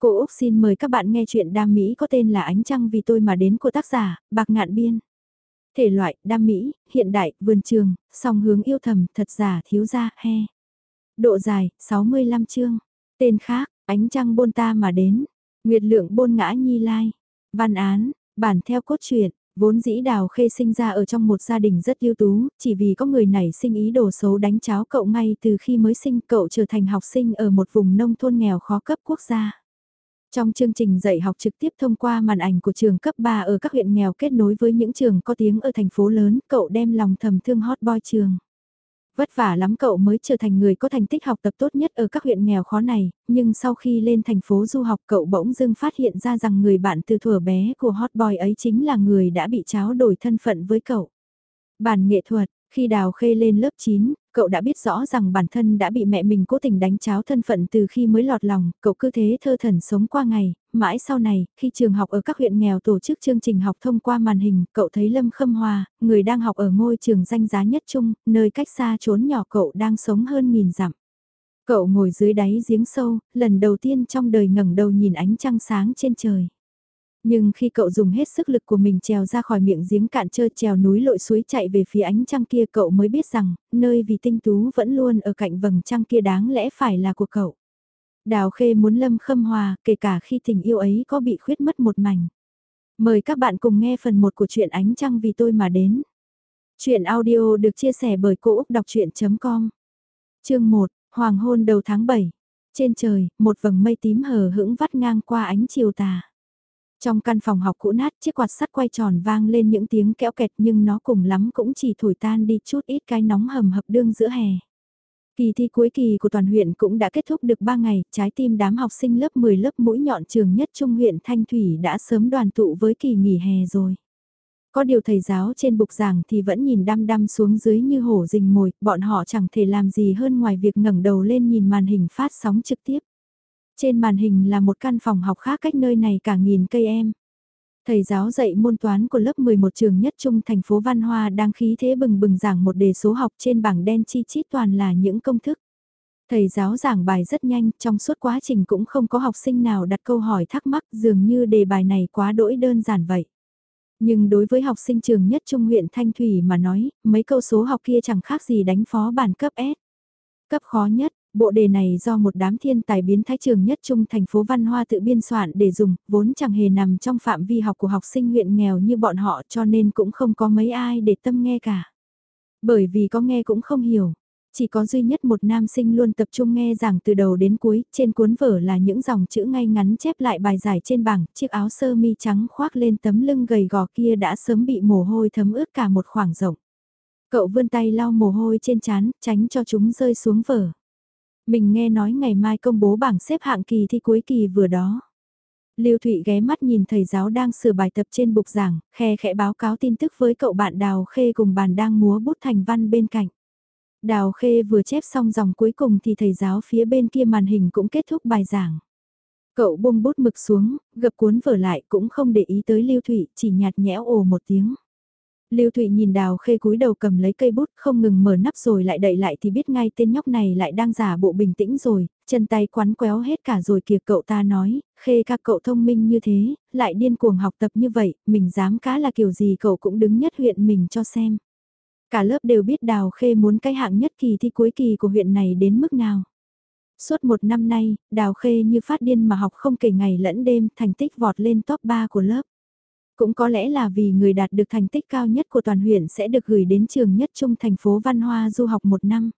Cô Úc xin mời các bạn nghe chuyện đam mỹ có tên là Ánh Trăng vì tôi mà đến của tác giả, Bạc Ngạn Biên. Thể loại, đam mỹ, hiện đại, vườn trường, song hướng yêu thầm, thật giả, thiếu gia, he. Độ dài, 65 chương. Tên khác, Ánh Trăng bôn ta mà đến. Nguyệt lượng bôn ngã nhi lai. Văn án, bản theo cốt truyện. Vốn dĩ đào khê sinh ra ở trong một gia đình rất ưu tú, chỉ vì có người này sinh ý đồ xấu đánh cháo cậu ngay từ khi mới sinh cậu trở thành học sinh ở một vùng nông thôn nghèo khó cấp quốc gia. Trong chương trình dạy học trực tiếp thông qua màn ảnh của trường cấp 3 ở các huyện nghèo kết nối với những trường có tiếng ở thành phố lớn, cậu đem lòng thầm thương hot boy trường. Vất vả lắm cậu mới trở thành người có thành tích học tập tốt nhất ở các huyện nghèo khó này, nhưng sau khi lên thành phố du học cậu bỗng dưng phát hiện ra rằng người bạn từ thuở bé của hot boy ấy chính là người đã bị tráo đổi thân phận với cậu. Bản nghệ thuật, khi Đào Khê lên lớp 9, cậu đã biết rõ rằng bản thân đã bị mẹ mình cố tình đánh cháo thân phận từ khi mới lọt lòng, cậu cứ thế thơ thần sống qua ngày, mãi sau này, khi trường học ở các huyện nghèo tổ chức chương trình học thông qua màn hình, cậu thấy Lâm Khâm Hòa, người đang học ở ngôi trường danh giá nhất chung, nơi cách xa trốn nhỏ cậu đang sống hơn nghìn dặm. Cậu ngồi dưới đáy giếng sâu, lần đầu tiên trong đời ngẩng đầu nhìn ánh trăng sáng trên trời. Nhưng khi cậu dùng hết sức lực của mình trèo ra khỏi miệng giếng cạn trơ trèo núi lội suối chạy về phía ánh trăng kia cậu mới biết rằng, nơi vì tinh tú vẫn luôn ở cạnh vầng trăng kia đáng lẽ phải là của cậu. Đào Khê muốn lâm khâm hòa, kể cả khi tình yêu ấy có bị khuyết mất một mảnh. Mời các bạn cùng nghe phần 1 của truyện ánh trăng vì tôi mà đến. Chuyện audio được chia sẻ bởi Cô Úc Đọc Chuyện.com Chương 1, Hoàng hôn đầu tháng 7 Trên trời, một vầng mây tím hờ hững vắt ngang qua ánh chiều tà. Trong căn phòng học cũ nát chiếc quạt sắt quay tròn vang lên những tiếng kéo kẹt nhưng nó cùng lắm cũng chỉ thổi tan đi chút ít cái nóng hầm hập đương giữa hè. Kỳ thi cuối kỳ của toàn huyện cũng đã kết thúc được 3 ngày, trái tim đám học sinh lớp 10 lớp mũi nhọn trường nhất trung huyện Thanh Thủy đã sớm đoàn tụ với kỳ nghỉ hè rồi. Có điều thầy giáo trên bục giảng thì vẫn nhìn đăm đăm xuống dưới như hổ rình mồi, bọn họ chẳng thể làm gì hơn ngoài việc ngẩng đầu lên nhìn màn hình phát sóng trực tiếp. Trên màn hình là một căn phòng học khác cách nơi này cả nghìn cây em. Thầy giáo dạy môn toán của lớp 11 trường nhất trung thành phố Văn Hoa đang khí thế bừng bừng giảng một đề số học trên bảng đen chi chít toàn là những công thức. Thầy giáo giảng bài rất nhanh, trong suốt quá trình cũng không có học sinh nào đặt câu hỏi thắc mắc dường như đề bài này quá đỗi đơn giản vậy. Nhưng đối với học sinh trường nhất trung huyện Thanh Thủy mà nói, mấy câu số học kia chẳng khác gì đánh phó bản cấp S. Cấp khó nhất, Bộ đề này do một đám thiên tài biến thái trường nhất trung thành phố Văn Hoa tự biên soạn để dùng, vốn chẳng hề nằm trong phạm vi học của học sinh huyện nghèo như bọn họ cho nên cũng không có mấy ai để tâm nghe cả. Bởi vì có nghe cũng không hiểu, chỉ có duy nhất một nam sinh luôn tập trung nghe giảng từ đầu đến cuối, trên cuốn vở là những dòng chữ ngay ngắn chép lại bài giải trên bảng, chiếc áo sơ mi trắng khoác lên tấm lưng gầy gò kia đã sớm bị mồ hôi thấm ướt cả một khoảng rộng. Cậu vươn tay lau mồ hôi trên trán, tránh cho chúng rơi xuống vở. Mình nghe nói ngày mai công bố bảng xếp hạng kỳ thi cuối kỳ vừa đó. Lưu Thụy ghé mắt nhìn thầy giáo đang sửa bài tập trên bục giảng, khe khẽ báo cáo tin tức với cậu bạn Đào Khê cùng bàn đang múa bút thành văn bên cạnh. Đào Khê vừa chép xong dòng cuối cùng thì thầy giáo phía bên kia màn hình cũng kết thúc bài giảng. Cậu buông bút mực xuống, gập cuốn vở lại cũng không để ý tới Lưu Thụy, chỉ nhạt nhẽo ồ một tiếng. Lưu Thụy nhìn Đào Khê cúi đầu cầm lấy cây bút không ngừng mở nắp rồi lại đậy lại thì biết ngay tên nhóc này lại đang giả bộ bình tĩnh rồi, chân tay quắn quéo hết cả rồi kìa cậu ta nói, Khê ca cậu thông minh như thế, lại điên cuồng học tập như vậy, mình dám cá là kiểu gì cậu cũng đứng nhất huyện mình cho xem. Cả lớp đều biết Đào Khê muốn cái hạng nhất kỳ thi cuối kỳ của huyện này đến mức nào. Suốt một năm nay, Đào Khê như phát điên mà học không kể ngày lẫn đêm, thành tích vọt lên top 3 của lớp. Cũng có lẽ là vì người đạt được thành tích cao nhất của toàn huyện sẽ được gửi đến trường nhất trung thành phố Văn Hoa du học một năm.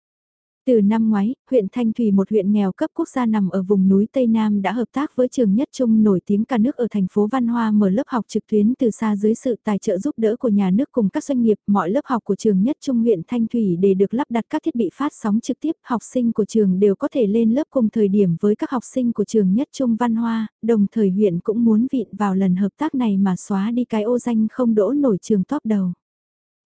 Từ năm ngoái, huyện Thanh Thủy một huyện nghèo cấp quốc gia nằm ở vùng núi Tây Nam đã hợp tác với trường nhất trung nổi tiếng cả nước ở thành phố Văn Hoa mở lớp học trực tuyến từ xa dưới sự tài trợ giúp đỡ của nhà nước cùng các doanh nghiệp. Mọi lớp học của trường nhất trung huyện Thanh Thủy đều được lắp đặt các thiết bị phát sóng trực tiếp. Học sinh của trường đều có thể lên lớp cùng thời điểm với các học sinh của trường nhất trung Văn Hoa, đồng thời huyện cũng muốn vịn vào lần hợp tác này mà xóa đi cái ô danh không đỗ nổi trường top đầu.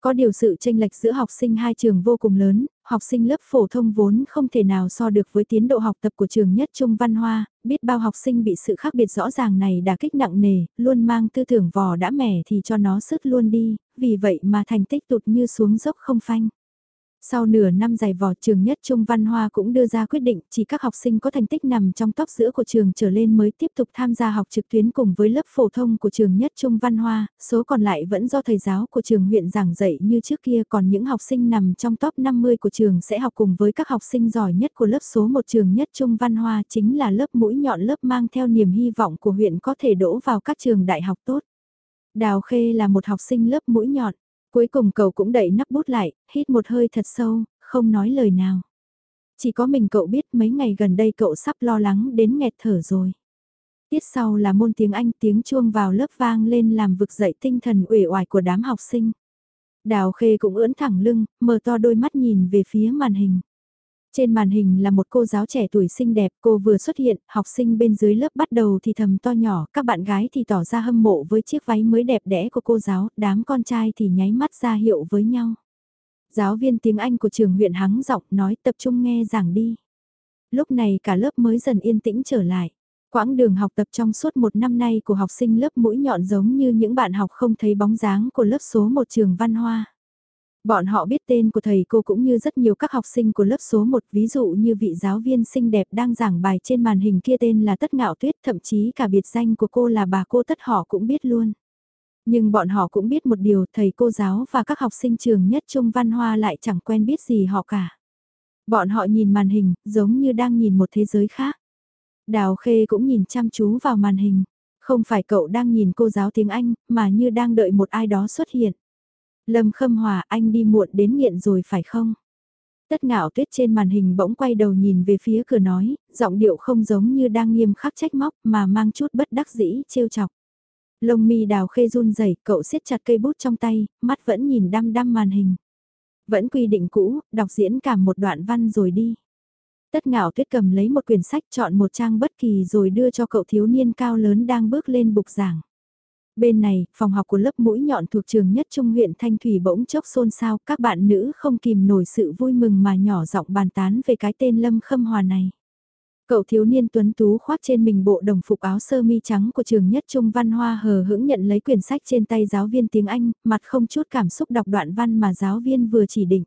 Có điều sự tranh lệch giữa học sinh hai trường vô cùng lớn, học sinh lớp phổ thông vốn không thể nào so được với tiến độ học tập của trường nhất trung văn hoa, biết bao học sinh bị sự khác biệt rõ ràng này đả kích nặng nề, luôn mang tư tưởng vò đã mẻ thì cho nó sứt luôn đi, vì vậy mà thành tích tụt như xuống dốc không phanh. Sau nửa năm dài vò trường nhất Trung Văn Hoa cũng đưa ra quyết định chỉ các học sinh có thành tích nằm trong top giữa của trường trở lên mới tiếp tục tham gia học trực tuyến cùng với lớp phổ thông của trường nhất Trung Văn Hoa, số còn lại vẫn do thầy giáo của trường huyện giảng dạy như trước kia còn những học sinh nằm trong top 50 của trường sẽ học cùng với các học sinh giỏi nhất của lớp số 1 trường nhất Trung Văn Hoa chính là lớp mũi nhọn lớp mang theo niềm hy vọng của huyện có thể đỗ vào các trường đại học tốt. Đào Khê là một học sinh lớp mũi nhọn Cuối cùng cậu cũng đẩy nắp bút lại, hít một hơi thật sâu, không nói lời nào. Chỉ có mình cậu biết mấy ngày gần đây cậu sắp lo lắng đến nghẹt thở rồi. Tiết sau là môn tiếng Anh tiếng chuông vào lớp vang lên làm vực dậy tinh thần uể oải của đám học sinh. Đào khê cũng ưỡn thẳng lưng, mở to đôi mắt nhìn về phía màn hình. Trên màn hình là một cô giáo trẻ tuổi xinh đẹp, cô vừa xuất hiện, học sinh bên dưới lớp bắt đầu thì thầm to nhỏ, các bạn gái thì tỏ ra hâm mộ với chiếc váy mới đẹp đẽ của cô giáo, đám con trai thì nháy mắt ra hiệu với nhau. Giáo viên tiếng Anh của trường huyện hắng giọng nói tập trung nghe giảng đi. Lúc này cả lớp mới dần yên tĩnh trở lại. Quãng đường học tập trong suốt một năm nay của học sinh lớp mũi nhọn giống như những bạn học không thấy bóng dáng của lớp số một trường văn hoa. Bọn họ biết tên của thầy cô cũng như rất nhiều các học sinh của lớp số 1 ví dụ như vị giáo viên xinh đẹp đang giảng bài trên màn hình kia tên là Tất Ngạo Tuyết, thậm chí cả biệt danh của cô là bà cô Tất họ cũng biết luôn. Nhưng bọn họ cũng biết một điều, thầy cô giáo và các học sinh trường nhất Trung Văn Hoa lại chẳng quen biết gì họ cả. Bọn họ nhìn màn hình, giống như đang nhìn một thế giới khác. Đào Khê cũng nhìn chăm chú vào màn hình. Không phải cậu đang nhìn cô giáo tiếng Anh, mà như đang đợi một ai đó xuất hiện. Lâm Khâm Hòa anh đi muộn đến nghiện rồi phải không? Tất ngạo tuyết trên màn hình bỗng quay đầu nhìn về phía cửa nói, giọng điệu không giống như đang nghiêm khắc trách móc mà mang chút bất đắc dĩ trêu chọc. Lông mi đào khê run rẩy, cậu siết chặt cây bút trong tay, mắt vẫn nhìn đăm đăm màn hình. Vẫn quy định cũ, đọc diễn cả một đoạn văn rồi đi. Tất ngạo tuyết cầm lấy một quyển sách chọn một trang bất kỳ rồi đưa cho cậu thiếu niên cao lớn đang bước lên bục giảng. Bên này, phòng học của lớp mũi nhọn thuộc trường nhất trung huyện Thanh Thủy bỗng chốc xôn xao, các bạn nữ không kìm nổi sự vui mừng mà nhỏ giọng bàn tán về cái tên Lâm Khâm Hòa này. Cậu thiếu niên tuấn tú khoác trên mình bộ đồng phục áo sơ mi trắng của trường nhất trung văn hoa hờ hững nhận lấy quyển sách trên tay giáo viên tiếng Anh, mặt không chút cảm xúc đọc đoạn văn mà giáo viên vừa chỉ định.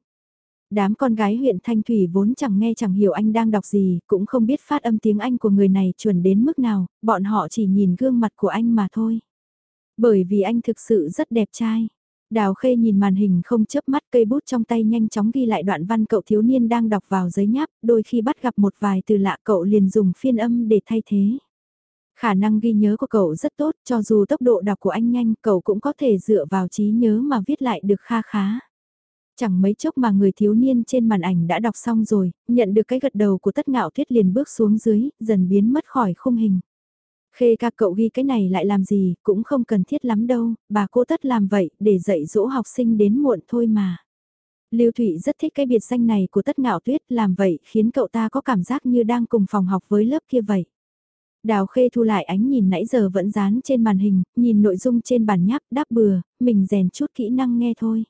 Đám con gái huyện Thanh Thủy vốn chẳng nghe chẳng hiểu anh đang đọc gì, cũng không biết phát âm tiếng Anh của người này chuẩn đến mức nào, bọn họ chỉ nhìn gương mặt của anh mà thôi. Bởi vì anh thực sự rất đẹp trai. Đào Khê nhìn màn hình không chớp mắt cây bút trong tay nhanh chóng ghi lại đoạn văn cậu thiếu niên đang đọc vào giấy nháp, đôi khi bắt gặp một vài từ lạ cậu liền dùng phiên âm để thay thế. Khả năng ghi nhớ của cậu rất tốt, cho dù tốc độ đọc của anh nhanh, cậu cũng có thể dựa vào trí nhớ mà viết lại được kha khá. Chẳng mấy chốc mà người thiếu niên trên màn ảnh đã đọc xong rồi, nhận được cái gật đầu của tất ngạo thuyết liền bước xuống dưới, dần biến mất khỏi khung hình. Khê ca cậu ghi cái này lại làm gì, cũng không cần thiết lắm đâu, bà cô tất làm vậy để dạy dỗ học sinh đến muộn thôi mà. Lưu Thụy rất thích cái biệt danh này của tất ngạo tuyết làm vậy khiến cậu ta có cảm giác như đang cùng phòng học với lớp kia vậy. Đào Khê thu lại ánh nhìn nãy giờ vẫn dán trên màn hình, nhìn nội dung trên bản nháp đáp bừa, mình rèn chút kỹ năng nghe thôi.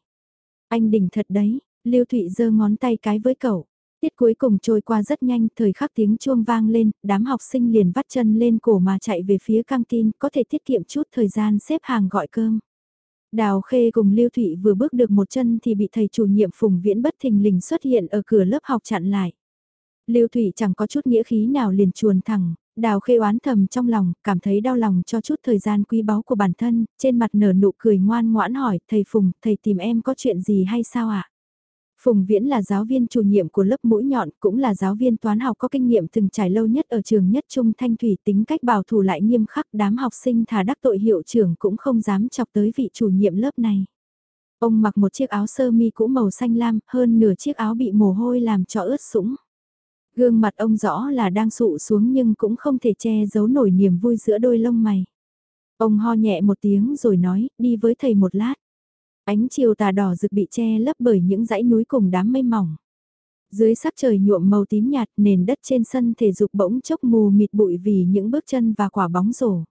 Anh đỉnh thật đấy, Lưu Thụy giơ ngón tay cái với cậu. Tiết cuối cùng trôi qua rất nhanh, thời khắc tiếng chuông vang lên, đám học sinh liền vắt chân lên cổ mà chạy về phía căng tin, có thể tiết kiệm chút thời gian xếp hàng gọi cơm. Đào Khê cùng Lưu Thụy vừa bước được một chân thì bị thầy chủ nhiệm Phùng Viễn bất thình lình xuất hiện ở cửa lớp học chặn lại. Lưu Thụy chẳng có chút nghĩa khí nào liền chuồn thẳng, Đào Khê oán thầm trong lòng, cảm thấy đau lòng cho chút thời gian quý báu của bản thân, trên mặt nở nụ cười ngoan ngoãn hỏi, thầy Phùng, thầy tìm em có chuyện gì hay sao ạ? Phùng Viễn là giáo viên chủ nhiệm của lớp mũi nhọn, cũng là giáo viên toán học có kinh nghiệm từng trải lâu nhất ở trường nhất trung thanh thủy tính cách bảo thủ lại nghiêm khắc đám học sinh thả đắc tội hiệu trưởng cũng không dám chọc tới vị chủ nhiệm lớp này. Ông mặc một chiếc áo sơ mi cũ màu xanh lam, hơn nửa chiếc áo bị mồ hôi làm cho ướt sũng. Gương mặt ông rõ là đang sụ xuống nhưng cũng không thể che giấu nổi niềm vui giữa đôi lông mày. Ông ho nhẹ một tiếng rồi nói, đi với thầy một lát. Ánh chiều tà đỏ rực bị che lấp bởi những dãy núi cùng đám mây mỏng. Dưới sắc trời nhuộm màu tím nhạt nền đất trên sân thể dục bỗng chốc mù mịt bụi vì những bước chân và quả bóng rổ.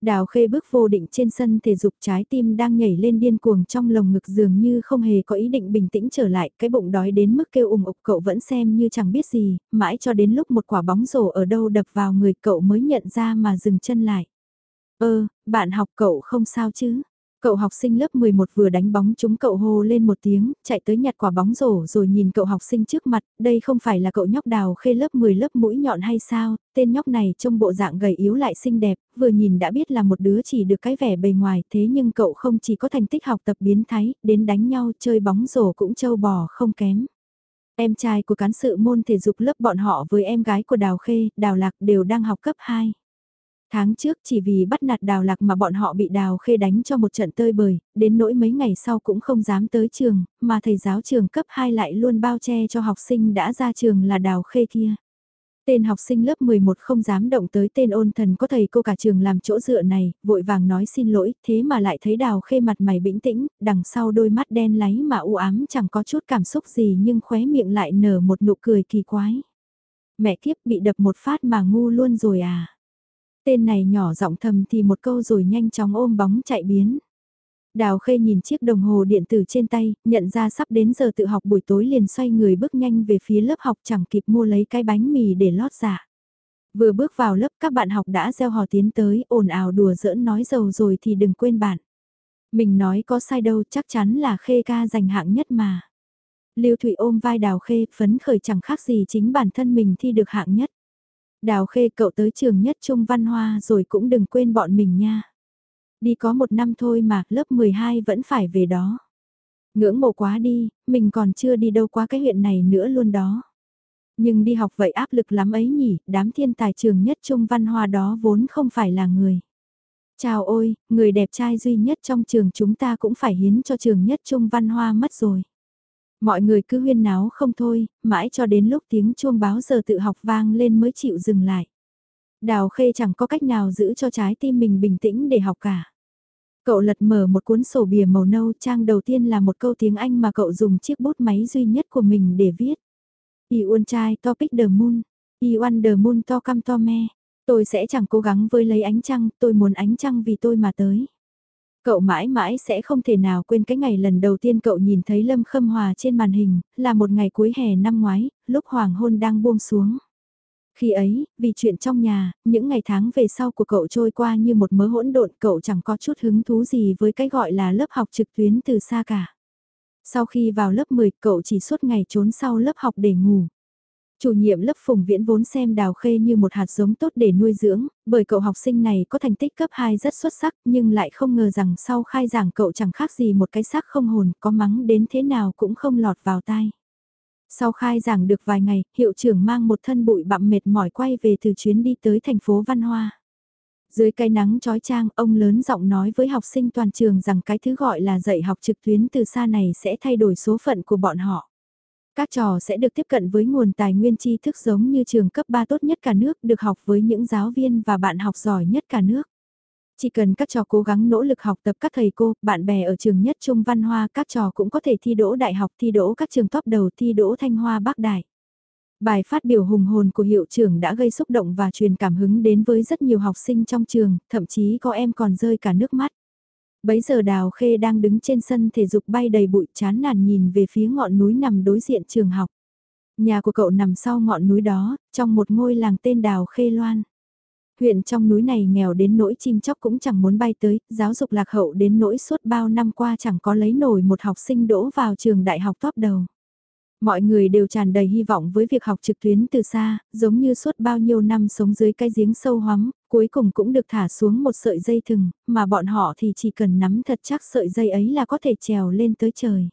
Đào khê bước vô định trên sân thể dục trái tim đang nhảy lên điên cuồng trong lồng ngực dường như không hề có ý định bình tĩnh trở lại, cái bụng đói đến mức kêu ủng ục cậu vẫn xem như chẳng biết gì, mãi cho đến lúc một quả bóng rổ ở đâu đập vào người cậu mới nhận ra mà dừng chân lại. Ơ, bạn học cậu không sao chứ? Cậu học sinh lớp 11 vừa đánh bóng chúng cậu hô lên một tiếng, chạy tới nhặt quả bóng rổ rồi nhìn cậu học sinh trước mặt, đây không phải là cậu nhóc đào khê lớp 10 lớp mũi nhọn hay sao, tên nhóc này trông bộ dạng gầy yếu lại xinh đẹp, vừa nhìn đã biết là một đứa chỉ được cái vẻ bề ngoài, thế nhưng cậu không chỉ có thành tích học tập biến thái, đến đánh nhau chơi bóng rổ cũng trâu bò không kém. Em trai của cán sự môn thể dục lớp bọn họ với em gái của Đào Khê, Đào Lạc đều đang học cấp 2. Tháng trước chỉ vì bắt nạt đào lạc mà bọn họ bị đào khê đánh cho một trận tơi bời, đến nỗi mấy ngày sau cũng không dám tới trường, mà thầy giáo trường cấp 2 lại luôn bao che cho học sinh đã ra trường là đào khê kia. Tên học sinh lớp 11 không dám động tới tên ôn thần có thầy cô cả trường làm chỗ dựa này, vội vàng nói xin lỗi, thế mà lại thấy đào khê mặt mày bĩnh tĩnh, đằng sau đôi mắt đen láy mà u ám chẳng có chút cảm xúc gì nhưng khóe miệng lại nở một nụ cười kỳ quái. Mẹ kiếp bị đập một phát mà ngu luôn rồi à. Tên này nhỏ giọng thầm thì một câu rồi nhanh chóng ôm bóng chạy biến. Đào Khê nhìn chiếc đồng hồ điện tử trên tay, nhận ra sắp đến giờ tự học buổi tối liền xoay người bước nhanh về phía lớp học chẳng kịp mua lấy cái bánh mì để lót dạ. Vừa bước vào lớp các bạn học đã gieo hò tiến tới, ồn ào đùa giỡn nói giàu rồi thì đừng quên bạn. Mình nói có sai đâu chắc chắn là Khê ca giành hạng nhất mà. Lưu Thụy ôm vai Đào Khê phấn khởi chẳng khác gì chính bản thân mình thi được hạng nhất. Đào khê cậu tới trường nhất trung văn hoa rồi cũng đừng quên bọn mình nha. Đi có một năm thôi mà, lớp 12 vẫn phải về đó. Ngưỡng mộ quá đi, mình còn chưa đi đâu qua cái huyện này nữa luôn đó. Nhưng đi học vậy áp lực lắm ấy nhỉ, đám thiên tài trường nhất trung văn hoa đó vốn không phải là người. Chào ôi, người đẹp trai duy nhất trong trường chúng ta cũng phải hiến cho trường nhất trung văn hoa mất rồi. Mọi người cứ huyên náo không thôi, mãi cho đến lúc tiếng chuông báo giờ tự học vang lên mới chịu dừng lại. Đào khê chẳng có cách nào giữ cho trái tim mình bình tĩnh để học cả. Cậu lật mở một cuốn sổ bìa màu nâu trang đầu tiên là một câu tiếng Anh mà cậu dùng chiếc bút máy duy nhất của mình để viết. I want trai topic the moon, I want the moon to come to me. Tôi sẽ chẳng cố gắng với lấy ánh trăng, tôi muốn ánh trăng vì tôi mà tới. Cậu mãi mãi sẽ không thể nào quên cái ngày lần đầu tiên cậu nhìn thấy Lâm Khâm Hòa trên màn hình, là một ngày cuối hè năm ngoái, lúc hoàng hôn đang buông xuống. Khi ấy, vì chuyện trong nhà, những ngày tháng về sau của cậu trôi qua như một mớ hỗn độn, cậu chẳng có chút hứng thú gì với cái gọi là lớp học trực tuyến từ xa cả. Sau khi vào lớp 10, cậu chỉ suốt ngày trốn sau lớp học để ngủ. Chủ nhiệm lớp Phùng Viễn vốn xem Đào Khê như một hạt giống tốt để nuôi dưỡng, bởi cậu học sinh này có thành tích cấp 2 rất xuất sắc nhưng lại không ngờ rằng sau khai giảng cậu chẳng khác gì một cái xác không hồn, có mắng đến thế nào cũng không lọt vào tai. Sau khai giảng được vài ngày, hiệu trưởng mang một thân bụi bặm mệt mỏi quay về từ chuyến đi tới thành phố Văn Hoa. Dưới cái nắng trói trang, ông lớn giọng nói với học sinh toàn trường rằng cái thứ gọi là dạy học trực tuyến từ xa này sẽ thay đổi số phận của bọn họ. Các trò sẽ được tiếp cận với nguồn tài nguyên tri thức giống như trường cấp 3 tốt nhất cả nước, được học với những giáo viên và bạn học giỏi nhất cả nước. Chỉ cần các trò cố gắng nỗ lực học tập các thầy cô, bạn bè ở trường nhất Trung Văn Hoa, các trò cũng có thể thi đỗ đại học, thi đỗ các trường top đầu, thi đỗ Thanh Hoa Bắc Đại. Bài phát biểu hùng hồn của hiệu trưởng đã gây xúc động và truyền cảm hứng đến với rất nhiều học sinh trong trường, thậm chí có em còn rơi cả nước mắt. Bấy giờ Đào Khê đang đứng trên sân thể dục bay đầy bụi chán nản nhìn về phía ngọn núi nằm đối diện trường học. Nhà của cậu nằm sau ngọn núi đó, trong một ngôi làng tên Đào Khê Loan. Huyện trong núi này nghèo đến nỗi chim chóc cũng chẳng muốn bay tới, giáo dục lạc hậu đến nỗi suốt bao năm qua chẳng có lấy nổi một học sinh đỗ vào trường đại học top đầu. Mọi người đều tràn đầy hy vọng với việc học trực tuyến từ xa, giống như suốt bao nhiêu năm sống dưới cái giếng sâu hoắm, cuối cùng cũng được thả xuống một sợi dây thừng, mà bọn họ thì chỉ cần nắm thật chắc sợi dây ấy là có thể trèo lên tới trời.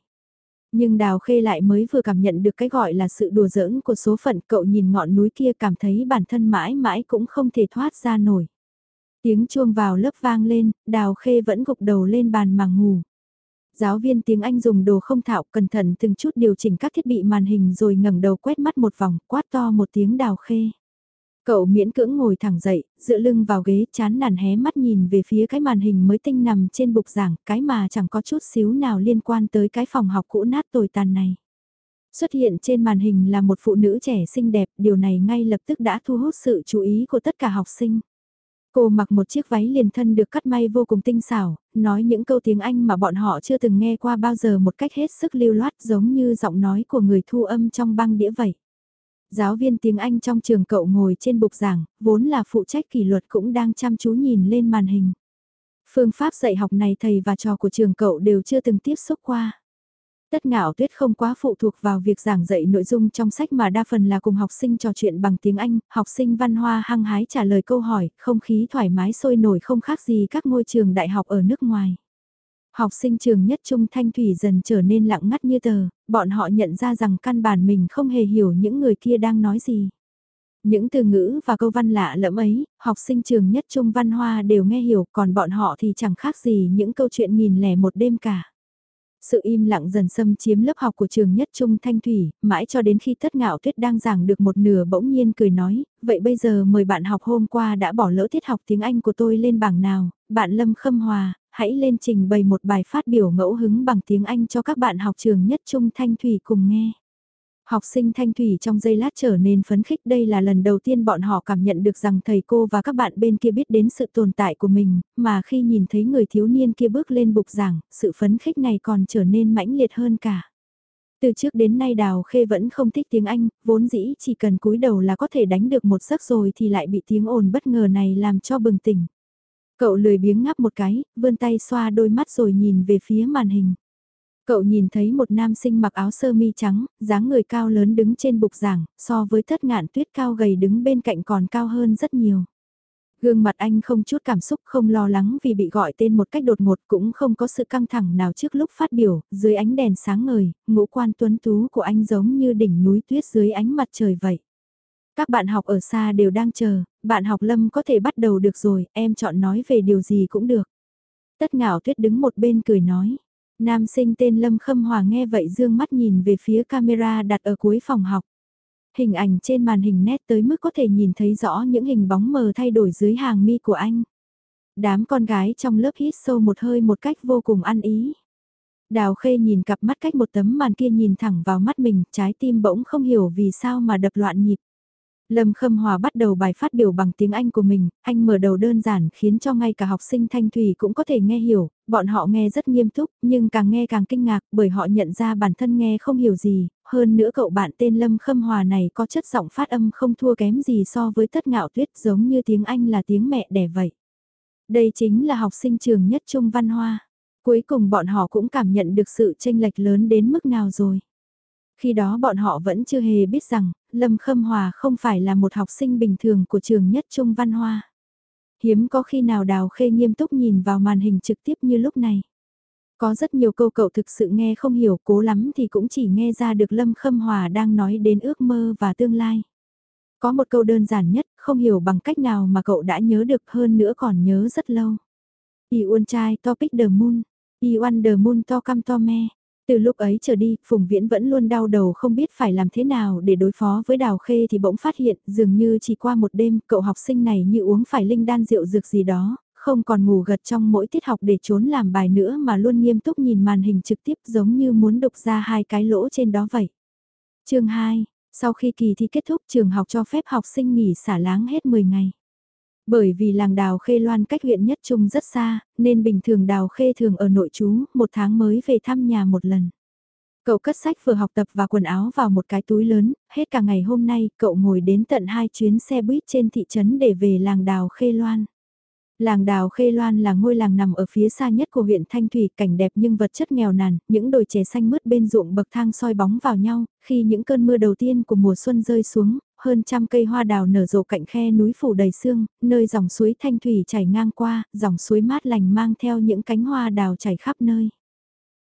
Nhưng Đào Khê lại mới vừa cảm nhận được cái gọi là sự đùa giỡn của số phận cậu nhìn ngọn núi kia cảm thấy bản thân mãi mãi cũng không thể thoát ra nổi. Tiếng chuông vào lớp vang lên, Đào Khê vẫn gục đầu lên bàn mà ngủ. Giáo viên tiếng Anh dùng đồ không thạo cẩn thận từng chút điều chỉnh các thiết bị màn hình rồi ngẩng đầu quét mắt một vòng quát to một tiếng Đào Khê. Cậu miễn cưỡng ngồi thẳng dậy, dựa lưng vào ghế chán nản hé mắt nhìn về phía cái màn hình mới tinh nằm trên bục giảng, cái mà chẳng có chút xíu nào liên quan tới cái phòng học cũ nát tồi tàn này. Xuất hiện trên màn hình là một phụ nữ trẻ xinh đẹp, điều này ngay lập tức đã thu hút sự chú ý của tất cả học sinh. Cô mặc một chiếc váy liền thân được cắt may vô cùng tinh xảo, nói những câu tiếng Anh mà bọn họ chưa từng nghe qua bao giờ một cách hết sức lưu loát giống như giọng nói của người thu âm trong băng đĩa vậy. Giáo viên tiếng Anh trong trường cậu ngồi trên bục giảng, vốn là phụ trách kỷ luật cũng đang chăm chú nhìn lên màn hình. Phương pháp dạy học này thầy và trò của trường cậu đều chưa từng tiếp xúc qua. Tất ngạo tuyết không quá phụ thuộc vào việc giảng dạy nội dung trong sách mà đa phần là cùng học sinh trò chuyện bằng tiếng Anh, học sinh văn hoa hăng hái trả lời câu hỏi, không khí thoải mái sôi nổi không khác gì các ngôi trường đại học ở nước ngoài. Học sinh trường nhất trung thanh thủy dần trở nên lặng ngắt như tờ, bọn họ nhận ra rằng căn bản mình không hề hiểu những người kia đang nói gì. Những từ ngữ và câu văn lạ lẫm ấy, học sinh trường nhất trung văn hoa đều nghe hiểu còn bọn họ thì chẳng khác gì những câu chuyện nghìn lẻ một đêm cả. Sự im lặng dần xâm chiếm lớp học của trường nhất trung thanh thủy, mãi cho đến khi tất ngạo tuyết đang giảng được một nửa bỗng nhiên cười nói, vậy bây giờ mời bạn học hôm qua đã bỏ lỡ tiết học tiếng Anh của tôi lên bảng nào, bạn Lâm Khâm Hòa, hãy lên trình bày một bài phát biểu ngẫu hứng bằng tiếng Anh cho các bạn học trường nhất trung thanh thủy cùng nghe. Học sinh thanh thủy trong giây lát trở nên phấn khích đây là lần đầu tiên bọn họ cảm nhận được rằng thầy cô và các bạn bên kia biết đến sự tồn tại của mình, mà khi nhìn thấy người thiếu niên kia bước lên bục giảng, sự phấn khích này còn trở nên mãnh liệt hơn cả. Từ trước đến nay Đào Khê vẫn không thích tiếng Anh, vốn dĩ chỉ cần cúi đầu là có thể đánh được một giấc rồi thì lại bị tiếng ồn bất ngờ này làm cho bừng tỉnh. Cậu lười biếng ngáp một cái, vươn tay xoa đôi mắt rồi nhìn về phía màn hình. Cậu nhìn thấy một nam sinh mặc áo sơ mi trắng, dáng người cao lớn đứng trên bục giảng, so với thất ngạn tuyết cao gầy đứng bên cạnh còn cao hơn rất nhiều. Gương mặt anh không chút cảm xúc không lo lắng vì bị gọi tên một cách đột ngột cũng không có sự căng thẳng nào trước lúc phát biểu, dưới ánh đèn sáng ngời, ngũ quan tuấn tú của anh giống như đỉnh núi tuyết dưới ánh mặt trời vậy. Các bạn học ở xa đều đang chờ, bạn học Lâm có thể bắt đầu được rồi, em chọn nói về điều gì cũng được. Tất ngạo tuyết đứng một bên cười nói. Nam sinh tên Lâm Khâm Hòa nghe vậy dương mắt nhìn về phía camera đặt ở cuối phòng học. Hình ảnh trên màn hình nét tới mức có thể nhìn thấy rõ những hình bóng mờ thay đổi dưới hàng mi của anh. Đám con gái trong lớp hít sâu một hơi một cách vô cùng ăn ý. Đào khê nhìn cặp mắt cách một tấm màn kia nhìn thẳng vào mắt mình, trái tim bỗng không hiểu vì sao mà đập loạn nhịp. Lâm Khâm Hòa bắt đầu bài phát biểu bằng tiếng Anh của mình, anh mở đầu đơn giản khiến cho ngay cả học sinh thanh thủy cũng có thể nghe hiểu, bọn họ nghe rất nghiêm túc, nhưng càng nghe càng kinh ngạc bởi họ nhận ra bản thân nghe không hiểu gì, hơn nữa cậu bạn tên Lâm Khâm Hòa này có chất giọng phát âm không thua kém gì so với tất ngạo tuyết giống như tiếng Anh là tiếng mẹ đẻ vậy. Đây chính là học sinh trường nhất trung văn hoa. Cuối cùng bọn họ cũng cảm nhận được sự tranh lệch lớn đến mức nào rồi. Khi đó bọn họ vẫn chưa hề biết rằng, Lâm Khâm Hòa không phải là một học sinh bình thường của trường nhất trung văn hoa. Hiếm có khi nào Đào Khê nghiêm túc nhìn vào màn hình trực tiếp như lúc này. Có rất nhiều câu cậu thực sự nghe không hiểu cố lắm thì cũng chỉ nghe ra được Lâm Khâm Hòa đang nói đến ước mơ và tương lai. Có một câu đơn giản nhất, không hiểu bằng cách nào mà cậu đã nhớ được hơn nữa còn nhớ rất lâu. Y uôn trai topic the moon, y one the moon to cam to me. Từ lúc ấy trở đi, Phùng Viễn vẫn luôn đau đầu không biết phải làm thế nào để đối phó với Đào Khê thì bỗng phát hiện dường như chỉ qua một đêm cậu học sinh này như uống phải linh đan rượu dược gì đó, không còn ngủ gật trong mỗi tiết học để trốn làm bài nữa mà luôn nghiêm túc nhìn màn hình trực tiếp giống như muốn đục ra hai cái lỗ trên đó vậy. chương 2, sau khi kỳ thi kết thúc trường học cho phép học sinh nghỉ xả láng hết 10 ngày. Bởi vì làng đào khê loan cách huyện nhất trung rất xa, nên bình thường đào khê thường ở nội chú một tháng mới về thăm nhà một lần. Cậu cất sách vừa học tập và quần áo vào một cái túi lớn, hết cả ngày hôm nay cậu ngồi đến tận hai chuyến xe buýt trên thị trấn để về làng đào khê loan. Làng đào Khê Loan là ngôi làng nằm ở phía xa nhất của huyện Thanh Thủy, cảnh đẹp nhưng vật chất nghèo nàn, những đồi chè xanh mướt bên ruộng bậc thang soi bóng vào nhau, khi những cơn mưa đầu tiên của mùa xuân rơi xuống, hơn trăm cây hoa đào nở rộ cạnh khe núi phủ đầy sương, nơi dòng suối Thanh Thủy chảy ngang qua, dòng suối mát lành mang theo những cánh hoa đào chảy khắp nơi.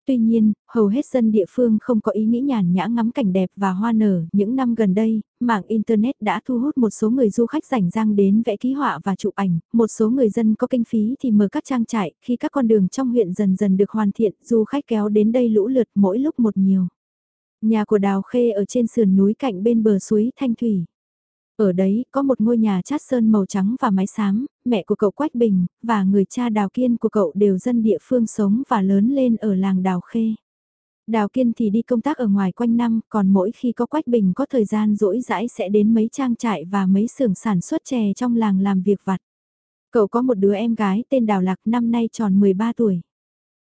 Tuy nhiên, hầu hết dân địa phương không có ý nghĩ nhàn nhã ngắm cảnh đẹp và hoa nở. Những năm gần đây, mạng Internet đã thu hút một số người du khách rảnh rang đến vẽ ký họa và chụp ảnh. Một số người dân có kinh phí thì mở các trang trại. Khi các con đường trong huyện dần dần được hoàn thiện, du khách kéo đến đây lũ lượt mỗi lúc một nhiều. Nhà của Đào Khê ở trên sườn núi cạnh bên bờ suối Thanh Thủy. Ở đấy có một ngôi nhà chát sơn màu trắng và mái xám, mẹ của cậu Quách Bình, và người cha Đào Kiên của cậu đều dân địa phương sống và lớn lên ở làng Đào Khê. Đào Kiên thì đi công tác ở ngoài quanh năm, còn mỗi khi có Quách Bình có thời gian rỗi rãi sẽ đến mấy trang trại và mấy xưởng sản xuất chè trong làng làm việc vặt. Cậu có một đứa em gái tên Đào Lạc năm nay tròn 13 tuổi.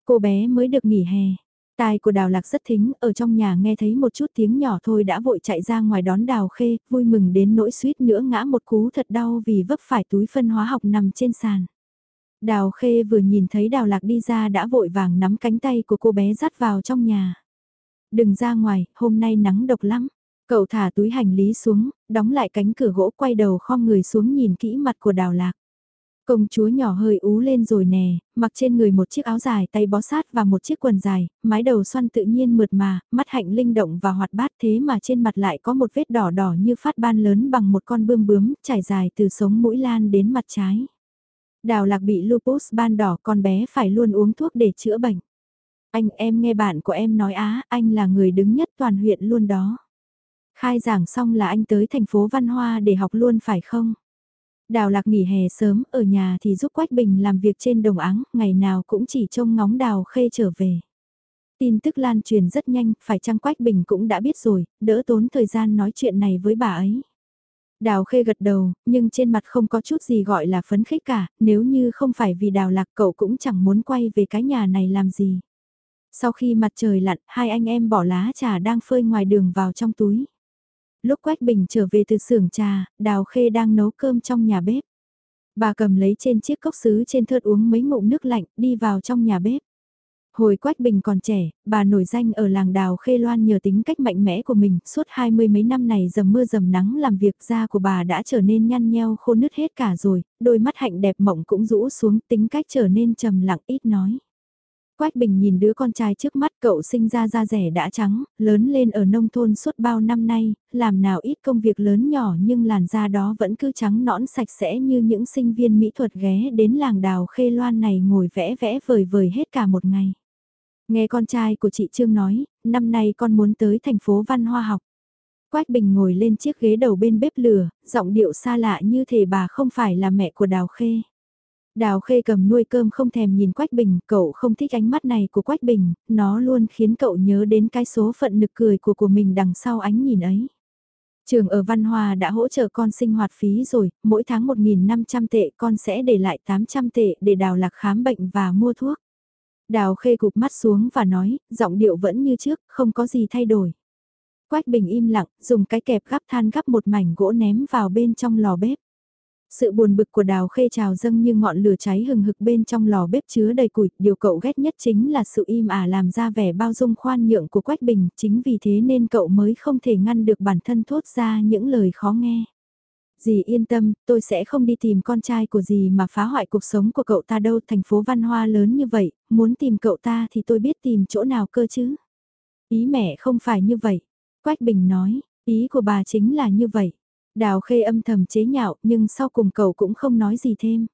Cô bé mới được nghỉ hè, Tai của đào lạc rất thính, ở trong nhà nghe thấy một chút tiếng nhỏ thôi đã vội chạy ra ngoài đón đào khê, vui mừng đến nỗi suýt nữa ngã một cú thật đau vì vấp phải túi phân hóa học nằm trên sàn. Đào Khê vừa nhìn thấy Đào Lạc đi ra đã vội vàng nắm cánh tay của cô bé dắt vào trong nhà. Đừng ra ngoài, hôm nay nắng độc lắm. Cậu thả túi hành lý xuống, đóng lại cánh cửa gỗ quay đầu khom người xuống nhìn kỹ mặt của Đào Lạc. Công chúa nhỏ hơi ú lên rồi nè, mặc trên người một chiếc áo dài tay bó sát và một chiếc quần dài, mái đầu xoăn tự nhiên mượt mà, mắt hạnh linh động và hoạt bát thế mà trên mặt lại có một vết đỏ đỏ như phát ban lớn bằng một con bươm bướm trải dài từ sống mũi lan đến mặt trái. Đào lạc bị lupus ban đỏ con bé phải luôn uống thuốc để chữa bệnh. Anh em nghe bạn của em nói á, anh là người đứng nhất toàn huyện luôn đó. Khai giảng xong là anh tới thành phố Văn Hoa để học luôn phải không? Đào lạc nghỉ hè sớm, ở nhà thì giúp Quách Bình làm việc trên đồng áng, ngày nào cũng chỉ trông ngóng đào khê trở về. Tin tức lan truyền rất nhanh, phải chăng Quách Bình cũng đã biết rồi, đỡ tốn thời gian nói chuyện này với bà ấy. Đào khê gật đầu, nhưng trên mặt không có chút gì gọi là phấn khích cả, nếu như không phải vì đào lạc cậu cũng chẳng muốn quay về cái nhà này làm gì. Sau khi mặt trời lặn, hai anh em bỏ lá trà đang phơi ngoài đường vào trong túi. Lúc Quách Bình trở về từ xưởng trà, Đào Khê đang nấu cơm trong nhà bếp. Bà cầm lấy trên chiếc cốc sứ trên thớt uống mấy ngụm nước lạnh, đi vào trong nhà bếp. Hồi Quách Bình còn trẻ, bà nổi danh ở làng đào Khê Loan nhờ tính cách mạnh mẽ của mình, suốt hai mươi mấy năm này dầm mưa dầm nắng làm việc da của bà đã trở nên nhăn nheo khô nứt hết cả rồi, đôi mắt hạnh đẹp mộng cũng rũ xuống tính cách trở nên trầm lặng ít nói. Quách Bình nhìn đứa con trai trước mắt cậu sinh ra da rẻ đã trắng, lớn lên ở nông thôn suốt bao năm nay, làm nào ít công việc lớn nhỏ nhưng làn da đó vẫn cứ trắng nõn sạch sẽ như những sinh viên mỹ thuật ghé đến làng đào khê loan này ngồi vẽ vẽ vời vời hết cả một ngày. Nghe con trai của chị Trương nói, năm nay con muốn tới thành phố Văn Hoa học. Quách Bình ngồi lên chiếc ghế đầu bên bếp lửa, giọng điệu xa lạ như thể bà không phải là mẹ của Đào Khê. Đào khê cầm nuôi cơm không thèm nhìn Quách Bình, cậu không thích ánh mắt này của Quách Bình, nó luôn khiến cậu nhớ đến cái số phận nực cười của của mình đằng sau ánh nhìn ấy. Trường ở Văn Hòa đã hỗ trợ con sinh hoạt phí rồi, mỗi tháng 1.500 tệ con sẽ để lại 800 tệ để đào lạc khám bệnh và mua thuốc. Đào khê cụp mắt xuống và nói, giọng điệu vẫn như trước, không có gì thay đổi. Quách Bình im lặng, dùng cái kẹp gắp than gắp một mảnh gỗ ném vào bên trong lò bếp. Sự buồn bực của đào khê trào dâng như ngọn lửa cháy hừng hực bên trong lò bếp chứa đầy củi, điều cậu ghét nhất chính là sự im ả làm ra vẻ bao dung khoan nhượng của Quách Bình, chính vì thế nên cậu mới không thể ngăn được bản thân thốt ra những lời khó nghe. Dì yên tâm, tôi sẽ không đi tìm con trai của dì mà phá hoại cuộc sống của cậu ta đâu, thành phố văn hoa lớn như vậy, muốn tìm cậu ta thì tôi biết tìm chỗ nào cơ chứ. Ý mẹ không phải như vậy. Quách Bình nói, ý của bà chính là như vậy. Đào khê âm thầm chế nhạo nhưng sau cùng cậu cũng không nói gì thêm.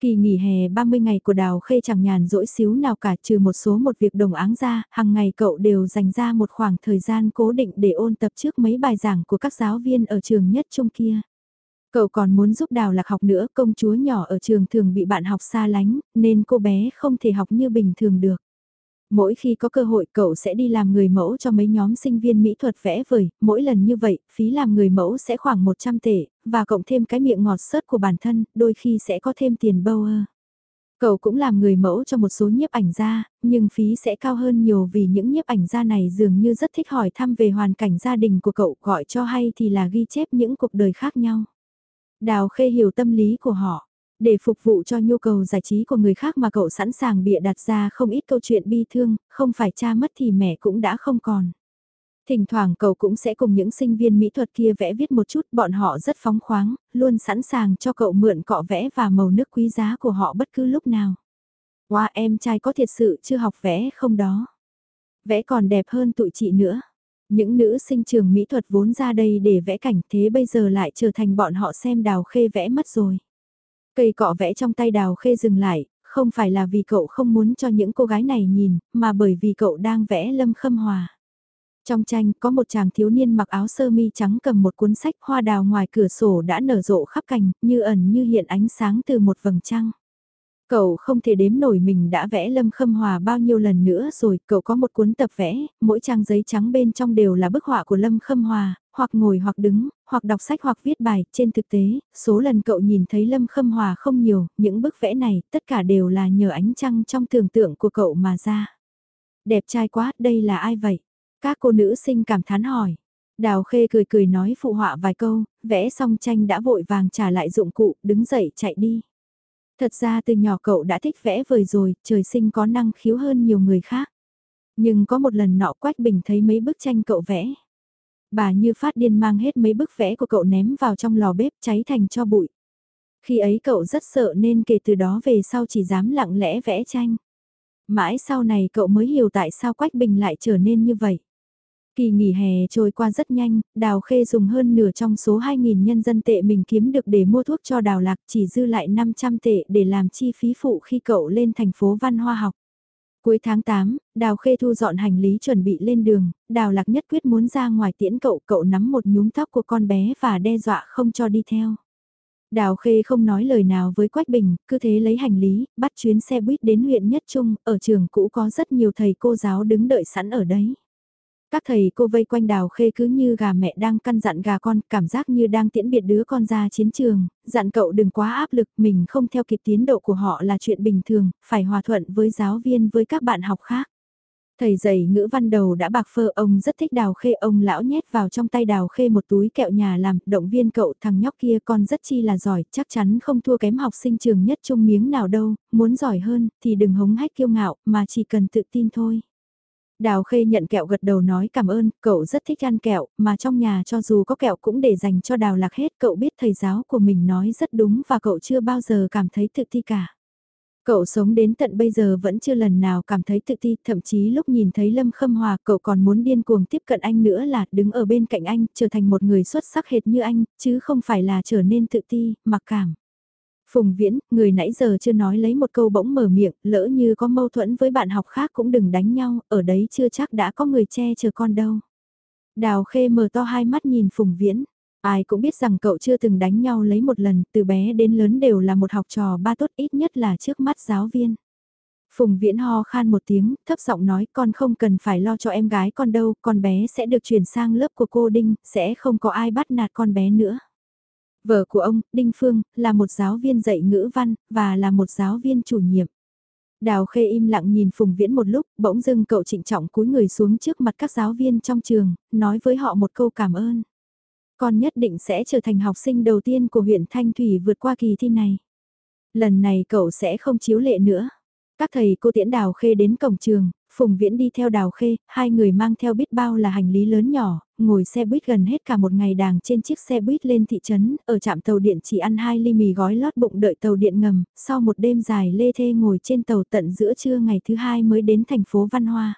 Kỳ nghỉ hè 30 ngày của Đào Khê chẳng nhàn rỗi xíu nào cả trừ một số một việc đồng áng ra, hàng ngày cậu đều dành ra một khoảng thời gian cố định để ôn tập trước mấy bài giảng của các giáo viên ở trường nhất trung kia. Cậu còn muốn giúp Đào Lạc học nữa, công chúa nhỏ ở trường thường bị bạn học xa lánh, nên cô bé không thể học như bình thường được. Mỗi khi có cơ hội cậu sẽ đi làm người mẫu cho mấy nhóm sinh viên mỹ thuật vẽ vời, mỗi lần như vậy, phí làm người mẫu sẽ khoảng 100 tệ, và cộng thêm cái miệng ngọt sớt của bản thân, đôi khi sẽ có thêm tiền bâu ơ. Cậu cũng làm người mẫu cho một số nhiếp ảnh gia, nhưng phí sẽ cao hơn nhiều vì những nhiếp ảnh gia này dường như rất thích hỏi thăm về hoàn cảnh gia đình của cậu gọi cho hay thì là ghi chép những cuộc đời khác nhau. Đào khê hiểu tâm lý của họ. Để phục vụ cho nhu cầu giải trí của người khác mà cậu sẵn sàng bịa đặt ra không ít câu chuyện bi thương, không phải cha mất thì mẹ cũng đã không còn. Thỉnh thoảng cậu cũng sẽ cùng những sinh viên mỹ thuật kia vẽ viết một chút, bọn họ rất phóng khoáng, luôn sẵn sàng cho cậu mượn cọ vẽ và màu nước quý giá của họ bất cứ lúc nào. Wow, em trai có thiệt sự chưa học vẽ không đó? Vẽ còn đẹp hơn tụi chị nữa. Những nữ sinh trường mỹ thuật vốn ra đây để vẽ cảnh thế bây giờ lại trở thành bọn họ xem đào khê vẽ mất rồi. Cây cọ vẽ trong tay đào khê dừng lại, không phải là vì cậu không muốn cho những cô gái này nhìn, mà bởi vì cậu đang vẽ lâm khâm hòa. Trong tranh có một chàng thiếu niên mặc áo sơ mi trắng cầm một cuốn sách hoa đào ngoài cửa sổ đã nở rộ khắp cành, như ẩn như hiện ánh sáng từ một vầng trăng. Cậu không thể đếm nổi mình đã vẽ Lâm Khâm Hòa bao nhiêu lần nữa rồi, cậu có một cuốn tập vẽ, mỗi trang giấy trắng bên trong đều là bức họa của Lâm Khâm Hòa, hoặc ngồi hoặc đứng, hoặc đọc sách hoặc viết bài. Trên thực tế, số lần cậu nhìn thấy Lâm Khâm Hòa không nhiều, những bức vẽ này tất cả đều là nhờ ánh trăng trong tưởng tượng của cậu mà ra. Đẹp trai quá, đây là ai vậy? Các cô nữ sinh cảm thán hỏi. Đào Khê cười cười nói phụ họa vài câu, vẽ xong tranh đã vội vàng trả lại dụng cụ, đứng dậy chạy đi. Thật ra từ nhỏ cậu đã thích vẽ vời rồi, trời sinh có năng khiếu hơn nhiều người khác. Nhưng có một lần nọ Quách Bình thấy mấy bức tranh cậu vẽ. Bà như phát điên mang hết mấy bức vẽ của cậu ném vào trong lò bếp cháy thành cho bụi. Khi ấy cậu rất sợ nên kể từ đó về sau chỉ dám lặng lẽ vẽ tranh. Mãi sau này cậu mới hiểu tại sao Quách Bình lại trở nên như vậy. Kỳ nghỉ hè trôi qua rất nhanh, Đào Khê dùng hơn nửa trong số 2.000 nhân dân tệ mình kiếm được để mua thuốc cho Đào Lạc chỉ dư lại 500 tệ để làm chi phí phụ khi cậu lên thành phố Văn Hoa học. Cuối tháng 8, Đào Khê thu dọn hành lý chuẩn bị lên đường, Đào Lạc nhất quyết muốn ra ngoài tiễn cậu, cậu nắm một nhúm tóc của con bé và đe dọa không cho đi theo. Đào Khê không nói lời nào với Quách Bình, cứ thế lấy hành lý, bắt chuyến xe buýt đến huyện Nhất Trung, ở trường cũ có rất nhiều thầy cô giáo đứng đợi sẵn ở đấy. Các thầy cô vây quanh đào khê cứ như gà mẹ đang căn dặn gà con, cảm giác như đang tiễn biệt đứa con ra chiến trường, dặn cậu đừng quá áp lực, mình không theo kịp tiến độ của họ là chuyện bình thường, phải hòa thuận với giáo viên với các bạn học khác. Thầy dạy ngữ văn đầu đã bạc phơ ông rất thích đào khê ông lão nhét vào trong tay đào khê một túi kẹo nhà làm, động viên cậu thằng nhóc kia con rất chi là giỏi, chắc chắn không thua kém học sinh trường nhất chung miếng nào đâu, muốn giỏi hơn thì đừng hống hách kiêu ngạo mà chỉ cần tự tin thôi. Đào Khê nhận kẹo gật đầu nói cảm ơn, cậu rất thích ăn kẹo, mà trong nhà cho dù có kẹo cũng để dành cho Đào Lạc hết, cậu biết thầy giáo của mình nói rất đúng và cậu chưa bao giờ cảm thấy tự ti cả. Cậu sống đến tận bây giờ vẫn chưa lần nào cảm thấy tự ti, thậm chí lúc nhìn thấy Lâm Khâm Hòa cậu còn muốn điên cuồng tiếp cận anh nữa là đứng ở bên cạnh anh, trở thành một người xuất sắc hệt như anh, chứ không phải là trở nên tự ti, mặc cảm. Phùng Viễn, người nãy giờ chưa nói lấy một câu bỗng mở miệng, lỡ như có mâu thuẫn với bạn học khác cũng đừng đánh nhau, ở đấy chưa chắc đã có người che chở con đâu. Đào Khê mở to hai mắt nhìn Phùng Viễn. Ai cũng biết rằng cậu chưa từng đánh nhau lấy một lần, từ bé đến lớn đều là một học trò ba tốt ít nhất là trước mắt giáo viên. Phùng Viễn ho khan một tiếng, thấp giọng nói con không cần phải lo cho em gái con đâu, con bé sẽ được chuyển sang lớp của cô Đinh, sẽ không có ai bắt nạt con bé nữa. Vợ của ông, Đinh Phương, là một giáo viên dạy ngữ văn, và là một giáo viên chủ nhiệm. Đào Khê im lặng nhìn Phùng Viễn một lúc, bỗng dưng cậu trịnh trọng cúi người xuống trước mặt các giáo viên trong trường, nói với họ một câu cảm ơn. Con nhất định sẽ trở thành học sinh đầu tiên của huyện Thanh Thủy vượt qua kỳ thi này. Lần này cậu sẽ không chiếu lệ nữa. Các thầy cô tiễn Đào Khê đến cổng trường, Phùng Viễn đi theo Đào Khê, hai người mang theo biết bao là hành lý lớn nhỏ, ngồi xe buýt gần hết cả một ngày đàng trên chiếc xe buýt lên thị trấn, ở trạm tàu điện chỉ ăn hai ly mì gói lót bụng đợi tàu điện ngầm, sau một đêm dài lê thê ngồi trên tàu tận giữa trưa ngày thứ hai mới đến thành phố Văn Hoa.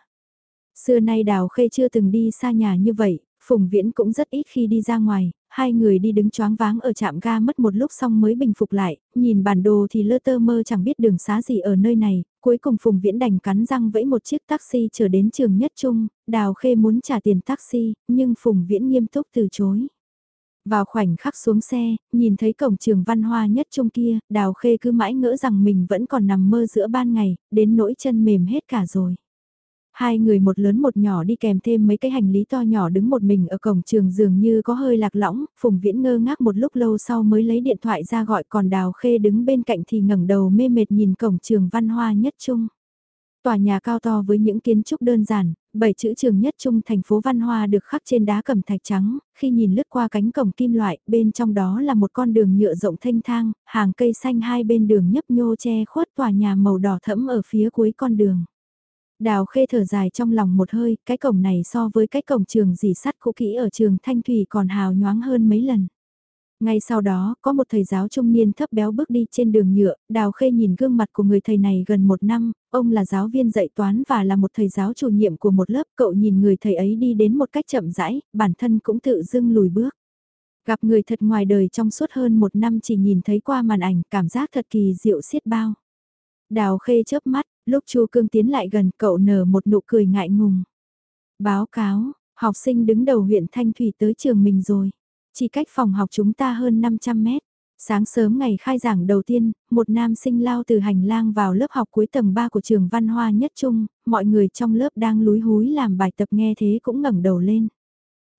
Xưa nay Đào Khê chưa từng đi xa nhà như vậy, Phùng Viễn cũng rất ít khi đi ra ngoài, hai người đi đứng choáng váng ở trạm ga mất một lúc xong mới bình phục lại, nhìn bản đồ thì lơ tơ mơ chẳng biết đường xá gì ở nơi này, cuối cùng Phùng Viễn đành cắn răng vẫy một chiếc taxi chờ đến trường nhất trung, Đào Khê muốn trả tiền taxi, nhưng Phùng Viễn nghiêm túc từ chối. Vào khoảnh khắc xuống xe, nhìn thấy cổng trường văn hoa nhất trung kia, Đào Khê cứ mãi ngỡ rằng mình vẫn còn nằm mơ giữa ban ngày, đến nỗi chân mềm hết cả rồi. Hai người một lớn một nhỏ đi kèm thêm mấy cái hành lý to nhỏ đứng một mình ở cổng trường dường như có hơi lạc lõng, Phùng Viễn ngơ ngác một lúc lâu sau mới lấy điện thoại ra gọi còn Đào Khê đứng bên cạnh thì ngẩng đầu mê mệt nhìn cổng trường văn hoa nhất trung. Tòa nhà cao to với những kiến trúc đơn giản, bảy chữ trường nhất trung thành phố Văn Hoa được khắc trên đá cẩm thạch trắng, khi nhìn lướt qua cánh cổng kim loại, bên trong đó là một con đường nhựa rộng thanh thang, hàng cây xanh hai bên đường nhấp nhô che khuất tòa nhà màu đỏ thẫm ở phía cuối con đường. Đào khê thở dài trong lòng một hơi, cái cổng này so với cái cổng trường dì sắt cũ kỹ ở trường Thanh Thủy còn hào nhoáng hơn mấy lần. Ngay sau đó, có một thầy giáo trung niên thấp béo bước đi trên đường nhựa, Đào Khê nhìn gương mặt của người thầy này gần một năm, ông là giáo viên dạy toán và là một thầy giáo chủ nhiệm của một lớp, cậu nhìn người thầy ấy đi đến một cách chậm rãi, bản thân cũng tự dưng lùi bước. Gặp người thật ngoài đời trong suốt hơn một năm chỉ nhìn thấy qua màn ảnh, cảm giác thật kỳ diệu xiết bao. Đào Khê chớp mắt, Lúc Chu Cương tiến lại gần cậu nở một nụ cười ngại ngùng. Báo cáo, học sinh đứng đầu huyện Thanh Thủy tới trường mình rồi. Chỉ cách phòng học chúng ta hơn 500 mét. Sáng sớm ngày khai giảng đầu tiên, một nam sinh lao từ hành lang vào lớp học cuối tầng 3 của trường văn hoa nhất trung, mọi người trong lớp đang lúi húi làm bài tập nghe thế cũng ngẩng đầu lên.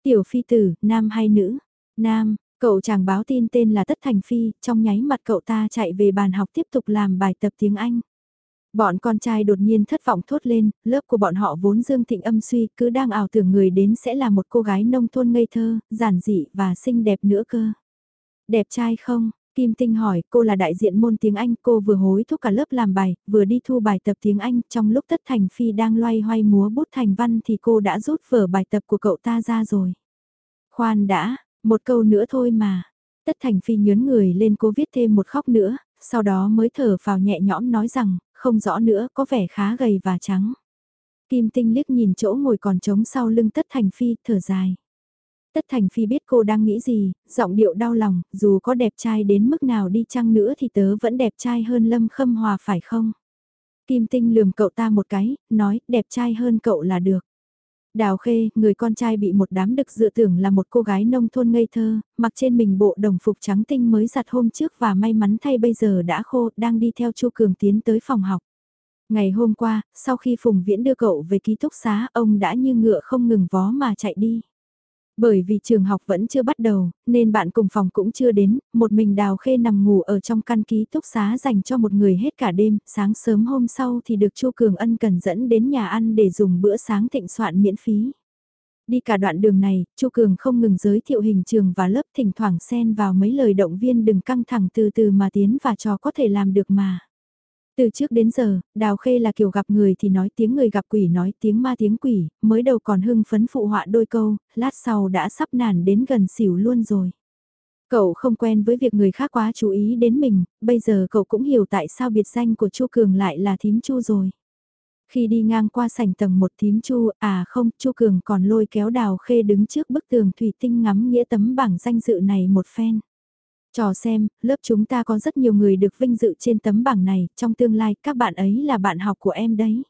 Tiểu phi tử, nam hay nữ? Nam, cậu chàng báo tin tên là Tất Thành Phi, trong nháy mặt cậu ta chạy về bàn học tiếp tục làm bài tập tiếng Anh. Bọn con trai đột nhiên thất vọng thốt lên, lớp của bọn họ vốn dương thịnh âm suy, cứ đang ảo tưởng người đến sẽ là một cô gái nông thôn ngây thơ, giản dị và xinh đẹp nữa cơ. Đẹp trai không? Kim Tinh hỏi, cô là đại diện môn tiếng Anh, cô vừa hối thúc cả lớp làm bài, vừa đi thu bài tập tiếng Anh, trong lúc Tất Thành Phi đang loay hoay múa bút thành văn thì cô đã rút vở bài tập của cậu ta ra rồi. Khoan đã, một câu nữa thôi mà. Tất Thành Phi nhớn người lên cô viết thêm một khóc nữa, sau đó mới thở vào nhẹ nhõm nói rằng, không rõ nữa, có vẻ khá gầy và trắng. Kim Tinh liếc nhìn chỗ ngồi còn trống sau lưng Tất Thành Phi, thở dài. Tất Thành Phi biết cô đang nghĩ gì, giọng điệu đau lòng, dù có đẹp trai đến mức nào đi chăng nữa thì tớ vẫn đẹp trai hơn Lâm Khâm Hòa phải không? Kim Tinh lườm cậu ta một cái, nói, đẹp trai hơn cậu là được. Đào Khê, người con trai bị một đám đực dự tưởng là một cô gái nông thôn ngây thơ, mặc trên mình bộ đồng phục trắng tinh mới giặt hôm trước và may mắn thay bây giờ đã khô, đang đi theo Chu Cường tiến tới phòng học. Ngày hôm qua, sau khi Phùng Viễn đưa cậu về ký túc xá, ông đã như ngựa không ngừng vó mà chạy đi. Bởi vì trường học vẫn chưa bắt đầu, nên bạn cùng phòng cũng chưa đến, một mình Đào Khê nằm ngủ ở trong căn ký túc xá dành cho một người hết cả đêm, sáng sớm hôm sau thì được Chu Cường Ân cần dẫn đến nhà ăn để dùng bữa sáng thịnh soạn miễn phí. Đi cả đoạn đường này, Chu Cường không ngừng giới thiệu hình trường và lớp thỉnh thoảng xen vào mấy lời động viên đừng căng thẳng từ từ mà tiến và trò có thể làm được mà. Từ trước đến giờ, Đào Khê là kiểu gặp người thì nói tiếng người gặp quỷ nói tiếng ma tiếng quỷ, mới đầu còn hưng phấn phụ họa đôi câu, lát sau đã sắp nản đến gần xỉu luôn rồi. Cậu không quen với việc người khác quá chú ý đến mình, bây giờ cậu cũng hiểu tại sao biệt danh của Chu Cường lại là thím Chu rồi. Khi đi ngang qua sảnh tầng một thím Chu, à không, Chu Cường còn lôi kéo Đào Khê đứng trước bức tường thủy tinh ngắm nghĩa tấm bảng danh dự này một phen. Trò xem, lớp chúng ta có rất nhiều người được vinh dự trên tấm bảng này, trong tương lai các bạn ấy là bạn học của em đấy.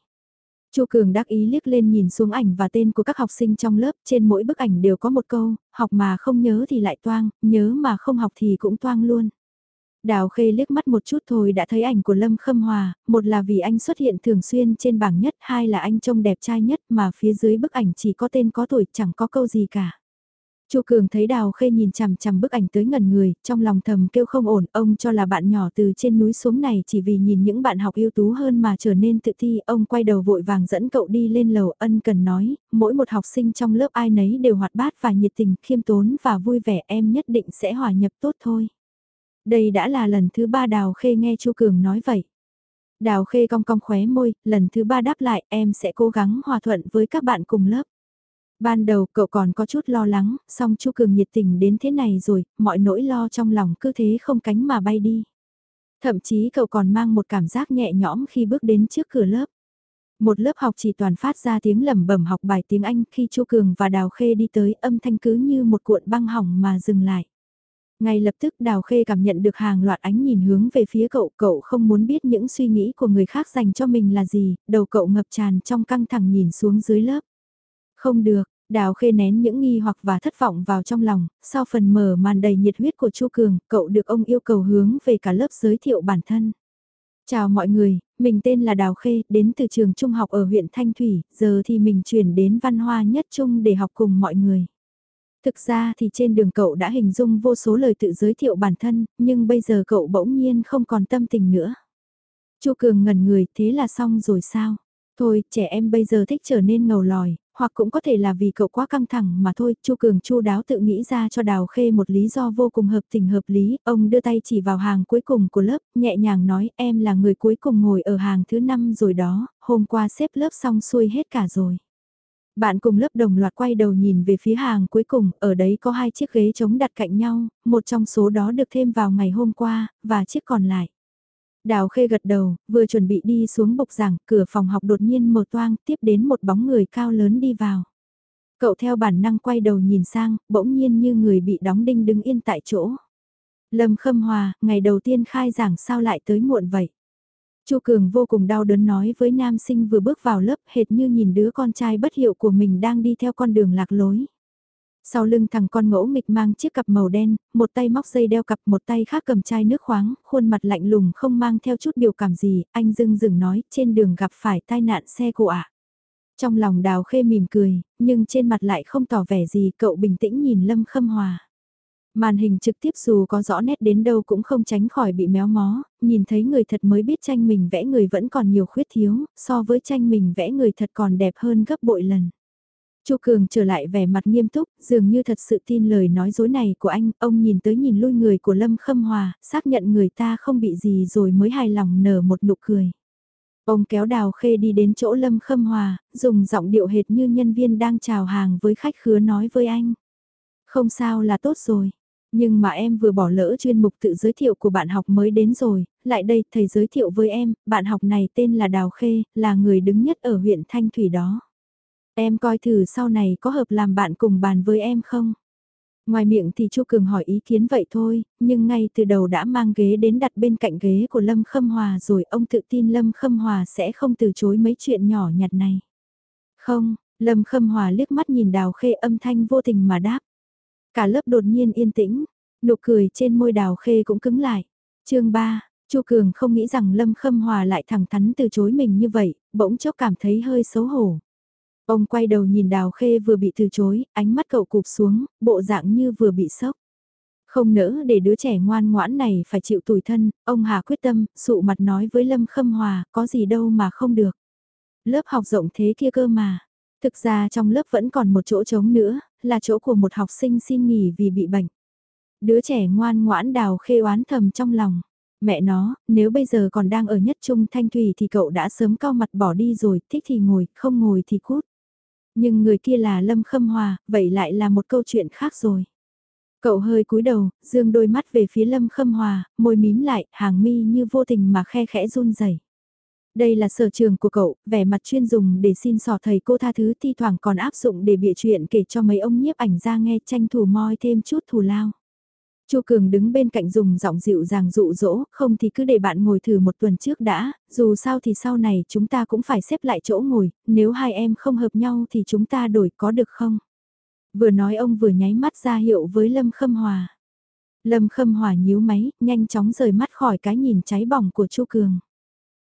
Chu Cường đắc ý liếc lên nhìn xuống ảnh và tên của các học sinh trong lớp, trên mỗi bức ảnh đều có một câu, học mà không nhớ thì lại toang, nhớ mà không học thì cũng toang luôn. Đào Khê liếc mắt một chút thôi đã thấy ảnh của Lâm Khâm Hòa, một là vì anh xuất hiện thường xuyên trên bảng nhất, hai là anh trông đẹp trai nhất mà phía dưới bức ảnh chỉ có tên có tuổi chẳng có câu gì cả. Chu Cường thấy Đào Khê nhìn chằm chằm bức ảnh tới ngần người, trong lòng thầm kêu không ổn, ông cho là bạn nhỏ từ trên núi xuống này chỉ vì nhìn những bạn học ưu tú hơn mà trở nên tự thi, ông quay đầu vội vàng dẫn cậu đi lên lầu ân cần nói, mỗi một học sinh trong lớp ai nấy đều hoạt bát và nhiệt tình, khiêm tốn và vui vẻ em nhất định sẽ hòa nhập tốt thôi. Đây đã là lần thứ ba Đào Khê nghe Chu Cường nói vậy. Đào Khê cong cong khóe môi, lần thứ ba đáp lại em sẽ cố gắng hòa thuận với các bạn cùng lớp. Ban đầu cậu còn có chút lo lắng, song Chu Cường nhiệt tình đến thế này rồi, mọi nỗi lo trong lòng cứ thế không cánh mà bay đi. Thậm chí cậu còn mang một cảm giác nhẹ nhõm khi bước đến trước cửa lớp. Một lớp học chỉ toàn phát ra tiếng lẩm bẩm học bài tiếng Anh khi Chu Cường và Đào Khê đi tới âm thanh cứ như một cuộn băng hỏng mà dừng lại. Ngay lập tức Đào Khê cảm nhận được hàng loạt ánh nhìn hướng về phía cậu, cậu không muốn biết những suy nghĩ của người khác dành cho mình là gì, đầu cậu ngập tràn trong căng thẳng nhìn xuống dưới lớp. Không được, Đào khê nén những nghi hoặc và thất vọng vào trong lòng, sau phần mở màn đầy nhiệt huyết của Chu Cường, cậu được ông yêu cầu hướng về cả lớp giới thiệu bản thân. Chào mọi người, mình tên là Đào Khê, đến từ trường trung học ở huyện Thanh Thủy, giờ thì mình chuyển đến văn hoa nhất trung để học cùng mọi người. Thực ra thì trên đường cậu đã hình dung vô số lời tự giới thiệu bản thân, nhưng bây giờ cậu bỗng nhiên không còn tâm tình nữa. Chu Cường ngẩn người, thế là xong rồi sao? Thôi, trẻ em bây giờ thích trở nên ngầu lòi, hoặc cũng có thể là vì cậu quá căng thẳng mà thôi, Chu Cường chu đáo tự nghĩ ra cho Đào Khê một lý do vô cùng hợp tình hợp lý, ông đưa tay chỉ vào hàng cuối cùng của lớp, nhẹ nhàng nói em là người cuối cùng ngồi ở hàng thứ năm rồi đó, hôm qua xếp lớp xong xuôi hết cả rồi. Bạn cùng lớp đồng loạt quay đầu nhìn về phía hàng cuối cùng, ở đấy có hai chiếc ghế chống đặt cạnh nhau, một trong số đó được thêm vào ngày hôm qua, và chiếc còn lại. Đào khê gật đầu, vừa chuẩn bị đi xuống bục giảng, cửa phòng học đột nhiên mở toang, tiếp đến một bóng người cao lớn đi vào. Cậu theo bản năng quay đầu nhìn sang, bỗng nhiên như người bị đóng đinh đứng yên tại chỗ. Lâm Khâm Hòa, ngày đầu tiên khai giảng sao lại tới muộn vậy? Chu Cường vô cùng đau đớn nói với nam sinh vừa bước vào lớp hệt như nhìn đứa con trai bất hiệu của mình đang đi theo con đường lạc lối. Sau lưng thằng con ngỗ nghịch mang chiếc cặp màu đen, một tay móc dây đeo cặp một tay khác cầm chai nước khoáng, khuôn mặt lạnh lùng không mang theo chút biểu cảm gì, anh dưng dừng nói trên đường gặp phải tai nạn xe cộ ạ. Trong lòng đào khê mỉm cười, nhưng trên mặt lại không tỏ vẻ gì, cậu bình tĩnh nhìn Lâm Khâm Hòa. Màn hình trực tiếp dù có rõ nét đến đâu cũng không tránh khỏi bị méo mó, nhìn thấy người thật mới biết tranh mình vẽ người vẫn còn nhiều khuyết thiếu, so với tranh mình vẽ người thật còn đẹp hơn gấp bội lần. Chu Cường trở lại vẻ mặt nghiêm túc, dường như thật sự tin lời nói dối này của anh, ông nhìn tới nhìn lui người của Lâm Khâm Hòa, xác nhận người ta không bị gì rồi mới hài lòng nở một nụ cười. Ông kéo đào khê đi đến chỗ Lâm Khâm Hòa, dùng giọng điệu hệt như nhân viên đang chào hàng với khách khứa nói với anh. Không sao là tốt rồi. Nhưng mà em vừa bỏ lỡ chuyên mục tự giới thiệu của bạn học mới đến rồi, lại đây thầy giới thiệu với em, bạn học này tên là Đào Khê, là người đứng nhất ở huyện Thanh Thủy đó. Em coi thử sau này có hợp làm bạn cùng bàn với em không? Ngoài miệng thì Chu Cường hỏi ý kiến vậy thôi, nhưng ngay từ đầu đã mang ghế đến đặt bên cạnh ghế của Lâm Khâm Hòa rồi ông tự tin Lâm Khâm Hòa sẽ không từ chối mấy chuyện nhỏ nhặt này. Không, Lâm Khâm Hòa liếc mắt nhìn Đào Khê âm thanh vô tình mà đáp. Cả lớp đột nhiên yên tĩnh, nụ cười trên môi Đào Khê cũng cứng lại. chương 3, Chu Cường không nghĩ rằng Lâm Khâm Hòa lại thẳng thắn từ chối mình như vậy, bỗng chốc cảm thấy hơi xấu hổ. Ông quay đầu nhìn Đào Khê vừa bị từ chối, ánh mắt cậu cụp xuống, bộ dạng như vừa bị sốc. Không nỡ để đứa trẻ ngoan ngoãn này phải chịu tủi thân, ông Hà quyết tâm, sụ mặt nói với Lâm Khâm Hòa, có gì đâu mà không được. Lớp học rộng thế kia cơ mà. Thực ra trong lớp vẫn còn một chỗ trống nữa, là chỗ của một học sinh xin nghỉ vì bị bệnh. Đứa trẻ ngoan ngoãn đào khê oán thầm trong lòng. Mẹ nó, nếu bây giờ còn đang ở nhất trung thanh thủy thì cậu đã sớm cao mặt bỏ đi rồi, thích thì ngồi, không ngồi thì cút. Nhưng người kia là Lâm Khâm Hòa, vậy lại là một câu chuyện khác rồi. Cậu hơi cúi đầu, dương đôi mắt về phía Lâm Khâm Hòa, môi mím lại, hàng mi như vô tình mà khe khẽ run rẩy. Đây là sở trường của cậu, vẻ mặt chuyên dùng để xin sò thầy cô tha thứ thi thoảng còn áp dụng để bịa chuyện kể cho mấy ông nhiếp ảnh ra nghe tranh thủ moi thêm chút thù lao. Chu Cường đứng bên cạnh dùng giọng dịu dàng dụ dỗ, không thì cứ để bạn ngồi thử một tuần trước đã, dù sao thì sau này chúng ta cũng phải xếp lại chỗ ngồi, nếu hai em không hợp nhau thì chúng ta đổi có được không? Vừa nói ông vừa nháy mắt ra hiệu với Lâm Khâm Hòa. Lâm Khâm Hòa nhíu máy, nhanh chóng rời mắt khỏi cái nhìn cháy bỏng của Chu Cường.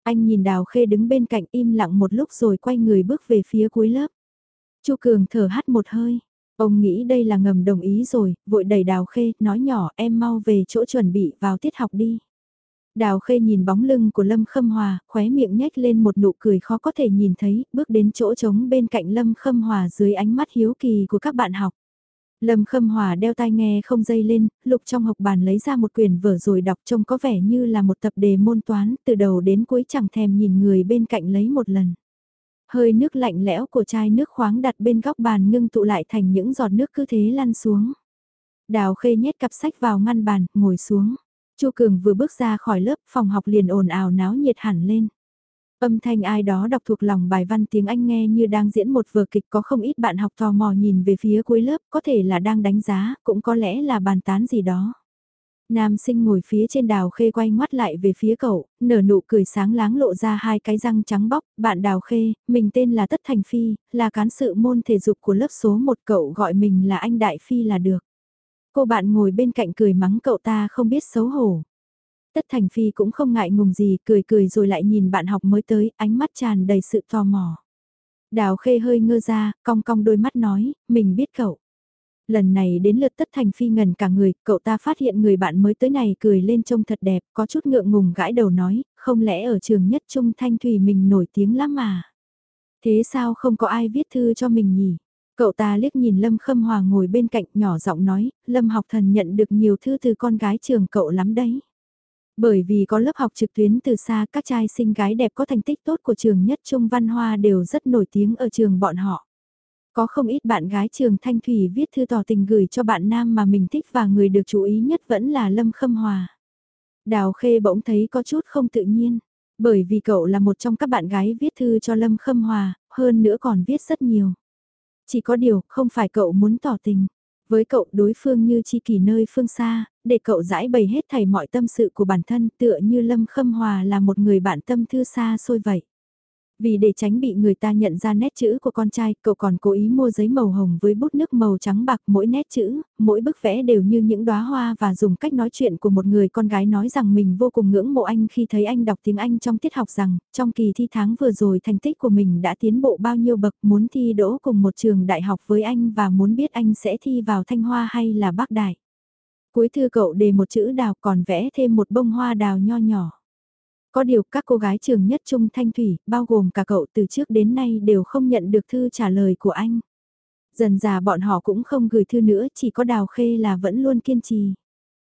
Anh nhìn Đào Khê đứng bên cạnh im lặng một lúc rồi quay người bước về phía cuối lớp. Chu Cường thở hắt một hơi. Ông nghĩ đây là ngầm đồng ý rồi, vội đẩy Đào Khê, nói nhỏ em mau về chỗ chuẩn bị vào tiết học đi. Đào Khê nhìn bóng lưng của Lâm Khâm Hòa, khóe miệng nhếch lên một nụ cười khó có thể nhìn thấy, bước đến chỗ trống bên cạnh Lâm Khâm Hòa dưới ánh mắt hiếu kỳ của các bạn học. Lâm Khâm Hòa đeo tai nghe không dây lên, lục trong học bàn lấy ra một quyển vở rồi đọc trông có vẻ như là một tập đề môn toán, từ đầu đến cuối chẳng thèm nhìn người bên cạnh lấy một lần. Hơi nước lạnh lẽo của chai nước khoáng đặt bên góc bàn ngưng tụ lại thành những giọt nước cứ thế lăn xuống. Đào khê nhét cặp sách vào ngăn bàn, ngồi xuống. Chu Cường vừa bước ra khỏi lớp, phòng học liền ồn ào náo nhiệt hẳn lên. Âm thanh ai đó đọc thuộc lòng bài văn tiếng Anh nghe như đang diễn một vở kịch có không ít bạn học tò mò nhìn về phía cuối lớp, có thể là đang đánh giá, cũng có lẽ là bàn tán gì đó. Nam sinh ngồi phía trên đào khê quay ngoắt lại về phía cậu, nở nụ cười sáng láng lộ ra hai cái răng trắng bóc, bạn đào khê, mình tên là Tất Thành Phi, là cán sự môn thể dục của lớp số 1 cậu gọi mình là anh Đại Phi là được. Cô bạn ngồi bên cạnh cười mắng cậu ta không biết xấu hổ. Tất Thành Phi cũng không ngại ngùng gì, cười cười rồi lại nhìn bạn học mới tới, ánh mắt tràn đầy sự tò mò. Đào Khê hơi ngơ ra, cong cong đôi mắt nói, mình biết cậu. Lần này đến lượt Tất Thành Phi ngần cả người, cậu ta phát hiện người bạn mới tới này cười lên trông thật đẹp, có chút ngượng ngùng gãi đầu nói, không lẽ ở trường nhất trung thanh thủy mình nổi tiếng lắm mà. Thế sao không có ai viết thư cho mình nhỉ? Cậu ta liếc nhìn Lâm Khâm Hòa ngồi bên cạnh nhỏ giọng nói, Lâm học thần nhận được nhiều thư từ con gái trường cậu lắm đấy. Bởi vì có lớp học trực tuyến từ xa các trai sinh gái đẹp có thành tích tốt của trường nhất trung văn hoa đều rất nổi tiếng ở trường bọn họ. Có không ít bạn gái trường Thanh Thủy viết thư tỏ tình gửi cho bạn nam mà mình thích và người được chú ý nhất vẫn là Lâm Khâm Hòa. Đào Khê bỗng thấy có chút không tự nhiên, bởi vì cậu là một trong các bạn gái viết thư cho Lâm Khâm Hòa, hơn nữa còn viết rất nhiều. Chỉ có điều, không phải cậu muốn tỏ tình. Với cậu đối phương như chi kỷ nơi phương xa, để cậu giải bày hết thảy mọi tâm sự của bản thân tựa như Lâm Khâm Hòa là một người bạn tâm thư xa xôi vậy. Vì để tránh bị người ta nhận ra nét chữ của con trai, cậu còn cố ý mua giấy màu hồng với bút nước màu trắng bạc mỗi nét chữ, mỗi bức vẽ đều như những đóa hoa và dùng cách nói chuyện của một người con gái nói rằng mình vô cùng ngưỡng mộ anh khi thấy anh đọc tiếng Anh trong tiết học rằng, trong kỳ thi tháng vừa rồi thành tích của mình đã tiến bộ bao nhiêu bậc muốn thi đỗ cùng một trường đại học với anh và muốn biết anh sẽ thi vào Thanh Hoa hay là Bắc Đại. Cuối thư cậu đề một chữ đào còn vẽ thêm một bông hoa đào nho nhỏ. Có điều các cô gái trường nhất trung thanh thủy, bao gồm cả cậu từ trước đến nay đều không nhận được thư trả lời của anh. Dần già bọn họ cũng không gửi thư nữa, chỉ có Đào Khê là vẫn luôn kiên trì.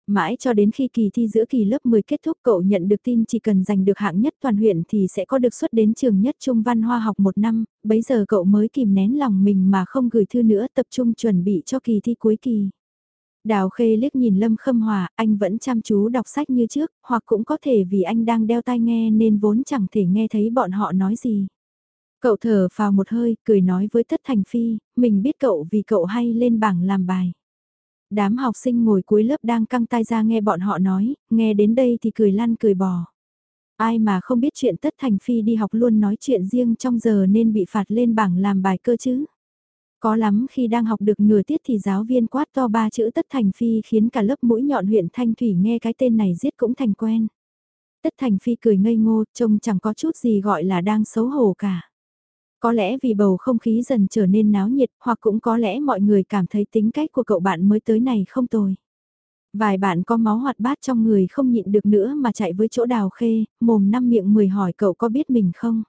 Mãi cho đến khi kỳ thi giữa kỳ lớp 10 kết thúc cậu nhận được tin chỉ cần giành được hạng nhất toàn huyện thì sẽ có được xuất đến trường nhất trung văn hoa học một năm, bấy giờ cậu mới kìm nén lòng mình mà không gửi thư nữa tập trung chuẩn bị cho kỳ thi cuối kỳ. Đào Khê liếc nhìn Lâm Khâm Hòa, anh vẫn chăm chú đọc sách như trước, hoặc cũng có thể vì anh đang đeo tai nghe nên vốn chẳng thể nghe thấy bọn họ nói gì. Cậu thở vào một hơi, cười nói với Thất Thành Phi, mình biết cậu vì cậu hay lên bảng làm bài. Đám học sinh ngồi cuối lớp đang căng tai ra nghe bọn họ nói, nghe đến đây thì cười lăn cười bò. Ai mà không biết chuyện Tất Thành Phi đi học luôn nói chuyện riêng trong giờ nên bị phạt lên bảng làm bài cơ chứ. Có lắm khi đang học được nửa tiết thì giáo viên quát to ba chữ Tất Thành Phi khiến cả lớp mũi nhọn huyện Thanh Thủy nghe cái tên này giết cũng thành quen. Tất Thành Phi cười ngây ngô, trông chẳng có chút gì gọi là đang xấu hổ cả. Có lẽ vì bầu không khí dần trở nên náo nhiệt hoặc cũng có lẽ mọi người cảm thấy tính cách của cậu bạn mới tới này không tồi. Vài bạn có máu hoạt bát trong người không nhịn được nữa mà chạy với chỗ đào khê, mồm năm miệng mười hỏi cậu có biết mình không?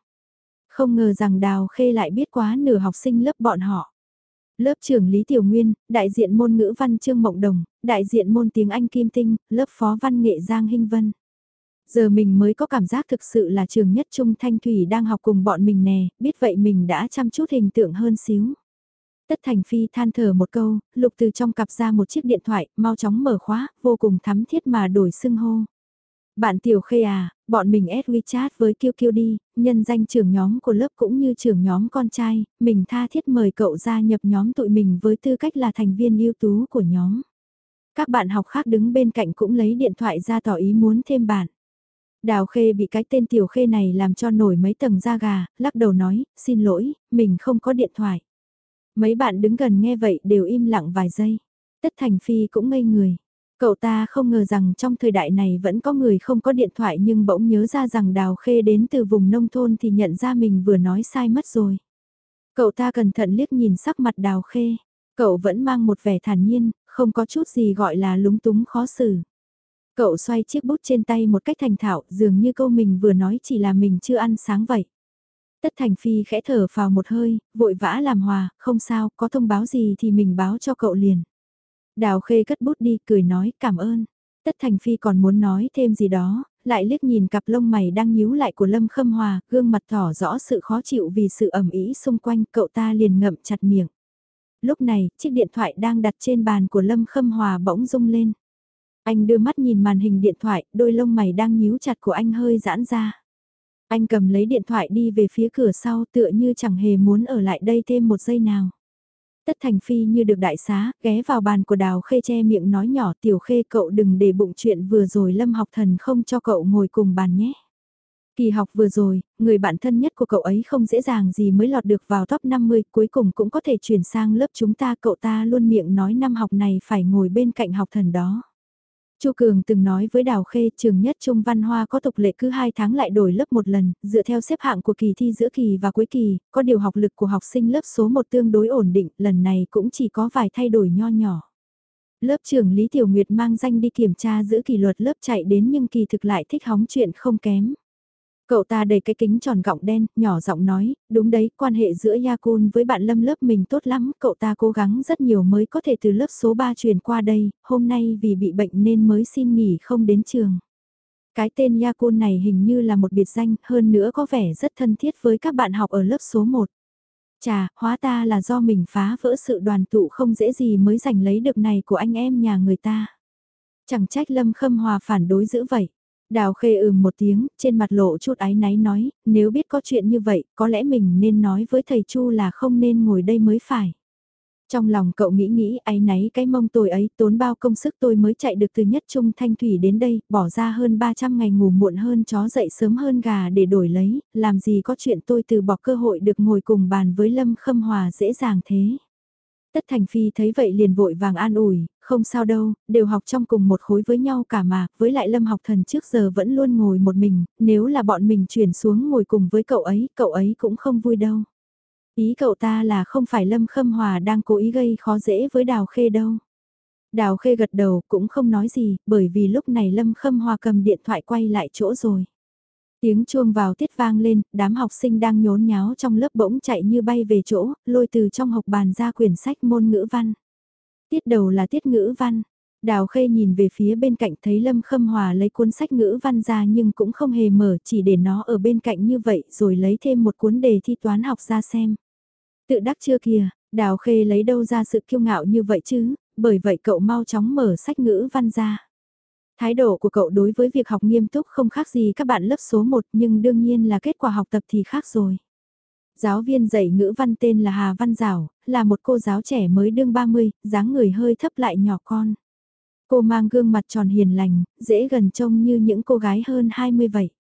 Không ngờ rằng đào khê lại biết quá nửa học sinh lớp bọn họ. Lớp trưởng Lý Tiểu Nguyên, đại diện môn ngữ văn Trương Mộng Đồng, đại diện môn tiếng Anh Kim Tinh, lớp phó văn nghệ Giang Hinh Vân. Giờ mình mới có cảm giác thực sự là trường nhất trung Thanh Thủy đang học cùng bọn mình nè, biết vậy mình đã chăm chút hình tượng hơn xíu. Tất Thành Phi than thở một câu, lục từ trong cặp ra một chiếc điện thoại, mau chóng mở khóa, vô cùng thắm thiết mà đổi xưng hô. Bạn Tiểu Khê à, bọn mình add WeChat với Kiêu Kiêu đi, nhân danh trưởng nhóm của lớp cũng như trưởng nhóm con trai, mình tha thiết mời cậu gia nhập nhóm tụi mình với tư cách là thành viên ưu tú của nhóm. Các bạn học khác đứng bên cạnh cũng lấy điện thoại ra tỏ ý muốn thêm bạn. Đào Khê bị cái tên Tiểu Khê này làm cho nổi mấy tầng da gà, lắc đầu nói, xin lỗi, mình không có điện thoại. Mấy bạn đứng gần nghe vậy đều im lặng vài giây. Tất Thành Phi cũng ngây người. Cậu ta không ngờ rằng trong thời đại này vẫn có người không có điện thoại nhưng bỗng nhớ ra rằng Đào Khê đến từ vùng nông thôn thì nhận ra mình vừa nói sai mất rồi. Cậu ta cẩn thận liếc nhìn sắc mặt Đào Khê. Cậu vẫn mang một vẻ thản nhiên, không có chút gì gọi là lúng túng khó xử. Cậu xoay chiếc bút trên tay một cách thành thạo, dường như câu mình vừa nói chỉ là mình chưa ăn sáng vậy. Tất Thành Phi khẽ thở vào một hơi, vội vã làm hòa, không sao, có thông báo gì thì mình báo cho cậu liền. Đào Khê cất bút đi, cười nói, cảm ơn. Tất Thành Phi còn muốn nói thêm gì đó, lại liếc nhìn cặp lông mày đang nhíu lại của Lâm Khâm Hòa, gương mặt tỏ rõ sự khó chịu vì sự ẩm ý xung quanh, cậu ta liền ngậm chặt miệng. Lúc này, chiếc điện thoại đang đặt trên bàn của Lâm Khâm Hòa bỗng rung lên. Anh đưa mắt nhìn màn hình điện thoại, đôi lông mày đang nhíu chặt của anh hơi giãn ra. Anh cầm lấy điện thoại đi về phía cửa sau tựa như chẳng hề muốn ở lại đây thêm một giây nào. Tất Thành Phi như được đại xá, ghé vào bàn của Đào Khê che miệng nói nhỏ tiểu khê cậu đừng để bụng chuyện vừa rồi Lâm học thần không cho cậu ngồi cùng bàn nhé. Kỳ học vừa rồi, người bạn thân nhất của cậu ấy không dễ dàng gì mới lọt được vào top 50, cuối cùng cũng có thể chuyển sang lớp chúng ta, cậu ta luôn miệng nói năm học này phải ngồi bên cạnh học thần đó. Chu Cường từng nói với Đào Khê trường nhất Trung Văn Hoa có tục lệ cứ 2 tháng lại đổi lớp một lần, dựa theo xếp hạng của kỳ thi giữa kỳ và cuối kỳ, có điều học lực của học sinh lớp số 1 tương đối ổn định, lần này cũng chỉ có vài thay đổi nho nhỏ. Lớp trưởng Lý Tiểu Nguyệt mang danh đi kiểm tra giữ kỷ luật lớp chạy đến nhưng kỳ thực lại thích hóng chuyện không kém. Cậu ta đầy cái kính tròn gọng đen, nhỏ giọng nói, đúng đấy, quan hệ giữa Yakun với bạn lâm lớp mình tốt lắm, cậu ta cố gắng rất nhiều mới có thể từ lớp số 3 truyền qua đây, hôm nay vì bị bệnh nên mới xin nghỉ không đến trường. Cái tên Yakun này hình như là một biệt danh, hơn nữa có vẻ rất thân thiết với các bạn học ở lớp số 1. Chà, hóa ta là do mình phá vỡ sự đoàn tụ không dễ gì mới giành lấy được này của anh em nhà người ta. Chẳng trách Lâm Khâm Hòa phản đối dữ vậy. Đào khê ừm một tiếng, trên mặt lộ chút ái náy nói, nếu biết có chuyện như vậy, có lẽ mình nên nói với thầy Chu là không nên ngồi đây mới phải. Trong lòng cậu nghĩ nghĩ ái náy cái mông tôi ấy tốn bao công sức tôi mới chạy được từ nhất trung thanh thủy đến đây, bỏ ra hơn 300 ngày ngủ muộn hơn chó dậy sớm hơn gà để đổi lấy, làm gì có chuyện tôi từ bỏ cơ hội được ngồi cùng bàn với Lâm Khâm Hòa dễ dàng thế. Tất Thành Phi thấy vậy liền vội vàng an ủi, không sao đâu, đều học trong cùng một khối với nhau cả mà, với lại Lâm học thần trước giờ vẫn luôn ngồi một mình, nếu là bọn mình chuyển xuống ngồi cùng với cậu ấy, cậu ấy cũng không vui đâu. Ý cậu ta là không phải Lâm Khâm Hòa đang cố ý gây khó dễ với Đào Khê đâu. Đào Khê gật đầu cũng không nói gì, bởi vì lúc này Lâm Khâm Hòa cầm điện thoại quay lại chỗ rồi. Tiếng chuông vào tiết vang lên, đám học sinh đang nhốn nháo trong lớp bỗng chạy như bay về chỗ, lôi từ trong học bàn ra quyển sách môn ngữ văn. Tiết đầu là tiết ngữ văn. Đào Khê nhìn về phía bên cạnh thấy Lâm Khâm Hòa lấy cuốn sách ngữ văn ra nhưng cũng không hề mở chỉ để nó ở bên cạnh như vậy rồi lấy thêm một cuốn đề thi toán học ra xem. Tự đắc chưa kìa, Đào Khê lấy đâu ra sự kiêu ngạo như vậy chứ, bởi vậy cậu mau chóng mở sách ngữ văn ra. Thái độ của cậu đối với việc học nghiêm túc không khác gì các bạn lớp số 1 nhưng đương nhiên là kết quả học tập thì khác rồi. Giáo viên dạy ngữ văn tên là Hà Văn Giảo, là một cô giáo trẻ mới đương 30, dáng người hơi thấp lại nhỏ con. Cô mang gương mặt tròn hiền lành, dễ gần trông như những cô gái hơn 20 vậy.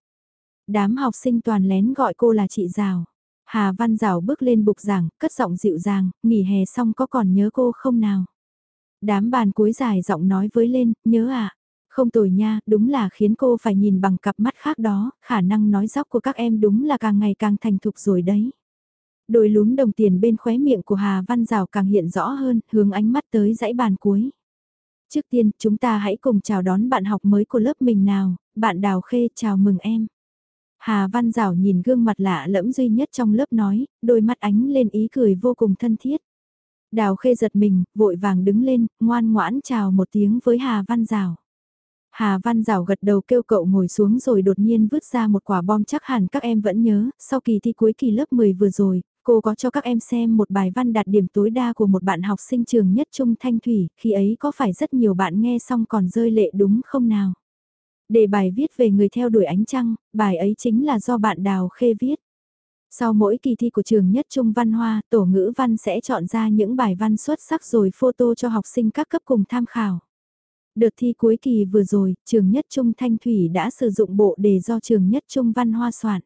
Đám học sinh toàn lén gọi cô là chị Giảo. Hà Văn Giảo bước lên bục giảng, cất giọng dịu dàng, nghỉ hè xong có còn nhớ cô không nào? Đám bàn cuối dài giọng nói với lên, nhớ à? Không tồi nha, đúng là khiến cô phải nhìn bằng cặp mắt khác đó, khả năng nói dóc của các em đúng là càng ngày càng thành thục rồi đấy. Đôi lúm đồng tiền bên khóe miệng của Hà Văn Giảo càng hiện rõ hơn, hướng ánh mắt tới dãy bàn cuối. Trước tiên, chúng ta hãy cùng chào đón bạn học mới của lớp mình nào, bạn Đào Khê chào mừng em. Hà Văn Giảo nhìn gương mặt lạ lẫm duy nhất trong lớp nói, đôi mắt ánh lên ý cười vô cùng thân thiết. Đào Khê giật mình, vội vàng đứng lên, ngoan ngoãn chào một tiếng với Hà Văn Giảo. Hà Văn Giảo gật đầu kêu cậu ngồi xuống rồi đột nhiên vứt ra một quả bom chắc hẳn các em vẫn nhớ, sau kỳ thi cuối kỳ lớp 10 vừa rồi, cô có cho các em xem một bài văn đạt điểm tối đa của một bạn học sinh trường nhất trung Thanh Thủy, khi ấy có phải rất nhiều bạn nghe xong còn rơi lệ đúng không nào? Để bài viết về người theo đuổi ánh trăng, bài ấy chính là do bạn Đào Khê viết. Sau mỗi kỳ thi của trường nhất trung văn hoa, tổ ngữ văn sẽ chọn ra những bài văn xuất sắc rồi photo cho học sinh các cấp cùng tham khảo. Đợt thi cuối kỳ vừa rồi, trường nhất trung Thanh Thủy đã sử dụng bộ đề do trường nhất trung văn hoa soạn.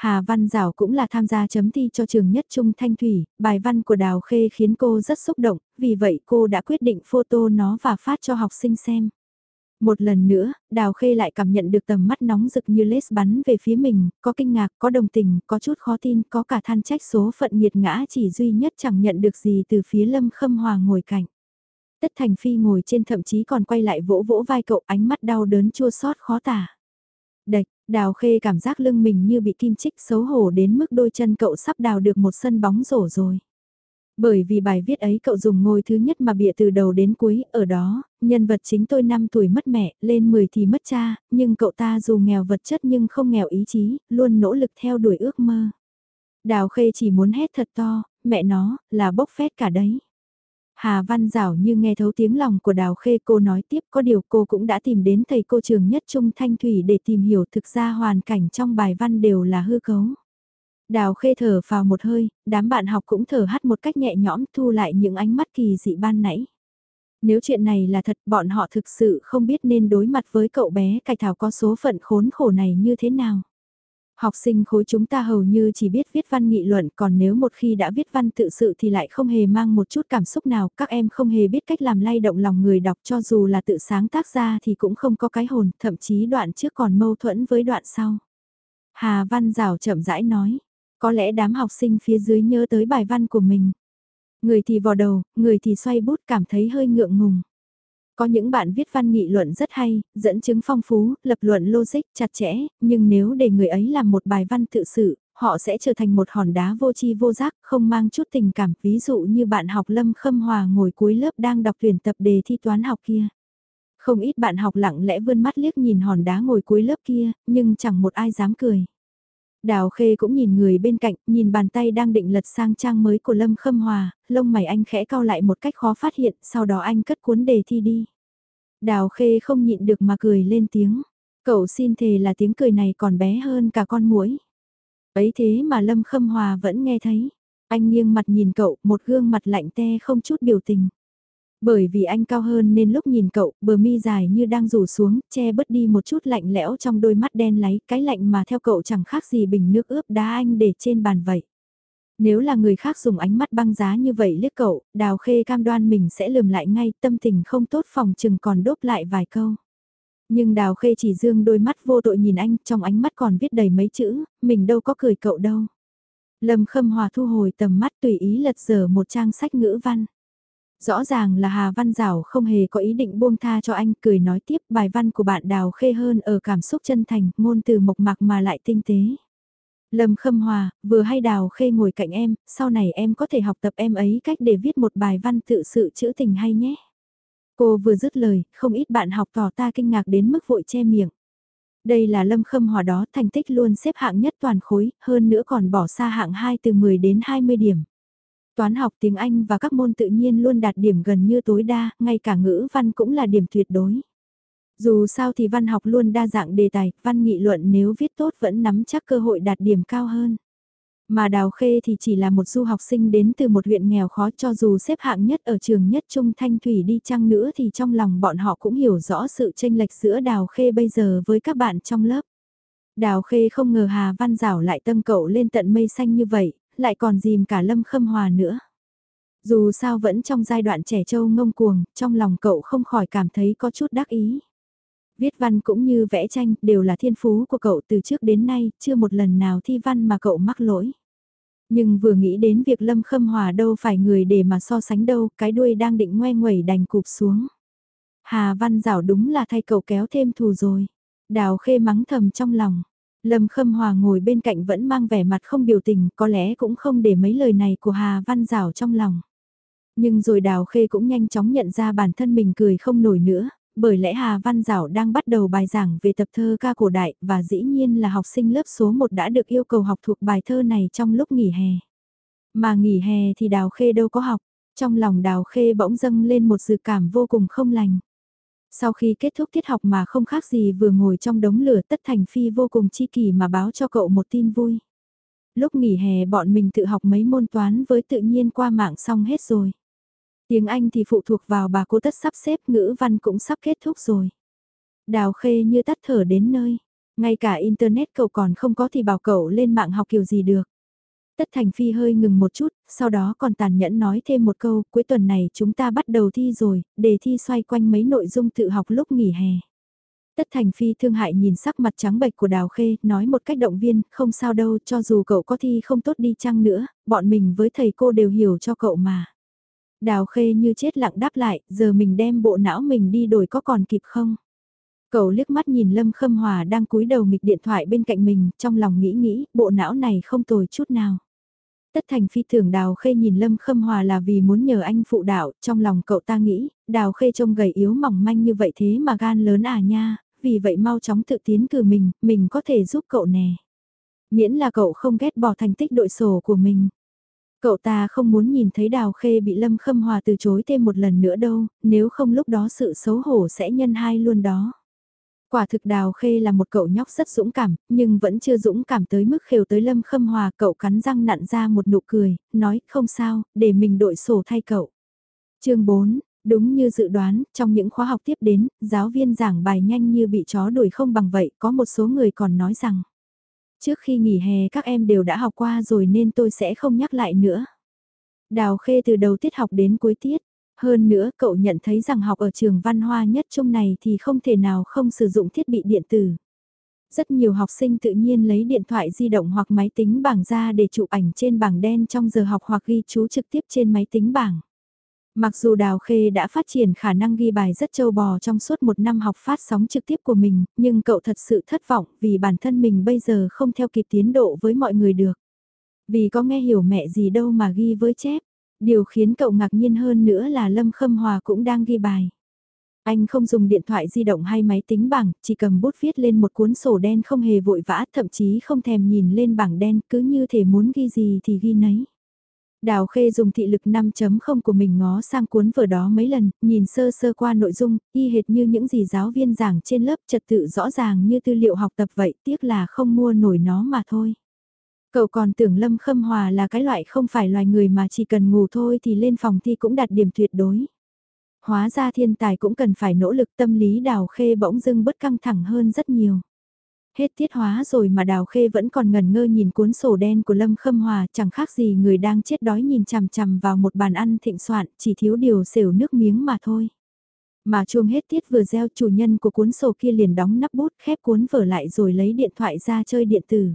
Hà Văn Giảo cũng là tham gia chấm thi cho trường nhất trung Thanh Thủy, bài văn của Đào Khê khiến cô rất xúc động, vì vậy cô đã quyết định photo nó và phát cho học sinh xem. Một lần nữa, Đào Khê lại cảm nhận được tầm mắt nóng rực như lết bắn về phía mình, có kinh ngạc, có đồng tình, có chút khó tin, có cả than trách số phận nghiệt ngã chỉ duy nhất chẳng nhận được gì từ phía Lâm Khâm Hòa ngồi cạnh. Tất Thành Phi ngồi trên thậm chí còn quay lại vỗ vỗ vai cậu ánh mắt đau đớn chua xót khó tả. Đạch, Đào Khê cảm giác lưng mình như bị kim chích xấu hổ đến mức đôi chân cậu sắp đào được một sân bóng rổ rồi. Bởi vì bài viết ấy cậu dùng ngôi thứ nhất mà bịa từ đầu đến cuối, ở đó, nhân vật chính tôi 5 tuổi mất mẹ, lên 10 thì mất cha, nhưng cậu ta dù nghèo vật chất nhưng không nghèo ý chí, luôn nỗ lực theo đuổi ước mơ. Đào Khê chỉ muốn hét thật to, mẹ nó, là bốc phét cả đấy. Hà Văn Giảo như nghe thấu tiếng lòng của Đào Khê cô nói tiếp có điều cô cũng đã tìm đến thầy cô trường nhất Trung Thanh Thủy để tìm hiểu thực ra hoàn cảnh trong bài văn đều là hư cấu. Đào Khê thở vào một hơi, đám bạn học cũng thở hắt một cách nhẹ nhõm thu lại những ánh mắt kỳ dị ban nãy. Nếu chuyện này là thật bọn họ thực sự không biết nên đối mặt với cậu bé cải thảo có số phận khốn khổ này như thế nào. Học sinh khối chúng ta hầu như chỉ biết viết văn nghị luận còn nếu một khi đã viết văn tự sự thì lại không hề mang một chút cảm xúc nào, các em không hề biết cách làm lay động lòng người đọc cho dù là tự sáng tác ra thì cũng không có cái hồn, thậm chí đoạn trước còn mâu thuẫn với đoạn sau. Hà Văn Giảo chậm rãi nói, có lẽ đám học sinh phía dưới nhớ tới bài văn của mình. Người thì vò đầu, người thì xoay bút cảm thấy hơi ngượng ngùng. Có những bạn viết văn nghị luận rất hay, dẫn chứng phong phú, lập luận logic chặt chẽ, nhưng nếu để người ấy làm một bài văn tự sự, họ sẽ trở thành một hòn đá vô tri vô giác, không mang chút tình cảm. Ví dụ như bạn học Lâm Khâm Hòa ngồi cuối lớp đang đọc tuyển tập đề thi toán học kia. Không ít bạn học lặng lẽ vươn mắt liếc nhìn hòn đá ngồi cuối lớp kia, nhưng chẳng một ai dám cười. Đào Khê cũng nhìn người bên cạnh, nhìn bàn tay đang định lật sang trang mới của Lâm Khâm Hòa, lông mày anh khẽ cao lại một cách khó phát hiện, sau đó anh cất cuốn đề thi đi. Đào Khê không nhịn được mà cười lên tiếng. Cậu xin thề là tiếng cười này còn bé hơn cả con muỗi. Ấy thế mà Lâm Khâm Hòa vẫn nghe thấy. Anh nghiêng mặt nhìn cậu, một gương mặt lạnh te không chút biểu tình. Bởi vì anh cao hơn nên lúc nhìn cậu, bờ mi dài như đang rủ xuống, che bớt đi một chút lạnh lẽo trong đôi mắt đen láy, cái lạnh mà theo cậu chẳng khác gì bình nước ướp đá anh để trên bàn vậy. Nếu là người khác dùng ánh mắt băng giá như vậy liếc cậu, đào khê cam đoan mình sẽ lườm lại ngay, tâm tình không tốt phòng chừng còn đốt lại vài câu. Nhưng đào khê chỉ dương đôi mắt vô tội nhìn anh, trong ánh mắt còn viết đầy mấy chữ, mình đâu có cười cậu đâu. Lâm Khâm Hòa thu hồi tầm mắt tùy ý lật dở một trang sách ngữ văn. Rõ ràng là Hà Văn Giảo không hề có ý định buông tha cho anh, cười nói tiếp bài văn của bạn đào khê hơn ở cảm xúc chân thành, ngôn từ mộc mạc mà lại tinh tế. Lâm Khâm Hòa, vừa hay đào khê ngồi cạnh em, sau này em có thể học tập em ấy cách để viết một bài văn tự sự chữ tình hay nhé. Cô vừa dứt lời, không ít bạn học tỏ ta kinh ngạc đến mức vội che miệng. Đây là Lâm Khâm Hòa đó thành tích luôn xếp hạng nhất toàn khối, hơn nữa còn bỏ xa hạng 2 từ 10 đến 20 điểm. Toán học tiếng Anh và các môn tự nhiên luôn đạt điểm gần như tối đa, ngay cả ngữ văn cũng là điểm tuyệt đối. Dù sao thì văn học luôn đa dạng đề tài, văn nghị luận nếu viết tốt vẫn nắm chắc cơ hội đạt điểm cao hơn. Mà Đào Khê thì chỉ là một du học sinh đến từ một huyện nghèo khó cho dù xếp hạng nhất ở trường nhất trung thanh thủy đi chăng nữa thì trong lòng bọn họ cũng hiểu rõ sự tranh lệch giữa Đào Khê bây giờ với các bạn trong lớp. Đào Khê không ngờ Hà Văn Giảo lại tâm cậu lên tận mây xanh như vậy, lại còn dìm cả Lâm Khâm Hòa nữa. Dù sao vẫn trong giai đoạn trẻ trâu ngông cuồng, trong lòng cậu không khỏi cảm thấy có chút đắc ý. Viết văn cũng như vẽ tranh đều là thiên phú của cậu từ trước đến nay, chưa một lần nào thi văn mà cậu mắc lỗi. Nhưng vừa nghĩ đến việc Lâm Khâm Hòa đâu phải người để mà so sánh đâu, cái đuôi đang định ngoe nguẩy đành cụp xuống. Hà Văn Giảo đúng là thay cậu kéo thêm thù rồi. Đào khê mắng thầm trong lòng. Lâm Khâm Hòa ngồi bên cạnh vẫn mang vẻ mặt không biểu tình, có lẽ cũng không để mấy lời này của Hà Văn Giảo trong lòng. Nhưng rồi Đào Khê cũng nhanh chóng nhận ra bản thân mình cười không nổi nữa, bởi lẽ Hà Văn Giảo đang bắt đầu bài giảng về tập thơ ca cổ đại và dĩ nhiên là học sinh lớp số 1 đã được yêu cầu học thuộc bài thơ này trong lúc nghỉ hè. Mà nghỉ hè thì Đào Khê đâu có học, trong lòng Đào Khê bỗng dâng lên một dự cảm vô cùng không lành. Sau khi kết thúc tiết học mà không khác gì vừa ngồi trong đống lửa tất thành phi vô cùng chi kỳ mà báo cho cậu một tin vui. Lúc nghỉ hè bọn mình tự học mấy môn toán với tự nhiên qua mạng xong hết rồi. Tiếng Anh thì phụ thuộc vào bà cô tất sắp xếp, ngữ văn cũng sắp kết thúc rồi. Đào khê như tắt thở đến nơi. Ngay cả Internet cậu còn không có thì bảo cậu lên mạng học kiểu gì được. Tất Thành Phi hơi ngừng một chút, sau đó còn tàn nhẫn nói thêm một câu, cuối tuần này chúng ta bắt đầu thi rồi, đề thi xoay quanh mấy nội dung tự học lúc nghỉ hè. Tất Thành Phi thương hại nhìn sắc mặt trắng bệch của Đào Khê, nói một cách động viên, không sao đâu, cho dù cậu có thi không tốt đi chăng nữa, bọn mình với thầy cô đều hiểu cho cậu mà. Đào khê như chết lặng đáp lại, giờ mình đem bộ não mình đi đổi có còn kịp không? Cậu liếc mắt nhìn Lâm Khâm Hòa đang cúi đầu nghịch điện thoại bên cạnh mình, trong lòng nghĩ nghĩ, bộ não này không tồi chút nào. Tất thành phi thường đào khê nhìn Lâm Khâm Hòa là vì muốn nhờ anh phụ đạo, trong lòng cậu ta nghĩ, đào khê trông gầy yếu mỏng manh như vậy thế mà gan lớn à nha, vì vậy mau chóng tự tiến cử mình, mình có thể giúp cậu nè. Miễn là cậu không ghét bỏ thành tích đội sổ của mình. Cậu ta không muốn nhìn thấy Đào Khê bị Lâm Khâm Hòa từ chối thêm một lần nữa đâu, nếu không lúc đó sự xấu hổ sẽ nhân hai luôn đó. Quả thực Đào Khê là một cậu nhóc rất dũng cảm, nhưng vẫn chưa dũng cảm tới mức khều tới Lâm Khâm Hòa. Cậu cắn răng nặn ra một nụ cười, nói không sao, để mình đội sổ thay cậu. chương 4, đúng như dự đoán, trong những khóa học tiếp đến, giáo viên giảng bài nhanh như bị chó đuổi không bằng vậy, có một số người còn nói rằng Trước khi nghỉ hè các em đều đã học qua rồi nên tôi sẽ không nhắc lại nữa. Đào Khê từ đầu tiết học đến cuối tiết. Hơn nữa cậu nhận thấy rằng học ở trường văn hoa nhất trung này thì không thể nào không sử dụng thiết bị điện tử. Rất nhiều học sinh tự nhiên lấy điện thoại di động hoặc máy tính bảng ra để chụp ảnh trên bảng đen trong giờ học hoặc ghi chú trực tiếp trên máy tính bảng. Mặc dù Đào Khê đã phát triển khả năng ghi bài rất châu bò trong suốt một năm học phát sóng trực tiếp của mình, nhưng cậu thật sự thất vọng vì bản thân mình bây giờ không theo kịp tiến độ với mọi người được. Vì có nghe hiểu mẹ gì đâu mà ghi với chép. Điều khiến cậu ngạc nhiên hơn nữa là Lâm Khâm Hòa cũng đang ghi bài. Anh không dùng điện thoại di động hay máy tính bảng, chỉ cầm bút viết lên một cuốn sổ đen không hề vội vã, thậm chí không thèm nhìn lên bảng đen, cứ như thể muốn ghi gì thì ghi nấy. Đào Khê dùng thị lực 5.0 của mình ngó sang cuốn vở đó mấy lần, nhìn sơ sơ qua nội dung, y hệt như những gì giáo viên giảng trên lớp trật tự rõ ràng như tư liệu học tập vậy, tiếc là không mua nổi nó mà thôi. Cậu còn tưởng Lâm Khâm Hòa là cái loại không phải loài người mà chỉ cần ngủ thôi thì lên phòng thi cũng đạt điểm tuyệt đối. Hóa ra thiên tài cũng cần phải nỗ lực tâm lý Đào Khê bỗng dưng bất căng thẳng hơn rất nhiều. Hết tiết hóa rồi mà Đào Khê vẫn còn ngần ngơ nhìn cuốn sổ đen của Lâm Khâm Hòa, chẳng khác gì người đang chết đói nhìn chằm chằm vào một bàn ăn thịnh soạn, chỉ thiếu điều xỉu nước miếng mà thôi. Mà chuông hết tiết vừa gieo chủ nhân của cuốn sổ kia liền đóng nắp bút khép cuốn vở lại rồi lấy điện thoại ra chơi điện tử.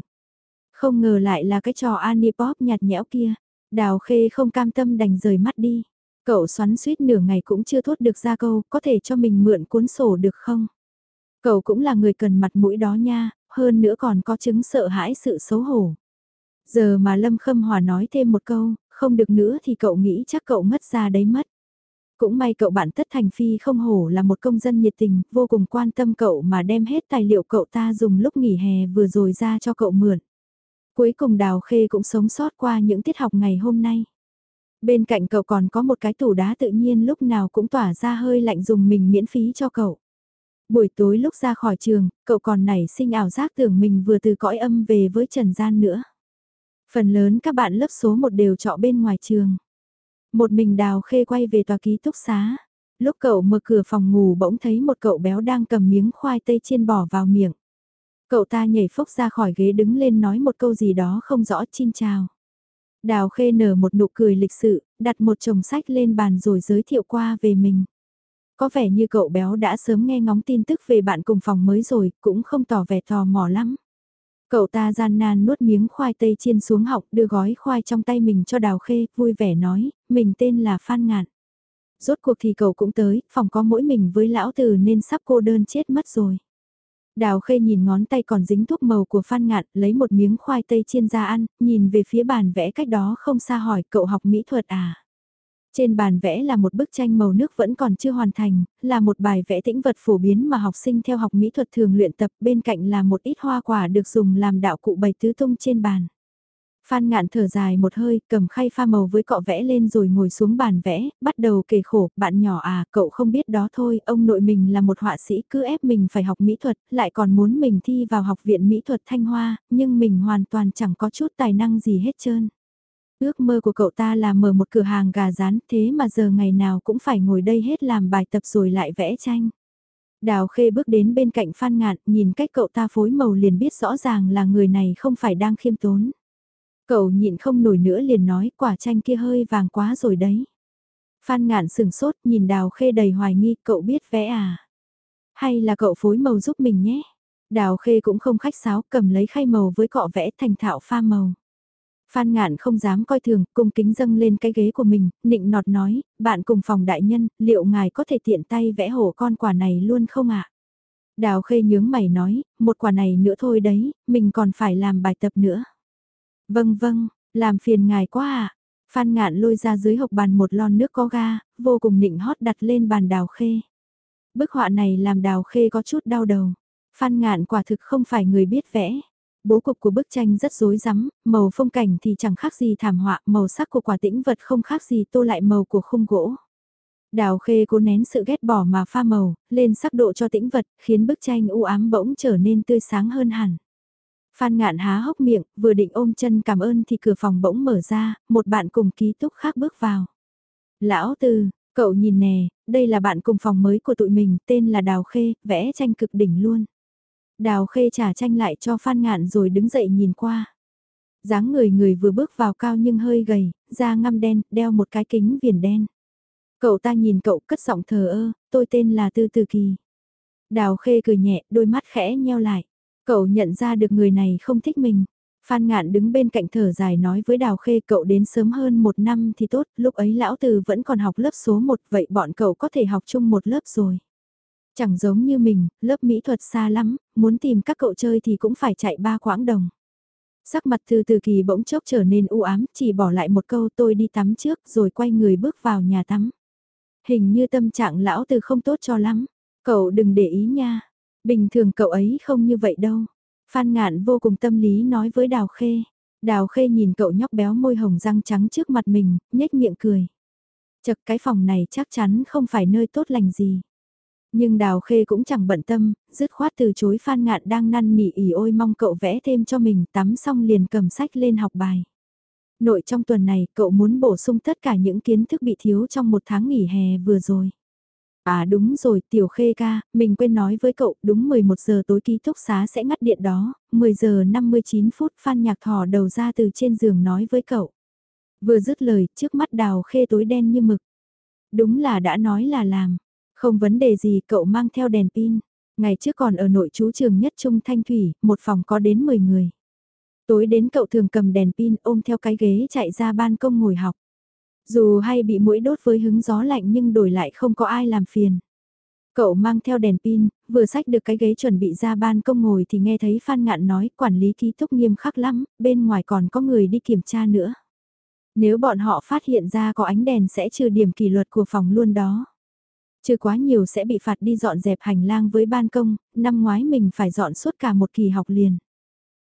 Không ngờ lại là cái trò Anipop nhạt nhẽo kia. Đào Khê không cam tâm đành rời mắt đi. Cậu xoắn suýt nửa ngày cũng chưa thốt được ra câu, có thể cho mình mượn cuốn sổ được không? Cậu cũng là người cần mặt mũi đó nha, hơn nữa còn có chứng sợ hãi sự xấu hổ. Giờ mà Lâm Khâm Hòa nói thêm một câu, không được nữa thì cậu nghĩ chắc cậu ngất ra đấy mất. Cũng may cậu bạn Tất Thành Phi không hổ là một công dân nhiệt tình, vô cùng quan tâm cậu mà đem hết tài liệu cậu ta dùng lúc nghỉ hè vừa rồi ra cho cậu mượn. Cuối cùng Đào Khê cũng sống sót qua những tiết học ngày hôm nay. Bên cạnh cậu còn có một cái tủ đá tự nhiên lúc nào cũng tỏa ra hơi lạnh dùng mình miễn phí cho cậu. Buổi tối lúc ra khỏi trường, cậu còn nảy sinh ảo giác tưởng mình vừa từ cõi âm về với Trần Gian nữa. Phần lớn các bạn lớp số 1 đều trọ bên ngoài trường. Một mình đào khê quay về tòa ký túc xá. Lúc cậu mở cửa phòng ngủ bỗng thấy một cậu béo đang cầm miếng khoai tây chiên bỏ vào miệng. Cậu ta nhảy phốc ra khỏi ghế đứng lên nói một câu gì đó không rõ chin chào. Đào khê nở một nụ cười lịch sự, đặt một chồng sách lên bàn rồi giới thiệu qua về mình. Có vẻ như cậu béo đã sớm nghe ngóng tin tức về bạn cùng phòng mới rồi, cũng không tỏ vẻ tò mò lắm. Cậu ta gian nan nuốt miếng khoai tây chiên xuống họng đưa gói khoai trong tay mình cho Đào Khê, vui vẻ nói, mình tên là Phan Ngạn. Rốt cuộc thì cậu cũng tới, phòng có mỗi mình với lão tử nên sắp cô đơn chết mất rồi. Đào Khê nhìn ngón tay còn dính thuốc màu của Phan Ngạn, lấy một miếng khoai tây chiên ra ăn, nhìn về phía bàn vẽ cách đó không xa hỏi cậu học mỹ thuật à. Trên bàn vẽ là một bức tranh màu nước vẫn còn chưa hoàn thành, là một bài vẽ tĩnh vật phổ biến mà học sinh theo học mỹ thuật thường luyện tập bên cạnh là một ít hoa quả được dùng làm đạo cụ bày tứ tung trên bàn. Phan ngạn thở dài một hơi, cầm khay pha màu với cọ vẽ lên rồi ngồi xuống bàn vẽ, bắt đầu kể khổ, bạn nhỏ à, cậu không biết đó thôi, ông nội mình là một họa sĩ cứ ép mình phải học mỹ thuật, lại còn muốn mình thi vào học viện mỹ thuật Thanh Hoa, nhưng mình hoàn toàn chẳng có chút tài năng gì hết trơn. Ước mơ của cậu ta là mở một cửa hàng gà rán thế mà giờ ngày nào cũng phải ngồi đây hết làm bài tập rồi lại vẽ tranh. Đào Khê bước đến bên cạnh Phan Ngạn, nhìn cách cậu ta phối màu liền biết rõ ràng là người này không phải đang khiêm tốn. Cậu nhịn không nổi nữa liền nói quả tranh kia hơi vàng quá rồi đấy. Phan Ngạn sừng sốt nhìn Đào Khê đầy hoài nghi, cậu biết vẽ à? Hay là cậu phối màu giúp mình nhé? Đào Khê cũng không khách sáo cầm lấy khay màu với cọ vẽ thành thạo pha màu. Phan ngạn không dám coi thường, cung kính dâng lên cái ghế của mình, nịnh nọt nói, bạn cùng phòng đại nhân, liệu ngài có thể tiện tay vẽ hổ con quả này luôn không ạ? Đào khê nhướng mày nói, một quả này nữa thôi đấy, mình còn phải làm bài tập nữa. Vâng vâng, làm phiền ngài quá. À. Phan ngạn lôi ra dưới hộc bàn một lon nước có ga, vô cùng nịnh hót đặt lên bàn đào khê. Bức họa này làm đào khê có chút đau đầu. Phan ngạn quả thực không phải người biết vẽ. Bố cục của bức tranh rất rối rắm, màu phong cảnh thì chẳng khác gì thảm họa, màu sắc của quả tĩnh vật không khác gì tô lại màu của khung gỗ. Đào khê cố nén sự ghét bỏ mà pha màu, lên sắc độ cho tĩnh vật, khiến bức tranh u ám bỗng trở nên tươi sáng hơn hẳn. Phan ngạn há hốc miệng, vừa định ôm chân cảm ơn thì cửa phòng bỗng mở ra, một bạn cùng ký túc khác bước vào. Lão Tư, cậu nhìn nè, đây là bạn cùng phòng mới của tụi mình, tên là Đào Khê, vẽ tranh cực đỉnh luôn. Đào khê trả tranh lại cho Phan Ngạn rồi đứng dậy nhìn qua. dáng người người vừa bước vào cao nhưng hơi gầy, da ngăm đen, đeo một cái kính viền đen. Cậu ta nhìn cậu cất giọng thờ ơ, tôi tên là Tư Tư Kỳ. Đào khê cười nhẹ, đôi mắt khẽ nheo lại. Cậu nhận ra được người này không thích mình. Phan Ngạn đứng bên cạnh thở dài nói với Đào Khê cậu đến sớm hơn một năm thì tốt, lúc ấy lão từ vẫn còn học lớp số 1 vậy bọn cậu có thể học chung một lớp rồi. Chẳng giống như mình, lớp mỹ thuật xa lắm, muốn tìm các cậu chơi thì cũng phải chạy ba quãng đồng. Sắc mặt từ từ kỳ bỗng chốc trở nên u ám, chỉ bỏ lại một câu tôi đi tắm trước rồi quay người bước vào nhà tắm. Hình như tâm trạng lão từ không tốt cho lắm, cậu đừng để ý nha, bình thường cậu ấy không như vậy đâu. Phan ngạn vô cùng tâm lý nói với Đào Khê. Đào Khê nhìn cậu nhóc béo môi hồng răng trắng trước mặt mình, nhếch miệng cười. Chật cái phòng này chắc chắn không phải nơi tốt lành gì. Nhưng Đào Khê cũng chẳng bận tâm, dứt khoát từ chối Phan Ngạn đang năn nỉ ỉ ôi mong cậu vẽ thêm cho mình tắm xong liền cầm sách lên học bài. Nội trong tuần này cậu muốn bổ sung tất cả những kiến thức bị thiếu trong một tháng nghỉ hè vừa rồi. À đúng rồi, Tiểu Khê ca, mình quên nói với cậu, đúng 11 giờ tối ký túc xá sẽ ngắt điện đó, 10 giờ 59 phút Phan Nhạc thò đầu ra từ trên giường nói với cậu. Vừa dứt lời, trước mắt Đào Khê tối đen như mực. Đúng là đã nói là làm. Không vấn đề gì cậu mang theo đèn pin. Ngày trước còn ở nội trú trường nhất trung thanh thủy, một phòng có đến 10 người. Tối đến cậu thường cầm đèn pin ôm theo cái ghế chạy ra ban công ngồi học. Dù hay bị mũi đốt với hứng gió lạnh nhưng đổi lại không có ai làm phiền. Cậu mang theo đèn pin, vừa xách được cái ghế chuẩn bị ra ban công ngồi thì nghe thấy Phan Ngạn nói quản lý ký túc nghiêm khắc lắm, bên ngoài còn có người đi kiểm tra nữa. Nếu bọn họ phát hiện ra có ánh đèn sẽ trừ điểm kỷ luật của phòng luôn đó. Trừ quá nhiều sẽ bị phạt đi dọn dẹp hành lang với ban công, năm ngoái mình phải dọn suốt cả một kỳ học liền.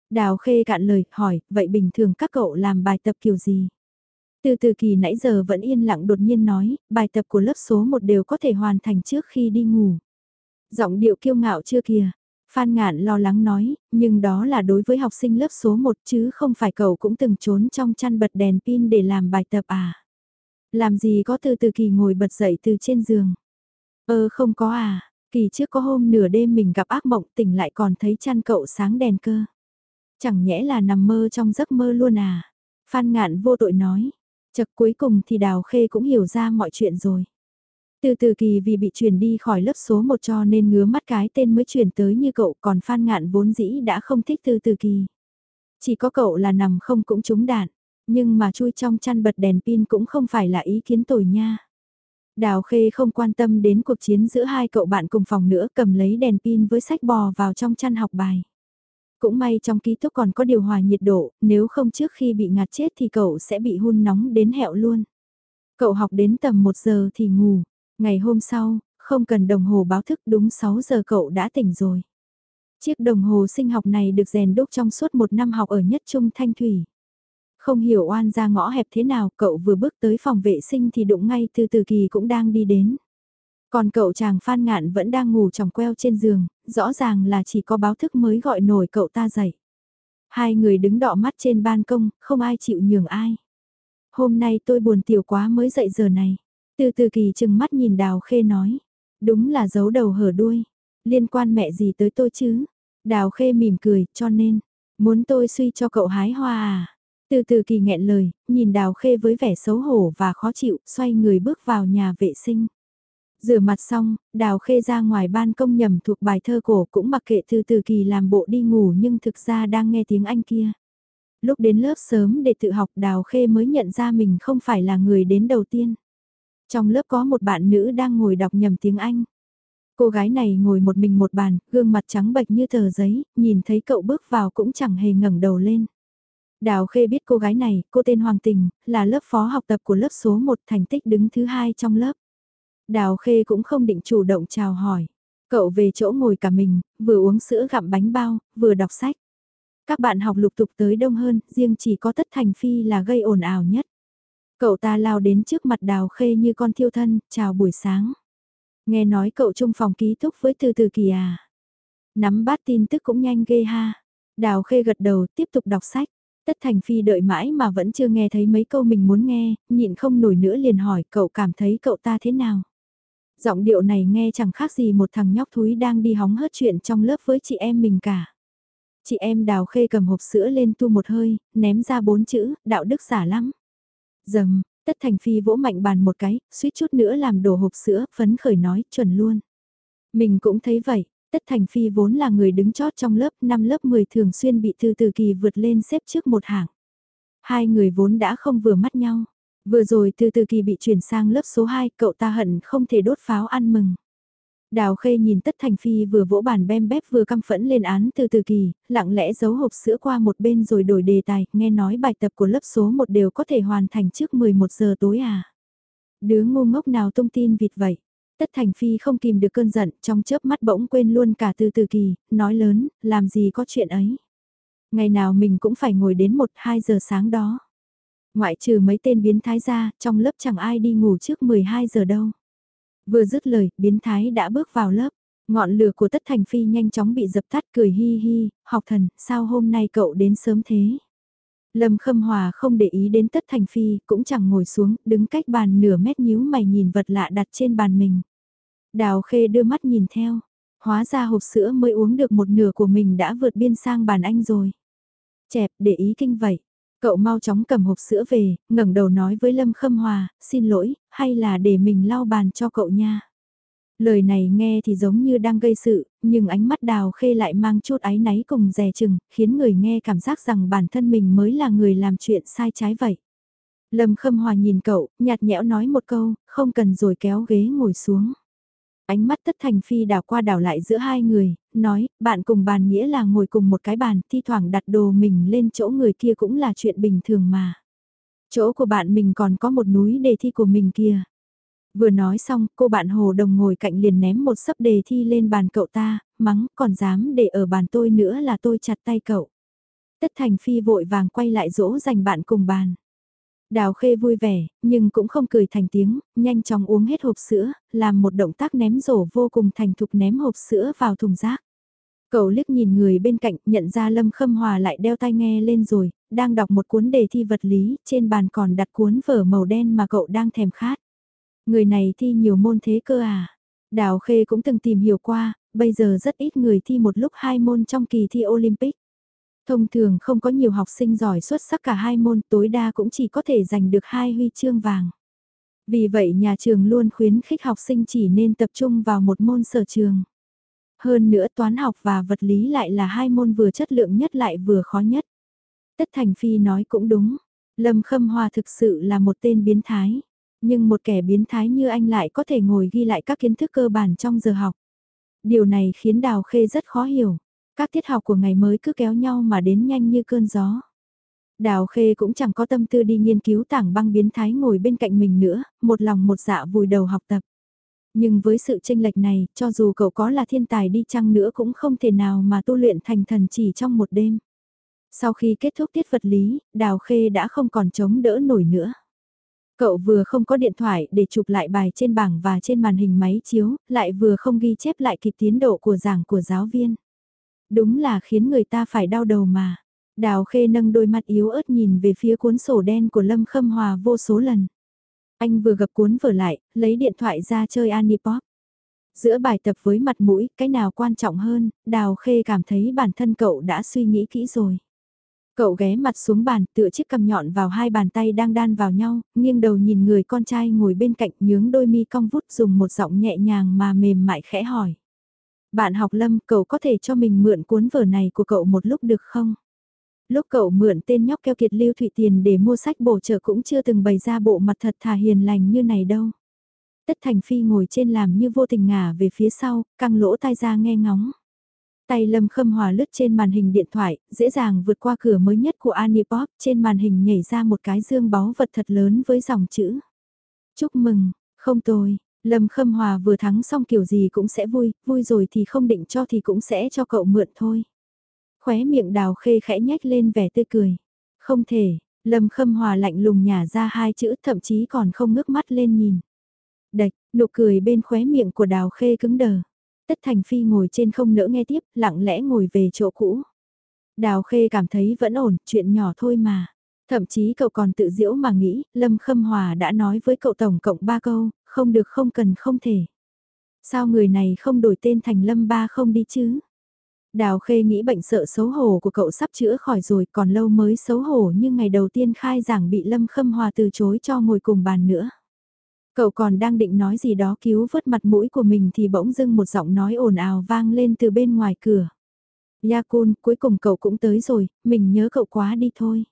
Đào Khê cạn lời, hỏi, vậy bình thường các cậu làm bài tập kiểu gì? Từ từ kỳ nãy giờ vẫn yên lặng đột nhiên nói, bài tập của lớp số 1 đều có thể hoàn thành trước khi đi ngủ. Giọng điệu kiêu ngạo chưa kìa. Phan Ngạn lo lắng nói, nhưng đó là đối với học sinh lớp số 1 chứ không phải cậu cũng từng trốn trong chăn bật đèn pin để làm bài tập à. Làm gì có từ từ kỳ ngồi bật dậy từ trên giường. Ơ không có à, kỳ trước có hôm nửa đêm mình gặp ác mộng tỉnh lại còn thấy chăn cậu sáng đèn cơ. Chẳng nhẽ là nằm mơ trong giấc mơ luôn à. Phan Ngạn vô tội nói, Chật cuối cùng thì Đào Khê cũng hiểu ra mọi chuyện rồi. Từ từ kỳ vì bị chuyển đi khỏi lớp số 1 cho nên ngứa mắt cái tên mới chuyển tới như cậu còn Phan Ngạn vốn dĩ đã không thích từ từ kỳ. Chỉ có cậu là nằm không cũng trúng đạn, nhưng mà chui trong chăn bật đèn pin cũng không phải là ý kiến tồi nha. Đào Khê không quan tâm đến cuộc chiến giữa hai cậu bạn cùng phòng nữa cầm lấy đèn pin với sách bò vào trong chăn học bài. Cũng may trong ký túc còn có điều hòa nhiệt độ, nếu không trước khi bị ngạt chết thì cậu sẽ bị hun nóng đến hẹo luôn. Cậu học đến tầm 1 giờ thì ngủ, ngày hôm sau, không cần đồng hồ báo thức đúng 6 giờ cậu đã tỉnh rồi. Chiếc đồng hồ sinh học này được rèn đúc trong suốt một năm học ở nhất trung thanh thủy. Không hiểu oan ra ngõ hẹp thế nào, cậu vừa bước tới phòng vệ sinh thì đụng ngay từ từ kỳ cũng đang đi đến. Còn cậu chàng Phan Ngạn vẫn đang ngủ tròng queo trên giường, rõ ràng là chỉ có báo thức mới gọi nổi cậu ta dậy. Hai người đứng đọ mắt trên ban công, không ai chịu nhường ai. Hôm nay tôi buồn tiểu quá mới dậy giờ này. Từ từ kỳ chừng mắt nhìn Đào Khê nói. Đúng là giấu đầu hở đuôi. Liên quan mẹ gì tới tôi chứ? Đào Khê mỉm cười, cho nên, muốn tôi suy cho cậu hái hoa à? Từ từ kỳ nghẹn lời, nhìn Đào Khê với vẻ xấu hổ và khó chịu, xoay người bước vào nhà vệ sinh. Rửa mặt xong, đào khê ra ngoài ban công nhầm thuộc bài thơ cổ cũng mặc kệ từ từ kỳ làm bộ đi ngủ nhưng thực ra đang nghe tiếng anh kia. Lúc đến lớp sớm để tự học đào khê mới nhận ra mình không phải là người đến đầu tiên. Trong lớp có một bạn nữ đang ngồi đọc nhầm tiếng Anh. Cô gái này ngồi một mình một bàn, gương mặt trắng bệch như tờ giấy, nhìn thấy cậu bước vào cũng chẳng hề ngẩng đầu lên. Đào Khê biết cô gái này, cô tên Hoàng Tình, là lớp phó học tập của lớp số 1 thành tích đứng thứ hai trong lớp. Đào Khê cũng không định chủ động chào hỏi. Cậu về chỗ ngồi cả mình, vừa uống sữa gặm bánh bao, vừa đọc sách. Các bạn học lục tục tới đông hơn, riêng chỉ có Tất Thành Phi là gây ồn ào nhất. Cậu ta lao đến trước mặt Đào Khê như con thiêu thân, chào buổi sáng. Nghe nói cậu chung phòng ký túc với từ từ kỳ à. Nắm bát tin tức cũng nhanh ghê ha. Đào Khê gật đầu tiếp tục đọc sách. Tất Thành Phi đợi mãi mà vẫn chưa nghe thấy mấy câu mình muốn nghe, nhịn không nổi nữa liền hỏi cậu cảm thấy cậu ta thế nào. Giọng điệu này nghe chẳng khác gì một thằng nhóc thúi đang đi hóng hớt chuyện trong lớp với chị em mình cả. Chị em đào khê cầm hộp sữa lên tu một hơi, ném ra bốn chữ, đạo đức giả lắm. Dầm, tất thành phi vỗ mạnh bàn một cái, suýt chút nữa làm đổ hộp sữa, phấn khởi nói, chuẩn luôn. Mình cũng thấy vậy, tất thành phi vốn là người đứng chót trong lớp, năm lớp 10 thường xuyên bị thư từ kỳ vượt lên xếp trước một hàng. Hai người vốn đã không vừa mắt nhau. Vừa rồi từ từ kỳ bị chuyển sang lớp số 2, cậu ta hận không thể đốt pháo ăn mừng. Đào Khê nhìn Tất Thành Phi vừa vỗ bàn bem bép vừa căm phẫn lên án từ từ kỳ, lặng lẽ giấu hộp sữa qua một bên rồi đổi đề tài, nghe nói bài tập của lớp số 1 đều có thể hoàn thành trước 11 giờ tối à. Đứa ngu ngốc nào tung tin vịt vậy. Tất Thành Phi không kìm được cơn giận, trong chớp mắt bỗng quên luôn cả từ từ kỳ, nói lớn, làm gì có chuyện ấy. Ngày nào mình cũng phải ngồi đến 1-2 giờ sáng đó. Ngoại trừ mấy tên biến thái ra, trong lớp chẳng ai đi ngủ trước 12 giờ đâu. Vừa dứt lời, biến thái đã bước vào lớp. Ngọn lửa của tất thành phi nhanh chóng bị dập tắt cười hi hi, học thần, sao hôm nay cậu đến sớm thế? Lâm Khâm Hòa không để ý đến tất thành phi, cũng chẳng ngồi xuống, đứng cách bàn nửa mét nhíu mày nhìn vật lạ đặt trên bàn mình. Đào khê đưa mắt nhìn theo, hóa ra hộp sữa mới uống được một nửa của mình đã vượt biên sang bàn anh rồi. Chẹp, để ý kinh vậy, Cậu mau chóng cầm hộp sữa về, ngẩng đầu nói với Lâm Khâm Hòa, xin lỗi, hay là để mình lau bàn cho cậu nha. Lời này nghe thì giống như đang gây sự, nhưng ánh mắt đào khê lại mang chút áy náy cùng dè chừng, khiến người nghe cảm giác rằng bản thân mình mới là người làm chuyện sai trái vậy. Lâm Khâm Hòa nhìn cậu, nhạt nhẽo nói một câu, không cần rồi kéo ghế ngồi xuống. Ánh mắt tất thành phi đảo qua đảo lại giữa hai người, nói, bạn cùng bàn nghĩa là ngồi cùng một cái bàn, thi thoảng đặt đồ mình lên chỗ người kia cũng là chuyện bình thường mà. Chỗ của bạn mình còn có một núi đề thi của mình kia. Vừa nói xong, cô bạn Hồ Đồng ngồi cạnh liền ném một sấp đề thi lên bàn cậu ta, mắng, còn dám để ở bàn tôi nữa là tôi chặt tay cậu. Tất Thành Phi vội vàng quay lại dỗ dành bạn cùng bàn. Đào Khê vui vẻ, nhưng cũng không cười thành tiếng, nhanh chóng uống hết hộp sữa, làm một động tác ném rổ vô cùng thành thục ném hộp sữa vào thùng rác. Cậu liếc nhìn người bên cạnh, nhận ra Lâm Khâm Hòa lại đeo tai nghe lên rồi, đang đọc một cuốn đề thi vật lý, trên bàn còn đặt cuốn vở màu đen mà cậu đang thèm khát. Người này thi nhiều môn thế cơ à? Đào Khê cũng từng tìm hiểu qua, bây giờ rất ít người thi một lúc hai môn trong kỳ thi Olympic. Thông thường không có nhiều học sinh giỏi xuất sắc cả hai môn tối đa cũng chỉ có thể giành được hai huy chương vàng. Vì vậy nhà trường luôn khuyến khích học sinh chỉ nên tập trung vào một môn sở trường. Hơn nữa toán học và vật lý lại là hai môn vừa chất lượng nhất lại vừa khó nhất. Tất Thành Phi nói cũng đúng, Lâm Khâm Hoa thực sự là một tên biến thái. Nhưng một kẻ biến thái như anh lại có thể ngồi ghi lại các kiến thức cơ bản trong giờ học. Điều này khiến Đào Khê rất khó hiểu. Các tiết học của ngày mới cứ kéo nhau mà đến nhanh như cơn gió. Đào Khê cũng chẳng có tâm tư đi nghiên cứu tảng băng biến thái ngồi bên cạnh mình nữa, một lòng một dạ vùi đầu học tập. Nhưng với sự tranh lệch này, cho dù cậu có là thiên tài đi chăng nữa cũng không thể nào mà tu luyện thành thần chỉ trong một đêm. Sau khi kết thúc tiết vật lý, Đào Khê đã không còn chống đỡ nổi nữa. Cậu vừa không có điện thoại để chụp lại bài trên bảng và trên màn hình máy chiếu, lại vừa không ghi chép lại kịp tiến độ của giảng của giáo viên. Đúng là khiến người ta phải đau đầu mà. Đào Khê nâng đôi mắt yếu ớt nhìn về phía cuốn sổ đen của Lâm Khâm Hòa vô số lần. Anh vừa gập cuốn vở lại, lấy điện thoại ra chơi Anipop. Giữa bài tập với mặt mũi, cái nào quan trọng hơn, Đào Khê cảm thấy bản thân cậu đã suy nghĩ kỹ rồi. Cậu ghé mặt xuống bàn tựa chiếc cầm nhọn vào hai bàn tay đang đan vào nhau, nghiêng đầu nhìn người con trai ngồi bên cạnh nhướng đôi mi cong vút dùng một giọng nhẹ nhàng mà mềm mại khẽ hỏi. Bạn học lâm cậu có thể cho mình mượn cuốn vở này của cậu một lúc được không? Lúc cậu mượn tên nhóc keo kiệt lưu thụy tiền để mua sách bổ trợ cũng chưa từng bày ra bộ mặt thật thà hiền lành như này đâu. Tất Thành Phi ngồi trên làm như vô tình ngả về phía sau, căng lỗ tai ra nghe ngóng. Tay Lâm Khâm Hòa lướt trên màn hình điện thoại, dễ dàng vượt qua cửa mới nhất của Anipop, trên màn hình nhảy ra một cái dương báu vật thật lớn với dòng chữ. Chúc mừng, không tồi, Lâm Khâm Hòa vừa thắng xong kiểu gì cũng sẽ vui, vui rồi thì không định cho thì cũng sẽ cho cậu mượn thôi. Khóe miệng đào khê khẽ nhếch lên vẻ tươi cười. Không thể, Lâm Khâm Hòa lạnh lùng nhả ra hai chữ thậm chí còn không ngước mắt lên nhìn. Đạch, nụ cười bên khóe miệng của đào khê cứng đờ. Tất Thành Phi ngồi trên không nỡ nghe tiếp, lặng lẽ ngồi về chỗ cũ. Đào Khê cảm thấy vẫn ổn, chuyện nhỏ thôi mà. Thậm chí cậu còn tự diễu mà nghĩ, Lâm Khâm Hòa đã nói với cậu tổng cộng ba câu, không được không cần không thể. Sao người này không đổi tên thành Lâm Ba không đi chứ? Đào Khê nghĩ bệnh sợ xấu hổ của cậu sắp chữa khỏi rồi còn lâu mới xấu hổ như ngày đầu tiên khai giảng bị Lâm Khâm Hòa từ chối cho ngồi cùng bàn nữa. Cậu còn đang định nói gì đó cứu vớt mặt mũi của mình thì bỗng dưng một giọng nói ồn ào vang lên từ bên ngoài cửa. Yakun, cuối cùng cậu cũng tới rồi, mình nhớ cậu quá đi thôi.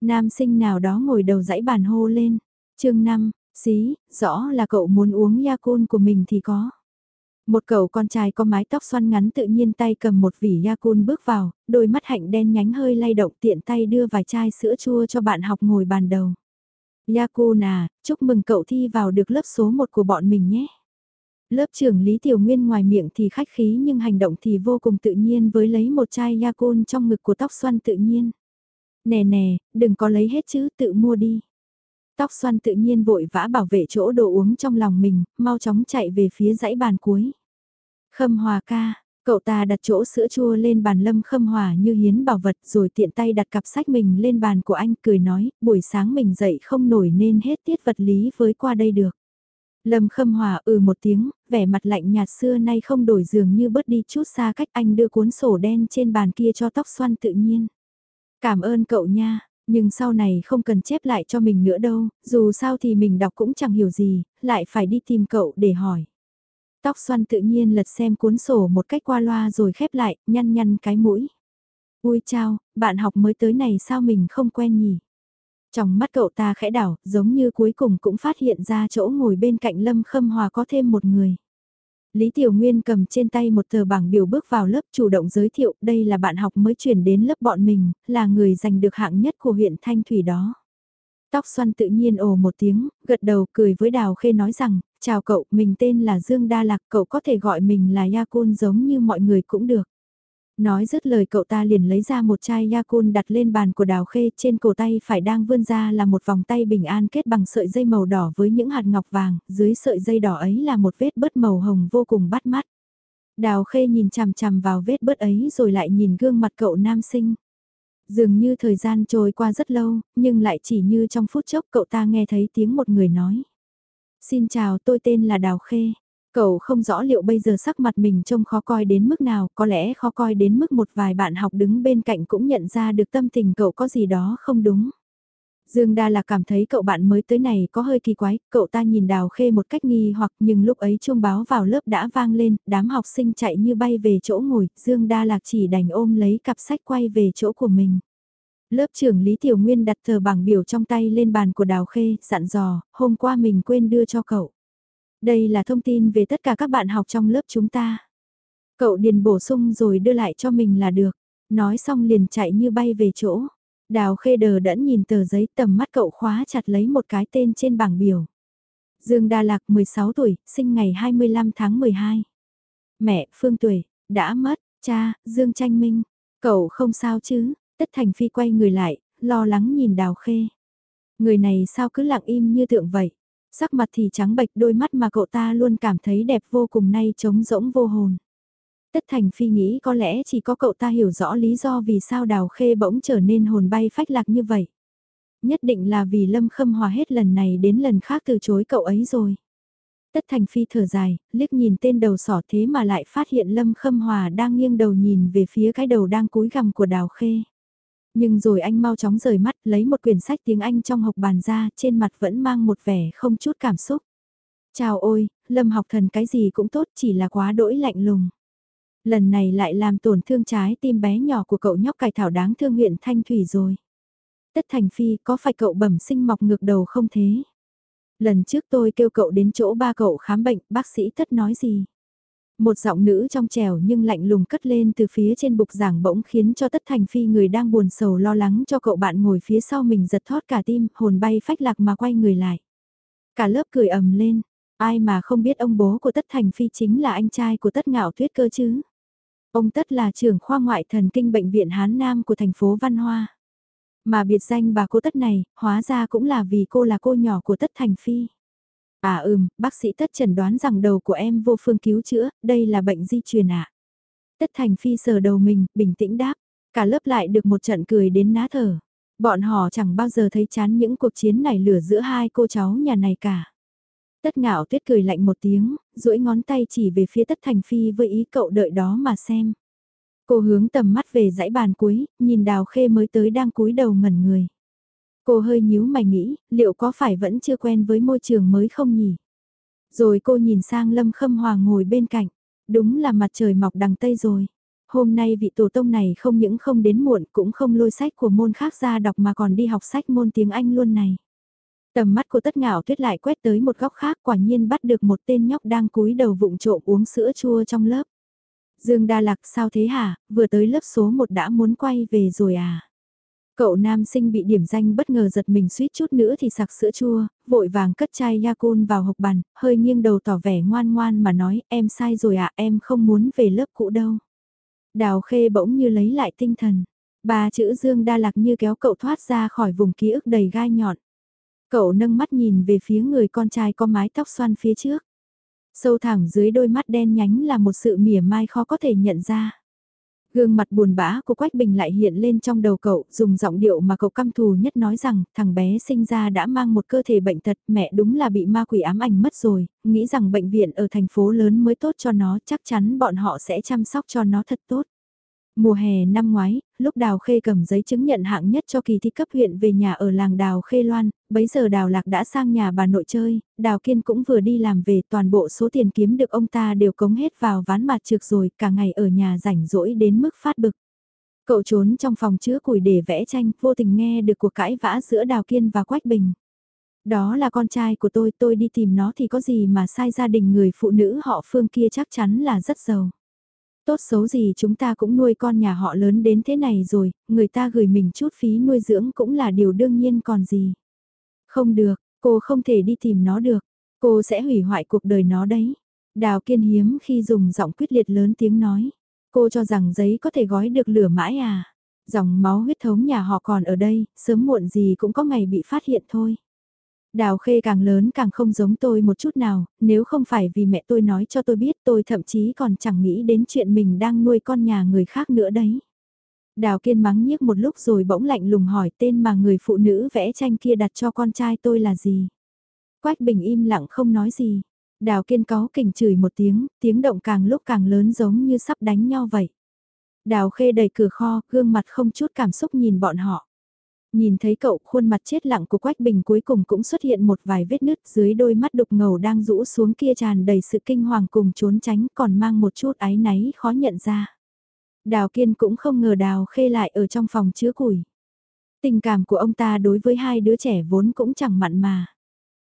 Nam sinh nào đó ngồi đầu dãy bàn hô lên. chương 5, xí, rõ là cậu muốn uống Yakun của mình thì có. Một cậu con trai có mái tóc xoăn ngắn tự nhiên tay cầm một vỉ Yakun bước vào, đôi mắt hạnh đen nhánh hơi lay động tiện tay đưa vài chai sữa chua cho bạn học ngồi bàn đầu. Yakun à, chúc mừng cậu thi vào được lớp số 1 của bọn mình nhé. Lớp trưởng Lý Tiểu Nguyên ngoài miệng thì khách khí nhưng hành động thì vô cùng tự nhiên với lấy một chai Yakun trong ngực của tóc xoăn tự nhiên. Nè nè, đừng có lấy hết chứ, tự mua đi. Tóc xoăn tự nhiên vội vã bảo vệ chỗ đồ uống trong lòng mình, mau chóng chạy về phía dãy bàn cuối. Khâm hòa ca, cậu ta đặt chỗ sữa chua lên bàn lâm khâm hòa như hiến bảo vật rồi tiện tay đặt cặp sách mình lên bàn của anh cười nói, buổi sáng mình dậy không nổi nên hết tiết vật lý với qua đây được. Lâm khâm hòa ừ một tiếng, vẻ mặt lạnh nhạt xưa nay không đổi giường như bớt đi chút xa cách anh đưa cuốn sổ đen trên bàn kia cho tóc xoăn tự nhiên. Cảm ơn cậu nha, nhưng sau này không cần chép lại cho mình nữa đâu, dù sao thì mình đọc cũng chẳng hiểu gì, lại phải đi tìm cậu để hỏi. Tóc xoăn tự nhiên lật xem cuốn sổ một cách qua loa rồi khép lại, nhăn nhăn cái mũi. Ui chao, bạn học mới tới này sao mình không quen nhỉ? Trong mắt cậu ta khẽ đảo, giống như cuối cùng cũng phát hiện ra chỗ ngồi bên cạnh Lâm Khâm Hòa có thêm một người. Lý Tiểu Nguyên cầm trên tay một tờ bảng biểu bước vào lớp chủ động giới thiệu đây là bạn học mới chuyển đến lớp bọn mình, là người giành được hạng nhất của huyện Thanh Thủy đó. Tóc xoăn tự nhiên ồ một tiếng, gật đầu cười với Đào Khê nói rằng, chào cậu, mình tên là Dương Đa Lạc, cậu có thể gọi mình là Yakun giống như mọi người cũng được. Nói dứt lời cậu ta liền lấy ra một chai Yakun đặt lên bàn của Đào Khê trên cổ tay phải đang vươn ra là một vòng tay bình an kết bằng sợi dây màu đỏ với những hạt ngọc vàng, dưới sợi dây đỏ ấy là một vết bớt màu hồng vô cùng bắt mắt. Đào Khê nhìn chằm chằm vào vết bớt ấy rồi lại nhìn gương mặt cậu nam sinh. Dường như thời gian trôi qua rất lâu, nhưng lại chỉ như trong phút chốc cậu ta nghe thấy tiếng một người nói. Xin chào tôi tên là Đào Khê. Cậu không rõ liệu bây giờ sắc mặt mình trông khó coi đến mức nào, có lẽ khó coi đến mức một vài bạn học đứng bên cạnh cũng nhận ra được tâm tình cậu có gì đó không đúng. Dương Đa là cảm thấy cậu bạn mới tới này có hơi kỳ quái, cậu ta nhìn Đào Khê một cách nghi hoặc nhưng lúc ấy chuông báo vào lớp đã vang lên, đám học sinh chạy như bay về chỗ ngồi, Dương Đa Lạc chỉ đành ôm lấy cặp sách quay về chỗ của mình. Lớp trưởng Lý Tiểu Nguyên đặt tờ bảng biểu trong tay lên bàn của Đào Khê, dặn dò, hôm qua mình quên đưa cho cậu. Đây là thông tin về tất cả các bạn học trong lớp chúng ta. Cậu điền bổ sung rồi đưa lại cho mình là được. Nói xong liền chạy như bay về chỗ. Đào khê đờ đẫn nhìn tờ giấy tầm mắt cậu khóa chặt lấy một cái tên trên bảng biểu. Dương Đà Lạc 16 tuổi, sinh ngày 25 tháng 12. Mẹ, Phương Tuổi, đã mất, cha, Dương Tranh Minh. Cậu không sao chứ, Tất Thành Phi quay người lại, lo lắng nhìn Đào Khê. Người này sao cứ lặng im như tượng vậy? Sắc mặt thì trắng bệch đôi mắt mà cậu ta luôn cảm thấy đẹp vô cùng nay trống rỗng vô hồn. Tất Thành Phi nghĩ có lẽ chỉ có cậu ta hiểu rõ lý do vì sao Đào Khê bỗng trở nên hồn bay phách lạc như vậy. Nhất định là vì Lâm Khâm Hòa hết lần này đến lần khác từ chối cậu ấy rồi. Tất Thành Phi thở dài, liếc nhìn tên đầu sỏ thế mà lại phát hiện Lâm Khâm Hòa đang nghiêng đầu nhìn về phía cái đầu đang cúi gằm của Đào Khê. Nhưng rồi anh mau chóng rời mắt lấy một quyển sách tiếng Anh trong hộp bàn ra, trên mặt vẫn mang một vẻ không chút cảm xúc. Chào ôi, Lâm học thần cái gì cũng tốt chỉ là quá đỗi lạnh lùng. Lần này lại làm tổn thương trái tim bé nhỏ của cậu nhóc cải thảo đáng thương huyện Thanh Thủy rồi. Tất Thành Phi có phải cậu bẩm sinh mọc ngược đầu không thế? Lần trước tôi kêu cậu đến chỗ ba cậu khám bệnh, bác sĩ tất nói gì? Một giọng nữ trong trèo nhưng lạnh lùng cất lên từ phía trên bục giảng bỗng khiến cho tất thành phi người đang buồn sầu lo lắng cho cậu bạn ngồi phía sau mình giật thót cả tim, hồn bay phách lạc mà quay người lại. Cả lớp cười ầm lên, ai mà không biết ông bố của tất thành phi chính là anh trai của tất ngạo tuyết cơ chứ. Ông tất là trưởng khoa ngoại thần kinh bệnh viện Hán Nam của thành phố Văn Hoa. Mà biệt danh bà cô tất này, hóa ra cũng là vì cô là cô nhỏ của tất thành phi. À ừm, bác sĩ tất chẩn đoán rằng đầu của em vô phương cứu chữa, đây là bệnh di truyền ạ. À? Tất thành phi sờ đầu mình, bình tĩnh đáp, cả lớp lại được một trận cười đến ná thở. Bọn họ chẳng bao giờ thấy chán những cuộc chiến này lửa giữa hai cô cháu nhà này cả. Tất ngạo tuyết cười lạnh một tiếng, duỗi ngón tay chỉ về phía tất thành phi với ý cậu đợi đó mà xem. Cô hướng tầm mắt về dãy bàn cuối, nhìn đào khê mới tới đang cúi đầu ngẩn người. Cô hơi nhíu mày nghĩ, liệu có phải vẫn chưa quen với môi trường mới không nhỉ? Rồi cô nhìn sang Lâm Khâm Hòa ngồi bên cạnh, đúng là mặt trời mọc đằng Tây rồi. Hôm nay vị tổ tông này không những không đến muộn cũng không lôi sách của môn khác ra đọc mà còn đi học sách môn tiếng Anh luôn này. Tầm mắt của tất ngạo tuyết lại quét tới một góc khác quả nhiên bắt được một tên nhóc đang cúi đầu vụng trộm uống sữa chua trong lớp. Dương Đa Lạc sao thế hả, vừa tới lớp số 1 đã muốn quay về rồi à? Cậu nam sinh bị điểm danh bất ngờ giật mình suýt chút nữa thì sặc sữa chua, vội vàng cất chai Yakun vào hộp bàn, hơi nghiêng đầu tỏ vẻ ngoan ngoan mà nói em sai rồi ạ em không muốn về lớp cũ đâu. Đào khê bỗng như lấy lại tinh thần, ba chữ Dương đa lạc như kéo cậu thoát ra khỏi vùng ký ức đầy gai nhọn. Cậu nâng mắt nhìn về phía người con trai có mái tóc xoăn phía trước. Sâu thẳm dưới đôi mắt đen nhánh là một sự mỉa mai khó có thể nhận ra. Gương mặt buồn bã của Quách Bình lại hiện lên trong đầu cậu, dùng giọng điệu mà cậu căm thù nhất nói rằng, thằng bé sinh ra đã mang một cơ thể bệnh tật, mẹ đúng là bị ma quỷ ám ảnh mất rồi, nghĩ rằng bệnh viện ở thành phố lớn mới tốt cho nó, chắc chắn bọn họ sẽ chăm sóc cho nó thật tốt. Mùa hè năm ngoái, lúc Đào Khê cầm giấy chứng nhận hạng nhất cho kỳ thi cấp huyện về nhà ở làng Đào Khê Loan, bấy giờ Đào Lạc đã sang nhà bà nội chơi, Đào Kiên cũng vừa đi làm về toàn bộ số tiền kiếm được ông ta đều cống hết vào ván mặt trược rồi, cả ngày ở nhà rảnh rỗi đến mức phát bực. Cậu trốn trong phòng chứa củi để vẽ tranh, vô tình nghe được cuộc cãi vã giữa Đào Kiên và Quách Bình. Đó là con trai của tôi, tôi đi tìm nó thì có gì mà sai gia đình người phụ nữ họ phương kia chắc chắn là rất giàu. Tốt xấu gì chúng ta cũng nuôi con nhà họ lớn đến thế này rồi, người ta gửi mình chút phí nuôi dưỡng cũng là điều đương nhiên còn gì. Không được, cô không thể đi tìm nó được, cô sẽ hủy hoại cuộc đời nó đấy. Đào kiên hiếm khi dùng giọng quyết liệt lớn tiếng nói. Cô cho rằng giấy có thể gói được lửa mãi à? Dòng máu huyết thống nhà họ còn ở đây, sớm muộn gì cũng có ngày bị phát hiện thôi. Đào khê càng lớn càng không giống tôi một chút nào, nếu không phải vì mẹ tôi nói cho tôi biết tôi thậm chí còn chẳng nghĩ đến chuyện mình đang nuôi con nhà người khác nữa đấy. Đào kiên mắng nhiếc một lúc rồi bỗng lạnh lùng hỏi tên mà người phụ nữ vẽ tranh kia đặt cho con trai tôi là gì. Quách bình im lặng không nói gì. Đào kiên có kình chửi một tiếng, tiếng động càng lúc càng lớn giống như sắp đánh nhau vậy. Đào khê đẩy cửa kho, gương mặt không chút cảm xúc nhìn bọn họ. Nhìn thấy cậu, khuôn mặt chết lặng của Quách Bình cuối cùng cũng xuất hiện một vài vết nứt dưới đôi mắt đục ngầu đang rũ xuống kia tràn đầy sự kinh hoàng cùng trốn tránh còn mang một chút áy náy khó nhận ra. Đào Kiên cũng không ngờ Đào Khê lại ở trong phòng chứa củi. Tình cảm của ông ta đối với hai đứa trẻ vốn cũng chẳng mặn mà.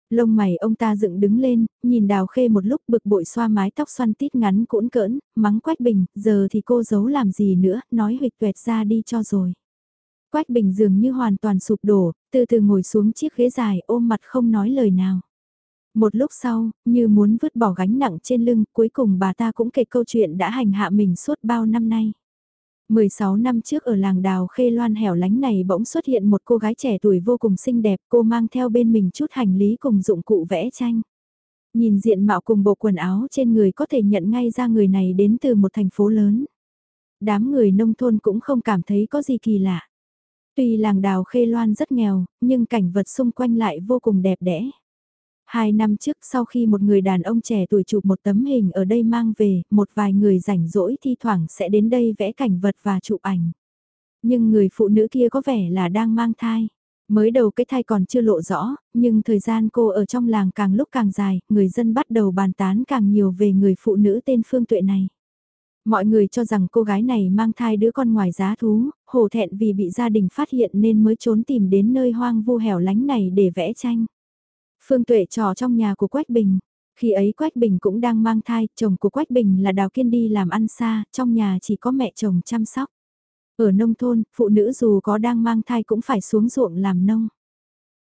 Lông mày ông ta dựng đứng lên, nhìn đào khê một lúc bực bội xoa mái tóc xoăn tít ngắn cũn cỡn, mắng Quách Bình, giờ thì cô giấu làm gì nữa, nói huyệt tuệt ra đi cho rồi. Quách Bình dường như hoàn toàn sụp đổ, từ từ ngồi xuống chiếc ghế dài ôm mặt không nói lời nào. Một lúc sau, như muốn vứt bỏ gánh nặng trên lưng, cuối cùng bà ta cũng kể câu chuyện đã hành hạ mình suốt bao năm nay. 16 năm trước ở làng đào khê loan hẻo lánh này bỗng xuất hiện một cô gái trẻ tuổi vô cùng xinh đẹp, cô mang theo bên mình chút hành lý cùng dụng cụ vẽ tranh. Nhìn diện mạo cùng bộ quần áo trên người có thể nhận ngay ra người này đến từ một thành phố lớn. Đám người nông thôn cũng không cảm thấy có gì kỳ lạ. Tuy làng đào khê loan rất nghèo, nhưng cảnh vật xung quanh lại vô cùng đẹp đẽ. Hai năm trước sau khi một người đàn ông trẻ tuổi chụp một tấm hình ở đây mang về, một vài người rảnh rỗi thi thoảng sẽ đến đây vẽ cảnh vật và chụp ảnh. Nhưng người phụ nữ kia có vẻ là đang mang thai. Mới đầu cái thai còn chưa lộ rõ, nhưng thời gian cô ở trong làng càng lúc càng dài, người dân bắt đầu bàn tán càng nhiều về người phụ nữ tên Phương Tuệ này. Mọi người cho rằng cô gái này mang thai đứa con ngoài giá thú, hổ thẹn vì bị gia đình phát hiện nên mới trốn tìm đến nơi hoang vu hẻo lánh này để vẽ tranh. Phương Tuệ trò trong nhà của Quách Bình. Khi ấy Quách Bình cũng đang mang thai, chồng của Quách Bình là Đào Kiên đi làm ăn xa, trong nhà chỉ có mẹ chồng chăm sóc. Ở nông thôn, phụ nữ dù có đang mang thai cũng phải xuống ruộng làm nông.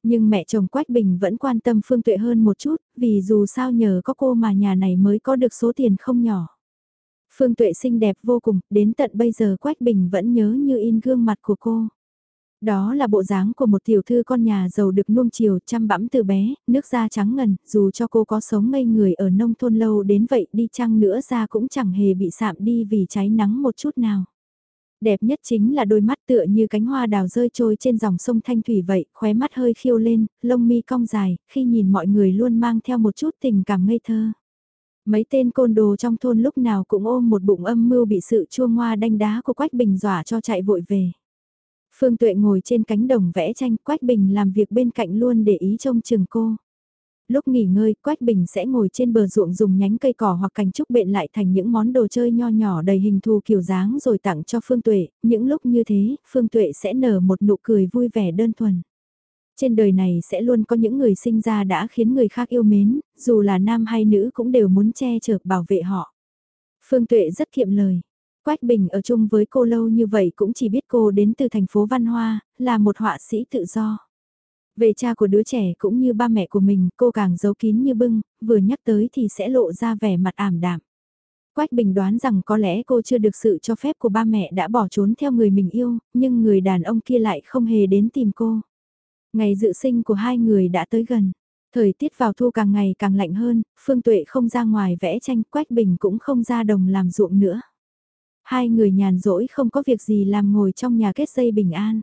Nhưng mẹ chồng Quách Bình vẫn quan tâm Phương Tuệ hơn một chút, vì dù sao nhờ có cô mà nhà này mới có được số tiền không nhỏ. Phương Tuệ xinh đẹp vô cùng, đến tận bây giờ Quách Bình vẫn nhớ như in gương mặt của cô. Đó là bộ dáng của một tiểu thư con nhà giàu được nuông chiều chăm bẵm từ bé, nước da trắng ngần, dù cho cô có sống ngây người ở nông thôn lâu đến vậy đi chăng nữa da cũng chẳng hề bị sạm đi vì cháy nắng một chút nào. Đẹp nhất chính là đôi mắt tựa như cánh hoa đào rơi trôi trên dòng sông Thanh Thủy vậy, khóe mắt hơi khiêu lên, lông mi cong dài, khi nhìn mọi người luôn mang theo một chút tình cảm ngây thơ. Mấy tên côn đồ trong thôn lúc nào cũng ôm một bụng âm mưu bị sự chua ngoa đanh đá của Quách Bình dọa cho chạy vội về. Phương Tuệ ngồi trên cánh đồng vẽ tranh, Quách Bình làm việc bên cạnh luôn để ý trông chừng cô. Lúc nghỉ ngơi, Quách Bình sẽ ngồi trên bờ ruộng dùng nhánh cây cỏ hoặc cành trúc bện lại thành những món đồ chơi nho nhỏ đầy hình thù kiểu dáng rồi tặng cho Phương Tuệ. Những lúc như thế, Phương Tuệ sẽ nở một nụ cười vui vẻ đơn thuần. Trên đời này sẽ luôn có những người sinh ra đã khiến người khác yêu mến, dù là nam hay nữ cũng đều muốn che chở bảo vệ họ. Phương Tuệ rất kiệm lời. Quách Bình ở chung với cô lâu như vậy cũng chỉ biết cô đến từ thành phố Văn Hoa, là một họa sĩ tự do. Về cha của đứa trẻ cũng như ba mẹ của mình, cô càng giấu kín như bưng, vừa nhắc tới thì sẽ lộ ra vẻ mặt ảm đạm. Quách Bình đoán rằng có lẽ cô chưa được sự cho phép của ba mẹ đã bỏ trốn theo người mình yêu, nhưng người đàn ông kia lại không hề đến tìm cô. Ngày dự sinh của hai người đã tới gần. Thời tiết vào thu càng ngày càng lạnh hơn, Phương Tuệ không ra ngoài vẽ tranh, Quách Bình cũng không ra đồng làm ruộng nữa. Hai người nhàn rỗi không có việc gì làm ngồi trong nhà kết dây bình an.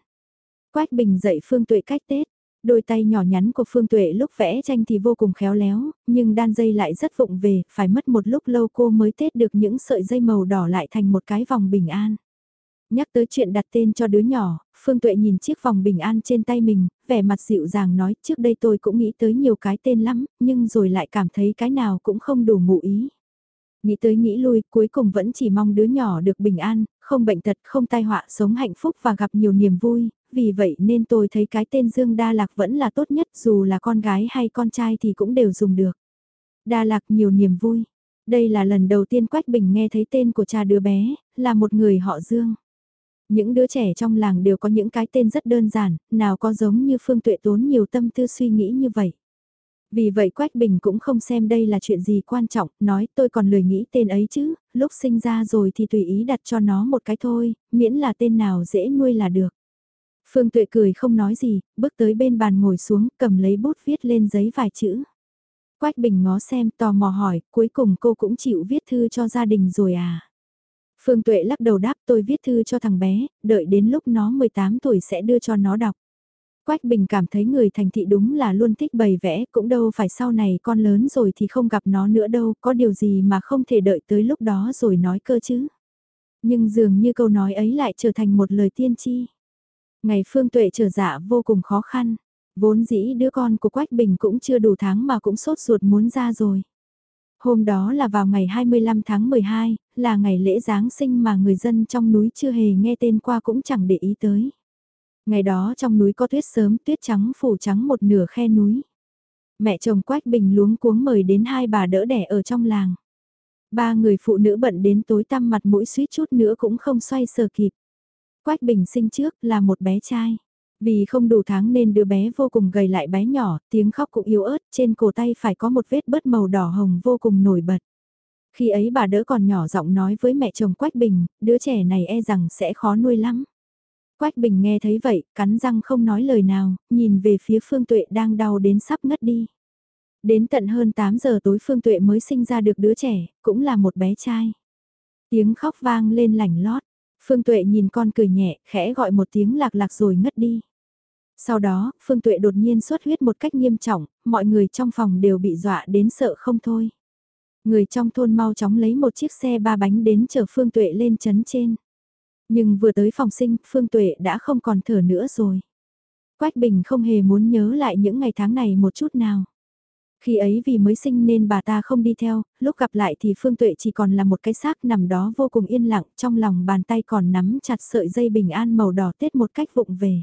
Quách Bình dạy Phương Tuệ cách Tết. Đôi tay nhỏ nhắn của Phương Tuệ lúc vẽ tranh thì vô cùng khéo léo, nhưng đan dây lại rất vụng về, phải mất một lúc lâu cô mới tết được những sợi dây màu đỏ lại thành một cái vòng bình an. Nhắc tới chuyện đặt tên cho đứa nhỏ, Phương Tuệ nhìn chiếc vòng bình an trên tay mình, vẻ mặt dịu dàng nói trước đây tôi cũng nghĩ tới nhiều cái tên lắm, nhưng rồi lại cảm thấy cái nào cũng không đủ ngụ ý. Nghĩ tới nghĩ lui, cuối cùng vẫn chỉ mong đứa nhỏ được bình an, không bệnh tật, không tai họa, sống hạnh phúc và gặp nhiều niềm vui, vì vậy nên tôi thấy cái tên Dương Đa Lạc vẫn là tốt nhất dù là con gái hay con trai thì cũng đều dùng được. Đa Lạc nhiều niềm vui. Đây là lần đầu tiên Quách Bình nghe thấy tên của cha đứa bé, là một người họ Dương. Những đứa trẻ trong làng đều có những cái tên rất đơn giản, nào có giống như Phương Tuệ tốn nhiều tâm tư suy nghĩ như vậy. Vì vậy Quách Bình cũng không xem đây là chuyện gì quan trọng, nói tôi còn lười nghĩ tên ấy chứ, lúc sinh ra rồi thì tùy ý đặt cho nó một cái thôi, miễn là tên nào dễ nuôi là được. Phương Tuệ cười không nói gì, bước tới bên bàn ngồi xuống, cầm lấy bút viết lên giấy vài chữ. Quách Bình ngó xem tò mò hỏi, cuối cùng cô cũng chịu viết thư cho gia đình rồi à? Phương Tuệ lắc đầu đáp tôi viết thư cho thằng bé, đợi đến lúc nó 18 tuổi sẽ đưa cho nó đọc. Quách Bình cảm thấy người thành thị đúng là luôn thích bày vẽ, cũng đâu phải sau này con lớn rồi thì không gặp nó nữa đâu, có điều gì mà không thể đợi tới lúc đó rồi nói cơ chứ. Nhưng dường như câu nói ấy lại trở thành một lời tiên tri. Ngày Phương Tuệ trở dạ vô cùng khó khăn, vốn dĩ đứa con của Quách Bình cũng chưa đủ tháng mà cũng sốt ruột muốn ra rồi. Hôm đó là vào ngày 25 tháng 12, là ngày lễ Giáng sinh mà người dân trong núi chưa hề nghe tên qua cũng chẳng để ý tới. Ngày đó trong núi có tuyết sớm, tuyết trắng phủ trắng một nửa khe núi. Mẹ chồng Quách Bình luống cuống mời đến hai bà đỡ đẻ ở trong làng. Ba người phụ nữ bận đến tối tăm mặt mũi suýt chút nữa cũng không xoay sở kịp. Quách Bình sinh trước là một bé trai. Vì không đủ tháng nên đứa bé vô cùng gầy lại bé nhỏ, tiếng khóc cũng yếu ớt, trên cổ tay phải có một vết bớt màu đỏ hồng vô cùng nổi bật. Khi ấy bà đỡ còn nhỏ giọng nói với mẹ chồng Quách Bình, đứa trẻ này e rằng sẽ khó nuôi lắm. Quách Bình nghe thấy vậy, cắn răng không nói lời nào, nhìn về phía Phương Tuệ đang đau đến sắp ngất đi. Đến tận hơn 8 giờ tối Phương Tuệ mới sinh ra được đứa trẻ, cũng là một bé trai. Tiếng khóc vang lên lảnh lót, Phương Tuệ nhìn con cười nhẹ, khẽ gọi một tiếng lạc lạc rồi ngất đi. Sau đó, Phương Tuệ đột nhiên xuất huyết một cách nghiêm trọng, mọi người trong phòng đều bị dọa đến sợ không thôi. Người trong thôn mau chóng lấy một chiếc xe ba bánh đến chở Phương Tuệ lên chấn trên. Nhưng vừa tới phòng sinh, Phương Tuệ đã không còn thở nữa rồi. Quách Bình không hề muốn nhớ lại những ngày tháng này một chút nào. Khi ấy vì mới sinh nên bà ta không đi theo, lúc gặp lại thì Phương Tuệ chỉ còn là một cái xác nằm đó vô cùng yên lặng, trong lòng bàn tay còn nắm chặt sợi dây bình an màu đỏ tết một cách vụng về.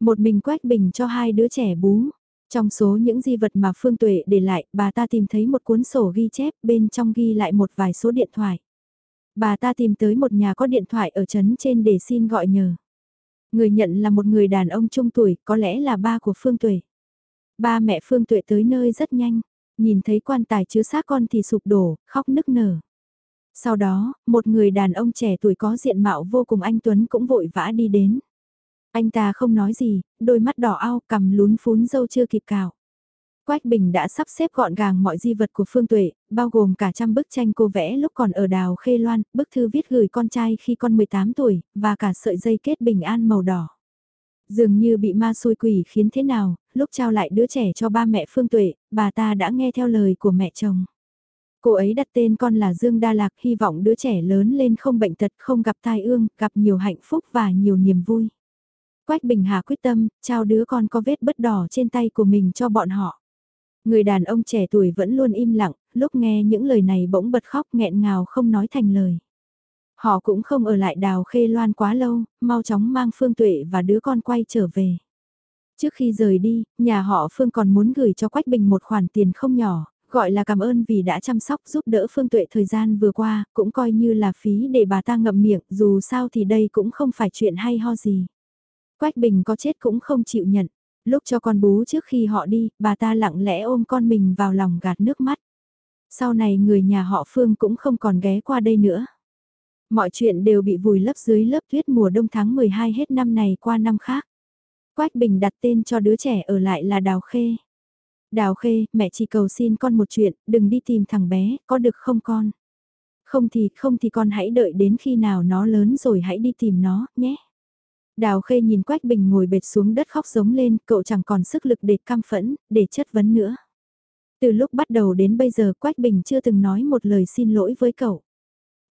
Một mình Quách Bình cho hai đứa trẻ bú. Trong số những di vật mà Phương Tuệ để lại, bà ta tìm thấy một cuốn sổ ghi chép, bên trong ghi lại một vài số điện thoại. Bà ta tìm tới một nhà có điện thoại ở trấn trên để xin gọi nhờ. Người nhận là một người đàn ông trung tuổi, có lẽ là ba của Phương Tuệ. Ba mẹ Phương Tuệ tới nơi rất nhanh, nhìn thấy quan tài chứa xác con thì sụp đổ, khóc nức nở. Sau đó, một người đàn ông trẻ tuổi có diện mạo vô cùng anh Tuấn cũng vội vã đi đến. Anh ta không nói gì, đôi mắt đỏ ao cầm lún phún dâu chưa kịp cào. Quách Bình đã sắp xếp gọn gàng mọi di vật của Phương Tuệ, bao gồm cả trăm bức tranh cô vẽ lúc còn ở đào Khê Loan, bức thư viết gửi con trai khi con 18 tuổi, và cả sợi dây kết bình an màu đỏ. Dường như bị ma xui quỷ khiến thế nào, lúc trao lại đứa trẻ cho ba mẹ Phương Tuệ, bà ta đã nghe theo lời của mẹ chồng. Cô ấy đặt tên con là Dương Đa Lạc hy vọng đứa trẻ lớn lên không bệnh tật, không gặp tai ương, gặp nhiều hạnh phúc và nhiều niềm vui. Quách Bình Hà quyết tâm, trao đứa con có vết bất đỏ trên tay của mình cho bọn họ. Người đàn ông trẻ tuổi vẫn luôn im lặng, lúc nghe những lời này bỗng bật khóc nghẹn ngào không nói thành lời. Họ cũng không ở lại đào khê loan quá lâu, mau chóng mang Phương Tuệ và đứa con quay trở về. Trước khi rời đi, nhà họ Phương còn muốn gửi cho Quách Bình một khoản tiền không nhỏ, gọi là cảm ơn vì đã chăm sóc giúp đỡ Phương Tuệ thời gian vừa qua, cũng coi như là phí để bà ta ngậm miệng, dù sao thì đây cũng không phải chuyện hay ho gì. Quách Bình có chết cũng không chịu nhận. Lúc cho con bú trước khi họ đi, bà ta lặng lẽ ôm con mình vào lòng gạt nước mắt. Sau này người nhà họ Phương cũng không còn ghé qua đây nữa. Mọi chuyện đều bị vùi lấp dưới lớp tuyết mùa đông tháng 12 hết năm này qua năm khác. Quách Bình đặt tên cho đứa trẻ ở lại là Đào Khê. Đào Khê, mẹ chỉ cầu xin con một chuyện, đừng đi tìm thằng bé, có được không con? Không thì, không thì con hãy đợi đến khi nào nó lớn rồi hãy đi tìm nó, nhé. Đào Khê nhìn Quách Bình ngồi bệt xuống đất khóc giống lên, cậu chẳng còn sức lực để cam phẫn, để chất vấn nữa. Từ lúc bắt đầu đến bây giờ Quách Bình chưa từng nói một lời xin lỗi với cậu.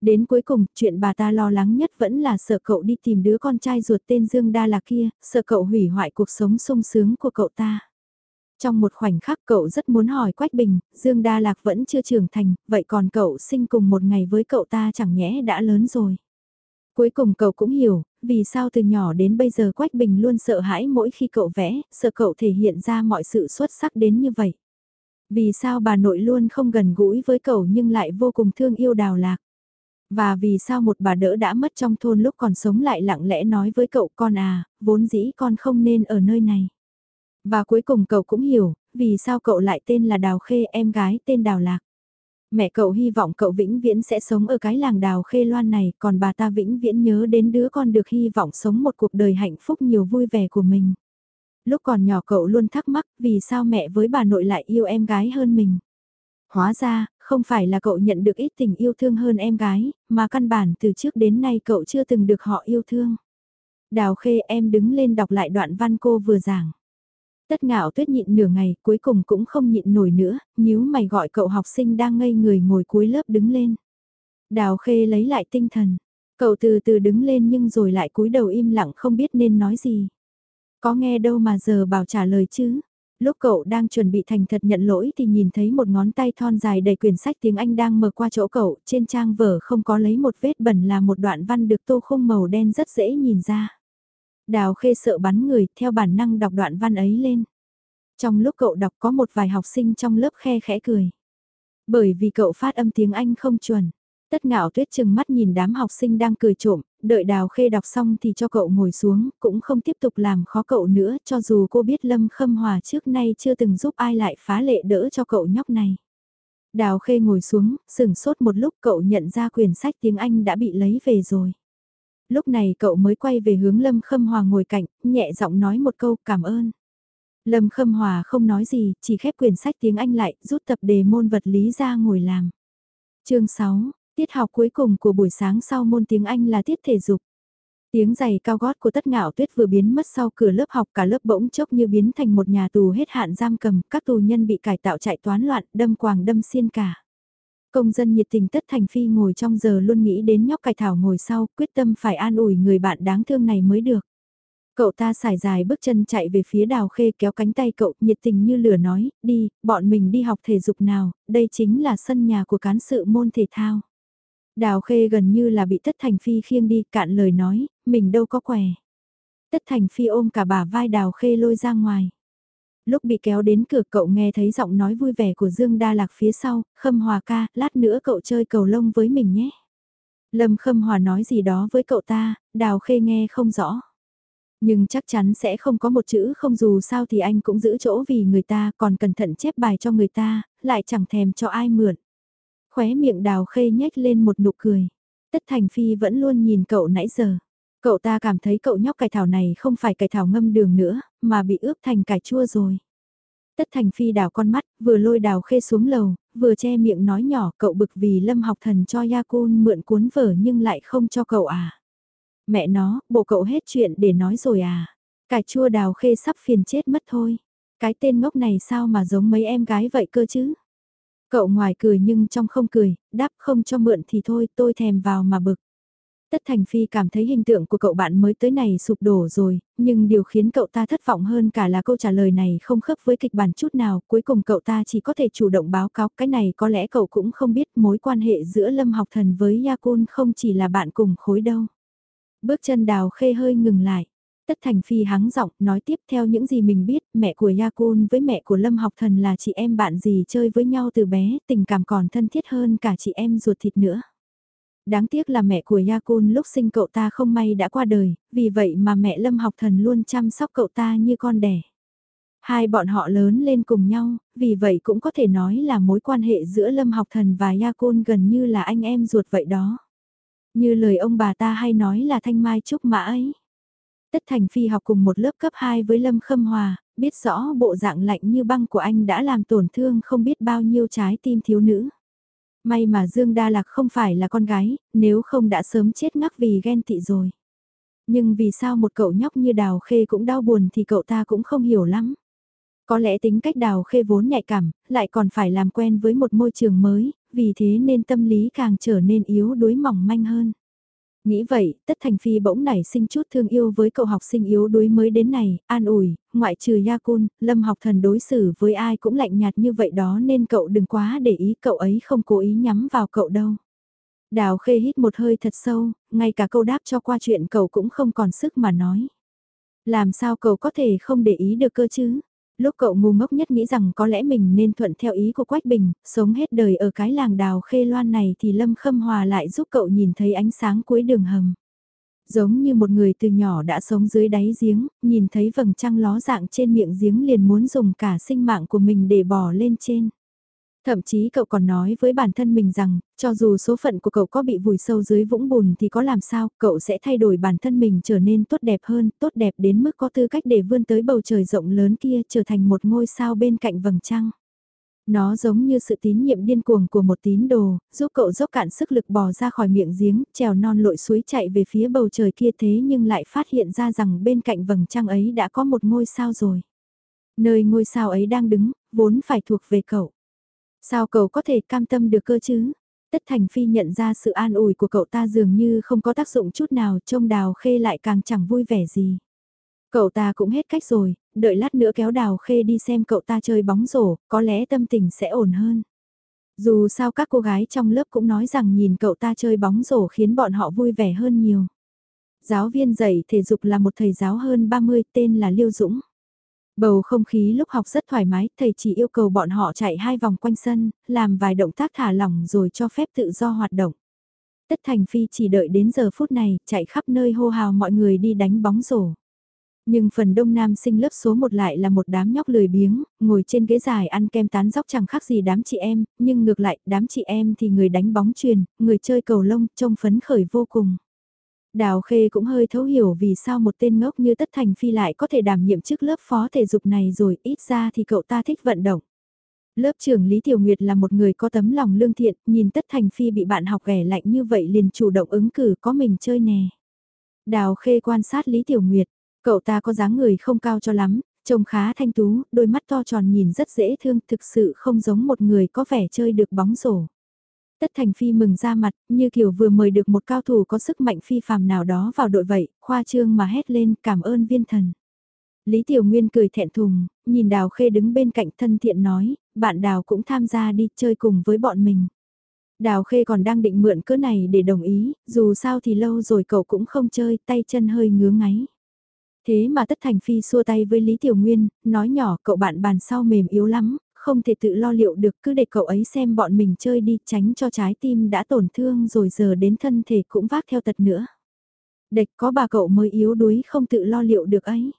Đến cuối cùng, chuyện bà ta lo lắng nhất vẫn là sợ cậu đi tìm đứa con trai ruột tên Dương Đa là kia, sợ cậu hủy hoại cuộc sống sung sướng của cậu ta. Trong một khoảnh khắc cậu rất muốn hỏi Quách Bình, Dương Đa Lạc vẫn chưa trưởng thành, vậy còn cậu sinh cùng một ngày với cậu ta chẳng nhẽ đã lớn rồi. Cuối cùng cậu cũng hiểu, vì sao từ nhỏ đến bây giờ Quách Bình luôn sợ hãi mỗi khi cậu vẽ, sợ cậu thể hiện ra mọi sự xuất sắc đến như vậy. Vì sao bà nội luôn không gần gũi với cậu nhưng lại vô cùng thương yêu đào lạc. Và vì sao một bà đỡ đã mất trong thôn lúc còn sống lại lặng lẽ nói với cậu con à, vốn dĩ con không nên ở nơi này. Và cuối cùng cậu cũng hiểu, vì sao cậu lại tên là Đào Khê em gái tên Đào Lạc. Mẹ cậu hy vọng cậu vĩnh viễn sẽ sống ở cái làng Đào Khê Loan này, còn bà ta vĩnh viễn nhớ đến đứa con được hy vọng sống một cuộc đời hạnh phúc nhiều vui vẻ của mình. Lúc còn nhỏ cậu luôn thắc mắc vì sao mẹ với bà nội lại yêu em gái hơn mình. Hóa ra, không phải là cậu nhận được ít tình yêu thương hơn em gái, mà căn bản từ trước đến nay cậu chưa từng được họ yêu thương. Đào khê em đứng lên đọc lại đoạn văn cô vừa giảng. Tất ngạo tuyết nhịn nửa ngày cuối cùng cũng không nhịn nổi nữa, nhíu mày gọi cậu học sinh đang ngây người ngồi cuối lớp đứng lên. Đào khê lấy lại tinh thần, cậu từ từ đứng lên nhưng rồi lại cúi đầu im lặng không biết nên nói gì. Có nghe đâu mà giờ bảo trả lời chứ. Lúc cậu đang chuẩn bị thành thật nhận lỗi thì nhìn thấy một ngón tay thon dài đầy quyển sách tiếng Anh đang mở qua chỗ cậu, trên trang vở không có lấy một vết bẩn là một đoạn văn được tô khung màu đen rất dễ nhìn ra. Đào khê sợ bắn người, theo bản năng đọc đoạn văn ấy lên. Trong lúc cậu đọc có một vài học sinh trong lớp khe khẽ cười. Bởi vì cậu phát âm tiếng Anh không chuẩn. Tất ngạo tuyết chừng mắt nhìn đám học sinh đang cười trộm, đợi đào khê đọc xong thì cho cậu ngồi xuống, cũng không tiếp tục làm khó cậu nữa cho dù cô biết Lâm Khâm Hòa trước nay chưa từng giúp ai lại phá lệ đỡ cho cậu nhóc này. Đào khê ngồi xuống, sừng sốt một lúc cậu nhận ra quyển sách tiếng Anh đã bị lấy về rồi. Lúc này cậu mới quay về hướng Lâm Khâm Hòa ngồi cạnh, nhẹ giọng nói một câu cảm ơn. Lâm Khâm Hòa không nói gì, chỉ khép quyển sách tiếng Anh lại, rút tập đề môn vật lý ra ngồi làm. chương 6, Tiết học cuối cùng của buổi sáng sau môn tiếng Anh là tiết thể dục. Tiếng giày cao gót của tất ngạo tuyết vừa biến mất sau cửa lớp học cả lớp bỗng chốc như biến thành một nhà tù hết hạn giam cầm, các tù nhân bị cải tạo chạy toán loạn, đâm quàng đâm xiên cả. Công dân nhiệt tình tất thành phi ngồi trong giờ luôn nghĩ đến nhóc cải thảo ngồi sau, quyết tâm phải an ủi người bạn đáng thương này mới được. Cậu ta xài dài bước chân chạy về phía đào khê kéo cánh tay cậu nhiệt tình như lửa nói, đi, bọn mình đi học thể dục nào, đây chính là sân nhà của cán sự môn thể thao. Đào khê gần như là bị Tất Thành Phi khiêng đi, cạn lời nói, mình đâu có què. Tất Thành Phi ôm cả bà vai đào khê lôi ra ngoài. Lúc bị kéo đến cửa cậu nghe thấy giọng nói vui vẻ của Dương Đa Lạc phía sau, Khâm Hòa ca, lát nữa cậu chơi cầu lông với mình nhé. Lâm Khâm Hòa nói gì đó với cậu ta, đào khê nghe không rõ. Nhưng chắc chắn sẽ không có một chữ không dù sao thì anh cũng giữ chỗ vì người ta còn cẩn thận chép bài cho người ta, lại chẳng thèm cho ai mượn. Khóe miệng đào khê nhếch lên một nụ cười. Tất Thành Phi vẫn luôn nhìn cậu nãy giờ. Cậu ta cảm thấy cậu nhóc cải thảo này không phải cải thảo ngâm đường nữa, mà bị ướp thành cải chua rồi. Tất Thành Phi đào con mắt, vừa lôi đào khê xuống lầu, vừa che miệng nói nhỏ cậu bực vì Lâm học thần cho Yakun mượn cuốn vở nhưng lại không cho cậu à. Mẹ nó, bộ cậu hết chuyện để nói rồi à. Cải chua đào khê sắp phiền chết mất thôi. Cái tên ngốc này sao mà giống mấy em gái vậy cơ chứ? Cậu ngoài cười nhưng trong không cười, đáp không cho mượn thì thôi tôi thèm vào mà bực. Tất Thành Phi cảm thấy hình tượng của cậu bạn mới tới này sụp đổ rồi, nhưng điều khiến cậu ta thất vọng hơn cả là câu trả lời này không khớp với kịch bản chút nào, cuối cùng cậu ta chỉ có thể chủ động báo cáo cái này có lẽ cậu cũng không biết mối quan hệ giữa Lâm Học Thần với Yakun không chỉ là bạn cùng khối đâu. Bước chân đào khê hơi ngừng lại. Tất Thành Phi hắng giọng nói tiếp theo những gì mình biết, mẹ của Yakun với mẹ của Lâm Học Thần là chị em bạn gì chơi với nhau từ bé, tình cảm còn thân thiết hơn cả chị em ruột thịt nữa. Đáng tiếc là mẹ của Yakun lúc sinh cậu ta không may đã qua đời, vì vậy mà mẹ Lâm Học Thần luôn chăm sóc cậu ta như con đẻ. Hai bọn họ lớn lên cùng nhau, vì vậy cũng có thể nói là mối quan hệ giữa Lâm Học Thần và Yakun gần như là anh em ruột vậy đó. Như lời ông bà ta hay nói là thanh mai trúc mã ấy. Tất Thành Phi học cùng một lớp cấp 2 với Lâm Khâm Hòa, biết rõ bộ dạng lạnh như băng của anh đã làm tổn thương không biết bao nhiêu trái tim thiếu nữ. May mà Dương Đa Lạc không phải là con gái, nếu không đã sớm chết ngắc vì ghen tị rồi. Nhưng vì sao một cậu nhóc như Đào Khê cũng đau buồn thì cậu ta cũng không hiểu lắm. Có lẽ tính cách Đào Khê vốn nhạy cảm, lại còn phải làm quen với một môi trường mới, vì thế nên tâm lý càng trở nên yếu đuối mỏng manh hơn. Nghĩ vậy, Tất Thành Phi bỗng nảy sinh chút thương yêu với cậu học sinh yếu đuối mới đến này, an ủi, ngoại trừ Yakun Lâm học thần đối xử với ai cũng lạnh nhạt như vậy đó nên cậu đừng quá để ý cậu ấy không cố ý nhắm vào cậu đâu. Đào khê hít một hơi thật sâu, ngay cả câu đáp cho qua chuyện cậu cũng không còn sức mà nói. Làm sao cậu có thể không để ý được cơ chứ? Lúc cậu ngu ngốc nhất nghĩ rằng có lẽ mình nên thuận theo ý của Quách Bình, sống hết đời ở cái làng đào khê loan này thì Lâm Khâm Hòa lại giúp cậu nhìn thấy ánh sáng cuối đường hầm. Giống như một người từ nhỏ đã sống dưới đáy giếng, nhìn thấy vầng trăng ló dạng trên miệng giếng liền muốn dùng cả sinh mạng của mình để bỏ lên trên. Thậm chí cậu còn nói với bản thân mình rằng, cho dù số phận của cậu có bị vùi sâu dưới vũng bùn thì có làm sao, cậu sẽ thay đổi bản thân mình trở nên tốt đẹp hơn, tốt đẹp đến mức có tư cách để vươn tới bầu trời rộng lớn kia trở thành một ngôi sao bên cạnh vầng trăng. Nó giống như sự tín nhiệm điên cuồng của một tín đồ, giúp cậu dốc cạn sức lực bò ra khỏi miệng giếng, trèo non lội suối chạy về phía bầu trời kia thế nhưng lại phát hiện ra rằng bên cạnh vầng trăng ấy đã có một ngôi sao rồi. Nơi ngôi sao ấy đang đứng, vốn phải thuộc về cậu. Sao cậu có thể cam tâm được cơ chứ? Tất Thành Phi nhận ra sự an ủi của cậu ta dường như không có tác dụng chút nào trông đào khê lại càng chẳng vui vẻ gì. Cậu ta cũng hết cách rồi, đợi lát nữa kéo đào khê đi xem cậu ta chơi bóng rổ, có lẽ tâm tình sẽ ổn hơn. Dù sao các cô gái trong lớp cũng nói rằng nhìn cậu ta chơi bóng rổ khiến bọn họ vui vẻ hơn nhiều. Giáo viên dạy thể dục là một thầy giáo hơn 30 tên là Liêu Dũng. Bầu không khí lúc học rất thoải mái, thầy chỉ yêu cầu bọn họ chạy hai vòng quanh sân, làm vài động tác thả lỏng rồi cho phép tự do hoạt động. Tất Thành Phi chỉ đợi đến giờ phút này, chạy khắp nơi hô hào mọi người đi đánh bóng rổ. Nhưng phần đông nam sinh lớp số 1 lại là một đám nhóc lười biếng, ngồi trên ghế dài ăn kem tán dóc chẳng khác gì đám chị em, nhưng ngược lại, đám chị em thì người đánh bóng truyền, người chơi cầu lông, trông phấn khởi vô cùng. Đào Khê cũng hơi thấu hiểu vì sao một tên ngốc như Tất Thành Phi lại có thể đảm nhiệm chức lớp phó thể dục này rồi, ít ra thì cậu ta thích vận động. Lớp trưởng Lý Tiểu Nguyệt là một người có tấm lòng lương thiện, nhìn Tất Thành Phi bị bạn học ghẻ lạnh như vậy liền chủ động ứng cử có mình chơi nè. Đào Khê quan sát Lý Tiểu Nguyệt, cậu ta có dáng người không cao cho lắm, trông khá thanh tú, đôi mắt to tròn nhìn rất dễ thương, thực sự không giống một người có vẻ chơi được bóng rổ. Tất Thành Phi mừng ra mặt, như kiểu vừa mời được một cao thủ có sức mạnh phi phàm nào đó vào đội vậy, khoa trương mà hét lên cảm ơn viên thần. Lý Tiểu Nguyên cười thẹn thùng, nhìn Đào Khê đứng bên cạnh thân thiện nói, bạn Đào cũng tham gia đi chơi cùng với bọn mình. Đào Khê còn đang định mượn cỡ này để đồng ý, dù sao thì lâu rồi cậu cũng không chơi, tay chân hơi ngứa ngáy. Thế mà Tất Thành Phi xua tay với Lý Tiểu Nguyên, nói nhỏ cậu bạn bàn sau mềm yếu lắm, không thể tự lo liệu được cứ để cậu ấy xem bọn mình chơi đi tránh cho trái tim đã tổn thương rồi giờ đến thân thể cũng vác theo tật nữa. Địch có bà cậu mới yếu đuối không tự lo liệu được ấy.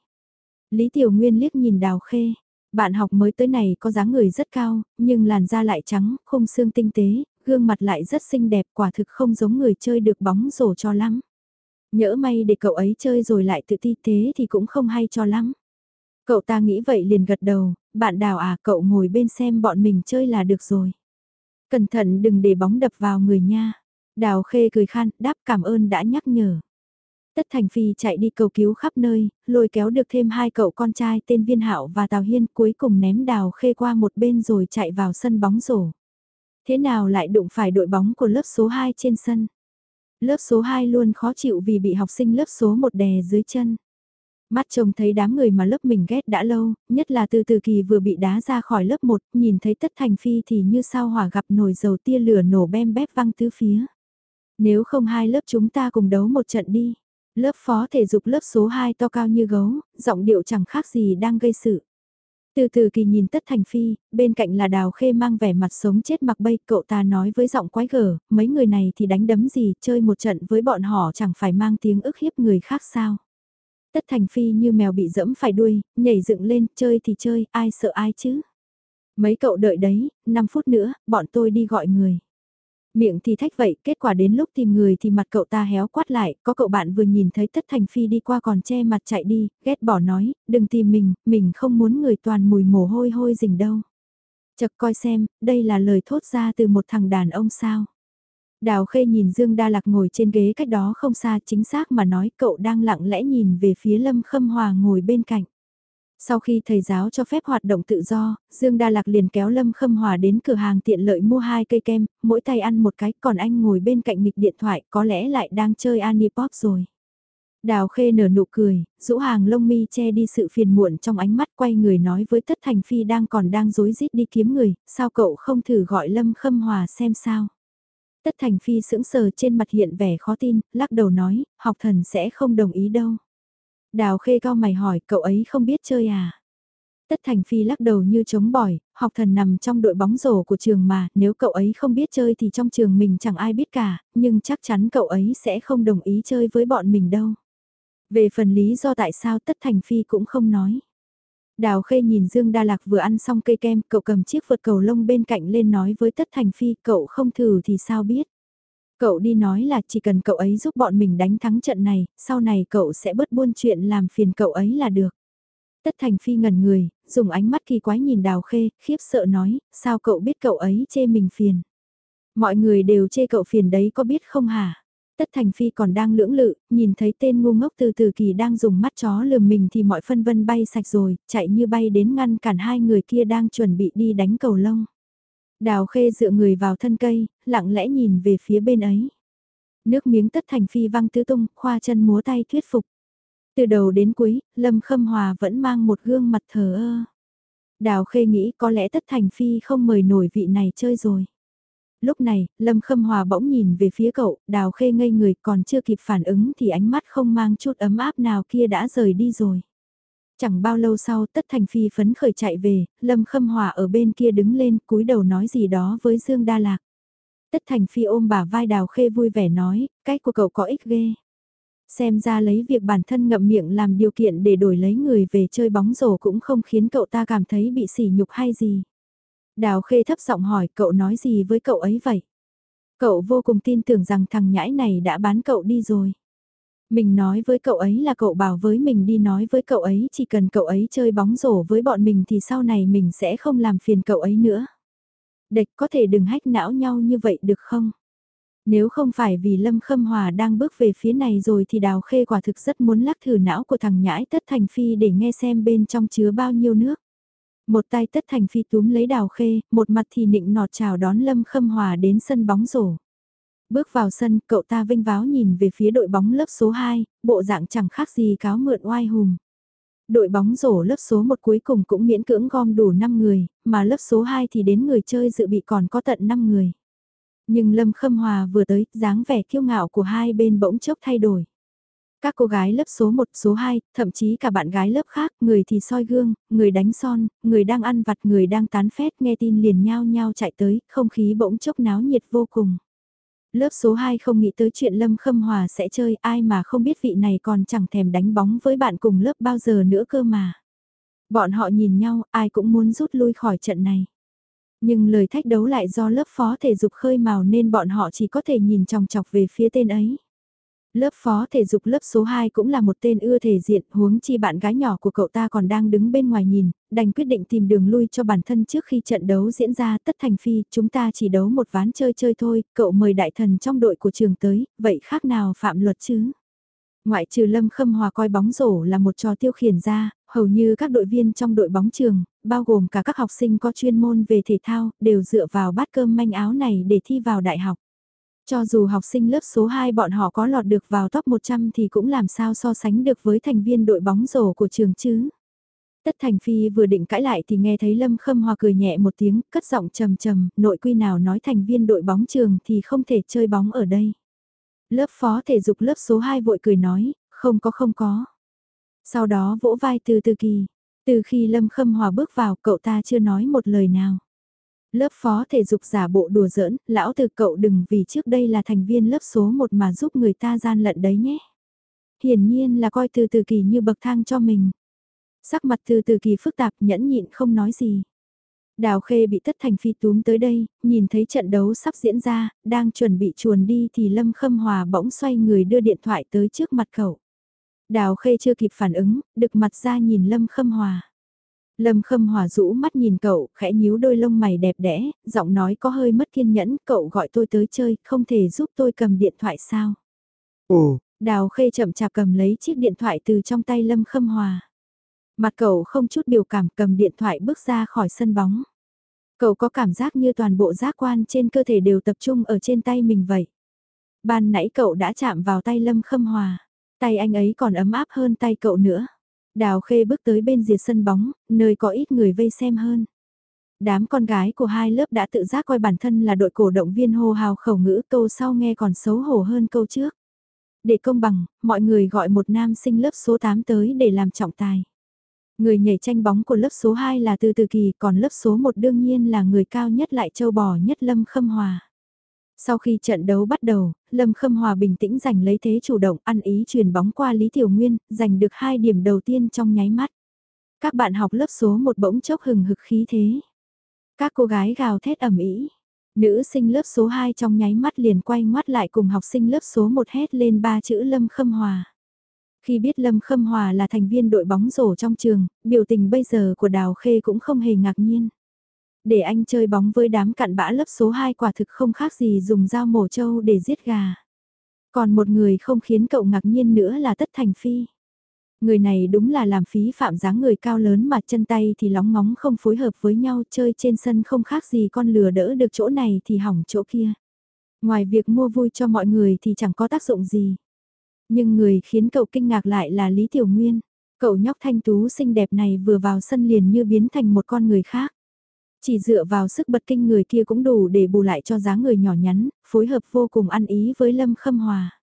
Lý Tiểu Nguyên liếc nhìn Đào Khê, bạn học mới tới này có dáng người rất cao, nhưng làn da lại trắng, khung xương tinh tế, gương mặt lại rất xinh đẹp quả thực không giống người chơi được bóng rổ cho lắm. Nhỡ may để cậu ấy chơi rồi lại tự ti thế thì cũng không hay cho lắm. Cậu ta nghĩ vậy liền gật đầu, bạn đào à cậu ngồi bên xem bọn mình chơi là được rồi. Cẩn thận đừng để bóng đập vào người nha. Đào khê cười khan, đáp cảm ơn đã nhắc nhở. Tất Thành Phi chạy đi cầu cứu khắp nơi, lôi kéo được thêm hai cậu con trai tên Viên Hạo và Tào Hiên cuối cùng ném đào khê qua một bên rồi chạy vào sân bóng rổ. Thế nào lại đụng phải đội bóng của lớp số 2 trên sân? Lớp số 2 luôn khó chịu vì bị học sinh lớp số 1 đè dưới chân. Mắt trông thấy đám người mà lớp mình ghét đã lâu, nhất là từ từ kỳ vừa bị đá ra khỏi lớp 1, nhìn thấy tất thành phi thì như sao hỏa gặp nồi dầu tia lửa nổ bem bép văng tứ phía. Nếu không hai lớp chúng ta cùng đấu một trận đi. Lớp phó thể dục lớp số 2 to cao như gấu, giọng điệu chẳng khác gì đang gây sự. Từ từ kỳ nhìn tất thành phi, bên cạnh là đào khê mang vẻ mặt sống chết mặc bay, cậu ta nói với giọng quái gở, mấy người này thì đánh đấm gì, chơi một trận với bọn họ chẳng phải mang tiếng ức hiếp người khác sao. Tất thành phi như mèo bị dẫm phải đuôi, nhảy dựng lên, chơi thì chơi, ai sợ ai chứ. Mấy cậu đợi đấy, 5 phút nữa, bọn tôi đi gọi người. Miệng thì thách vậy, kết quả đến lúc tìm người thì mặt cậu ta héo quát lại, có cậu bạn vừa nhìn thấy Tất Thành Phi đi qua còn che mặt chạy đi, ghét bỏ nói, đừng tìm mình, mình không muốn người toàn mùi mồ hôi hôi rình đâu. Chật coi xem, đây là lời thốt ra từ một thằng đàn ông sao. Đào Khê nhìn Dương Đa Lạc ngồi trên ghế cách đó không xa chính xác mà nói cậu đang lặng lẽ nhìn về phía Lâm Khâm Hòa ngồi bên cạnh. Sau khi thầy giáo cho phép hoạt động tự do, Dương Đa Lạc liền kéo Lâm Khâm Hòa đến cửa hàng tiện lợi mua hai cây kem, mỗi tay ăn một cái, còn anh ngồi bên cạnh nghịch điện thoại, có lẽ lại đang chơi Anipop rồi. Đào khê nở nụ cười, rũ hàng lông mi che đi sự phiền muộn trong ánh mắt quay người nói với Tất Thành Phi đang còn đang dối rít đi kiếm người, sao cậu không thử gọi Lâm Khâm Hòa xem sao. Tất Thành Phi sững sờ trên mặt hiện vẻ khó tin, lắc đầu nói, học thần sẽ không đồng ý đâu. Đào khê cao mày hỏi, cậu ấy không biết chơi à? Tất Thành Phi lắc đầu như chống bỏi, học thần nằm trong đội bóng rổ của trường mà, nếu cậu ấy không biết chơi thì trong trường mình chẳng ai biết cả, nhưng chắc chắn cậu ấy sẽ không đồng ý chơi với bọn mình đâu. Về phần lý do tại sao Tất Thành Phi cũng không nói. Đào Khê nhìn Dương Đa Lạc vừa ăn xong cây kem, cậu cầm chiếc vượt cầu lông bên cạnh lên nói với Tất Thành Phi, cậu không thử thì sao biết. Cậu đi nói là chỉ cần cậu ấy giúp bọn mình đánh thắng trận này, sau này cậu sẽ bớt buôn chuyện làm phiền cậu ấy là được. Tất Thành Phi ngẩn người, dùng ánh mắt kỳ quái nhìn Đào Khê, khiếp sợ nói, sao cậu biết cậu ấy chê mình phiền. Mọi người đều chê cậu phiền đấy có biết không hả? Tất Thành Phi còn đang lưỡng lự, nhìn thấy tên ngu ngốc từ từ kỳ đang dùng mắt chó lườm mình thì mọi phân vân bay sạch rồi, chạy như bay đến ngăn cản hai người kia đang chuẩn bị đi đánh cầu lông. Đào khê dựa người vào thân cây, lặng lẽ nhìn về phía bên ấy. Nước miếng tất thành phi văng tứ tung, khoa chân múa tay thuyết phục. Từ đầu đến cuối, Lâm Khâm Hòa vẫn mang một gương mặt thờ ơ. Đào khê nghĩ có lẽ tất thành phi không mời nổi vị này chơi rồi. Lúc này, Lâm Khâm Hòa bỗng nhìn về phía cậu, đào khê ngây người còn chưa kịp phản ứng thì ánh mắt không mang chút ấm áp nào kia đã rời đi rồi. Chẳng bao lâu sau tất thành phi phấn khởi chạy về, Lâm Khâm Hòa ở bên kia đứng lên cúi đầu nói gì đó với Dương Đa Lạc. Tất thành phi ôm bà vai đào khê vui vẻ nói, cách của cậu có ích ghê. Xem ra lấy việc bản thân ngậm miệng làm điều kiện để đổi lấy người về chơi bóng rổ cũng không khiến cậu ta cảm thấy bị sỉ nhục hay gì. Đào khê thấp giọng hỏi, cậu nói gì với cậu ấy vậy? Cậu vô cùng tin tưởng rằng thằng nhãi này đã bán cậu đi rồi. Mình nói với cậu ấy là cậu bảo với mình đi nói với cậu ấy, chỉ cần cậu ấy chơi bóng rổ với bọn mình thì sau này mình sẽ không làm phiền cậu ấy nữa. Địch, có thể đừng hách não nhau như vậy được không? Nếu không phải vì Lâm Khâm Hòa đang bước về phía này rồi thì Đào Khê quả thực rất muốn lắc thử não của thằng nhãi Tất Thành Phi để nghe xem bên trong chứa bao nhiêu nước. Một tay Tất Thành Phi túm lấy Đào Khê, một mặt thì nịnh nọt chào đón Lâm Khâm Hòa đến sân bóng rổ. Bước vào sân, cậu ta vinh váo nhìn về phía đội bóng lớp số 2, bộ dạng chẳng khác gì cáo mượn oai hùng. Đội bóng rổ lớp số 1 cuối cùng cũng miễn cưỡng gom đủ 5 người, mà lớp số 2 thì đến người chơi dự bị còn có tận 5 người. Nhưng Lâm Khâm Hòa vừa tới, dáng vẻ kiêu ngạo của hai bên bỗng chốc thay đổi. Các cô gái lớp số 1, số 2, thậm chí cả bạn gái lớp khác, người thì soi gương, người đánh son, người đang ăn vặt, người đang tán phét, nghe tin liền nhao nhao chạy tới, không khí bỗng chốc náo nhiệt vô cùng. Lớp số 2 không nghĩ tới chuyện Lâm Khâm Hòa sẽ chơi ai mà không biết vị này còn chẳng thèm đánh bóng với bạn cùng lớp bao giờ nữa cơ mà. Bọn họ nhìn nhau, ai cũng muốn rút lui khỏi trận này. Nhưng lời thách đấu lại do lớp phó thể dục khơi màu nên bọn họ chỉ có thể nhìn chòng chọc về phía tên ấy. Lớp phó thể dục lớp số 2 cũng là một tên ưa thể diện, huống chi bạn gái nhỏ của cậu ta còn đang đứng bên ngoài nhìn, đành quyết định tìm đường lui cho bản thân trước khi trận đấu diễn ra tất thành phi, chúng ta chỉ đấu một ván chơi chơi thôi, cậu mời đại thần trong đội của trường tới, vậy khác nào phạm luật chứ? Ngoại trừ Lâm Khâm Hòa coi bóng rổ là một trò tiêu khiển ra, hầu như các đội viên trong đội bóng trường, bao gồm cả các học sinh có chuyên môn về thể thao, đều dựa vào bát cơm manh áo này để thi vào đại học. Cho dù học sinh lớp số 2 bọn họ có lọt được vào top 100 thì cũng làm sao so sánh được với thành viên đội bóng rổ của trường chứ. Tất Thành Phi vừa định cãi lại thì nghe thấy Lâm Khâm Hòa cười nhẹ một tiếng, cất giọng trầm trầm, nội quy nào nói thành viên đội bóng trường thì không thể chơi bóng ở đây. Lớp phó thể dục lớp số 2 vội cười nói, không có không có. Sau đó vỗ vai từ từ kỳ, từ khi Lâm Khâm Hòa bước vào cậu ta chưa nói một lời nào. Lớp phó thể dục giả bộ đùa giỡn, lão từ cậu đừng vì trước đây là thành viên lớp số 1 mà giúp người ta gian lận đấy nhé. Hiển nhiên là coi từ từ kỳ như bậc thang cho mình. Sắc mặt từ từ kỳ phức tạp nhẫn nhịn không nói gì. Đào Khê bị Tất Thành Phi túm tới đây, nhìn thấy trận đấu sắp diễn ra, đang chuẩn bị chuồn đi thì Lâm Khâm Hòa bỗng xoay người đưa điện thoại tới trước mặt cậu. Đào Khê chưa kịp phản ứng, đực mặt ra nhìn Lâm Khâm Hòa. Lâm Khâm Hòa rũ mắt nhìn cậu, khẽ nhíu đôi lông mày đẹp đẽ, giọng nói có hơi mất kiên nhẫn, cậu gọi tôi tới chơi, không thể giúp tôi cầm điện thoại sao? Ồ, Đào Khê chậm chạp cầm lấy chiếc điện thoại từ trong tay Lâm Khâm Hòa. Mặt cậu không chút biểu cảm cầm điện thoại bước ra khỏi sân bóng. Cậu có cảm giác như toàn bộ giác quan trên cơ thể đều tập trung ở trên tay mình vậy. Ban nãy cậu đã chạm vào tay Lâm Khâm Hòa. Tay anh ấy còn ấm áp hơn tay cậu nữa. Đào Khê bước tới bên rìa sân bóng, nơi có ít người vây xem hơn. Đám con gái của hai lớp đã tự giác coi bản thân là đội cổ động viên hô hào khẩu ngữ câu sau nghe còn xấu hổ hơn câu trước. Để công bằng, mọi người gọi một nam sinh lớp số 8 tới để làm trọng tài. Người nhảy tranh bóng của lớp số 2 là Từ Từ Kỳ, còn lớp số 1 đương nhiên là người cao nhất lại châu bò nhất Lâm Khâm Hòa. Sau khi trận đấu bắt đầu, Lâm Khâm Hòa bình tĩnh giành lấy thế chủ động ăn ý truyền bóng qua Lý Tiểu Nguyên, giành được hai điểm đầu tiên trong nháy mắt. Các bạn học lớp số 1 bỗng chốc hừng hực khí thế. Các cô gái gào thét ẩm ý. Nữ sinh lớp số 2 trong nháy mắt liền quay ngoắt lại cùng học sinh lớp số 1 hét lên ba chữ Lâm Khâm Hòa. Khi biết Lâm Khâm Hòa là thành viên đội bóng rổ trong trường, biểu tình bây giờ của Đào Khê cũng không hề ngạc nhiên. Để anh chơi bóng với đám cặn bã lớp số 2 quả thực không khác gì dùng dao mổ trâu để giết gà. Còn một người không khiến cậu ngạc nhiên nữa là Tất Thành Phi. Người này đúng là làm phí phạm dáng người cao lớn mà chân tay thì lóng ngóng không phối hợp với nhau, chơi trên sân không khác gì con lừa đỡ được chỗ này thì hỏng chỗ kia. Ngoài việc mua vui cho mọi người thì chẳng có tác dụng gì. Nhưng người khiến cậu kinh ngạc lại là Lý Tiểu Nguyên. Cậu nhóc thanh tú xinh đẹp này vừa vào sân liền như biến thành một con người khác. Chỉ dựa vào sức bật kinh người kia cũng đủ để bù lại cho dáng người nhỏ nhắn, phối hợp vô cùng ăn ý với Lâm Khâm Hòa.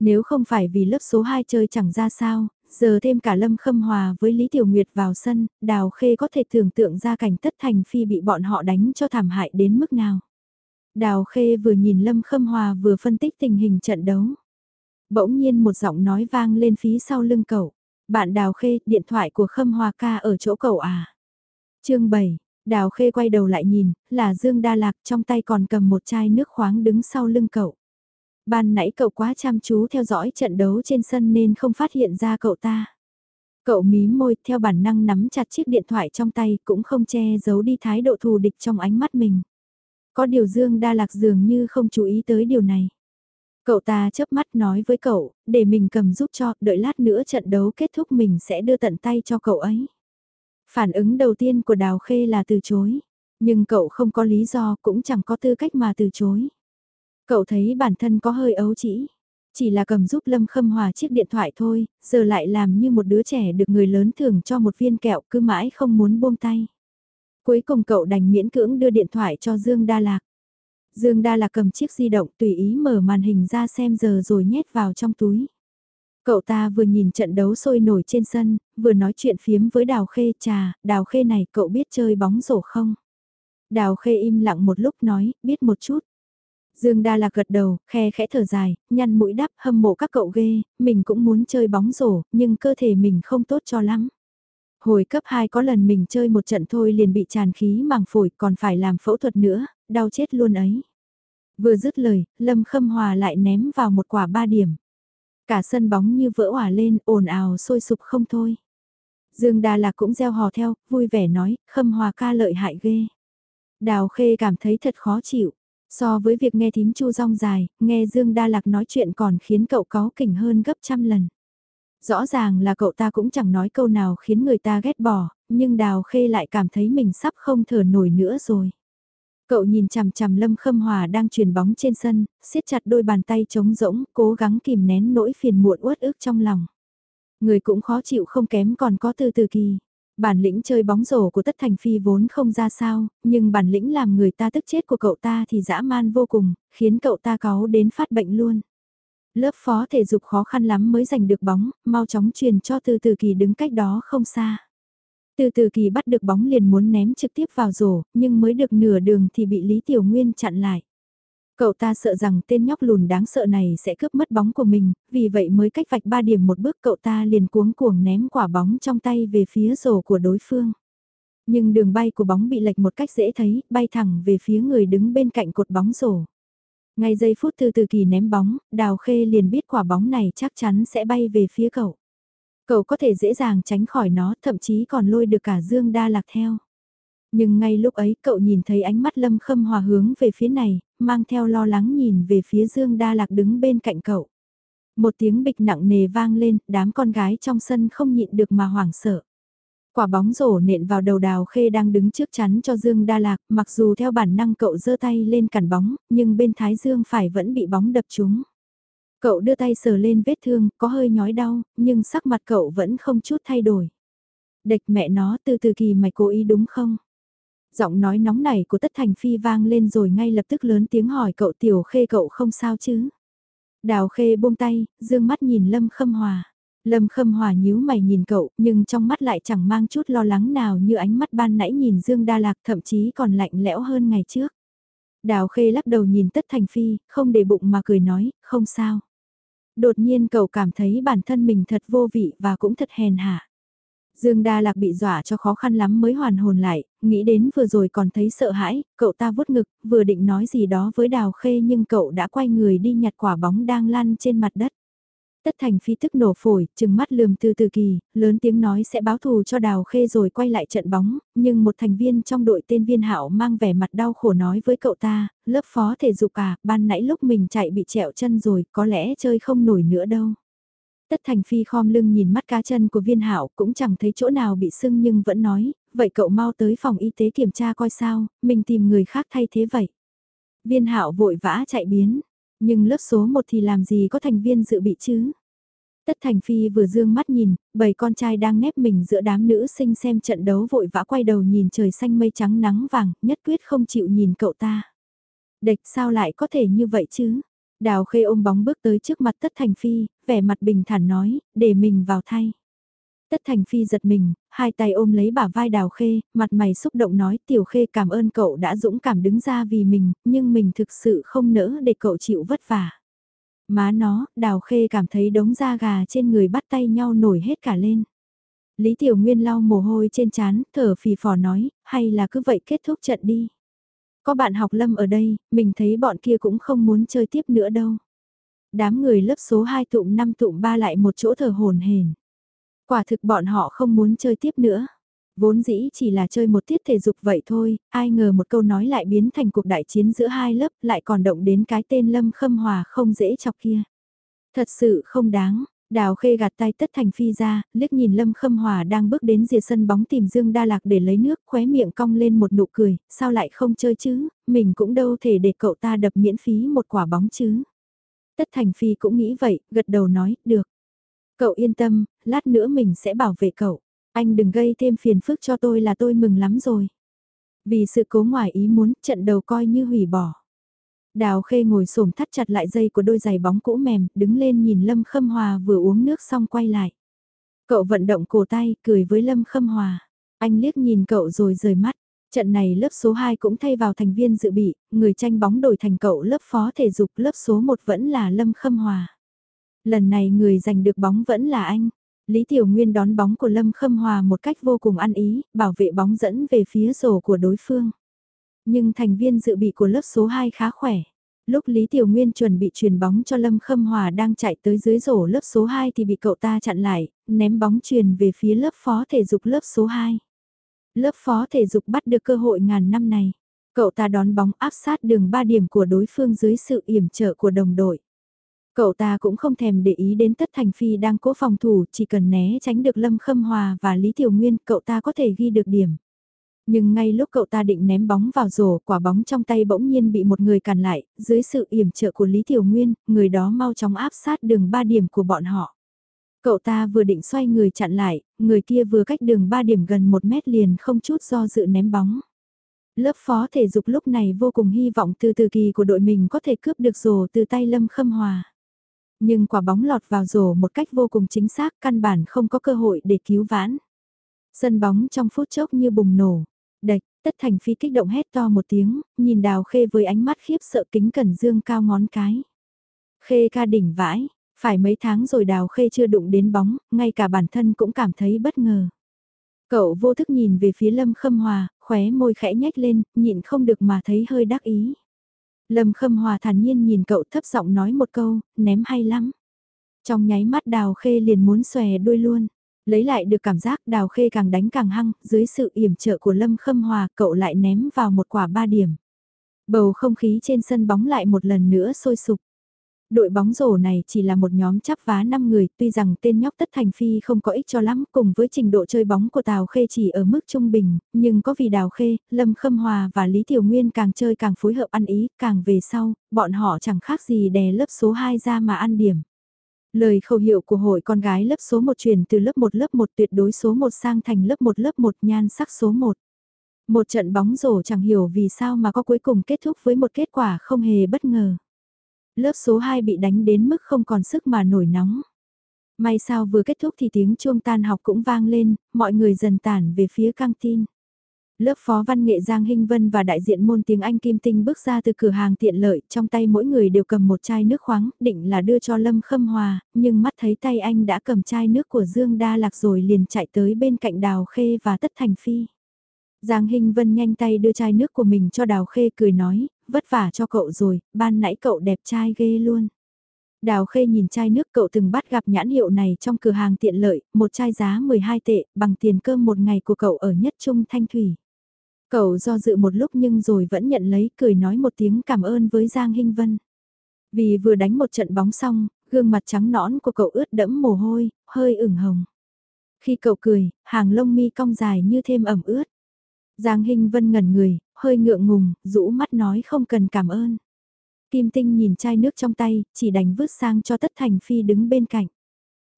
Nếu không phải vì lớp số 2 chơi chẳng ra sao, giờ thêm cả Lâm Khâm Hòa với Lý Tiểu Nguyệt vào sân, Đào Khê có thể tưởng tượng ra cảnh tất thành phi bị bọn họ đánh cho thảm hại đến mức nào. Đào Khê vừa nhìn Lâm Khâm Hòa vừa phân tích tình hình trận đấu. Bỗng nhiên một giọng nói vang lên phía sau lưng cậu. Bạn Đào Khê, điện thoại của Khâm Hòa ca ở chỗ cậu à? chương 7, Đào Khê quay đầu lại nhìn, là Dương Đa Lạc trong tay còn cầm một chai nước khoáng đứng sau lưng cậu. Ban nãy cậu quá chăm chú theo dõi trận đấu trên sân nên không phát hiện ra cậu ta. Cậu mí môi theo bản năng nắm chặt chiếc điện thoại trong tay cũng không che giấu đi thái độ thù địch trong ánh mắt mình. Có điều Dương Đa Lạc dường như không chú ý tới điều này. Cậu ta chớp mắt nói với cậu, để mình cầm giúp cho, đợi lát nữa trận đấu kết thúc mình sẽ đưa tận tay cho cậu ấy. Phản ứng đầu tiên của Đào Khê là từ chối, nhưng cậu không có lý do cũng chẳng có tư cách mà từ chối. Cậu thấy bản thân có hơi ấu chỉ, chỉ là cầm giúp Lâm Khâm Hòa chiếc điện thoại thôi, giờ lại làm như một đứa trẻ được người lớn thưởng cho một viên kẹo cứ mãi không muốn buông tay. Cuối cùng cậu đành miễn cưỡng đưa điện thoại cho Dương Đa Lạc. Dương Đa Lạc cầm chiếc di động tùy ý mở màn hình ra xem giờ rồi nhét vào trong túi. Cậu ta vừa nhìn trận đấu sôi nổi trên sân, vừa nói chuyện phiếm với Đào Khê trà, Đào Khê này cậu biết chơi bóng rổ không? Đào Khê im lặng một lúc nói, biết một chút. Dương Đa Lạc gật đầu, khe khẽ thở dài, nhăn mũi đắp hâm mộ các cậu ghê, mình cũng muốn chơi bóng rổ, nhưng cơ thể mình không tốt cho lắm. Hồi cấp 2 có lần mình chơi một trận thôi liền bị tràn khí màng phổi còn phải làm phẫu thuật nữa, đau chết luôn ấy. Vừa dứt lời, Lâm Khâm Hòa lại ném vào một quả ba điểm. Cả sân bóng như vỡ hỏa lên, ồn ào sôi sục không thôi. Dương Đà Lạc cũng gieo hò theo, vui vẻ nói, Khâm Hòa ca lợi hại ghê. Đào Khê cảm thấy thật khó chịu. So với việc nghe thím chu rong dài, nghe Dương Đa Lạc nói chuyện còn khiến cậu có kỉnh hơn gấp trăm lần. Rõ ràng là cậu ta cũng chẳng nói câu nào khiến người ta ghét bỏ, nhưng Đào Khê lại cảm thấy mình sắp không thở nổi nữa rồi. Cậu nhìn chằm chằm Lâm Khâm Hòa đang truyền bóng trên sân, siết chặt đôi bàn tay trống rỗng, cố gắng kìm nén nỗi phiền muộn uất ức trong lòng. Người cũng khó chịu không kém còn có từ từ kỳ. Bản lĩnh chơi bóng rổ của Tất Thành Phi vốn không ra sao, nhưng bản lĩnh làm người ta tức chết của cậu ta thì dã man vô cùng, khiến cậu ta cáu đến phát bệnh luôn. Lớp phó thể dục khó khăn lắm mới giành được bóng, mau chóng truyền cho từ từ kỳ đứng cách đó không xa. Từ từ kỳ bắt được bóng liền muốn ném trực tiếp vào rổ, nhưng mới được nửa đường thì bị Lý Tiểu Nguyên chặn lại. Cậu ta sợ rằng tên nhóc lùn đáng sợ này sẽ cướp mất bóng của mình, vì vậy mới cách vạch 3 điểm một bước cậu ta liền cuống cuồng ném quả bóng trong tay về phía rổ của đối phương. Nhưng đường bay của bóng bị lệch một cách dễ thấy, bay thẳng về phía người đứng bên cạnh cột bóng rổ. Ngay giây phút từ từ kỳ ném bóng, Đào Khê liền biết quả bóng này chắc chắn sẽ bay về phía cậu. Cậu có thể dễ dàng tránh khỏi nó, thậm chí còn lôi được cả Dương Đa Lạc theo. Nhưng ngay lúc ấy cậu nhìn thấy ánh mắt Lâm Khâm Hòa hướng về phía này, mang theo lo lắng nhìn về phía Dương Đa Lạc đứng bên cạnh cậu. Một tiếng bịch nặng nề vang lên, đám con gái trong sân không nhịn được mà hoảng sợ. Quả bóng rổ nện vào đầu đào khê đang đứng trước chắn cho Dương Đa Lạc, mặc dù theo bản năng cậu giơ tay lên cản bóng, nhưng bên thái Dương phải vẫn bị bóng đập trúng. Cậu đưa tay sờ lên vết thương, có hơi nhói đau, nhưng sắc mặt cậu vẫn không chút thay đổi. Địch mẹ nó từ từ kỳ mày cố ý đúng không? Giọng nói nóng nảy của Tất Thành Phi vang lên rồi ngay lập tức lớn tiếng hỏi cậu tiểu khê cậu không sao chứ? Đào khê buông tay, dương mắt nhìn Lâm Khâm Hòa. Lâm Khâm Hòa nhíu mày nhìn cậu, nhưng trong mắt lại chẳng mang chút lo lắng nào như ánh mắt ban nãy nhìn Dương Đa Lạc thậm chí còn lạnh lẽo hơn ngày trước. Đào Khê lắc đầu nhìn Tất Thành Phi, không để bụng mà cười nói, không sao. Đột nhiên cậu cảm thấy bản thân mình thật vô vị và cũng thật hèn hạ. Dương Đa Lạc bị dọa cho khó khăn lắm mới hoàn hồn lại, nghĩ đến vừa rồi còn thấy sợ hãi, cậu ta vuốt ngực, vừa định nói gì đó với Đào Khê nhưng cậu đã quay người đi nhặt quả bóng đang lăn trên mặt đất. Tất thành phi tức nổ phổi, chừng mắt lườm từ từ kỳ, lớn tiếng nói sẽ báo thù cho đào khê rồi quay lại trận bóng, nhưng một thành viên trong đội tên viên hạo mang vẻ mặt đau khổ nói với cậu ta, lớp phó thể dục à, ban nãy lúc mình chạy bị trẹo chân rồi, có lẽ chơi không nổi nữa đâu. Tất thành phi khom lưng nhìn mắt cá chân của viên hạo cũng chẳng thấy chỗ nào bị sưng nhưng vẫn nói, vậy cậu mau tới phòng y tế kiểm tra coi sao, mình tìm người khác thay thế vậy. Viên hạo vội vã chạy biến, nhưng lớp số 1 thì làm gì có thành viên dự bị chứ? Tất Thành Phi vừa dương mắt nhìn, bảy con trai đang nép mình giữa đám nữ sinh xem trận đấu vội vã quay đầu nhìn trời xanh mây trắng nắng vàng, nhất quyết không chịu nhìn cậu ta. Địch sao lại có thể như vậy chứ? Đào khê ôm bóng bước tới trước mặt Tất Thành Phi, vẻ mặt bình thản nói, để mình vào thay. Tất Thành Phi giật mình, hai tay ôm lấy bả vai Đào Khê, mặt mày xúc động nói Tiểu Khê cảm ơn cậu đã dũng cảm đứng ra vì mình, nhưng mình thực sự không nỡ để cậu chịu vất vả. Má nó, Đào Khê cảm thấy đống da gà trên người bắt tay nhau nổi hết cả lên. Lý Tiểu Nguyên lau mồ hôi trên trán, thở phì phò nói, hay là cứ vậy kết thúc trận đi. Có bạn học lâm ở đây, mình thấy bọn kia cũng không muốn chơi tiếp nữa đâu. Đám người lớp số 2 tụm 5 tụm 3 lại một chỗ thở hồn hển. Quả thực bọn họ không muốn chơi tiếp nữa. Vốn dĩ chỉ là chơi một tiết thể dục vậy thôi, ai ngờ một câu nói lại biến thành cuộc đại chiến giữa hai lớp lại còn động đến cái tên Lâm Khâm Hòa không dễ chọc kia. Thật sự không đáng, Đào khê gạt tay tất thành phi ra, liếc nhìn Lâm Khâm Hòa đang bước đến rìa sân bóng tìm Dương Đa Lạc để lấy nước, khóe miệng cong lên một nụ cười, sao lại không chơi chứ, mình cũng đâu thể để cậu ta đập miễn phí một quả bóng chứ. Tất thành phi cũng nghĩ vậy, gật đầu nói, được. Cậu yên tâm, lát nữa mình sẽ bảo vệ cậu. Anh đừng gây thêm phiền phức cho tôi là tôi mừng lắm rồi. Vì sự cố ngoài ý muốn, trận đầu coi như hủy bỏ. Đào khê ngồi xổm thắt chặt lại dây của đôi giày bóng cũ mềm, đứng lên nhìn Lâm Khâm Hòa vừa uống nước xong quay lại. Cậu vận động cổ tay, cười với Lâm Khâm Hòa. Anh liếc nhìn cậu rồi rời mắt. Trận này lớp số 2 cũng thay vào thành viên dự bị, người tranh bóng đổi thành cậu lớp phó thể dục lớp số 1 vẫn là Lâm Khâm Hòa. Lần này người giành được bóng vẫn là anh. Lý Tiểu Nguyên đón bóng của Lâm Khâm Hòa một cách vô cùng ăn ý, bảo vệ bóng dẫn về phía rổ của đối phương. Nhưng thành viên dự bị của lớp số 2 khá khỏe. Lúc Lý Tiểu Nguyên chuẩn bị truyền bóng cho Lâm Khâm Hòa đang chạy tới dưới rổ lớp số 2 thì bị cậu ta chặn lại, ném bóng truyền về phía lớp phó thể dục lớp số 2. Lớp phó thể dục bắt được cơ hội ngàn năm này. Cậu ta đón bóng áp sát đường 3 điểm của đối phương dưới sự yểm trợ của đồng đội. Cậu ta cũng không thèm để ý đến Tất Thành Phi đang cố phòng thủ, chỉ cần né tránh được Lâm Khâm Hòa và Lý Tiểu Nguyên, cậu ta có thể ghi được điểm. Nhưng ngay lúc cậu ta định ném bóng vào rổ, quả bóng trong tay bỗng nhiên bị một người cản lại, dưới sự yểm trợ của Lý Tiểu Nguyên, người đó mau chóng áp sát đường 3 điểm của bọn họ. Cậu ta vừa định xoay người chặn lại, người kia vừa cách đường 3 điểm gần 1 mét liền không chút do dự ném bóng. Lớp phó thể dục lúc này vô cùng hy vọng từ từ kỳ của đội mình có thể cướp được rổ từ tay Lâm Khâm Hòa. Nhưng quả bóng lọt vào rổ một cách vô cùng chính xác căn bản không có cơ hội để cứu vãn. Sân bóng trong phút chốc như bùng nổ. Đạch, tất thành phi kích động hét to một tiếng, nhìn đào khê với ánh mắt khiếp sợ kính cẩn dương cao ngón cái. Khê ca đỉnh vãi, phải mấy tháng rồi đào khê chưa đụng đến bóng, ngay cả bản thân cũng cảm thấy bất ngờ. Cậu vô thức nhìn về phía lâm khâm hòa, khóe môi khẽ nhếch lên, nhịn không được mà thấy hơi đắc ý. Lâm Khâm Hòa thản nhiên nhìn cậu thấp giọng nói một câu, ném hay lắm. Trong nháy mắt đào khê liền muốn xòe đuôi luôn. Lấy lại được cảm giác đào khê càng đánh càng hăng, dưới sự yểm trợ của Lâm Khâm Hòa cậu lại ném vào một quả ba điểm. Bầu không khí trên sân bóng lại một lần nữa sôi sục. Đội bóng rổ này chỉ là một nhóm chắp vá 5 người, tuy rằng tên nhóc Tất Thành Phi không có ích cho lắm, cùng với trình độ chơi bóng của Tào Khê chỉ ở mức trung bình, nhưng có vì Đào Khê, Lâm Khâm Hòa và Lý Tiểu Nguyên càng chơi càng phối hợp ăn ý, càng về sau, bọn họ chẳng khác gì đè lớp số 2 ra mà ăn điểm. Lời khẩu hiệu của hội con gái lớp số 1 chuyển từ lớp 1 lớp 1 tuyệt đối số 1 sang thành lớp 1 lớp 1 nhan sắc số 1. Một trận bóng rổ chẳng hiểu vì sao mà có cuối cùng kết thúc với một kết quả không hề bất ngờ. Lớp số 2 bị đánh đến mức không còn sức mà nổi nóng. May sao vừa kết thúc thì tiếng chuông tan học cũng vang lên, mọi người dần tản về phía căng tin. Lớp phó văn nghệ Giang Hinh Vân và đại diện môn tiếng Anh Kim Tinh bước ra từ cửa hàng tiện lợi, trong tay mỗi người đều cầm một chai nước khoáng, định là đưa cho Lâm Khâm Hòa, nhưng mắt thấy tay anh đã cầm chai nước của Dương Đa Lạc rồi liền chạy tới bên cạnh Đào Khê và Tất Thành Phi. Giang Hinh Vân nhanh tay đưa chai nước của mình cho Đào Khê cười nói, vất vả cho cậu rồi, ban nãy cậu đẹp trai ghê luôn. Đào Khê nhìn chai nước cậu từng bắt gặp nhãn hiệu này trong cửa hàng tiện lợi, một chai giá 12 tệ, bằng tiền cơm một ngày của cậu ở nhất trung Thanh Thủy. Cậu do dự một lúc nhưng rồi vẫn nhận lấy cười nói một tiếng cảm ơn với Giang Hinh Vân. Vì vừa đánh một trận bóng xong, gương mặt trắng nõn của cậu ướt đẫm mồ hôi, hơi ửng hồng. Khi cậu cười, hàng lông mi cong dài như thêm ẩm ướt. Giang Hinh Vân ngẩn người, hơi ngượng ngùng, rũ mắt nói không cần cảm ơn. Kim Tinh nhìn chai nước trong tay, chỉ đành vứt sang cho Tất Thành Phi đứng bên cạnh.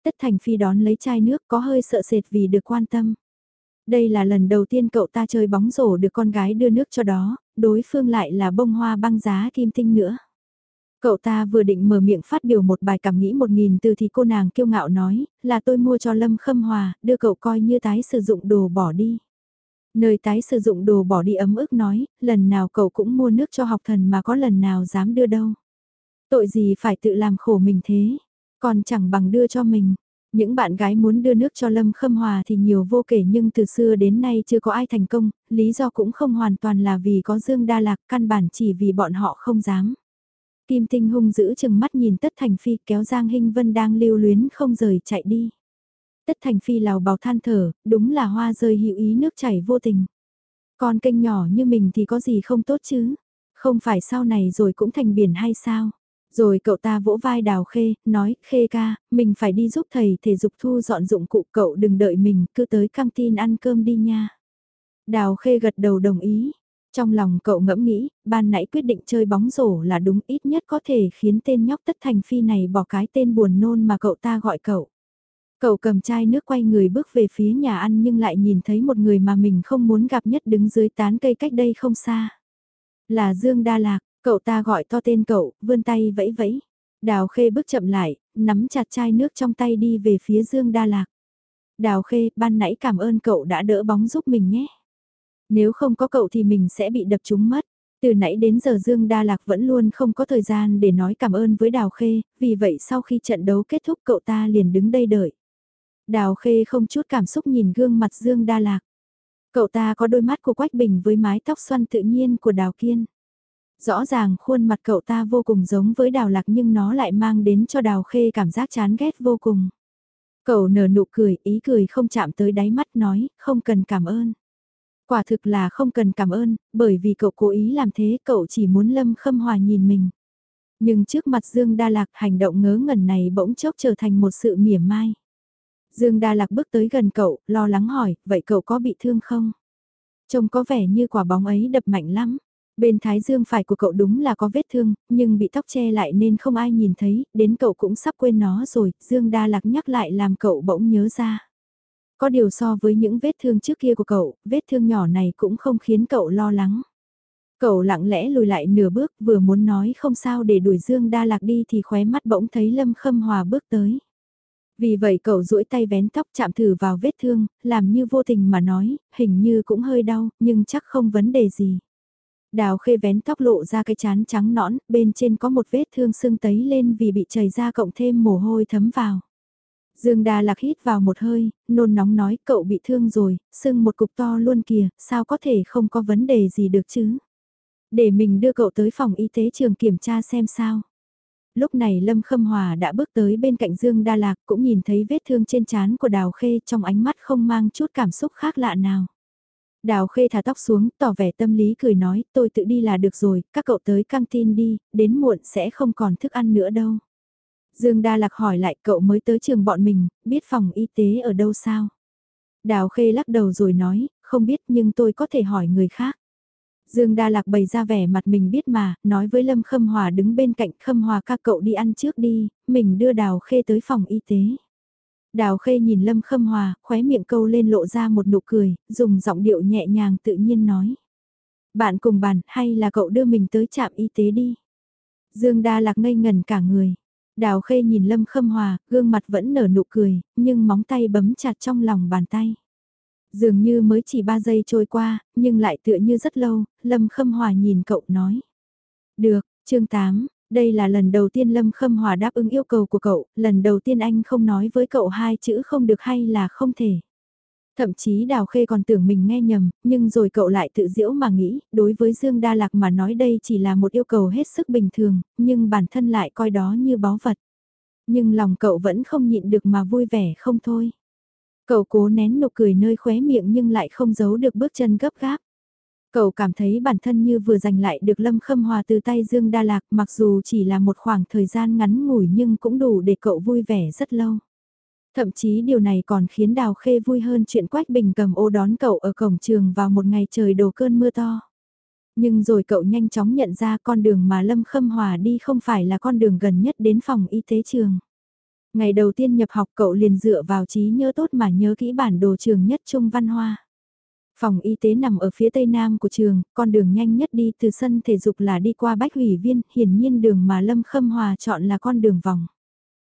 Tất Thành Phi đón lấy chai nước có hơi sợ sệt vì được quan tâm. Đây là lần đầu tiên cậu ta chơi bóng rổ được con gái đưa nước cho đó, đối phương lại là bông hoa băng giá Kim Tinh nữa. Cậu ta vừa định mở miệng phát biểu một bài cảm nghĩ một nghìn từ thì cô nàng kiêu ngạo nói, là tôi mua cho Lâm Khâm Hòa, đưa cậu coi như tái sử dụng đồ bỏ đi. Nơi tái sử dụng đồ bỏ đi ấm ức nói, lần nào cậu cũng mua nước cho học thần mà có lần nào dám đưa đâu. Tội gì phải tự làm khổ mình thế, còn chẳng bằng đưa cho mình. Những bạn gái muốn đưa nước cho Lâm Khâm Hòa thì nhiều vô kể nhưng từ xưa đến nay chưa có ai thành công, lý do cũng không hoàn toàn là vì có Dương Đa Lạc, căn bản chỉ vì bọn họ không dám. Kim Tinh hung giữ chừng mắt nhìn Tất Thành Phi kéo Giang Hinh Vân đang lưu luyến không rời chạy đi. Tất Thành Phi lào bào than thở, đúng là hoa rơi hữu ý nước chảy vô tình. Con kênh nhỏ như mình thì có gì không tốt chứ? Không phải sau này rồi cũng thành biển hay sao? Rồi cậu ta vỗ vai đào khê, nói, khê ca, mình phải đi giúp thầy thể dục thu dọn dụng cụ cậu đừng đợi mình, cứ tới căng tin ăn cơm đi nha. Đào khê gật đầu đồng ý. Trong lòng cậu ngẫm nghĩ, ban nãy quyết định chơi bóng rổ là đúng ít nhất có thể khiến tên nhóc tất thành phi này bỏ cái tên buồn nôn mà cậu ta gọi cậu. Cậu cầm chai nước quay người bước về phía nhà ăn nhưng lại nhìn thấy một người mà mình không muốn gặp nhất đứng dưới tán cây cách đây không xa. Là Dương Đa Lạc, cậu ta gọi to tên cậu, vươn tay vẫy vẫy. Đào Khê bước chậm lại, nắm chặt chai nước trong tay đi về phía Dương Đa Lạc. Đào Khê, ban nãy cảm ơn cậu đã đỡ bóng giúp mình nhé. Nếu không có cậu thì mình sẽ bị đập trúng mất. Từ nãy đến giờ Dương Đa Lạc vẫn luôn không có thời gian để nói cảm ơn với Đào Khê, vì vậy sau khi trận đấu kết thúc cậu ta liền đứng đây đợi. Đào Khê không chút cảm xúc nhìn gương mặt Dương Đa Lạc. Cậu ta có đôi mắt của Quách Bình với mái tóc xoăn tự nhiên của Đào Kiên. Rõ ràng khuôn mặt cậu ta vô cùng giống với Đào Lạc nhưng nó lại mang đến cho Đào Khê cảm giác chán ghét vô cùng. Cậu nở nụ cười, ý cười không chạm tới đáy mắt nói, không cần cảm ơn. Quả thực là không cần cảm ơn, bởi vì cậu cố ý làm thế cậu chỉ muốn Lâm Khâm Hòa nhìn mình. Nhưng trước mặt Dương Đa Lạc hành động ngớ ngẩn này bỗng chốc trở thành một sự mỉa mai. Dương Đa Lạc bước tới gần cậu, lo lắng hỏi, vậy cậu có bị thương không? Trông có vẻ như quả bóng ấy đập mạnh lắm. Bên thái dương phải của cậu đúng là có vết thương, nhưng bị tóc che lại nên không ai nhìn thấy, đến cậu cũng sắp quên nó rồi, Dương Đa Lạc nhắc lại làm cậu bỗng nhớ ra. Có điều so với những vết thương trước kia của cậu, vết thương nhỏ này cũng không khiến cậu lo lắng. Cậu lặng lẽ lùi lại nửa bước vừa muốn nói không sao để đuổi Dương Đa Lạc đi thì khóe mắt bỗng thấy Lâm Khâm Hòa bước tới. Vì vậy cậu duỗi tay vén tóc chạm thử vào vết thương, làm như vô tình mà nói, hình như cũng hơi đau, nhưng chắc không vấn đề gì. Đào khê vén tóc lộ ra cái chán trắng nõn, bên trên có một vết thương sưng tấy lên vì bị chảy ra cộng thêm mồ hôi thấm vào. Dương Đà Lạc hít vào một hơi, nôn nóng nói cậu bị thương rồi, sưng một cục to luôn kìa, sao có thể không có vấn đề gì được chứ. Để mình đưa cậu tới phòng y tế trường kiểm tra xem sao. Lúc này Lâm Khâm Hòa đã bước tới bên cạnh Dương Đa Lạc cũng nhìn thấy vết thương trên trán của Đào Khê trong ánh mắt không mang chút cảm xúc khác lạ nào. Đào Khê thả tóc xuống, tỏ vẻ tâm lý cười nói, tôi tự đi là được rồi, các cậu tới căng tin đi, đến muộn sẽ không còn thức ăn nữa đâu. Dương Đa Lạc hỏi lại cậu mới tới trường bọn mình, biết phòng y tế ở đâu sao? Đào Khê lắc đầu rồi nói, không biết nhưng tôi có thể hỏi người khác. Dương Đa Lạc bày ra vẻ mặt mình biết mà, nói với Lâm Khâm Hòa đứng bên cạnh Khâm Hòa ca cậu đi ăn trước đi, mình đưa Đào Khê tới phòng y tế. Đào Khê nhìn Lâm Khâm Hòa, khóe miệng câu lên lộ ra một nụ cười, dùng giọng điệu nhẹ nhàng tự nhiên nói. Bạn cùng bàn, hay là cậu đưa mình tới trạm y tế đi? Dương Đa Lạc ngây ngần cả người. Đào Khê nhìn Lâm Khâm Hòa, gương mặt vẫn nở nụ cười, nhưng móng tay bấm chặt trong lòng bàn tay. Dường như mới chỉ 3 giây trôi qua, nhưng lại tựa như rất lâu, Lâm Khâm Hòa nhìn cậu nói. Được, chương 8, đây là lần đầu tiên Lâm Khâm Hòa đáp ứng yêu cầu của cậu, lần đầu tiên anh không nói với cậu hai chữ không được hay là không thể. Thậm chí Đào Khê còn tưởng mình nghe nhầm, nhưng rồi cậu lại tự diễu mà nghĩ, đối với Dương Đa Lạc mà nói đây chỉ là một yêu cầu hết sức bình thường, nhưng bản thân lại coi đó như báu vật. Nhưng lòng cậu vẫn không nhịn được mà vui vẻ không thôi. Cậu cố nén nụ cười nơi khóe miệng nhưng lại không giấu được bước chân gấp gáp. Cậu cảm thấy bản thân như vừa giành lại được Lâm Khâm Hòa từ tay Dương Đa Lạc, mặc dù chỉ là một khoảng thời gian ngắn ngủi nhưng cũng đủ để cậu vui vẻ rất lâu. Thậm chí điều này còn khiến Đào Khê vui hơn chuyện Quách Bình cầm ô đón cậu ở cổng trường vào một ngày trời đổ cơn mưa to. Nhưng rồi cậu nhanh chóng nhận ra con đường mà Lâm Khâm Hòa đi không phải là con đường gần nhất đến phòng y tế trường. Ngày đầu tiên nhập học cậu liền dựa vào trí nhớ tốt mà nhớ kỹ bản đồ trường nhất Trung Văn Hoa. Phòng y tế nằm ở phía tây nam của trường, con đường nhanh nhất đi từ sân thể dục là đi qua Bách Hủy Viên, hiển nhiên đường mà Lâm Khâm Hòa chọn là con đường vòng.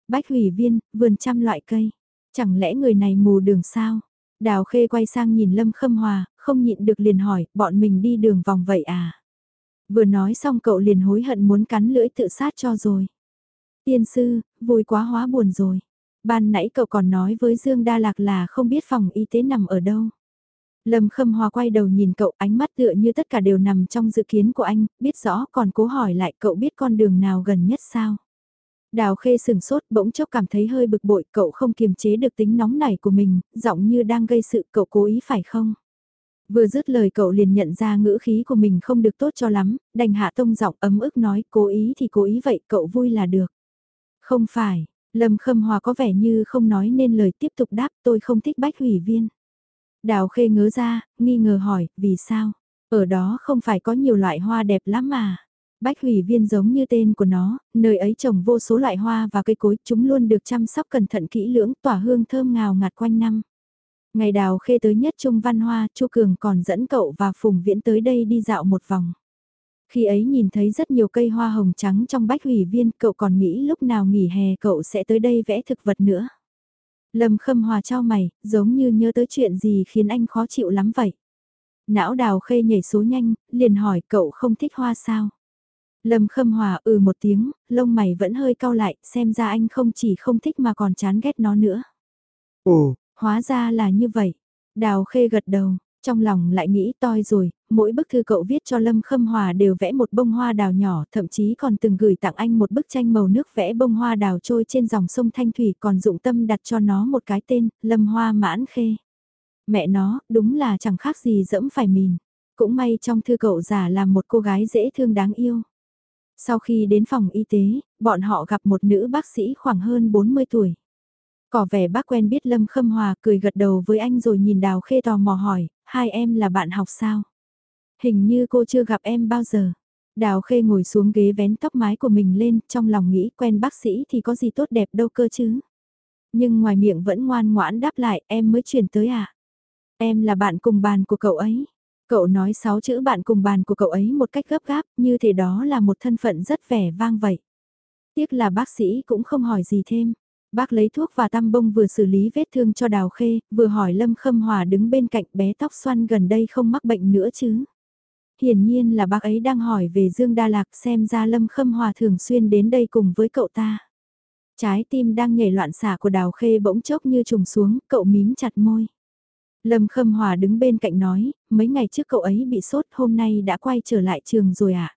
Bách Hủy Viên, vườn trăm loại cây. Chẳng lẽ người này mù đường sao? Đào Khê quay sang nhìn Lâm Khâm Hòa, không nhịn được liền hỏi, bọn mình đi đường vòng vậy à? Vừa nói xong cậu liền hối hận muốn cắn lưỡi tự sát cho rồi. Tiên sư, vui quá hóa buồn rồi. Ban nãy cậu còn nói với Dương Đa Lạc là không biết phòng y tế nằm ở đâu. Lâm Khâm Hòa quay đầu nhìn cậu ánh mắt tựa như tất cả đều nằm trong dự kiến của anh, biết rõ còn cố hỏi lại cậu biết con đường nào gần nhất sao. Đào khê sừng sốt bỗng chốc cảm thấy hơi bực bội cậu không kiềm chế được tính nóng nảy của mình, giọng như đang gây sự cậu cố ý phải không? Vừa dứt lời cậu liền nhận ra ngữ khí của mình không được tốt cho lắm, đành hạ tông giọng ấm ức nói cố ý thì cố ý vậy cậu vui là được. Không phải, Lâm Khâm Hòa có vẻ như không nói nên lời tiếp tục đáp tôi không thích bách hủy viên. Đào khê ngớ ra, nghi ngờ hỏi, vì sao? Ở đó không phải có nhiều loại hoa đẹp lắm mà. Bách hủy viên giống như tên của nó, nơi ấy trồng vô số loại hoa và cây cối, chúng luôn được chăm sóc cẩn thận kỹ lưỡng, tỏa hương thơm ngào ngạt quanh năm. Ngày đào khê tới nhất trung văn hoa, Chu Cường còn dẫn cậu và Phùng Viễn tới đây đi dạo một vòng. Khi ấy nhìn thấy rất nhiều cây hoa hồng trắng trong bách hủy viên, cậu còn nghĩ lúc nào nghỉ hè cậu sẽ tới đây vẽ thực vật nữa. Lâm khâm hòa trao mày, giống như nhớ tới chuyện gì khiến anh khó chịu lắm vậy. Não đào khê nhảy số nhanh, liền hỏi cậu không thích hoa sao. Lâm khâm hòa ừ một tiếng, lông mày vẫn hơi cau lại, xem ra anh không chỉ không thích mà còn chán ghét nó nữa. Ồ, hóa ra là như vậy. Đào khê gật đầu, trong lòng lại nghĩ toi rồi, mỗi bức thư cậu viết cho Lâm Khâm Hòa đều vẽ một bông hoa đào nhỏ, thậm chí còn từng gửi tặng anh một bức tranh màu nước vẽ bông hoa đào trôi trên dòng sông Thanh Thủy còn dụng tâm đặt cho nó một cái tên, Lâm Hoa Mãn Khê. Mẹ nó, đúng là chẳng khác gì dẫm phải mìn. Cũng may trong thư cậu giả là một cô gái dễ thương đáng yêu. Sau khi đến phòng y tế, bọn họ gặp một nữ bác sĩ khoảng hơn 40 tuổi. Có vẻ bác quen biết Lâm Khâm Hòa cười gật đầu với anh rồi nhìn Đào Khê tò mò hỏi, hai em là bạn học sao? Hình như cô chưa gặp em bao giờ. Đào Khê ngồi xuống ghế vén tóc mái của mình lên, trong lòng nghĩ quen bác sĩ thì có gì tốt đẹp đâu cơ chứ. Nhưng ngoài miệng vẫn ngoan ngoãn đáp lại, em mới chuyển tới à? Em là bạn cùng bàn của cậu ấy. Cậu nói sáu chữ bạn cùng bàn của cậu ấy một cách gấp gáp, như thế đó là một thân phận rất vẻ vang vậy. Tiếc là bác sĩ cũng không hỏi gì thêm. Bác lấy thuốc và tăm bông vừa xử lý vết thương cho Đào Khê, vừa hỏi Lâm Khâm Hòa đứng bên cạnh bé tóc xoăn gần đây không mắc bệnh nữa chứ. Hiển nhiên là bác ấy đang hỏi về Dương Đa Lạc xem ra Lâm Khâm Hòa thường xuyên đến đây cùng với cậu ta. Trái tim đang nhảy loạn xả của Đào Khê bỗng chốc như trùng xuống, cậu mím chặt môi. Lâm Khâm Hòa đứng bên cạnh nói, mấy ngày trước cậu ấy bị sốt hôm nay đã quay trở lại trường rồi ạ. À?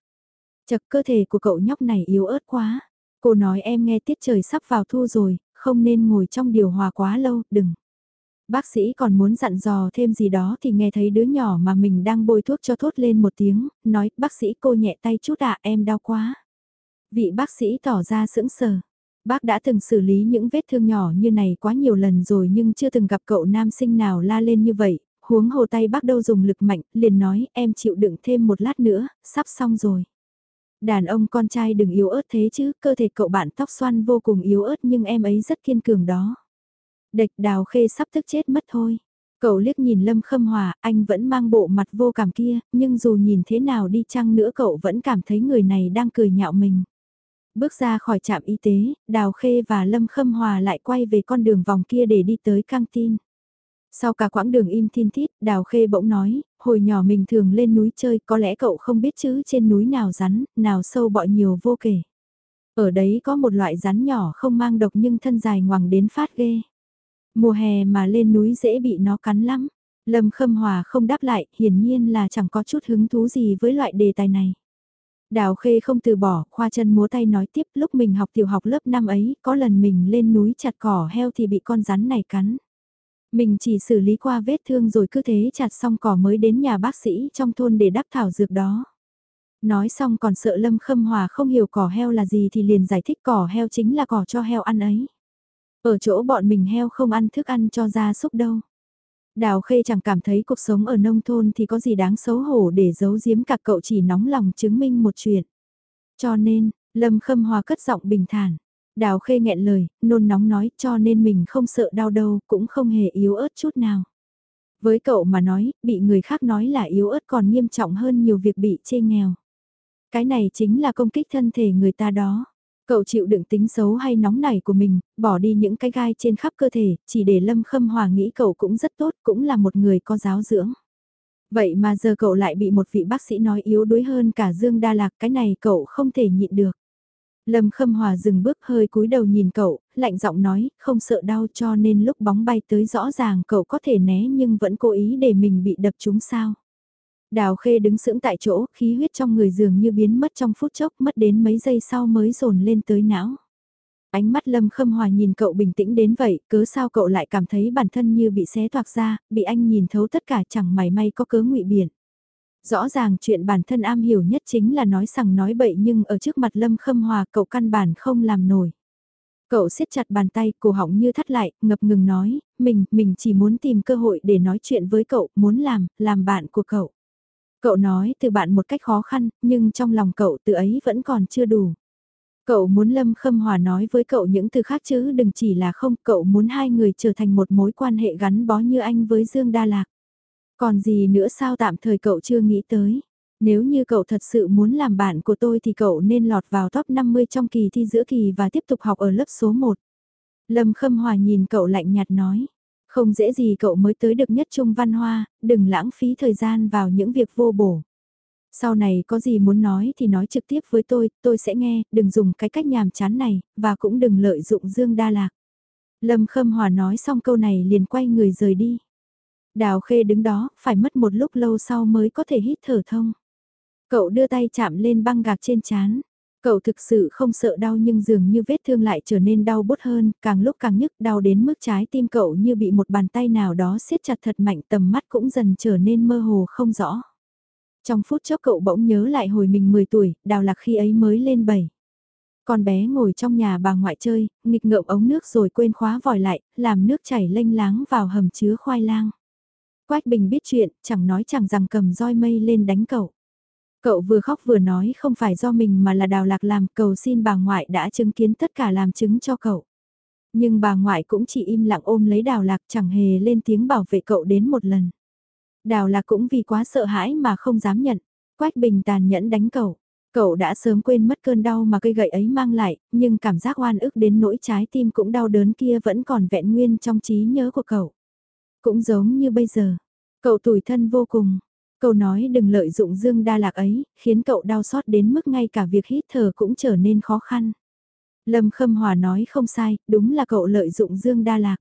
Chật cơ thể của cậu nhóc này yếu ớt quá. Cô nói em nghe tiết trời sắp vào thu rồi, không nên ngồi trong điều hòa quá lâu, đừng. Bác sĩ còn muốn dặn dò thêm gì đó thì nghe thấy đứa nhỏ mà mình đang bôi thuốc cho thốt lên một tiếng, nói bác sĩ cô nhẹ tay chút ạ em đau quá. Vị bác sĩ tỏ ra sững sờ. Bác đã từng xử lý những vết thương nhỏ như này quá nhiều lần rồi nhưng chưa từng gặp cậu nam sinh nào la lên như vậy, huống hồ tay bác đâu dùng lực mạnh, liền nói em chịu đựng thêm một lát nữa, sắp xong rồi. Đàn ông con trai đừng yếu ớt thế chứ, cơ thể cậu bạn tóc xoăn vô cùng yếu ớt nhưng em ấy rất kiên cường đó. Địch đào khê sắp tức chết mất thôi. Cậu liếc nhìn Lâm Khâm Hòa, anh vẫn mang bộ mặt vô cảm kia, nhưng dù nhìn thế nào đi chăng nữa cậu vẫn cảm thấy người này đang cười nhạo mình. Bước ra khỏi trạm y tế, Đào Khê và Lâm Khâm Hòa lại quay về con đường vòng kia để đi tới căng tin. Sau cả quãng đường im thiên thít, Đào Khê bỗng nói, hồi nhỏ mình thường lên núi chơi, có lẽ cậu không biết chứ trên núi nào rắn, nào sâu bọ nhiều vô kể. Ở đấy có một loại rắn nhỏ không mang độc nhưng thân dài ngoằng đến phát ghê. Mùa hè mà lên núi dễ bị nó cắn lắm. Lâm Khâm Hòa không đáp lại, hiển nhiên là chẳng có chút hứng thú gì với loại đề tài này. Đào Khê không từ bỏ, khoa chân múa tay nói tiếp lúc mình học tiểu học lớp năm ấy, có lần mình lên núi chặt cỏ heo thì bị con rắn này cắn. Mình chỉ xử lý qua vết thương rồi cứ thế chặt xong cỏ mới đến nhà bác sĩ trong thôn để đắp thảo dược đó. Nói xong còn sợ Lâm Khâm Hòa không hiểu cỏ heo là gì thì liền giải thích cỏ heo chính là cỏ cho heo ăn ấy. Ở chỗ bọn mình heo không ăn thức ăn cho gia súc đâu. Đào Khê chẳng cảm thấy cuộc sống ở nông thôn thì có gì đáng xấu hổ để giấu giếm cả cậu chỉ nóng lòng chứng minh một chuyện. Cho nên, Lâm Khâm Hòa cất giọng bình thản. Đào Khê nghẹn lời, nôn nóng nói cho nên mình không sợ đau đâu, cũng không hề yếu ớt chút nào. Với cậu mà nói, bị người khác nói là yếu ớt còn nghiêm trọng hơn nhiều việc bị chê nghèo. Cái này chính là công kích thân thể người ta đó. Cậu chịu đựng tính xấu hay nóng nảy của mình, bỏ đi những cái gai trên khắp cơ thể, chỉ để Lâm Khâm Hòa nghĩ cậu cũng rất tốt, cũng là một người có giáo dưỡng. Vậy mà giờ cậu lại bị một vị bác sĩ nói yếu đuối hơn cả Dương Đa Lạc, cái này cậu không thể nhịn được. Lâm Khâm Hòa dừng bước hơi cúi đầu nhìn cậu, lạnh giọng nói, không sợ đau cho nên lúc bóng bay tới rõ ràng cậu có thể né nhưng vẫn cố ý để mình bị đập trúng sao. Đào khê đứng sững tại chỗ, khí huyết trong người dường như biến mất trong phút chốc, mất đến mấy giây sau mới dồn lên tới não. Ánh mắt Lâm Khâm Hòa nhìn cậu bình tĩnh đến vậy, cớ sao cậu lại cảm thấy bản thân như bị xé toạc ra, bị anh nhìn thấu tất cả chẳng mảy may có cớ ngụy biện. Rõ ràng chuyện bản thân am hiểu nhất chính là nói sằng nói bậy nhưng ở trước mặt Lâm Khâm Hòa cậu căn bản không làm nổi. Cậu siết chặt bàn tay, cổ họng như thắt lại, ngập ngừng nói, mình, mình chỉ muốn tìm cơ hội để nói chuyện với cậu, muốn làm, làm bạn của cậu. Cậu nói từ bạn một cách khó khăn, nhưng trong lòng cậu từ ấy vẫn còn chưa đủ. Cậu muốn Lâm Khâm Hòa nói với cậu những từ khác chứ đừng chỉ là không, cậu muốn hai người trở thành một mối quan hệ gắn bó như anh với Dương Đa Lạc. Còn gì nữa sao tạm thời cậu chưa nghĩ tới. Nếu như cậu thật sự muốn làm bạn của tôi thì cậu nên lọt vào top 50 trong kỳ thi giữa kỳ và tiếp tục học ở lớp số 1. Lâm Khâm Hòa nhìn cậu lạnh nhạt nói. Không dễ gì cậu mới tới được nhất trung văn hoa, đừng lãng phí thời gian vào những việc vô bổ. Sau này có gì muốn nói thì nói trực tiếp với tôi, tôi sẽ nghe, đừng dùng cái cách nhàm chán này, và cũng đừng lợi dụng Dương Đa Lạc. Lâm Khâm Hòa nói xong câu này liền quay người rời đi. Đào Khê đứng đó, phải mất một lúc lâu sau mới có thể hít thở thông. Cậu đưa tay chạm lên băng gạc trên chán. Cậu thực sự không sợ đau nhưng dường như vết thương lại trở nên đau bút hơn, càng lúc càng nhức đau đến mức trái tim cậu như bị một bàn tay nào đó siết chặt thật mạnh tầm mắt cũng dần trở nên mơ hồ không rõ. Trong phút chốc cậu bỗng nhớ lại hồi mình 10 tuổi, đào lạc khi ấy mới lên 7. Con bé ngồi trong nhà bà ngoại chơi, nghịch ngợm ống nước rồi quên khóa vòi lại, làm nước chảy lênh láng vào hầm chứa khoai lang. Quách Bình biết chuyện, chẳng nói chẳng rằng cầm roi mây lên đánh cậu. Cậu vừa khóc vừa nói không phải do mình mà là đào lạc làm, cầu xin bà ngoại đã chứng kiến tất cả làm chứng cho cậu. Nhưng bà ngoại cũng chỉ im lặng ôm lấy đào lạc chẳng hề lên tiếng bảo vệ cậu đến một lần. Đào lạc cũng vì quá sợ hãi mà không dám nhận. Quách Bình tàn nhẫn đánh cậu. Cậu đã sớm quên mất cơn đau mà cây gậy ấy mang lại, nhưng cảm giác oan ức đến nỗi trái tim cũng đau đớn kia vẫn còn vẹn nguyên trong trí nhớ của cậu. Cũng giống như bây giờ, cậu tủi thân vô cùng. Câu nói đừng lợi dụng dương đa lạc ấy, khiến cậu đau xót đến mức ngay cả việc hít thở cũng trở nên khó khăn. Lâm Khâm Hòa nói không sai, đúng là cậu lợi dụng dương đa lạc.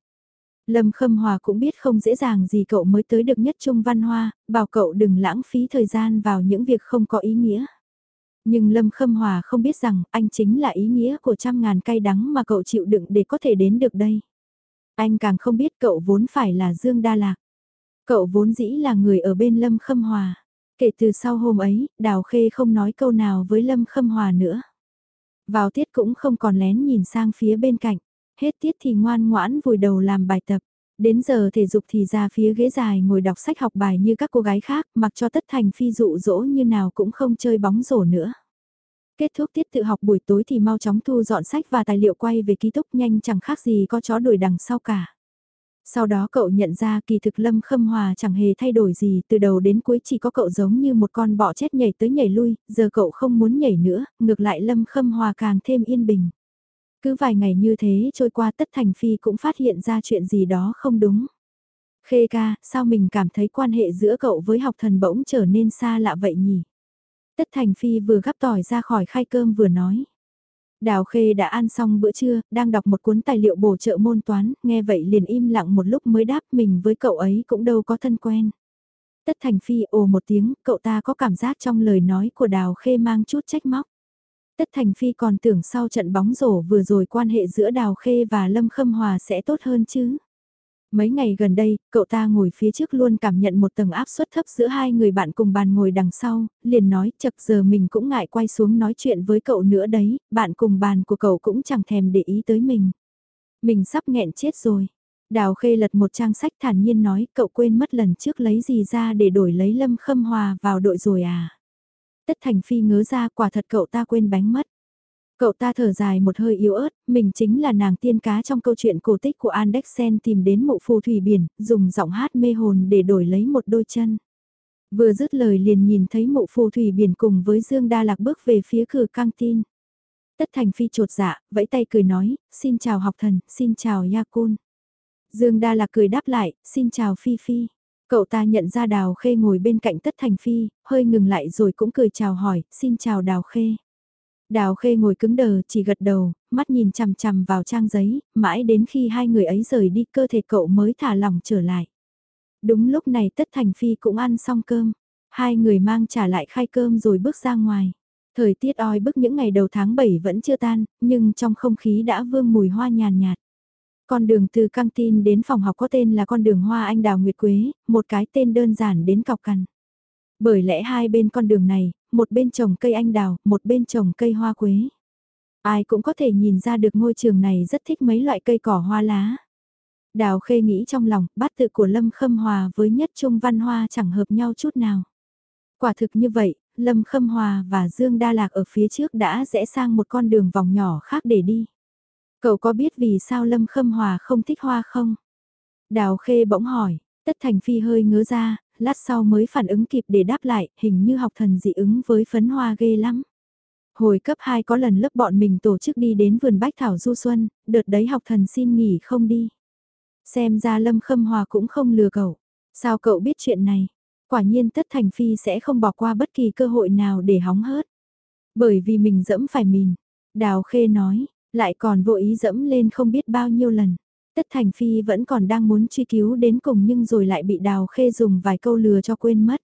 Lâm Khâm Hòa cũng biết không dễ dàng gì cậu mới tới được nhất trung văn hoa, bảo cậu đừng lãng phí thời gian vào những việc không có ý nghĩa. Nhưng Lâm Khâm Hòa không biết rằng anh chính là ý nghĩa của trăm ngàn cay đắng mà cậu chịu đựng để có thể đến được đây. Anh càng không biết cậu vốn phải là Dương Đa Lạc. Cậu vốn dĩ là người ở bên Lâm Khâm Hòa. Kể từ sau hôm ấy, Đào Khê không nói câu nào với Lâm Khâm Hòa nữa. Vào tiết cũng không còn lén nhìn sang phía bên cạnh, hết tiết thì ngoan ngoãn vùi đầu làm bài tập. Đến giờ thể dục thì ra phía ghế dài ngồi đọc sách học bài như các cô gái khác, mặc cho tất thành phi dụ dỗ như nào cũng không chơi bóng rổ nữa. Kết thúc tiết tự học buổi tối thì mau chóng thu dọn sách và tài liệu quay về ký túc nhanh chẳng khác gì có chó đuổi đằng sau cả. Sau đó cậu nhận ra kỳ thực Lâm Khâm Hòa chẳng hề thay đổi gì, từ đầu đến cuối chỉ có cậu giống như một con bọ chết nhảy tới nhảy lui, giờ cậu không muốn nhảy nữa, ngược lại Lâm Khâm Hòa càng thêm yên bình. Cứ vài ngày như thế trôi qua Tất Thành Phi cũng phát hiện ra chuyện gì đó không đúng. Khê ca, sao mình cảm thấy quan hệ giữa cậu với học thần bỗng trở nên xa lạ vậy nhỉ? Tất Thành Phi vừa gắp tỏi ra khỏi khay cơm vừa nói. Đào Khê đã ăn xong bữa trưa, đang đọc một cuốn tài liệu bổ trợ môn toán, nghe vậy liền im lặng một lúc mới đáp mình với cậu ấy cũng đâu có thân quen. Tất Thành Phi ồ một tiếng, cậu ta có cảm giác trong lời nói của Đào Khê mang chút trách móc. Tất Thành Phi còn tưởng sau trận bóng rổ vừa rồi quan hệ giữa Đào Khê và Lâm Khâm Hòa sẽ tốt hơn chứ. Mấy ngày gần đây, cậu ta ngồi phía trước luôn cảm nhận một tầng áp suất thấp giữa hai người bạn cùng bàn ngồi đằng sau, liền nói chật giờ mình cũng ngại quay xuống nói chuyện với cậu nữa đấy, bạn cùng bàn của cậu cũng chẳng thèm để ý tới mình. Mình sắp nghẹn chết rồi. Đào khê lật một trang sách thản nhiên nói cậu quên mất lần trước lấy gì ra để đổi lấy Lâm Khâm Hòa vào đội rồi à. Tất Thành Phi ngớ ra quả thật cậu ta quên bánh mất. Cậu ta thở dài một hơi yếu ớt, mình chính là nàng tiên cá trong câu chuyện cổ tích của Andexen tìm đến mộ phù thủy biển, dùng giọng hát mê hồn để đổi lấy một đôi chân. Vừa dứt lời liền nhìn thấy mộ phù thủy biển cùng với Dương Đa Lạc bước về phía cửa căng tin. Tất Thành Phi trột dạ, vẫy tay cười nói, xin chào học thần, xin chào Yakun. Dương Đa Lạc cười đáp lại, xin chào Phi Phi. Cậu ta nhận ra Đào Khê ngồi bên cạnh Tất Thành Phi, hơi ngừng lại rồi cũng cười chào hỏi, xin chào Đào Khê. Đào khê ngồi cứng đờ chỉ gật đầu, mắt nhìn chằm chằm vào trang giấy, mãi đến khi hai người ấy rời đi cơ thể cậu mới thả lỏng trở lại. Đúng lúc này Tất Thành Phi cũng ăn xong cơm, hai người mang trả lại khai cơm rồi bước ra ngoài. Thời tiết oi bức những ngày đầu tháng 7 vẫn chưa tan, nhưng trong không khí đã vương mùi hoa nhàn nhạt. Con đường từ căng tin đến phòng học có tên là con đường hoa anh đào nguyệt quế, một cái tên đơn giản đến cọc cằn. Bởi lẽ hai bên con đường này, một bên trồng cây anh đào, một bên trồng cây hoa quế. Ai cũng có thể nhìn ra được ngôi trường này rất thích mấy loại cây cỏ hoa lá. Đào khê nghĩ trong lòng, bát tự của Lâm Khâm Hòa với nhất trung văn hoa chẳng hợp nhau chút nào. Quả thực như vậy, Lâm Khâm Hòa và Dương Đa Lạc ở phía trước đã rẽ sang một con đường vòng nhỏ khác để đi. Cậu có biết vì sao Lâm Khâm Hòa không thích hoa không? Đào khê bỗng hỏi, tất thành phi hơi ngớ ra, lát sau mới phản ứng kịp để đáp lại, hình như học thần dị ứng với phấn hoa ghê lắm. Hồi cấp 2 có lần lớp bọn mình tổ chức đi đến vườn bách thảo du xuân, đợt đấy học thần xin nghỉ không đi. Xem ra Lâm Khâm Hòa cũng không lừa cậu. Sao cậu biết chuyện này? Quả nhiên Tất Thành Phi sẽ không bỏ qua bất kỳ cơ hội nào để hóng hớt. Bởi vì mình dẫm phải mìn. Đào Khê nói, lại còn vô ý dẫm lên không biết bao nhiêu lần. Tất Thành Phi vẫn còn đang muốn truy cứu đến cùng nhưng rồi lại bị Đào Khê dùng vài câu lừa cho quên mất.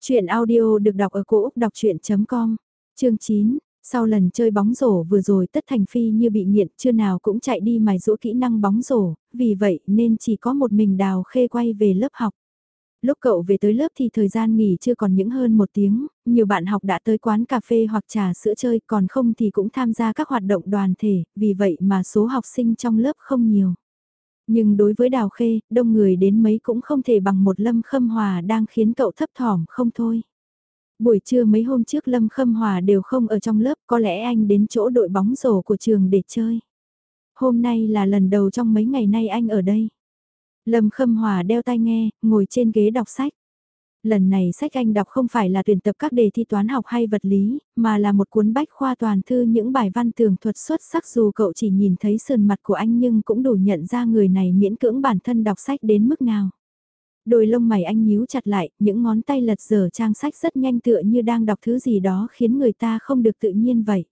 Chuyện audio được đọc ở cổ Úc đọc chuyện.com, chương 9. Sau lần chơi bóng rổ vừa rồi Tất Thành Phi như bị nghiện chưa nào cũng chạy đi mài rũa kỹ năng bóng rổ, vì vậy nên chỉ có một mình Đào Khê quay về lớp học. Lúc cậu về tới lớp thì thời gian nghỉ chưa còn những hơn một tiếng, nhiều bạn học đã tới quán cà phê hoặc trà sữa chơi còn không thì cũng tham gia các hoạt động đoàn thể, vì vậy mà số học sinh trong lớp không nhiều. Nhưng đối với Đào Khê, đông người đến mấy cũng không thể bằng một Lâm Khâm Hòa đang khiến cậu thấp thỏm không thôi. Buổi trưa mấy hôm trước Lâm Khâm Hòa đều không ở trong lớp, có lẽ anh đến chỗ đội bóng rổ của trường để chơi. Hôm nay là lần đầu trong mấy ngày nay anh ở đây. Lâm Khâm Hòa đeo tai nghe, ngồi trên ghế đọc sách. Lần này sách anh đọc không phải là tuyển tập các đề thi toán học hay vật lý, mà là một cuốn bách khoa toàn thư những bài văn tường thuật xuất sắc dù cậu chỉ nhìn thấy sườn mặt của anh nhưng cũng đủ nhận ra người này miễn cưỡng bản thân đọc sách đến mức nào. Đôi lông mày anh nhíu chặt lại, những ngón tay lật dở trang sách rất nhanh tựa như đang đọc thứ gì đó khiến người ta không được tự nhiên vậy.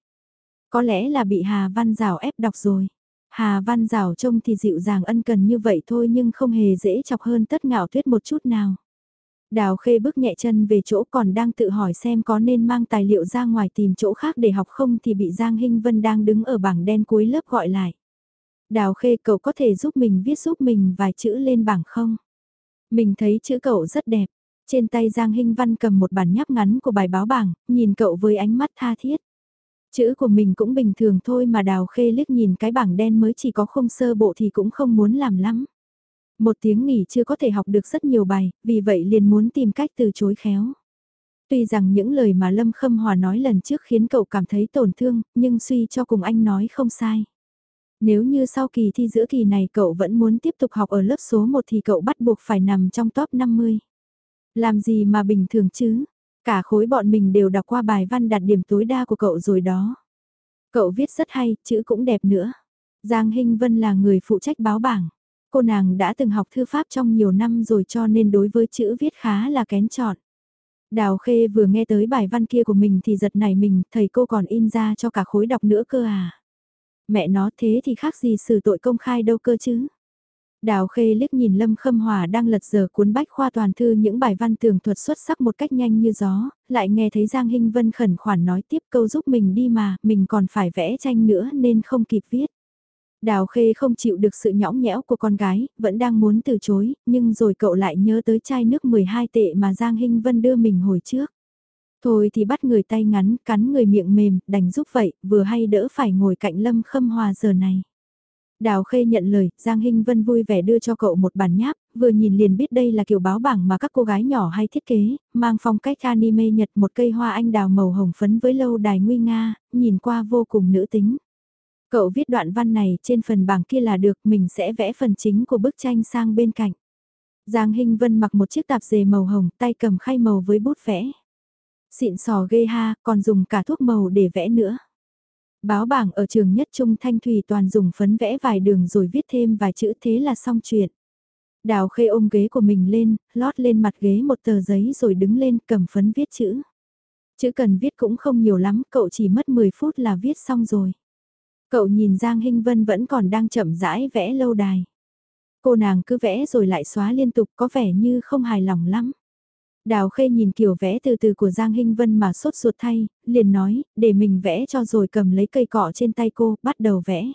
Có lẽ là bị Hà Văn Giảo ép đọc rồi. Hà Văn Giảo trông thì dịu dàng ân cần như vậy thôi nhưng không hề dễ chọc hơn tất ngạo tuyết một chút nào. Đào khê bước nhẹ chân về chỗ còn đang tự hỏi xem có nên mang tài liệu ra ngoài tìm chỗ khác để học không thì bị Giang Hinh Vân đang đứng ở bảng đen cuối lớp gọi lại. Đào khê cậu có thể giúp mình viết giúp mình vài chữ lên bảng không? Mình thấy chữ cậu rất đẹp. Trên tay Giang Hinh Văn cầm một bản nháp ngắn của bài báo bảng, nhìn cậu với ánh mắt tha thiết. Chữ của mình cũng bình thường thôi mà đào khê liếc nhìn cái bảng đen mới chỉ có không sơ bộ thì cũng không muốn làm lắm. Một tiếng nghỉ chưa có thể học được rất nhiều bài, vì vậy liền muốn tìm cách từ chối khéo. Tuy rằng những lời mà Lâm Khâm Hòa nói lần trước khiến cậu cảm thấy tổn thương, nhưng suy cho cùng anh nói không sai. Nếu như sau kỳ thi giữa kỳ này cậu vẫn muốn tiếp tục học ở lớp số 1 thì cậu bắt buộc phải nằm trong top 50. Làm gì mà bình thường chứ? Cả khối bọn mình đều đọc qua bài văn đạt điểm tối đa của cậu rồi đó. Cậu viết rất hay, chữ cũng đẹp nữa. Giang Hinh Vân là người phụ trách báo bảng. Cô nàng đã từng học thư pháp trong nhiều năm rồi cho nên đối với chữ viết khá là kén chọn. Đào Khê vừa nghe tới bài văn kia của mình thì giật nảy mình, thầy cô còn in ra cho cả khối đọc nữa cơ à. Mẹ nó thế thì khác gì xử tội công khai đâu cơ chứ. Đào Khê liếc nhìn Lâm Khâm Hòa đang lật dở cuốn bách khoa toàn thư những bài văn tường thuật xuất sắc một cách nhanh như gió, lại nghe thấy Giang Hinh Vân khẩn khoản nói tiếp câu giúp mình đi mà, mình còn phải vẽ tranh nữa nên không kịp viết. Đào Khê không chịu được sự nhõng nhẽo của con gái, vẫn đang muốn từ chối, nhưng rồi cậu lại nhớ tới chai nước 12 tệ mà Giang Hinh Vân đưa mình hồi trước. Thôi thì bắt người tay ngắn, cắn người miệng mềm, đành giúp vậy, vừa hay đỡ phải ngồi cạnh Lâm Khâm Hòa giờ này. Đào Khê nhận lời, Giang Hinh Vân vui vẻ đưa cho cậu một bản nháp, vừa nhìn liền biết đây là kiểu báo bảng mà các cô gái nhỏ hay thiết kế, mang phong cách anime Nhật một cây hoa anh đào màu hồng phấn với lâu đài nguy nga, nhìn qua vô cùng nữ tính. Cậu viết đoạn văn này trên phần bảng kia là được, mình sẽ vẽ phần chính của bức tranh sang bên cạnh. Giang Hinh Vân mặc một chiếc tạp dề màu hồng, tay cầm khay màu với bút vẽ. Xịn sò ghê ha, còn dùng cả thuốc màu để vẽ nữa. Báo bảng ở trường nhất trung thanh thủy toàn dùng phấn vẽ vài đường rồi viết thêm vài chữ thế là xong chuyện. Đào khê ôm ghế của mình lên, lót lên mặt ghế một tờ giấy rồi đứng lên cầm phấn viết chữ. Chữ cần viết cũng không nhiều lắm, cậu chỉ mất 10 phút là viết xong rồi. Cậu nhìn Giang Hinh Vân vẫn còn đang chậm rãi vẽ lâu đài. Cô nàng cứ vẽ rồi lại xóa liên tục có vẻ như không hài lòng lắm. Đào Khê nhìn kiểu vẽ từ từ của Giang Hinh Vân mà sốt ruột thay, liền nói, để mình vẽ cho rồi cầm lấy cây cọ trên tay cô, bắt đầu vẽ.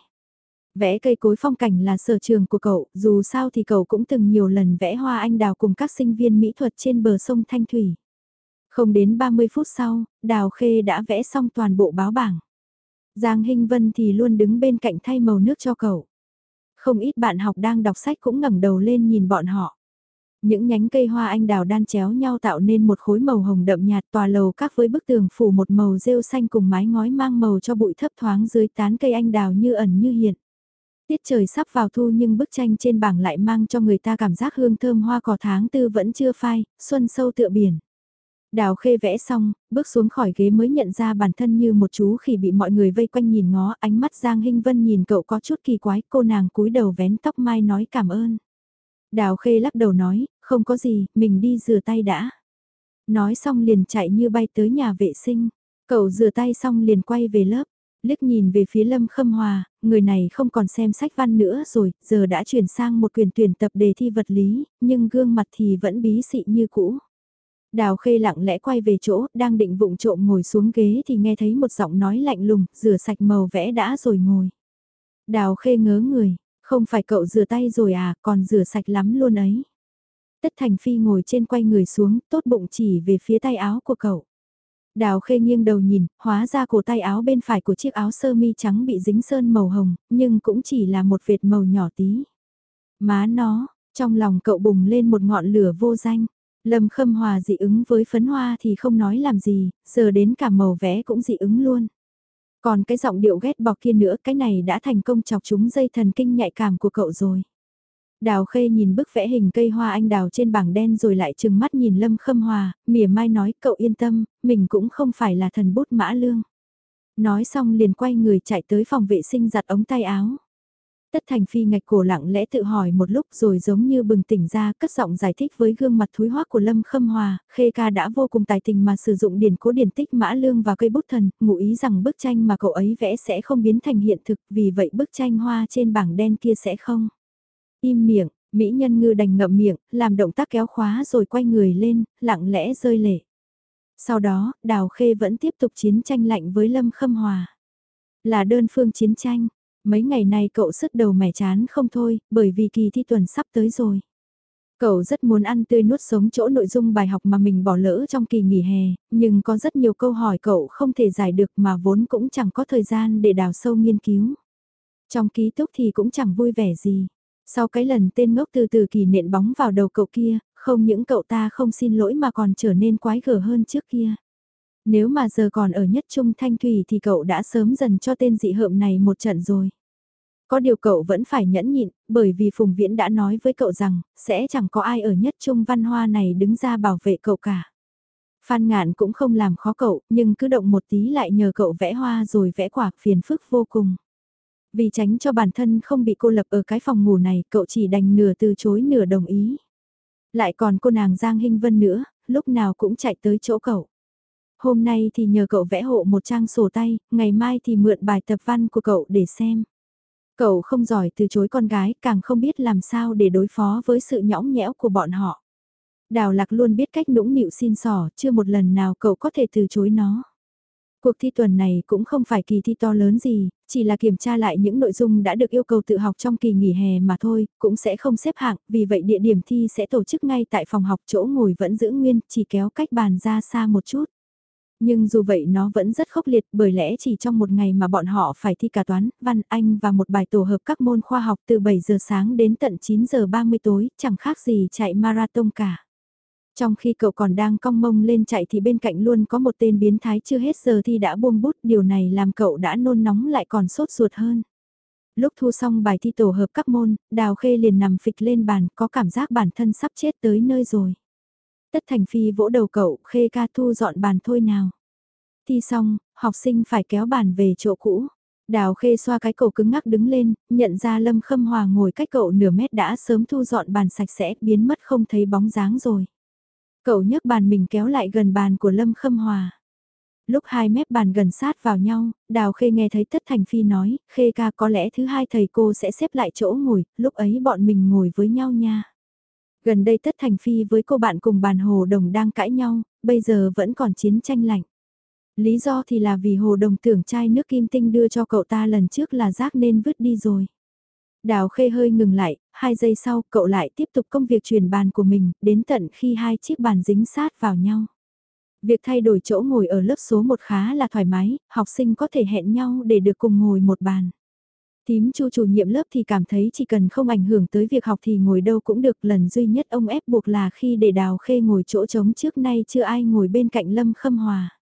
Vẽ cây cối phong cảnh là sở trường của cậu, dù sao thì cậu cũng từng nhiều lần vẽ hoa anh đào cùng các sinh viên mỹ thuật trên bờ sông Thanh Thủy. Không đến 30 phút sau, Đào Khê đã vẽ xong toàn bộ báo bảng. Giang Hinh Vân thì luôn đứng bên cạnh thay màu nước cho cậu. Không ít bạn học đang đọc sách cũng ngẩng đầu lên nhìn bọn họ. Những nhánh cây hoa anh đào đan chéo nhau tạo nên một khối màu hồng đậm nhạt tòa lầu các với bức tường phủ một màu rêu xanh cùng mái ngói mang màu cho bụi thấp thoáng dưới tán cây anh đào như ẩn như hiện. Tiết trời sắp vào thu nhưng bức tranh trên bảng lại mang cho người ta cảm giác hương thơm hoa cỏ tháng tư vẫn chưa phai, xuân sâu tựa biển. Đào khê vẽ xong, bước xuống khỏi ghế mới nhận ra bản thân như một chú khỉ bị mọi người vây quanh nhìn ngó, ánh mắt Giang Hinh Vân nhìn cậu có chút kỳ quái, cô nàng cúi đầu vén tóc mai nói cảm ơn. Đào khê lắc đầu nói, không có gì, mình đi rửa tay đã. Nói xong liền chạy như bay tới nhà vệ sinh, cậu rửa tay xong liền quay về lớp, liếc nhìn về phía Lâm Khâm Hòa, người này không còn xem sách văn nữa rồi, giờ đã chuyển sang một quyền tuyển tập đề thi vật lý, nhưng gương mặt thì vẫn bí xị như cũ. Đào khê lặng lẽ quay về chỗ, đang định vụng trộm ngồi xuống ghế thì nghe thấy một giọng nói lạnh lùng, rửa sạch màu vẽ đã rồi ngồi. Đào khê ngớ người, không phải cậu rửa tay rồi à, còn rửa sạch lắm luôn ấy. Tất Thành Phi ngồi trên quay người xuống, tốt bụng chỉ về phía tay áo của cậu. Đào khê nghiêng đầu nhìn, hóa ra cổ tay áo bên phải của chiếc áo sơ mi trắng bị dính sơn màu hồng, nhưng cũng chỉ là một vệt màu nhỏ tí. Má nó, trong lòng cậu bùng lên một ngọn lửa vô danh. Lâm Khâm Hòa dị ứng với phấn hoa thì không nói làm gì, giờ đến cả màu vẽ cũng dị ứng luôn. Còn cái giọng điệu ghét bỏ kia nữa, cái này đã thành công chọc chúng dây thần kinh nhạy cảm của cậu rồi. Đào Khê nhìn bức vẽ hình cây hoa anh đào trên bảng đen rồi lại trừng mắt nhìn Lâm Khâm Hòa, mỉa mai nói cậu yên tâm, mình cũng không phải là thần bút mã lương. Nói xong liền quay người chạy tới phòng vệ sinh giặt ống tay áo. Tất Thành Phi ngạch cổ lặng lẽ tự hỏi một lúc rồi giống như bừng tỉnh ra cất giọng giải thích với gương mặt thúi hoác của Lâm Khâm Hòa, Khê ca đã vô cùng tài tình mà sử dụng điển cố điển tích mã lương và cây bút thần, ngụ ý rằng bức tranh mà cậu ấy vẽ sẽ không biến thành hiện thực, vì vậy bức tranh hoa trên bảng đen kia sẽ không. Im miệng, Mỹ nhân ngư đành ngậm miệng, làm động tác kéo khóa rồi quay người lên, lặng lẽ rơi lệ. Sau đó, Đào Khê vẫn tiếp tục chiến tranh lạnh với Lâm Khâm Hòa. Là đơn phương chiến tranh, mấy ngày nay cậu sứt đầu mẻ chán không thôi, bởi vì kỳ thi tuần sắp tới rồi. Cậu rất muốn ăn tươi nuốt sống chỗ nội dung bài học mà mình bỏ lỡ trong kỳ nghỉ hè, nhưng có rất nhiều câu hỏi cậu không thể giải được mà vốn cũng chẳng có thời gian để đào sâu nghiên cứu. Trong ký túc thì cũng chẳng vui vẻ gì. Sau cái lần tên ngốc từ từ kỳ nện bóng vào đầu cậu kia, không những cậu ta không xin lỗi mà còn trở nên quái gở hơn trước kia. Nếu mà giờ còn ở nhất trung thanh thủy thì cậu đã sớm dần cho tên dị hợm này một trận rồi. Có điều cậu vẫn phải nhẫn nhịn, bởi vì Phùng Viễn đã nói với cậu rằng, sẽ chẳng có ai ở nhất trung văn hoa này đứng ra bảo vệ cậu cả. Phan Ngạn cũng không làm khó cậu, nhưng cứ động một tí lại nhờ cậu vẽ hoa rồi vẽ quả phiền phức vô cùng. Vì tránh cho bản thân không bị cô lập ở cái phòng ngủ này, cậu chỉ đành nửa từ chối nửa đồng ý. Lại còn cô nàng Giang Hinh Vân nữa, lúc nào cũng chạy tới chỗ cậu. Hôm nay thì nhờ cậu vẽ hộ một trang sổ tay, ngày mai thì mượn bài tập văn của cậu để xem. Cậu không giỏi từ chối con gái, càng không biết làm sao để đối phó với sự nhõng nhẽo của bọn họ. Đào lạc luôn biết cách nũng nịu xin sỏ, chưa một lần nào cậu có thể từ chối nó. Cuộc thi tuần này cũng không phải kỳ thi to lớn gì, chỉ là kiểm tra lại những nội dung đã được yêu cầu tự học trong kỳ nghỉ hè mà thôi, cũng sẽ không xếp hạng, vì vậy địa điểm thi sẽ tổ chức ngay tại phòng học chỗ ngồi vẫn giữ nguyên, chỉ kéo cách bàn ra xa một chút. Nhưng dù vậy nó vẫn rất khốc liệt bởi lẽ chỉ trong một ngày mà bọn họ phải thi cả toán, văn, anh và một bài tổ hợp các môn khoa học từ 7 giờ sáng đến tận 9 giờ 30 tối, chẳng khác gì chạy marathon cả. Trong khi cậu còn đang cong mông lên chạy thì bên cạnh luôn có một tên biến thái chưa hết giờ thi đã buông bút, điều này làm cậu đã nôn nóng lại còn sốt ruột hơn. Lúc thu xong bài thi tổ hợp các môn, Đào Khê liền nằm phịch lên bàn, có cảm giác bản thân sắp chết tới nơi rồi. Tất Thành Phi vỗ đầu cậu, Khê ca thu dọn bàn thôi nào. Thi xong, học sinh phải kéo bàn về chỗ cũ. Đào Khê xoa cái cổ cứng ngắc đứng lên, nhận ra Lâm Khâm Hòa ngồi cách cậu nửa mét đã sớm thu dọn bàn sạch sẽ, biến mất không thấy bóng dáng rồi. Cậu nhấc bàn mình kéo lại gần bàn của Lâm Khâm Hòa. Lúc hai mép bàn gần sát vào nhau, Đào Khê nghe thấy Tất Thành Phi nói, Khê ca có lẽ thứ hai thầy cô sẽ xếp lại chỗ ngồi, lúc ấy bọn mình ngồi với nhau nha. Gần đây Tất Thành Phi với cô bạn cùng bàn Hồ Đồng đang cãi nhau, bây giờ vẫn còn chiến tranh lạnh. Lý do thì là vì Hồ Đồng tưởng chai nước kim tinh đưa cho cậu ta lần trước là rác nên vứt đi rồi. Đào khê hơi ngừng lại, hai giây sau cậu lại tiếp tục công việc truyền bàn của mình, đến tận khi hai chiếc bàn dính sát vào nhau. Việc thay đổi chỗ ngồi ở lớp số 1 khá là thoải mái, học sinh có thể hẹn nhau để được cùng ngồi một bàn. Tím chu chủ nhiệm lớp thì cảm thấy chỉ cần không ảnh hưởng tới việc học thì ngồi đâu cũng được lần duy nhất ông ép buộc là khi để đào khê ngồi chỗ trống trước nay chưa ai ngồi bên cạnh Lâm Khâm Hòa.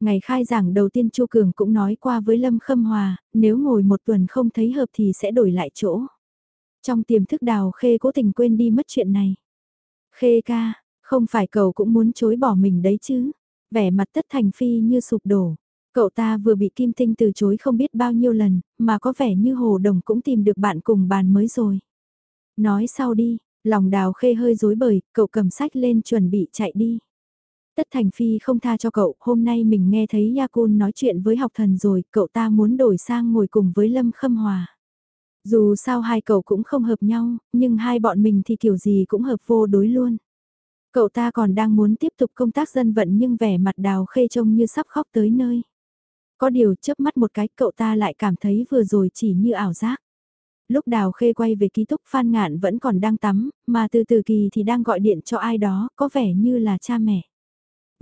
Ngày khai giảng đầu tiên Chu Cường cũng nói qua với Lâm Khâm Hòa, nếu ngồi một tuần không thấy hợp thì sẽ đổi lại chỗ. Trong tiềm thức đào khê cố tình quên đi mất chuyện này. Khê ca, không phải cậu cũng muốn chối bỏ mình đấy chứ. Vẻ mặt tất thành phi như sụp đổ. Cậu ta vừa bị Kim Tinh từ chối không biết bao nhiêu lần, mà có vẻ như Hồ Đồng cũng tìm được bạn cùng bàn mới rồi. Nói sau đi, lòng đào khê hơi dối bời, cậu cầm sách lên chuẩn bị chạy đi. Tất Thành Phi không tha cho cậu, hôm nay mình nghe thấy Yakun nói chuyện với học thần rồi, cậu ta muốn đổi sang ngồi cùng với Lâm Khâm Hòa. Dù sao hai cậu cũng không hợp nhau, nhưng hai bọn mình thì kiểu gì cũng hợp vô đối luôn. Cậu ta còn đang muốn tiếp tục công tác dân vận nhưng vẻ mặt đào khê trông như sắp khóc tới nơi. Có điều chớp mắt một cái cậu ta lại cảm thấy vừa rồi chỉ như ảo giác. Lúc đào khê quay về ký túc Phan Ngạn vẫn còn đang tắm, mà từ từ kỳ thì đang gọi điện cho ai đó, có vẻ như là cha mẹ.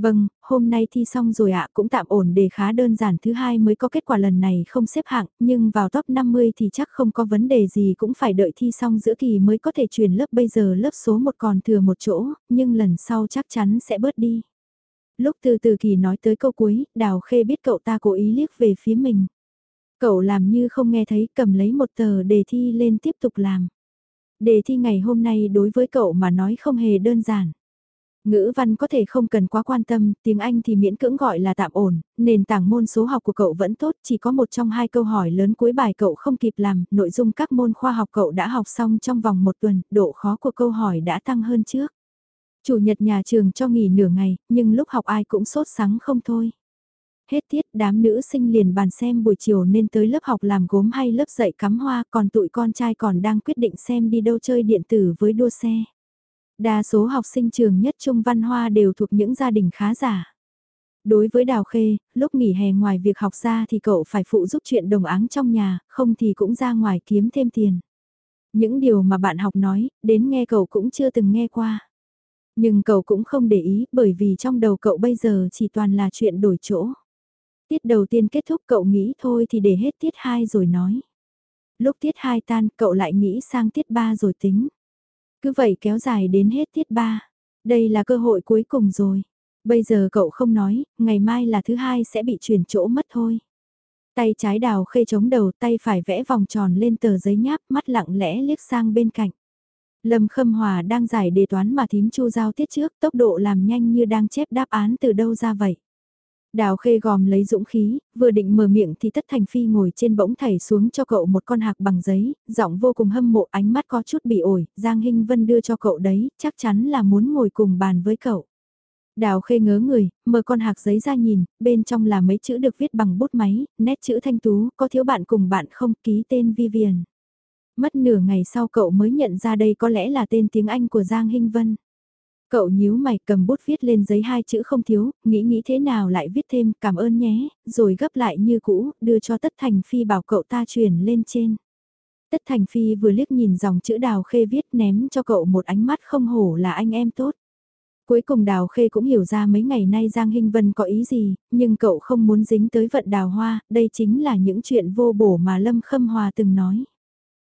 Vâng, hôm nay thi xong rồi ạ, cũng tạm ổn đề khá đơn giản thứ hai mới có kết quả lần này không xếp hạng, nhưng vào top 50 thì chắc không có vấn đề gì cũng phải đợi thi xong giữa kỳ mới có thể chuyển lớp bây giờ lớp số 1 còn thừa một chỗ, nhưng lần sau chắc chắn sẽ bớt đi. Lúc từ từ kỳ nói tới câu cuối, Đào Khê biết cậu ta cố ý liếc về phía mình. Cậu làm như không nghe thấy cầm lấy một tờ đề thi lên tiếp tục làm. Đề thi ngày hôm nay đối với cậu mà nói không hề đơn giản. Ngữ văn có thể không cần quá quan tâm, tiếng Anh thì miễn cưỡng gọi là tạm ổn, nền tảng môn số học của cậu vẫn tốt, chỉ có một trong hai câu hỏi lớn cuối bài cậu không kịp làm, nội dung các môn khoa học cậu đã học xong trong vòng một tuần, độ khó của câu hỏi đã tăng hơn trước. Chủ nhật nhà trường cho nghỉ nửa ngày, nhưng lúc học ai cũng sốt sắng không thôi. Hết tiết đám nữ sinh liền bàn xem buổi chiều nên tới lớp học làm gốm hay lớp dạy cắm hoa còn tụi con trai còn đang quyết định xem đi đâu chơi điện tử với đua xe. Đa số học sinh trường nhất trung văn hoa đều thuộc những gia đình khá giả. Đối với Đào Khê, lúc nghỉ hè ngoài việc học ra thì cậu phải phụ giúp chuyện đồng áng trong nhà, không thì cũng ra ngoài kiếm thêm tiền. Những điều mà bạn học nói, đến nghe cậu cũng chưa từng nghe qua. Nhưng cậu cũng không để ý bởi vì trong đầu cậu bây giờ chỉ toàn là chuyện đổi chỗ. Tiết đầu tiên kết thúc cậu nghĩ thôi thì để hết tiết 2 rồi nói. Lúc tiết 2 tan cậu lại nghĩ sang tiết 3 rồi tính. Cứ vậy kéo dài đến hết tiết 3. Đây là cơ hội cuối cùng rồi. Bây giờ cậu không nói, ngày mai là thứ hai sẽ bị chuyển chỗ mất thôi. Tay trái đào khê chống đầu, tay phải vẽ vòng tròn lên tờ giấy nháp, mắt lặng lẽ liếc sang bên cạnh. Lâm Khâm Hòa đang giải đề toán mà thím chu giao tiết trước, tốc độ làm nhanh như đang chép đáp án từ đâu ra vậy. Đào khê gòm lấy dũng khí, vừa định mở miệng thì tất thành phi ngồi trên bỗng thảy xuống cho cậu một con hạc bằng giấy, giọng vô cùng hâm mộ ánh mắt có chút bị ổi, Giang Hinh Vân đưa cho cậu đấy, chắc chắn là muốn ngồi cùng bàn với cậu. Đào khê ngớ người, mở con hạc giấy ra nhìn, bên trong là mấy chữ được viết bằng bút máy, nét chữ thanh tú, có thiếu bạn cùng bạn không ký tên Vivian. Mất nửa ngày sau cậu mới nhận ra đây có lẽ là tên tiếng Anh của Giang Hinh Vân. Cậu nhíu mày cầm bút viết lên giấy hai chữ không thiếu, nghĩ nghĩ thế nào lại viết thêm cảm ơn nhé, rồi gấp lại như cũ, đưa cho Tất Thành Phi bảo cậu ta truyền lên trên. Tất Thành Phi vừa liếc nhìn dòng chữ đào khê viết ném cho cậu một ánh mắt không hổ là anh em tốt. Cuối cùng Đào Khê cũng hiểu ra mấy ngày nay Giang Hinh Vân có ý gì, nhưng cậu không muốn dính tới vận đào hoa, đây chính là những chuyện vô bổ mà Lâm Khâm Hòa từng nói.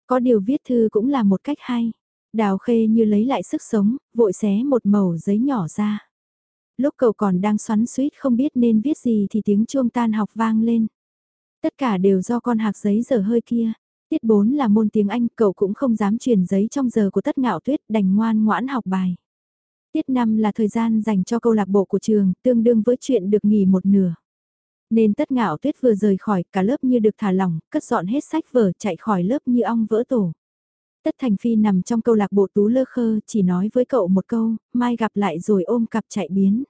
Có điều viết thư cũng là một cách hay. Đào Khê như lấy lại sức sống, vội xé một mẩu giấy nhỏ ra. Lúc cậu còn đang xoắn suýt không biết nên viết gì thì tiếng chuông tan học vang lên. Tất cả đều do con hạc giấy dở hơi kia. Tiết 4 là môn tiếng Anh, cậu cũng không dám truyền giấy trong giờ của tất ngạo tuyết đành ngoan ngoãn học bài. Tiết năm là thời gian dành cho câu lạc bộ của trường, tương đương với chuyện được nghỉ một nửa. Nên tất ngạo tuyết vừa rời khỏi, cả lớp như được thả lỏng, cất dọn hết sách vở, chạy khỏi lớp như ong vỡ tổ. Tất Thành Phi nằm trong câu lạc bộ tú lơ khơ, chỉ nói với cậu một câu, mai gặp lại rồi ôm cặp chạy biến.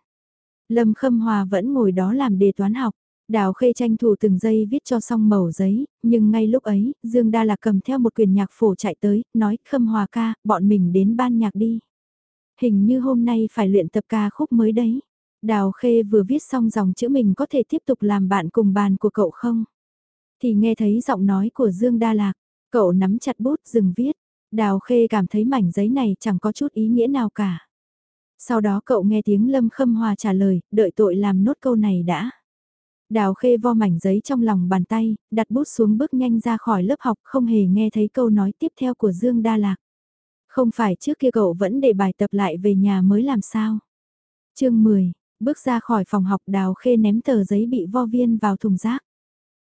Lâm Khâm Hòa vẫn ngồi đó làm đề toán học. Đào Khê tranh thủ từng giây viết cho xong mẩu giấy, nhưng ngay lúc ấy, Dương Đa Lạc cầm theo một quyền nhạc phổ chạy tới, nói Khâm Hòa ca, bọn mình đến ban nhạc đi. Hình như hôm nay phải luyện tập ca khúc mới đấy. Đào Khê vừa viết xong dòng chữ mình có thể tiếp tục làm bạn cùng bàn của cậu không? Thì nghe thấy giọng nói của Dương Đa Lạc, cậu nắm chặt bút dừng viết. Đào Khê cảm thấy mảnh giấy này chẳng có chút ý nghĩa nào cả. Sau đó cậu nghe tiếng Lâm Khâm Hòa trả lời, đợi tội làm nốt câu này đã. Đào Khê vo mảnh giấy trong lòng bàn tay, đặt bút xuống bước nhanh ra khỏi lớp học không hề nghe thấy câu nói tiếp theo của Dương Đa Lạc. Không phải trước kia cậu vẫn để bài tập lại về nhà mới làm sao. chương 10, bước ra khỏi phòng học Đào Khê ném tờ giấy bị vo viên vào thùng rác.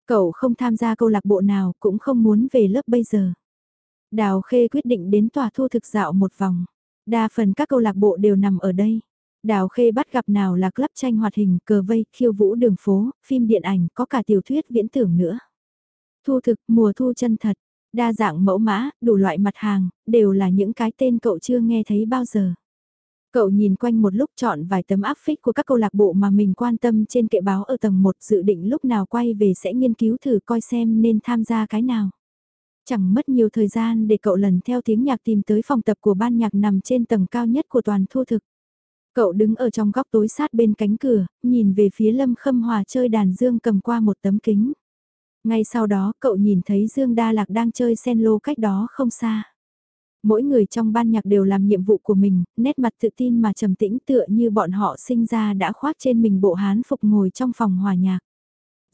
Cậu không tham gia câu lạc bộ nào cũng không muốn về lớp bây giờ. Đào Khê quyết định đến tòa thu thực dạo một vòng. Đa phần các câu lạc bộ đều nằm ở đây. Đào Khê bắt gặp nào là club tranh hoạt hình, cờ vây, khiêu vũ đường phố, phim điện ảnh, có cả tiểu thuyết viễn tưởng nữa. Thu thực, mùa thu chân thật, đa dạng mẫu mã, đủ loại mặt hàng, đều là những cái tên cậu chưa nghe thấy bao giờ. Cậu nhìn quanh một lúc chọn vài tấm áp phích của các câu lạc bộ mà mình quan tâm trên kệ báo ở tầng 1 dự định lúc nào quay về sẽ nghiên cứu thử coi xem nên tham gia cái nào. Chẳng mất nhiều thời gian để cậu lần theo tiếng nhạc tìm tới phòng tập của ban nhạc nằm trên tầng cao nhất của toàn thu thực. Cậu đứng ở trong góc tối sát bên cánh cửa, nhìn về phía Lâm Khâm Hòa chơi đàn dương cầm qua một tấm kính. Ngay sau đó cậu nhìn thấy Dương Đa Lạc đang chơi sen lô cách đó không xa. Mỗi người trong ban nhạc đều làm nhiệm vụ của mình, nét mặt tự tin mà trầm tĩnh tựa như bọn họ sinh ra đã khoác trên mình bộ hán phục ngồi trong phòng hòa nhạc.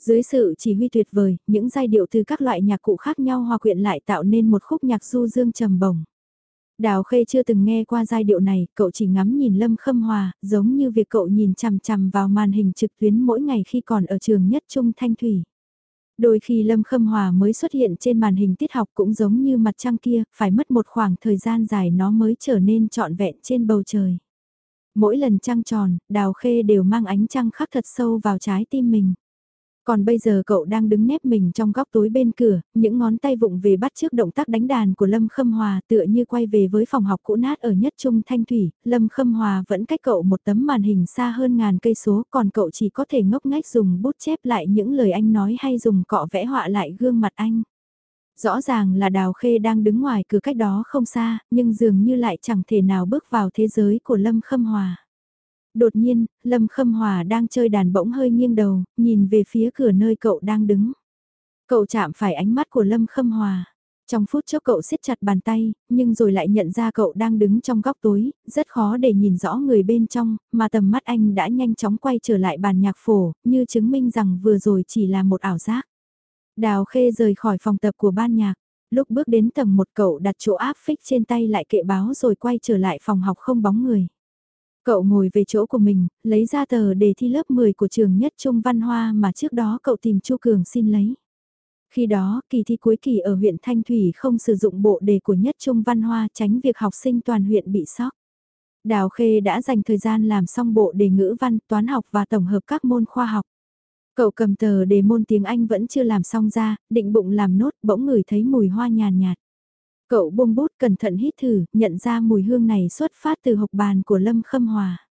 Dưới sự chỉ huy tuyệt vời, những giai điệu từ các loại nhạc cụ khác nhau hòa quyện lại tạo nên một khúc nhạc du dương trầm bổng. Đào Khê chưa từng nghe qua giai điệu này, cậu chỉ ngắm nhìn Lâm Khâm Hòa, giống như việc cậu nhìn chằm chằm vào màn hình trực tuyến mỗi ngày khi còn ở trường nhất trung Thanh Thủy. Đôi khi Lâm Khâm Hòa mới xuất hiện trên màn hình tiết học cũng giống như mặt trăng kia, phải mất một khoảng thời gian dài nó mới trở nên trọn vẹn trên bầu trời. Mỗi lần trăng tròn, Đào Khê đều mang ánh trăng khắc thật sâu vào trái tim mình. Còn bây giờ cậu đang đứng nép mình trong góc tối bên cửa, những ngón tay vụng về bắt trước động tác đánh đàn của Lâm Khâm Hòa tựa như quay về với phòng học cũ nát ở nhất trung Thanh Thủy, Lâm Khâm Hòa vẫn cách cậu một tấm màn hình xa hơn ngàn cây số còn cậu chỉ có thể ngốc ngách dùng bút chép lại những lời anh nói hay dùng cọ vẽ họa lại gương mặt anh. Rõ ràng là Đào Khê đang đứng ngoài cửa cách đó không xa, nhưng dường như lại chẳng thể nào bước vào thế giới của Lâm Khâm Hòa. Đột nhiên, Lâm Khâm Hòa đang chơi đàn bỗng hơi nghiêng đầu, nhìn về phía cửa nơi cậu đang đứng. Cậu chạm phải ánh mắt của Lâm Khâm Hòa. Trong phút chốc cậu siết chặt bàn tay, nhưng rồi lại nhận ra cậu đang đứng trong góc tối, rất khó để nhìn rõ người bên trong, mà tầm mắt anh đã nhanh chóng quay trở lại bàn nhạc phổ, như chứng minh rằng vừa rồi chỉ là một ảo giác. Đào Khê rời khỏi phòng tập của ban nhạc, lúc bước đến tầng một cậu đặt chỗ áp phích trên tay lại kệ báo rồi quay trở lại phòng học không bóng người. Cậu ngồi về chỗ của mình, lấy ra tờ đề thi lớp 10 của trường nhất trung văn hoa mà trước đó cậu tìm Chu Cường xin lấy. Khi đó, kỳ thi cuối kỳ ở huyện Thanh Thủy không sử dụng bộ đề của nhất trung văn hoa tránh việc học sinh toàn huyện bị sót. Đào Khê đã dành thời gian làm xong bộ đề ngữ văn, toán học và tổng hợp các môn khoa học. Cậu cầm tờ đề môn tiếng Anh vẫn chưa làm xong ra, định bụng làm nốt, bỗng ngửi thấy mùi hoa nhàn nhạt. Cậu buông bút cẩn thận hít thử, nhận ra mùi hương này xuất phát từ hộp bàn của Lâm Khâm Hòa.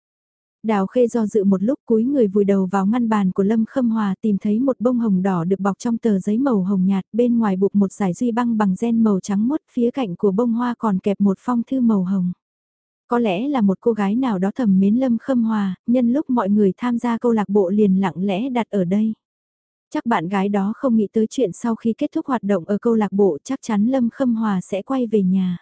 Đào khê do dự một lúc cúi người vùi đầu vào ngăn bàn của Lâm Khâm Hòa tìm thấy một bông hồng đỏ được bọc trong tờ giấy màu hồng nhạt bên ngoài buộc một giải duy băng bằng gen màu trắng mốt phía cạnh của bông hoa còn kẹp một phong thư màu hồng. Có lẽ là một cô gái nào đó thầm mến Lâm Khâm Hòa, nhân lúc mọi người tham gia câu lạc bộ liền lặng lẽ đặt ở đây. Chắc bạn gái đó không nghĩ tới chuyện sau khi kết thúc hoạt động ở câu lạc bộ chắc chắn Lâm Khâm Hòa sẽ quay về nhà.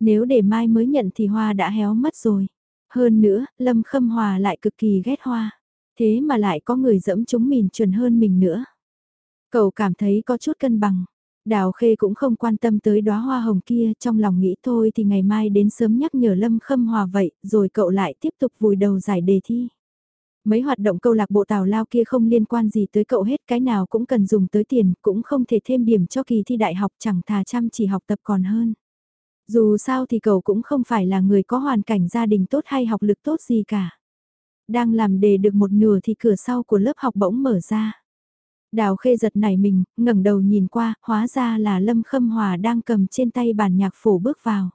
Nếu để mai mới nhận thì hoa đã héo mất rồi. Hơn nữa, Lâm Khâm Hòa lại cực kỳ ghét hoa. Thế mà lại có người dẫm chúng mình chuẩn hơn mình nữa. Cậu cảm thấy có chút cân bằng. Đào Khê cũng không quan tâm tới đóa hoa hồng kia, trong lòng nghĩ thôi thì ngày mai đến sớm nhắc nhở Lâm Khâm Hòa vậy, rồi cậu lại tiếp tục vùi đầu giải đề thi. Mấy hoạt động câu lạc bộ tào lao kia không liên quan gì tới cậu hết, cái nào cũng cần dùng tới tiền, cũng không thể thêm điểm cho kỳ thi đại học chẳng thà chăm chỉ học tập còn hơn. Dù sao thì cậu cũng không phải là người có hoàn cảnh gia đình tốt hay học lực tốt gì cả. Đang làm đề được một nửa thì cửa sau của lớp học bỗng mở ra. Đào khê giật nảy mình, ngẩng đầu nhìn qua, hóa ra là Lâm Khâm Hòa đang cầm trên tay bản nhạc phổ bước vào.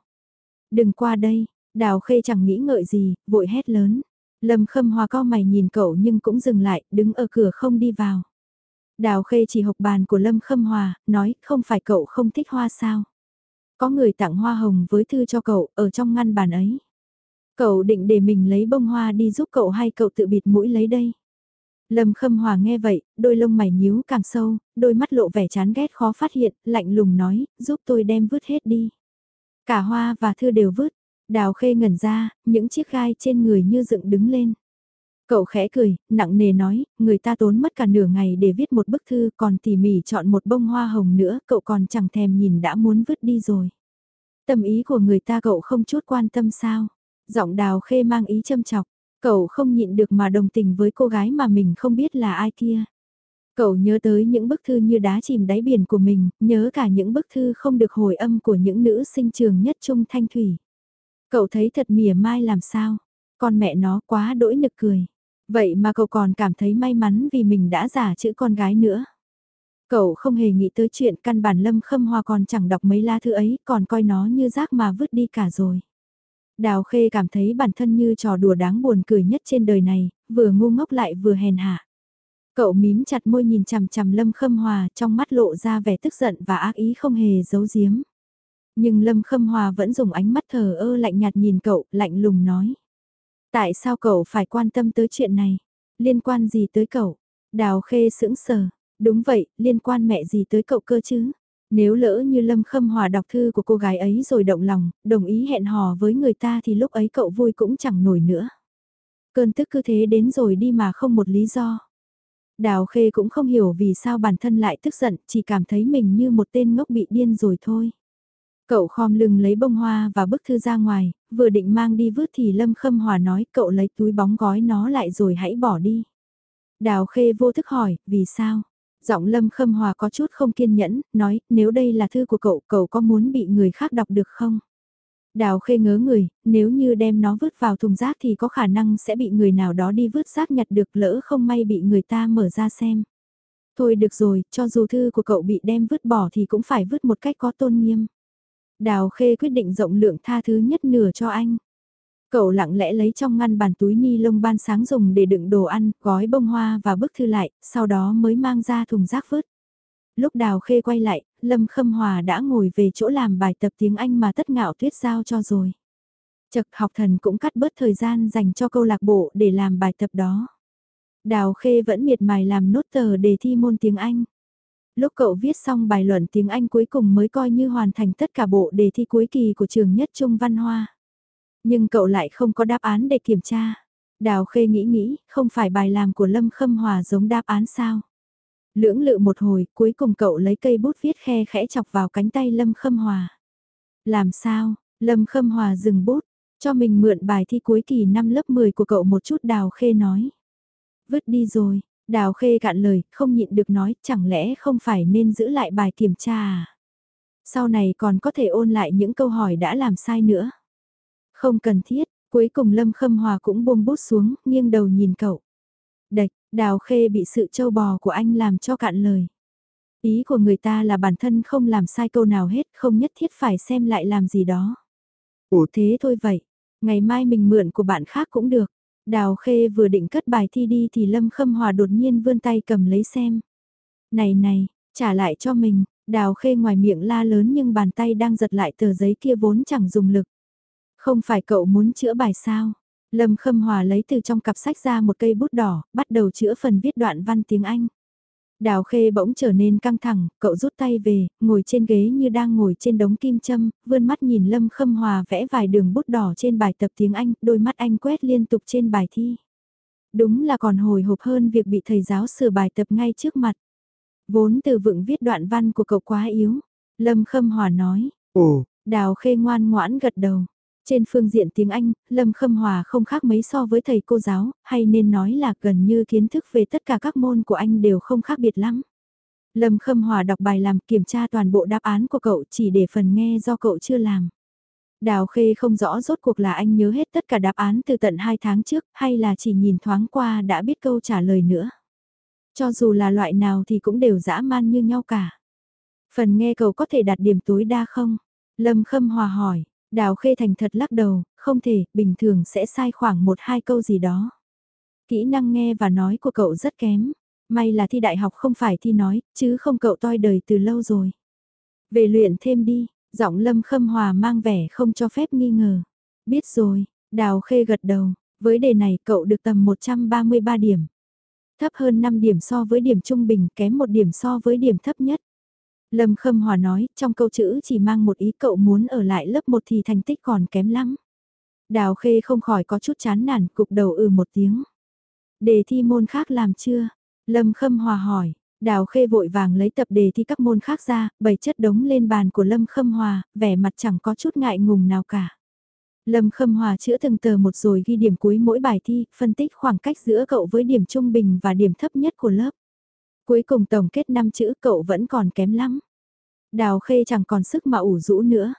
Đừng qua đây, đào khê chẳng nghĩ ngợi gì, vội hét lớn. Lâm Khâm Hòa co mày nhìn cậu nhưng cũng dừng lại, đứng ở cửa không đi vào. Đào khê chỉ học bàn của Lâm Khâm Hòa, nói không phải cậu không thích hoa sao. Có người tặng hoa hồng với thư cho cậu, ở trong ngăn bàn ấy. Cậu định để mình lấy bông hoa đi giúp cậu hay cậu tự bịt mũi lấy đây? Lâm Khâm Hòa nghe vậy, đôi lông mày nhíu càng sâu, đôi mắt lộ vẻ chán ghét khó phát hiện, lạnh lùng nói, giúp tôi đem vứt hết đi. Cả hoa và thư đều vứt, đào khê ngẩn ra, những chiếc gai trên người như dựng đứng lên. Cậu khẽ cười, nặng nề nói, người ta tốn mất cả nửa ngày để viết một bức thư còn tỉ mỉ chọn một bông hoa hồng nữa, cậu còn chẳng thèm nhìn đã muốn vứt đi rồi. Tâm ý của người ta cậu không chút quan tâm sao. Giọng đào khê mang ý châm chọc, cậu không nhịn được mà đồng tình với cô gái mà mình không biết là ai kia. Cậu nhớ tới những bức thư như đá chìm đáy biển của mình, nhớ cả những bức thư không được hồi âm của những nữ sinh trường nhất trung thanh thủy. Cậu thấy thật mỉa mai làm sao, con mẹ nó quá đỗi nực cười. Vậy mà cậu còn cảm thấy may mắn vì mình đã giả chữ con gái nữa. Cậu không hề nghĩ tới chuyện căn bản Lâm Khâm Hoa còn chẳng đọc mấy lá thư ấy, còn coi nó như rác mà vứt đi cả rồi. Đào Khê cảm thấy bản thân như trò đùa đáng buồn cười nhất trên đời này, vừa ngu ngốc lại vừa hèn hạ. Cậu mím chặt môi nhìn chằm chằm Lâm Khâm Hòa trong mắt lộ ra vẻ tức giận và ác ý không hề giấu giếm. Nhưng Lâm Khâm Hòa vẫn dùng ánh mắt thờ ơ lạnh nhạt nhìn cậu, lạnh lùng nói. Tại sao cậu phải quan tâm tới chuyện này? Liên quan gì tới cậu? Đào khê sững sờ. Đúng vậy, liên quan mẹ gì tới cậu cơ chứ? Nếu lỡ như Lâm Khâm Hòa đọc thư của cô gái ấy rồi động lòng, đồng ý hẹn hò với người ta thì lúc ấy cậu vui cũng chẳng nổi nữa. Cơn tức cứ thế đến rồi đi mà không một lý do. Đào Khê cũng không hiểu vì sao bản thân lại tức giận, chỉ cảm thấy mình như một tên ngốc bị điên rồi thôi. Cậu khom lưng lấy bông hoa và bức thư ra ngoài, vừa định mang đi vứt thì Lâm Khâm Hòa nói cậu lấy túi bóng gói nó lại rồi hãy bỏ đi. Đào Khê vô thức hỏi, vì sao? Giọng Lâm Khâm Hòa có chút không kiên nhẫn, nói, nếu đây là thư của cậu, cậu có muốn bị người khác đọc được không? Đào Khê ngớ người, nếu như đem nó vứt vào thùng rác thì có khả năng sẽ bị người nào đó đi vứt rác nhặt được lỡ không may bị người ta mở ra xem. Thôi được rồi, cho dù thư của cậu bị đem vứt bỏ thì cũng phải vứt một cách có tôn nghiêm. Đào Khê quyết định rộng lượng tha thứ nhất nửa cho anh. Cậu lặng lẽ lấy trong ngăn bàn túi ni lông ban sáng dùng để đựng đồ ăn, gói bông hoa và bức thư lại, sau đó mới mang ra thùng rác vứt. Lúc Đào Khê quay lại, Lâm Khâm Hòa đã ngồi về chỗ làm bài tập tiếng Anh mà tất ngạo tuyết giao cho rồi. Chật học thần cũng cắt bớt thời gian dành cho câu lạc bộ để làm bài tập đó. Đào Khê vẫn miệt mài làm nốt tờ đề thi môn tiếng Anh. Lúc cậu viết xong bài luận tiếng Anh cuối cùng mới coi như hoàn thành tất cả bộ đề thi cuối kỳ của trường nhất trung văn hoa. Nhưng cậu lại không có đáp án để kiểm tra. Đào Khê nghĩ nghĩ, không phải bài làm của Lâm Khâm Hòa giống đáp án sao? Lưỡng lự một hồi, cuối cùng cậu lấy cây bút viết khe khẽ chọc vào cánh tay Lâm Khâm Hòa. Làm sao? Lâm Khâm Hòa dừng bút, cho mình mượn bài thi cuối kỳ năm lớp 10 của cậu một chút Đào Khê nói. Vứt đi rồi, Đào Khê cạn lời, không nhịn được nói, chẳng lẽ không phải nên giữ lại bài kiểm tra à? Sau này còn có thể ôn lại những câu hỏi đã làm sai nữa. Không cần thiết, cuối cùng Lâm Khâm Hòa cũng buông bút xuống, nghiêng đầu nhìn cậu. Đạch, Đào Khê bị sự trâu bò của anh làm cho cạn lời. Ý của người ta là bản thân không làm sai câu nào hết, không nhất thiết phải xem lại làm gì đó. Ủa thế thôi vậy, ngày mai mình mượn của bạn khác cũng được. Đào Khê vừa định cất bài thi đi thì Lâm Khâm Hòa đột nhiên vươn tay cầm lấy xem. Này này, trả lại cho mình, Đào Khê ngoài miệng la lớn nhưng bàn tay đang giật lại tờ giấy kia vốn chẳng dùng lực. Không phải cậu muốn chữa bài sao? Lâm Khâm Hòa lấy từ trong cặp sách ra một cây bút đỏ, bắt đầu chữa phần viết đoạn văn tiếng Anh. Đào Khê bỗng trở nên căng thẳng, cậu rút tay về, ngồi trên ghế như đang ngồi trên đống kim châm, vươn mắt nhìn Lâm Khâm Hòa vẽ vài đường bút đỏ trên bài tập tiếng Anh, đôi mắt anh quét liên tục trên bài thi. Đúng là còn hồi hộp hơn việc bị thầy giáo sửa bài tập ngay trước mặt. Vốn từ vựng viết đoạn văn của cậu quá yếu. Lâm Khâm Hòa nói, ồ, Đào Khê ngoan ngoãn gật đầu. Trên phương diện tiếng Anh, Lâm Khâm Hòa không khác mấy so với thầy cô giáo, hay nên nói là gần như kiến thức về tất cả các môn của anh đều không khác biệt lắm. Lâm Khâm Hòa đọc bài làm kiểm tra toàn bộ đáp án của cậu chỉ để phần nghe do cậu chưa làm. Đào Khê không rõ rốt cuộc là anh nhớ hết tất cả đáp án từ tận 2 tháng trước hay là chỉ nhìn thoáng qua đã biết câu trả lời nữa. Cho dù là loại nào thì cũng đều dã man như nhau cả. Phần nghe cậu có thể đạt điểm tối đa không? Lâm Khâm Hòa hỏi, Đào Khê Thành thật lắc đầu, không thể, bình thường sẽ sai khoảng một hai câu gì đó. Kỹ năng nghe và nói của cậu rất kém. May là thi đại học không phải thi nói, chứ không cậu toi đời từ lâu rồi. Về luyện thêm đi, giọng Lâm Khâm Hòa mang vẻ không cho phép nghi ngờ. Biết rồi, Đào Khê gật đầu, với đề này cậu được tầm 133 điểm. Thấp hơn 5 điểm so với điểm trung bình, kém một điểm so với điểm thấp nhất. Lâm Khâm Hòa nói, trong câu chữ chỉ mang một ý cậu muốn ở lại lớp 1 thì thành tích còn kém lắm. Đào Khê không khỏi có chút chán nản, cục đầu ừ một tiếng. Đề thi môn khác làm chưa? Lâm Khâm Hòa hỏi, Đào Khê vội vàng lấy tập đề thi các môn khác ra, bày chất đống lên bàn của Lâm Khâm Hòa, vẻ mặt chẳng có chút ngại ngùng nào cả. Lâm Khâm Hòa chữa từng tờ một rồi ghi điểm cuối mỗi bài thi, phân tích khoảng cách giữa cậu với điểm trung bình và điểm thấp nhất của lớp. Cuối cùng tổng kết năm chữ cậu vẫn còn kém lắm. Đào khê chẳng còn sức mà ủ rũ nữa.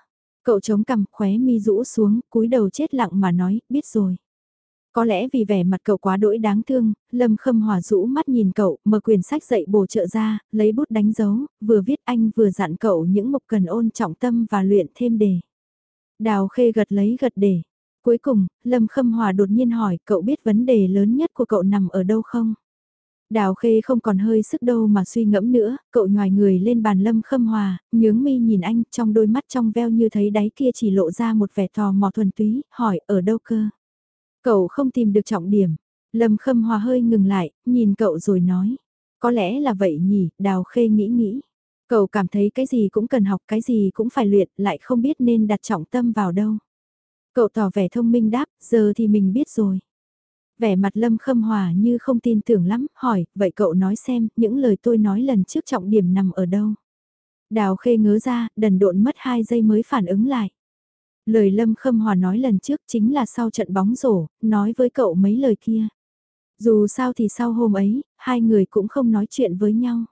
Cậu chống cằm khóe mi rũ xuống, cúi đầu chết lặng mà nói, biết rồi. Có lẽ vì vẻ mặt cậu quá đỗi đáng thương, Lâm Khâm Hòa rũ mắt nhìn cậu, mở quyển sách dạy bổ trợ ra, lấy bút đánh dấu, vừa viết anh vừa dặn cậu những mục cần ôn trọng tâm và luyện thêm đề. Đào khê gật lấy gật đề. Cuối cùng, Lâm Khâm Hòa đột nhiên hỏi cậu biết vấn đề lớn nhất của cậu nằm ở đâu không? Đào khê không còn hơi sức đâu mà suy ngẫm nữa, cậu nhòi người lên bàn lâm khâm hòa, nhướng mi nhìn anh trong đôi mắt trong veo như thấy đáy kia chỉ lộ ra một vẻ tò mò thuần túy, hỏi ở đâu cơ. Cậu không tìm được trọng điểm, lâm khâm hòa hơi ngừng lại, nhìn cậu rồi nói, có lẽ là vậy nhỉ, đào khê nghĩ nghĩ. Cậu cảm thấy cái gì cũng cần học, cái gì cũng phải luyện, lại không biết nên đặt trọng tâm vào đâu. Cậu tỏ vẻ thông minh đáp, giờ thì mình biết rồi vẻ mặt Lâm Khâm Hòa như không tin tưởng lắm, hỏi, vậy cậu nói xem, những lời tôi nói lần trước trọng điểm nằm ở đâu? Đào khê ngớ ra, đần độn mất 2 giây mới phản ứng lại. Lời Lâm Khâm Hòa nói lần trước chính là sau trận bóng rổ, nói với cậu mấy lời kia. Dù sao thì sau hôm ấy, hai người cũng không nói chuyện với nhau.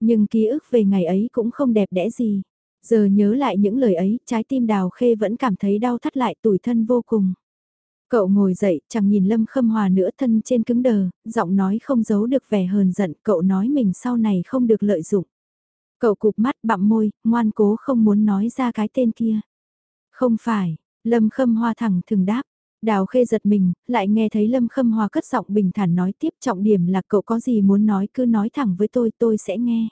Nhưng ký ức về ngày ấy cũng không đẹp đẽ gì. Giờ nhớ lại những lời ấy, trái tim đào khê vẫn cảm thấy đau thắt lại tủi thân vô cùng. Cậu ngồi dậy, chẳng nhìn Lâm Khâm Hòa nữa thân trên cứng đờ, giọng nói không giấu được vẻ hờn giận, cậu nói mình sau này không được lợi dụng. Cậu cụp mắt bặm môi, ngoan cố không muốn nói ra cái tên kia. Không phải, Lâm Khâm Hoa thẳng thừng đáp. Đào khê giật mình, lại nghe thấy Lâm Khâm Hoa cất giọng bình thản nói tiếp trọng điểm là cậu có gì muốn nói cứ nói thẳng với tôi, tôi sẽ nghe.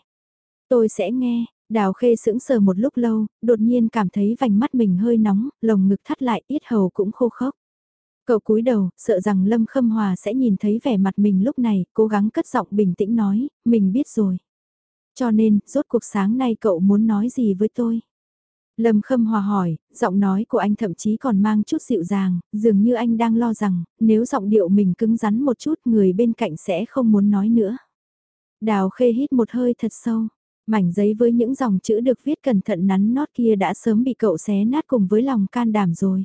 Tôi sẽ nghe, Đào khê sững sờ một lúc lâu, đột nhiên cảm thấy vành mắt mình hơi nóng, lồng ngực thắt lại, ít hầu cũng khô khốc. Cậu cúi đầu, sợ rằng Lâm Khâm Hòa sẽ nhìn thấy vẻ mặt mình lúc này, cố gắng cất giọng bình tĩnh nói, mình biết rồi. Cho nên, rốt cuộc sáng nay cậu muốn nói gì với tôi? Lâm Khâm Hòa hỏi, giọng nói của anh thậm chí còn mang chút dịu dàng, dường như anh đang lo rằng, nếu giọng điệu mình cứng rắn một chút người bên cạnh sẽ không muốn nói nữa. Đào khê hít một hơi thật sâu, mảnh giấy với những dòng chữ được viết cẩn thận nắn nót kia đã sớm bị cậu xé nát cùng với lòng can đảm rồi.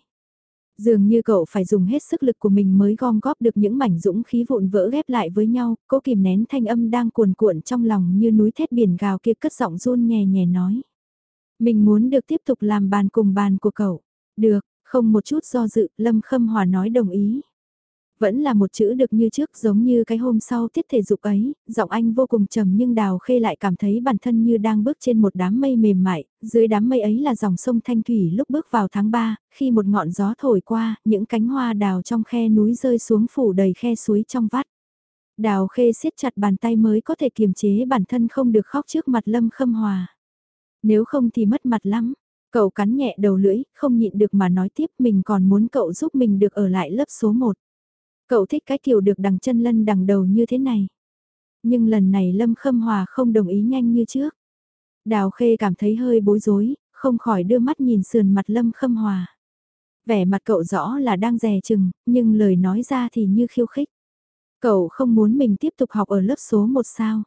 Dường như cậu phải dùng hết sức lực của mình mới gom góp được những mảnh dũng khí vụn vỡ ghép lại với nhau, cố kìm nén thanh âm đang cuồn cuộn trong lòng như núi thét biển gào kia cất giọng run nhẹ nhẹ nói. Mình muốn được tiếp tục làm bàn cùng bàn của cậu. Được, không một chút do dự, Lâm Khâm Hòa nói đồng ý. Vẫn là một chữ được như trước giống như cái hôm sau tiết thể dục ấy, giọng anh vô cùng trầm nhưng Đào Khê lại cảm thấy bản thân như đang bước trên một đám mây mềm mại, dưới đám mây ấy là dòng sông Thanh Thủy lúc bước vào tháng 3, khi một ngọn gió thổi qua, những cánh hoa đào trong khe núi rơi xuống phủ đầy khe suối trong vắt. Đào Khê siết chặt bàn tay mới có thể kiềm chế bản thân không được khóc trước mặt Lâm Khâm Hòa. Nếu không thì mất mặt lắm. Cậu cắn nhẹ đầu lưỡi, không nhịn được mà nói tiếp mình còn muốn cậu giúp mình được ở lại lớp số 1. Cậu thích cái kiểu được đằng chân lân đằng đầu như thế này. Nhưng lần này Lâm Khâm Hòa không đồng ý nhanh như trước. Đào Khê cảm thấy hơi bối rối, không khỏi đưa mắt nhìn sườn mặt Lâm Khâm Hòa. Vẻ mặt cậu rõ là đang dè chừng, nhưng lời nói ra thì như khiêu khích. Cậu không muốn mình tiếp tục học ở lớp số 1 sao.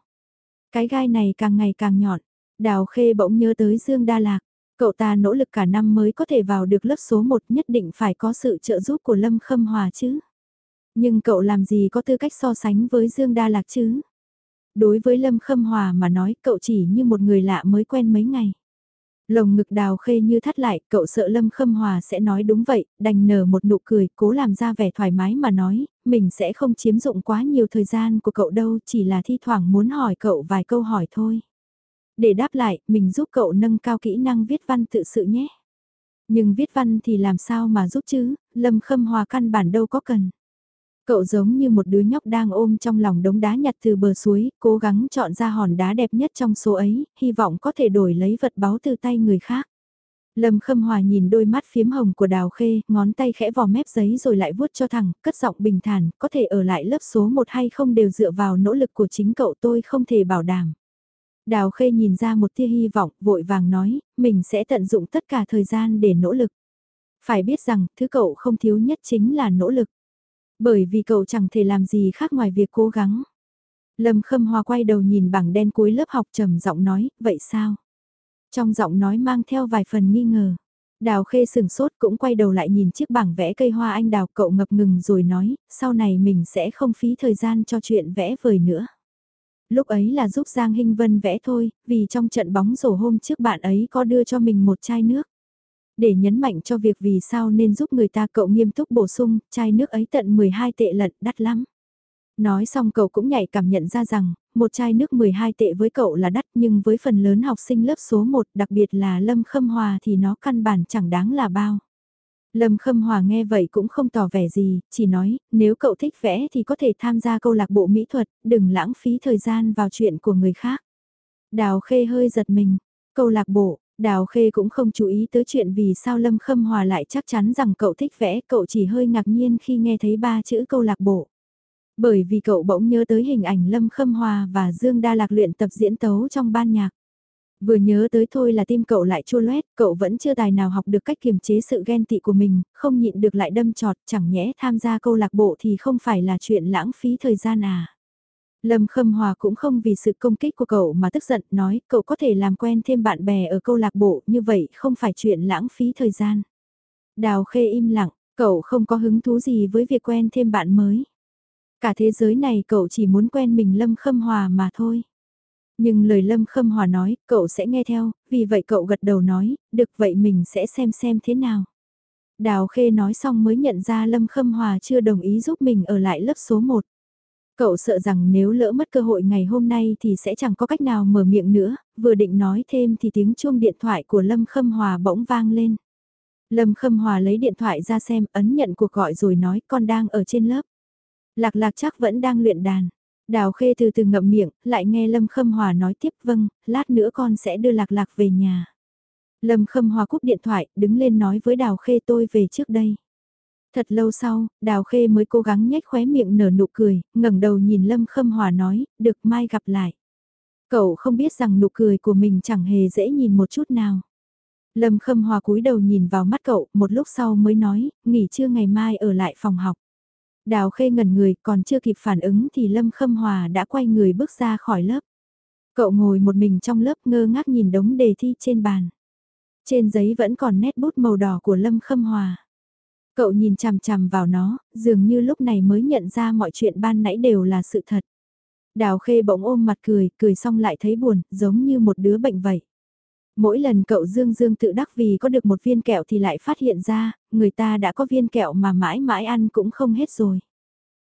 Cái gai này càng ngày càng nhọn. Đào Khê bỗng nhớ tới Dương Đa Lạc. Cậu ta nỗ lực cả năm mới có thể vào được lớp số 1 nhất định phải có sự trợ giúp của Lâm Khâm Hòa chứ. Nhưng cậu làm gì có tư cách so sánh với Dương Đa Lạc chứ? Đối với Lâm Khâm Hòa mà nói cậu chỉ như một người lạ mới quen mấy ngày. Lồng ngực đào khê như thắt lại, cậu sợ Lâm Khâm Hòa sẽ nói đúng vậy, đành nở một nụ cười, cố làm ra vẻ thoải mái mà nói, mình sẽ không chiếm dụng quá nhiều thời gian của cậu đâu, chỉ là thi thoảng muốn hỏi cậu vài câu hỏi thôi. Để đáp lại, mình giúp cậu nâng cao kỹ năng viết văn tự sự nhé. Nhưng viết văn thì làm sao mà giúp chứ, Lâm Khâm Hòa căn bản đâu có cần. Cậu giống như một đứa nhóc đang ôm trong lòng đống đá nhặt từ bờ suối, cố gắng chọn ra hòn đá đẹp nhất trong số ấy, hy vọng có thể đổi lấy vật báu từ tay người khác. Lâm Khâm Hòa nhìn đôi mắt phiếm hồng của Đào Khê, ngón tay khẽ vò mép giấy rồi lại vuốt cho thẳng, cất giọng bình thản, có thể ở lại lớp số 1 hay không đều dựa vào nỗ lực của chính cậu tôi không thể bảo đảm. Đào Khê nhìn ra một tia hy vọng, vội vàng nói, mình sẽ tận dụng tất cả thời gian để nỗ lực. Phải biết rằng, thứ cậu không thiếu nhất chính là nỗ lực. Bởi vì cậu chẳng thể làm gì khác ngoài việc cố gắng. Lâm Khâm Hoa quay đầu nhìn bảng đen cuối lớp học trầm giọng nói, vậy sao? Trong giọng nói mang theo vài phần nghi ngờ. Đào khê sừng sốt cũng quay đầu lại nhìn chiếc bảng vẽ cây hoa anh đào cậu ngập ngừng rồi nói, sau này mình sẽ không phí thời gian cho chuyện vẽ vời nữa. Lúc ấy là giúp Giang Hinh Vân vẽ thôi, vì trong trận bóng rổ hôm trước bạn ấy có đưa cho mình một chai nước. Để nhấn mạnh cho việc vì sao nên giúp người ta cậu nghiêm túc bổ sung, chai nước ấy tận 12 tệ lận, đắt lắm. Nói xong cậu cũng nhảy cảm nhận ra rằng, một chai nước 12 tệ với cậu là đắt nhưng với phần lớn học sinh lớp số 1 đặc biệt là Lâm Khâm Hòa thì nó căn bản chẳng đáng là bao. Lâm Khâm Hòa nghe vậy cũng không tỏ vẻ gì, chỉ nói, nếu cậu thích vẽ thì có thể tham gia câu lạc bộ mỹ thuật, đừng lãng phí thời gian vào chuyện của người khác. Đào Khê hơi giật mình, câu lạc bộ, Đào Khê cũng không chú ý tới chuyện vì sao Lâm Khâm Hòa lại chắc chắn rằng cậu thích vẽ, cậu chỉ hơi ngạc nhiên khi nghe thấy ba chữ câu lạc bộ. Bởi vì cậu bỗng nhớ tới hình ảnh Lâm Khâm Hòa và Dương Đa Lạc luyện tập diễn tấu trong ban nhạc. Vừa nhớ tới thôi là tim cậu lại chua loét, cậu vẫn chưa tài nào học được cách kiềm chế sự ghen tị của mình, không nhịn được lại đâm trọt, chẳng nhẽ tham gia câu lạc bộ thì không phải là chuyện lãng phí thời gian à. Lâm Khâm Hòa cũng không vì sự công kích của cậu mà tức giận nói cậu có thể làm quen thêm bạn bè ở câu lạc bộ như vậy không phải chuyện lãng phí thời gian. Đào Khê im lặng, cậu không có hứng thú gì với việc quen thêm bạn mới. Cả thế giới này cậu chỉ muốn quen mình Lâm Khâm Hòa mà thôi. Nhưng lời Lâm Khâm Hòa nói, cậu sẽ nghe theo, vì vậy cậu gật đầu nói, được vậy mình sẽ xem xem thế nào. Đào Khê nói xong mới nhận ra Lâm Khâm Hòa chưa đồng ý giúp mình ở lại lớp số 1. Cậu sợ rằng nếu lỡ mất cơ hội ngày hôm nay thì sẽ chẳng có cách nào mở miệng nữa, vừa định nói thêm thì tiếng chuông điện thoại của Lâm Khâm Hòa bỗng vang lên. Lâm Khâm Hòa lấy điện thoại ra xem ấn nhận cuộc gọi rồi nói con đang ở trên lớp. Lạc lạc chắc vẫn đang luyện đàn. Đào Khê từ từ ngậm miệng, lại nghe Lâm Khâm Hòa nói tiếp vâng, lát nữa con sẽ đưa lạc lạc về nhà. Lâm Khâm Hòa cúp điện thoại, đứng lên nói với Đào Khê tôi về trước đây. Thật lâu sau, Đào Khê mới cố gắng nhếch khóe miệng nở nụ cười, ngẩng đầu nhìn Lâm Khâm Hòa nói, được mai gặp lại. Cậu không biết rằng nụ cười của mình chẳng hề dễ nhìn một chút nào. Lâm Khâm Hòa cúi đầu nhìn vào mắt cậu, một lúc sau mới nói, nghỉ trưa ngày mai ở lại phòng học. Đào Khê ngẩn người, còn chưa kịp phản ứng thì Lâm Khâm Hòa đã quay người bước ra khỏi lớp. Cậu ngồi một mình trong lớp ngơ ngác nhìn đống đề thi trên bàn. Trên giấy vẫn còn nét bút màu đỏ của Lâm Khâm Hòa. Cậu nhìn chằm chằm vào nó, dường như lúc này mới nhận ra mọi chuyện ban nãy đều là sự thật. Đào Khê bỗng ôm mặt cười, cười xong lại thấy buồn, giống như một đứa bệnh vậy. Mỗi lần cậu dương dương tự đắc vì có được một viên kẹo thì lại phát hiện ra, người ta đã có viên kẹo mà mãi mãi ăn cũng không hết rồi.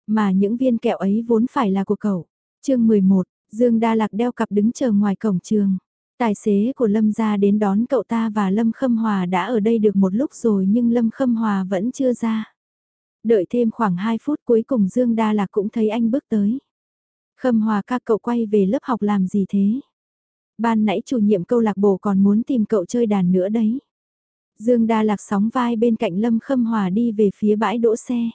Mà những viên kẹo ấy vốn phải là của cậu. chương 11, Dương Đa Lạc đeo cặp đứng chờ ngoài cổng trường. Tài xế của Lâm ra đến đón cậu ta và Lâm Khâm Hòa đã ở đây được một lúc rồi nhưng Lâm Khâm Hòa vẫn chưa ra. Đợi thêm khoảng 2 phút cuối cùng Dương Đa Lạc cũng thấy anh bước tới. Khâm Hòa ca cậu quay về lớp học làm gì thế? Ban nãy chủ nhiệm câu lạc bộ còn muốn tìm cậu chơi đàn nữa đấy. Dương Đa Lạc sóng vai bên cạnh Lâm Khâm Hòa đi về phía bãi đỗ xe.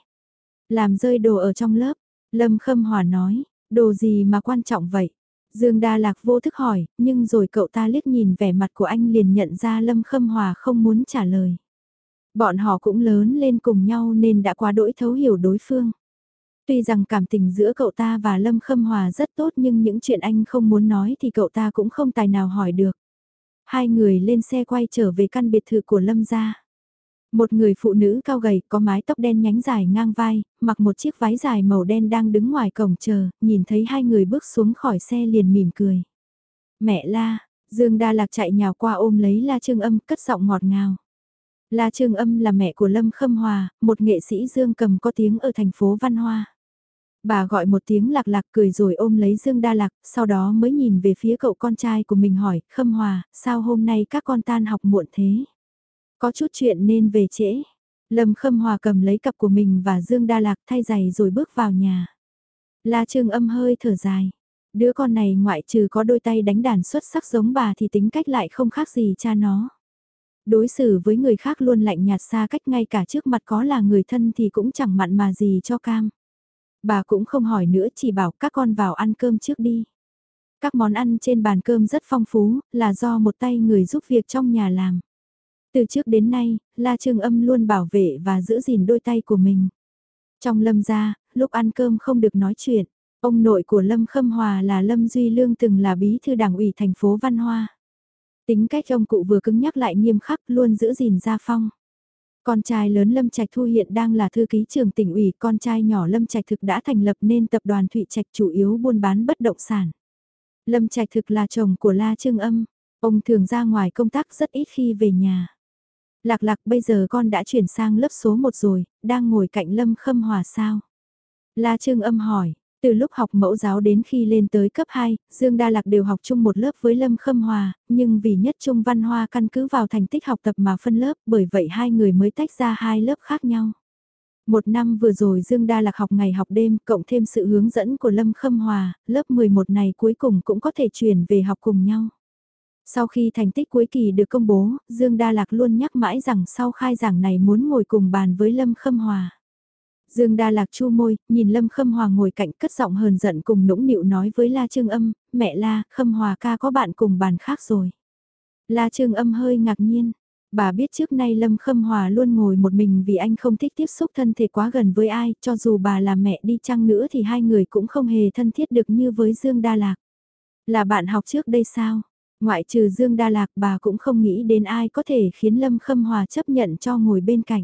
Làm rơi đồ ở trong lớp, Lâm Khâm Hòa nói, đồ gì mà quan trọng vậy? Dương Đa Lạc vô thức hỏi, nhưng rồi cậu ta liếc nhìn vẻ mặt của anh liền nhận ra Lâm Khâm Hòa không muốn trả lời. Bọn họ cũng lớn lên cùng nhau nên đã quá đỗi thấu hiểu đối phương. Tuy rằng cảm tình giữa cậu ta và Lâm Khâm Hòa rất tốt nhưng những chuyện anh không muốn nói thì cậu ta cũng không tài nào hỏi được. Hai người lên xe quay trở về căn biệt thự của Lâm gia. Một người phụ nữ cao gầy có mái tóc đen nhánh dài ngang vai, mặc một chiếc váy dài màu đen đang đứng ngoài cổng chờ, nhìn thấy hai người bước xuống khỏi xe liền mỉm cười. Mẹ La, Dương Đa Lạc chạy nhào qua ôm lấy La Trương Âm cất giọng ngọt ngào. La Trương Âm là mẹ của Lâm Khâm Hòa, một nghệ sĩ Dương cầm có tiếng ở thành phố Văn Hoa. Bà gọi một tiếng lạc lạc cười rồi ôm lấy Dương Đa Lạc, sau đó mới nhìn về phía cậu con trai của mình hỏi, Khâm Hòa, sao hôm nay các con tan học muộn thế? Có chút chuyện nên về trễ. Lâm Khâm Hòa cầm lấy cặp của mình và Dương Đa Lạc thay giày rồi bước vào nhà. La Trương âm hơi thở dài. Đứa con này ngoại trừ có đôi tay đánh đàn xuất sắc giống bà thì tính cách lại không khác gì cha nó. Đối xử với người khác luôn lạnh nhạt xa cách ngay cả trước mặt có là người thân thì cũng chẳng mặn mà gì cho cam. Bà cũng không hỏi nữa chỉ bảo các con vào ăn cơm trước đi. Các món ăn trên bàn cơm rất phong phú, là do một tay người giúp việc trong nhà làm. Từ trước đến nay, La Trương Âm luôn bảo vệ và giữ gìn đôi tay của mình. Trong lâm gia, lúc ăn cơm không được nói chuyện, ông nội của Lâm Khâm Hòa là Lâm Duy Lương từng là bí thư đảng ủy thành phố Văn Hoa. Tính cách ông cụ vừa cứng nhắc lại nghiêm khắc luôn giữ gìn gia phong. Con trai lớn Lâm Trạch Thu hiện đang là thư ký trường tỉnh ủy, con trai nhỏ Lâm Trạch Thực đã thành lập nên tập đoàn Thụy Trạch chủ yếu buôn bán bất động sản. Lâm Trạch Thực là chồng của La Trương Âm, ông thường ra ngoài công tác rất ít khi về nhà. Lạc lạc bây giờ con đã chuyển sang lớp số 1 rồi, đang ngồi cạnh Lâm Khâm Hòa sao? La Trương Âm hỏi, từ lúc học mẫu giáo đến khi lên tới cấp 2, Dương Đa Lạc đều học chung một lớp với Lâm Khâm Hòa, nhưng vì nhất trung văn hoa căn cứ vào thành tích học tập mà phân lớp, bởi vậy hai người mới tách ra hai lớp khác nhau. Một năm vừa rồi Dương Đa Lạc học ngày học đêm, cộng thêm sự hướng dẫn của Lâm Khâm Hòa, lớp 11 này cuối cùng cũng có thể chuyển về học cùng nhau. Sau khi thành tích cuối kỳ được công bố, Dương Đa Lạc luôn nhắc mãi rằng sau khai giảng này muốn ngồi cùng bàn với Lâm Khâm Hòa. Dương Đa Lạc chu môi, nhìn Lâm Khâm Hòa ngồi cạnh cất giọng hờn giận cùng nũng nịu nói với La Trương Âm, mẹ La, Khâm Hòa ca có bạn cùng bàn khác rồi. La Trương Âm hơi ngạc nhiên, bà biết trước nay Lâm Khâm Hòa luôn ngồi một mình vì anh không thích tiếp xúc thân thể quá gần với ai, cho dù bà là mẹ đi chăng nữa thì hai người cũng không hề thân thiết được như với Dương Đa Lạc. Là bạn học trước đây sao? Ngoại trừ Dương Đa Lạc bà cũng không nghĩ đến ai có thể khiến Lâm Khâm Hòa chấp nhận cho ngồi bên cạnh.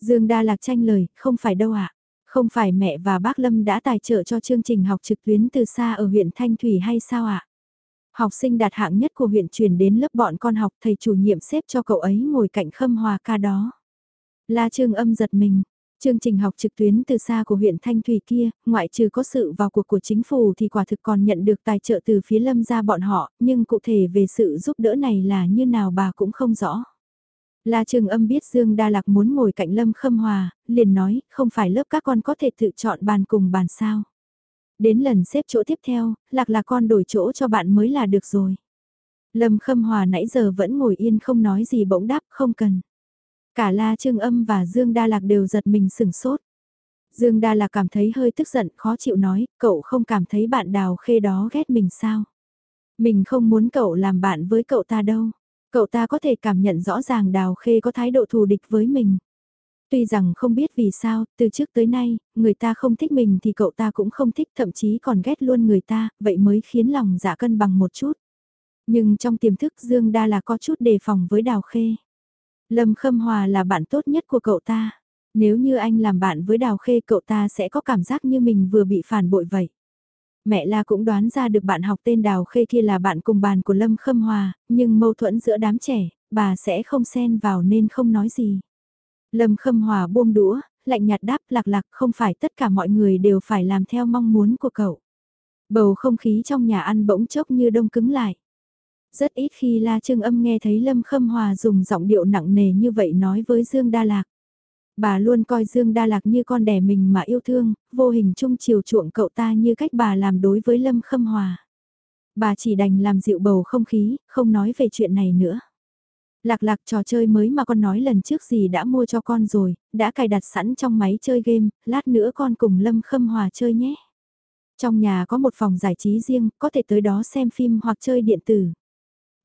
Dương Đa Lạc tranh lời, không phải đâu ạ. À? Không phải mẹ và bác Lâm đã tài trợ cho chương trình học trực tuyến từ xa ở huyện Thanh Thủy hay sao ạ? À? Học sinh đạt hạng nhất của huyện chuyển đến lớp bọn con học thầy chủ nhiệm xếp cho cậu ấy ngồi cạnh Khâm Hòa ca đó. La Trương âm giật mình, Chương trình học trực tuyến từ xa của huyện Thanh Thủy kia, ngoại trừ có sự vào cuộc của chính phủ thì quả thực còn nhận được tài trợ từ phía lâm gia bọn họ, nhưng cụ thể về sự giúp đỡ này là như nào bà cũng không rõ. La Trường Âm biết Dương Đa Lạc muốn ngồi cạnh Lâm Khâm Hòa, liền nói, không phải lớp các con có thể tự chọn bàn cùng bàn sao. Đến lần xếp chỗ tiếp theo, Lạc là con đổi chỗ cho bạn mới là được rồi. Lâm Khâm Hòa nãy giờ vẫn ngồi yên không nói gì bỗng đáp không cần. Cả La Trương Âm và Dương Đa Lạc đều giật mình sửng sốt. Dương Đa Lạc cảm thấy hơi tức giận, khó chịu nói, cậu không cảm thấy bạn đào khê đó ghét mình sao? Mình không muốn cậu làm bạn với cậu ta đâu. Cậu ta có thể cảm nhận rõ ràng Đào Khê có thái độ thù địch với mình. Tuy rằng không biết vì sao, từ trước tới nay, người ta không thích mình thì cậu ta cũng không thích thậm chí còn ghét luôn người ta, vậy mới khiến lòng dạ cân bằng một chút. Nhưng trong tiềm thức Dương Đa là có chút đề phòng với Đào Khê. Lâm Khâm Hòa là bạn tốt nhất của cậu ta. Nếu như anh làm bạn với Đào Khê cậu ta sẽ có cảm giác như mình vừa bị phản bội vậy. Mẹ La cũng đoán ra được bạn học tên Đào Khê kia là bạn cùng bàn của Lâm Khâm Hòa, nhưng mâu thuẫn giữa đám trẻ, bà sẽ không xen vào nên không nói gì. Lâm Khâm Hòa buông đũa, lạnh nhạt đáp lạc lạc không phải tất cả mọi người đều phải làm theo mong muốn của cậu. Bầu không khí trong nhà ăn bỗng chốc như đông cứng lại. Rất ít khi La Trương Âm nghe thấy Lâm Khâm Hòa dùng giọng điệu nặng nề như vậy nói với Dương Đa Lạc. Bà luôn coi Dương Đa Lạc như con đẻ mình mà yêu thương, vô hình chung chiều chuộng cậu ta như cách bà làm đối với Lâm Khâm Hòa. Bà chỉ đành làm dịu bầu không khí, không nói về chuyện này nữa. Lạc lạc trò chơi mới mà con nói lần trước gì đã mua cho con rồi, đã cài đặt sẵn trong máy chơi game, lát nữa con cùng Lâm Khâm Hòa chơi nhé. Trong nhà có một phòng giải trí riêng, có thể tới đó xem phim hoặc chơi điện tử.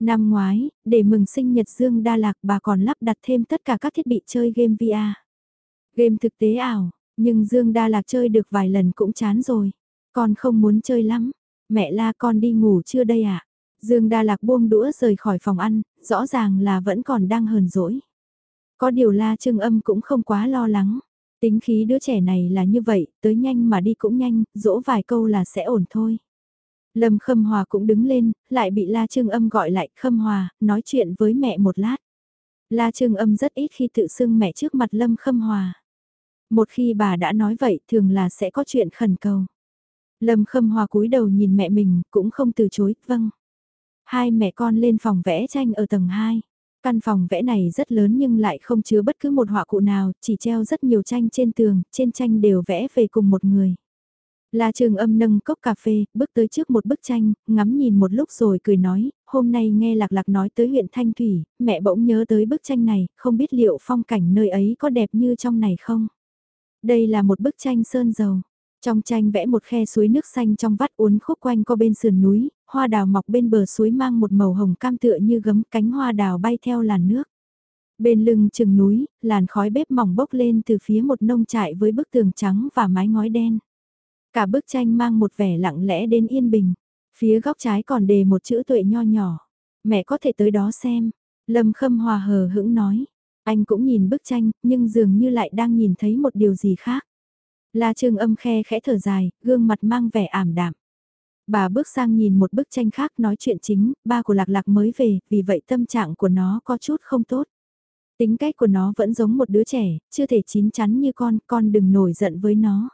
Năm ngoái, để mừng sinh nhật Dương Đa Lạc bà còn lắp đặt thêm tất cả các thiết bị chơi game VR. Game thực tế ảo, nhưng Dương Đa Lạc chơi được vài lần cũng chán rồi. Con không muốn chơi lắm. Mẹ la con đi ngủ chưa đây ạ? À? Dương Đa Lạc buông đũa rời khỏi phòng ăn, rõ ràng là vẫn còn đang hờn dỗi. Có điều la trương âm cũng không quá lo lắng. Tính khí đứa trẻ này là như vậy, tới nhanh mà đi cũng nhanh, dỗ vài câu là sẽ ổn thôi. Lâm Khâm Hòa cũng đứng lên, lại bị La Trương Âm gọi lại, Khâm Hòa, nói chuyện với mẹ một lát. La Trương Âm rất ít khi tự xưng mẹ trước mặt Lâm Khâm Hòa. Một khi bà đã nói vậy thường là sẽ có chuyện khẩn cầu. Lâm Khâm Hòa cúi đầu nhìn mẹ mình cũng không từ chối, vâng. Hai mẹ con lên phòng vẽ tranh ở tầng 2. Căn phòng vẽ này rất lớn nhưng lại không chứa bất cứ một họa cụ nào, chỉ treo rất nhiều tranh trên tường, trên tranh đều vẽ về cùng một người. La Trường Âm nâng cốc cà phê, bước tới trước một bức tranh, ngắm nhìn một lúc rồi cười nói, hôm nay nghe Lạc Lạc nói tới huyện Thanh Thủy, mẹ bỗng nhớ tới bức tranh này, không biết liệu phong cảnh nơi ấy có đẹp như trong này không? Đây là một bức tranh sơn dầu. Trong tranh vẽ một khe suối nước xanh trong vắt uốn khúc quanh co bên sườn núi, hoa đào mọc bên bờ suối mang một màu hồng cam tựa như gấm cánh hoa đào bay theo làn nước. Bên lưng chừng núi, làn khói bếp mỏng bốc lên từ phía một nông trại với bức tường trắng và mái ngói đen. Cả bức tranh mang một vẻ lặng lẽ đến yên bình. Phía góc trái còn đề một chữ tuệ nho nhỏ. Mẹ có thể tới đó xem. Lâm Khâm Hòa hờ hững nói. Anh cũng nhìn bức tranh, nhưng dường như lại đang nhìn thấy một điều gì khác. La Trương âm khe khẽ thở dài, gương mặt mang vẻ ảm đạm. Bà bước sang nhìn một bức tranh khác nói chuyện chính, ba của Lạc Lạc mới về, vì vậy tâm trạng của nó có chút không tốt. Tính cách của nó vẫn giống một đứa trẻ, chưa thể chín chắn như con, con đừng nổi giận với nó.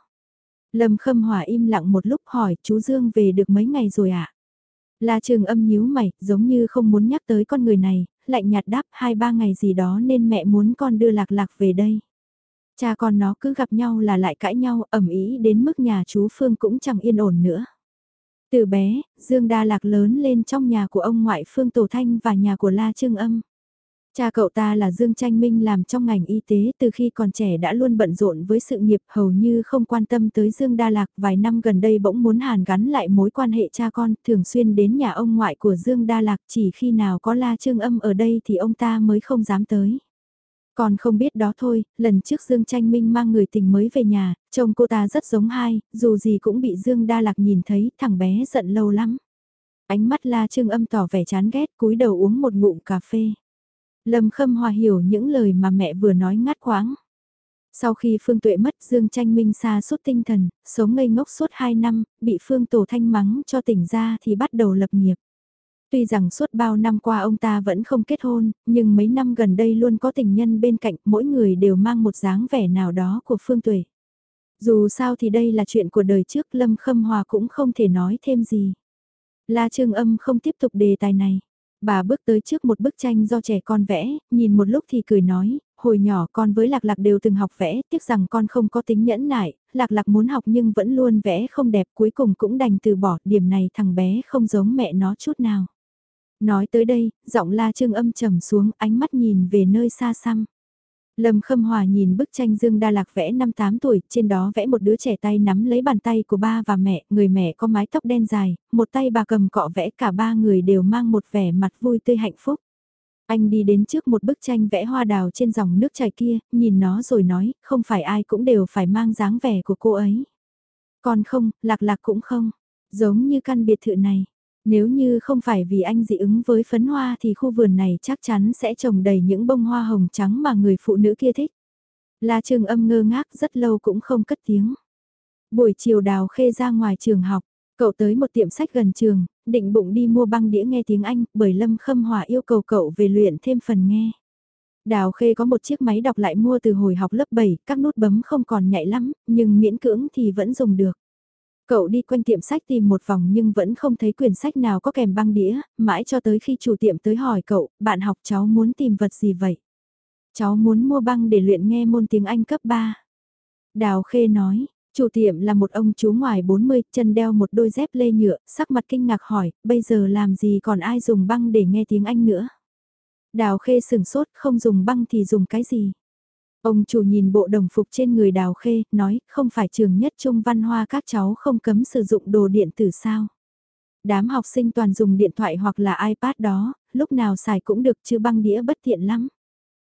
Lâm Khâm Hòa im lặng một lúc hỏi chú Dương về được mấy ngày rồi ạ? À? La Trường âm nhíu mày, giống như không muốn nhắc tới con người này, lạnh nhạt đáp hai ba ngày gì đó nên mẹ muốn con đưa lạc lạc về đây. Cha con nó cứ gặp nhau là lại cãi nhau ẩm ý đến mức nhà chú Phương cũng chẳng yên ổn nữa. Từ bé, Dương Đa Lạc lớn lên trong nhà của ông ngoại Phương Tổ Thanh và nhà của La Trương Âm. Cha cậu ta là Dương Tranh Minh làm trong ngành y tế từ khi còn trẻ đã luôn bận rộn với sự nghiệp hầu như không quan tâm tới Dương Đa Lạc vài năm gần đây bỗng muốn hàn gắn lại mối quan hệ cha con thường xuyên đến nhà ông ngoại của Dương Đa Lạc chỉ khi nào có La Trương Âm ở đây thì ông ta mới không dám tới. Còn không biết đó thôi, lần trước Dương Tranh Minh mang người tình mới về nhà, chồng cô ta rất giống hai, dù gì cũng bị Dương Đa Lạc nhìn thấy, thằng bé giận lâu lắm. Ánh mắt La Trương Âm tỏ vẻ chán ghét cúi đầu uống một ngụm cà phê. Lâm Khâm Hòa hiểu những lời mà mẹ vừa nói ngắt quãng. Sau khi Phương Tuệ mất Dương Tranh Minh xa suốt tinh thần, sống ngây ngốc suốt 2 năm, bị Phương Tổ Thanh mắng cho tỉnh ra thì bắt đầu lập nghiệp. Tuy rằng suốt bao năm qua ông ta vẫn không kết hôn, nhưng mấy năm gần đây luôn có tình nhân bên cạnh, mỗi người đều mang một dáng vẻ nào đó của Phương Tuệ. Dù sao thì đây là chuyện của đời trước Lâm Khâm Hòa cũng không thể nói thêm gì. La Trương Âm không tiếp tục đề tài này. Bà bước tới trước một bức tranh do trẻ con vẽ, nhìn một lúc thì cười nói, hồi nhỏ con với Lạc Lạc đều từng học vẽ, tiếc rằng con không có tính nhẫn nại, Lạc Lạc muốn học nhưng vẫn luôn vẽ không đẹp cuối cùng cũng đành từ bỏ, điểm này thằng bé không giống mẹ nó chút nào. Nói tới đây, giọng la trương âm trầm xuống, ánh mắt nhìn về nơi xa xăm. Lâm Khâm Hòa nhìn bức tranh Dương Đa Lạc vẽ năm 8 tuổi, trên đó vẽ một đứa trẻ tay nắm lấy bàn tay của ba và mẹ, người mẹ có mái tóc đen dài, một tay bà cầm cọ vẽ cả ba người đều mang một vẻ mặt vui tươi hạnh phúc. Anh đi đến trước một bức tranh vẽ hoa đào trên dòng nước chảy kia, nhìn nó rồi nói, không phải ai cũng đều phải mang dáng vẻ của cô ấy. Còn không, lạc lạc cũng không, giống như căn biệt thự này. Nếu như không phải vì anh dị ứng với phấn hoa thì khu vườn này chắc chắn sẽ trồng đầy những bông hoa hồng trắng mà người phụ nữ kia thích. La Trường âm ngơ ngác rất lâu cũng không cất tiếng. Buổi chiều đào khê ra ngoài trường học, cậu tới một tiệm sách gần trường, định bụng đi mua băng đĩa nghe tiếng Anh bởi Lâm Khâm Hòa yêu cầu cậu về luyện thêm phần nghe. Đào Khê có một chiếc máy đọc lại mua từ hồi học lớp 7, các nút bấm không còn nhạy lắm, nhưng miễn cưỡng thì vẫn dùng được. Cậu đi quanh tiệm sách tìm một vòng nhưng vẫn không thấy quyển sách nào có kèm băng đĩa, mãi cho tới khi chủ tiệm tới hỏi cậu, bạn học cháu muốn tìm vật gì vậy? Cháu muốn mua băng để luyện nghe môn tiếng Anh cấp 3. Đào Khê nói, chủ tiệm là một ông chú ngoài 40, chân đeo một đôi dép lê nhựa, sắc mặt kinh ngạc hỏi, bây giờ làm gì còn ai dùng băng để nghe tiếng Anh nữa? Đào Khê sừng sốt, không dùng băng thì dùng cái gì? Ông chủ nhìn bộ đồng phục trên người đào khê, nói, không phải trường nhất trung văn hoa các cháu không cấm sử dụng đồ điện tử sao. Đám học sinh toàn dùng điện thoại hoặc là iPad đó, lúc nào xài cũng được chứ băng đĩa bất tiện lắm.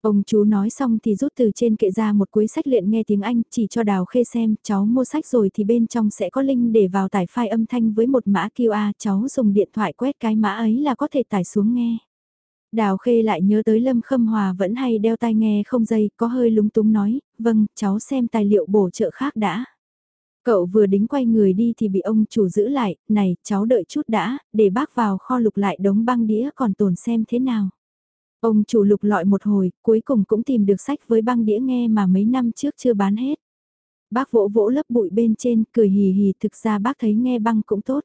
Ông chú nói xong thì rút từ trên kệ ra một cuốn sách luyện nghe tiếng Anh, chỉ cho Đào Khê xem, cháu mua sách rồi thì bên trong sẽ có link để vào tải file âm thanh với một mã QR, cháu dùng điện thoại quét cái mã ấy là có thể tải xuống nghe. Đào Khê lại nhớ tới Lâm Khâm Hòa vẫn hay đeo tai nghe không dây, có hơi lúng túng nói, vâng, cháu xem tài liệu bổ trợ khác đã. Cậu vừa đính quay người đi thì bị ông chủ giữ lại, này, cháu đợi chút đã, để bác vào kho lục lại đống băng đĩa còn tồn xem thế nào. Ông chủ lục lọi một hồi, cuối cùng cũng tìm được sách với băng đĩa nghe mà mấy năm trước chưa bán hết. Bác vỗ vỗ lớp bụi bên trên, cười hì hì thực ra bác thấy nghe băng cũng tốt.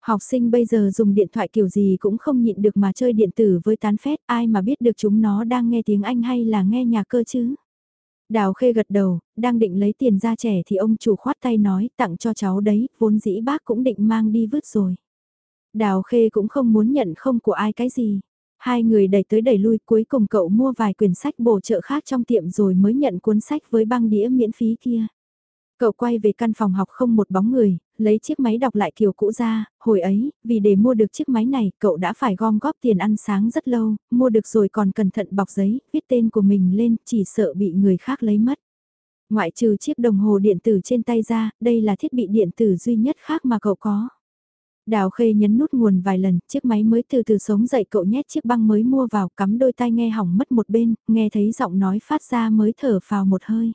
Học sinh bây giờ dùng điện thoại kiểu gì cũng không nhịn được mà chơi điện tử với tán phét, ai mà biết được chúng nó đang nghe tiếng Anh hay là nghe nhạc cơ chứ. Đào khê gật đầu, đang định lấy tiền ra trẻ thì ông chủ khoát tay nói tặng cho cháu đấy, vốn dĩ bác cũng định mang đi vứt rồi. Đào khê cũng không muốn nhận không của ai cái gì. Hai người đẩy tới đẩy lui cuối cùng cậu mua vài quyển sách bổ trợ khác trong tiệm rồi mới nhận cuốn sách với băng đĩa miễn phí kia. Cậu quay về căn phòng học không một bóng người, lấy chiếc máy đọc lại kiểu cũ ra, hồi ấy, vì để mua được chiếc máy này, cậu đã phải gom góp tiền ăn sáng rất lâu, mua được rồi còn cẩn thận bọc giấy, viết tên của mình lên, chỉ sợ bị người khác lấy mất. Ngoại trừ chiếc đồng hồ điện tử trên tay ra, đây là thiết bị điện tử duy nhất khác mà cậu có. Đào khê nhấn nút nguồn vài lần, chiếc máy mới từ từ sống dậy cậu nhét chiếc băng mới mua vào cắm đôi tai nghe hỏng mất một bên, nghe thấy giọng nói phát ra mới thở phào một hơi.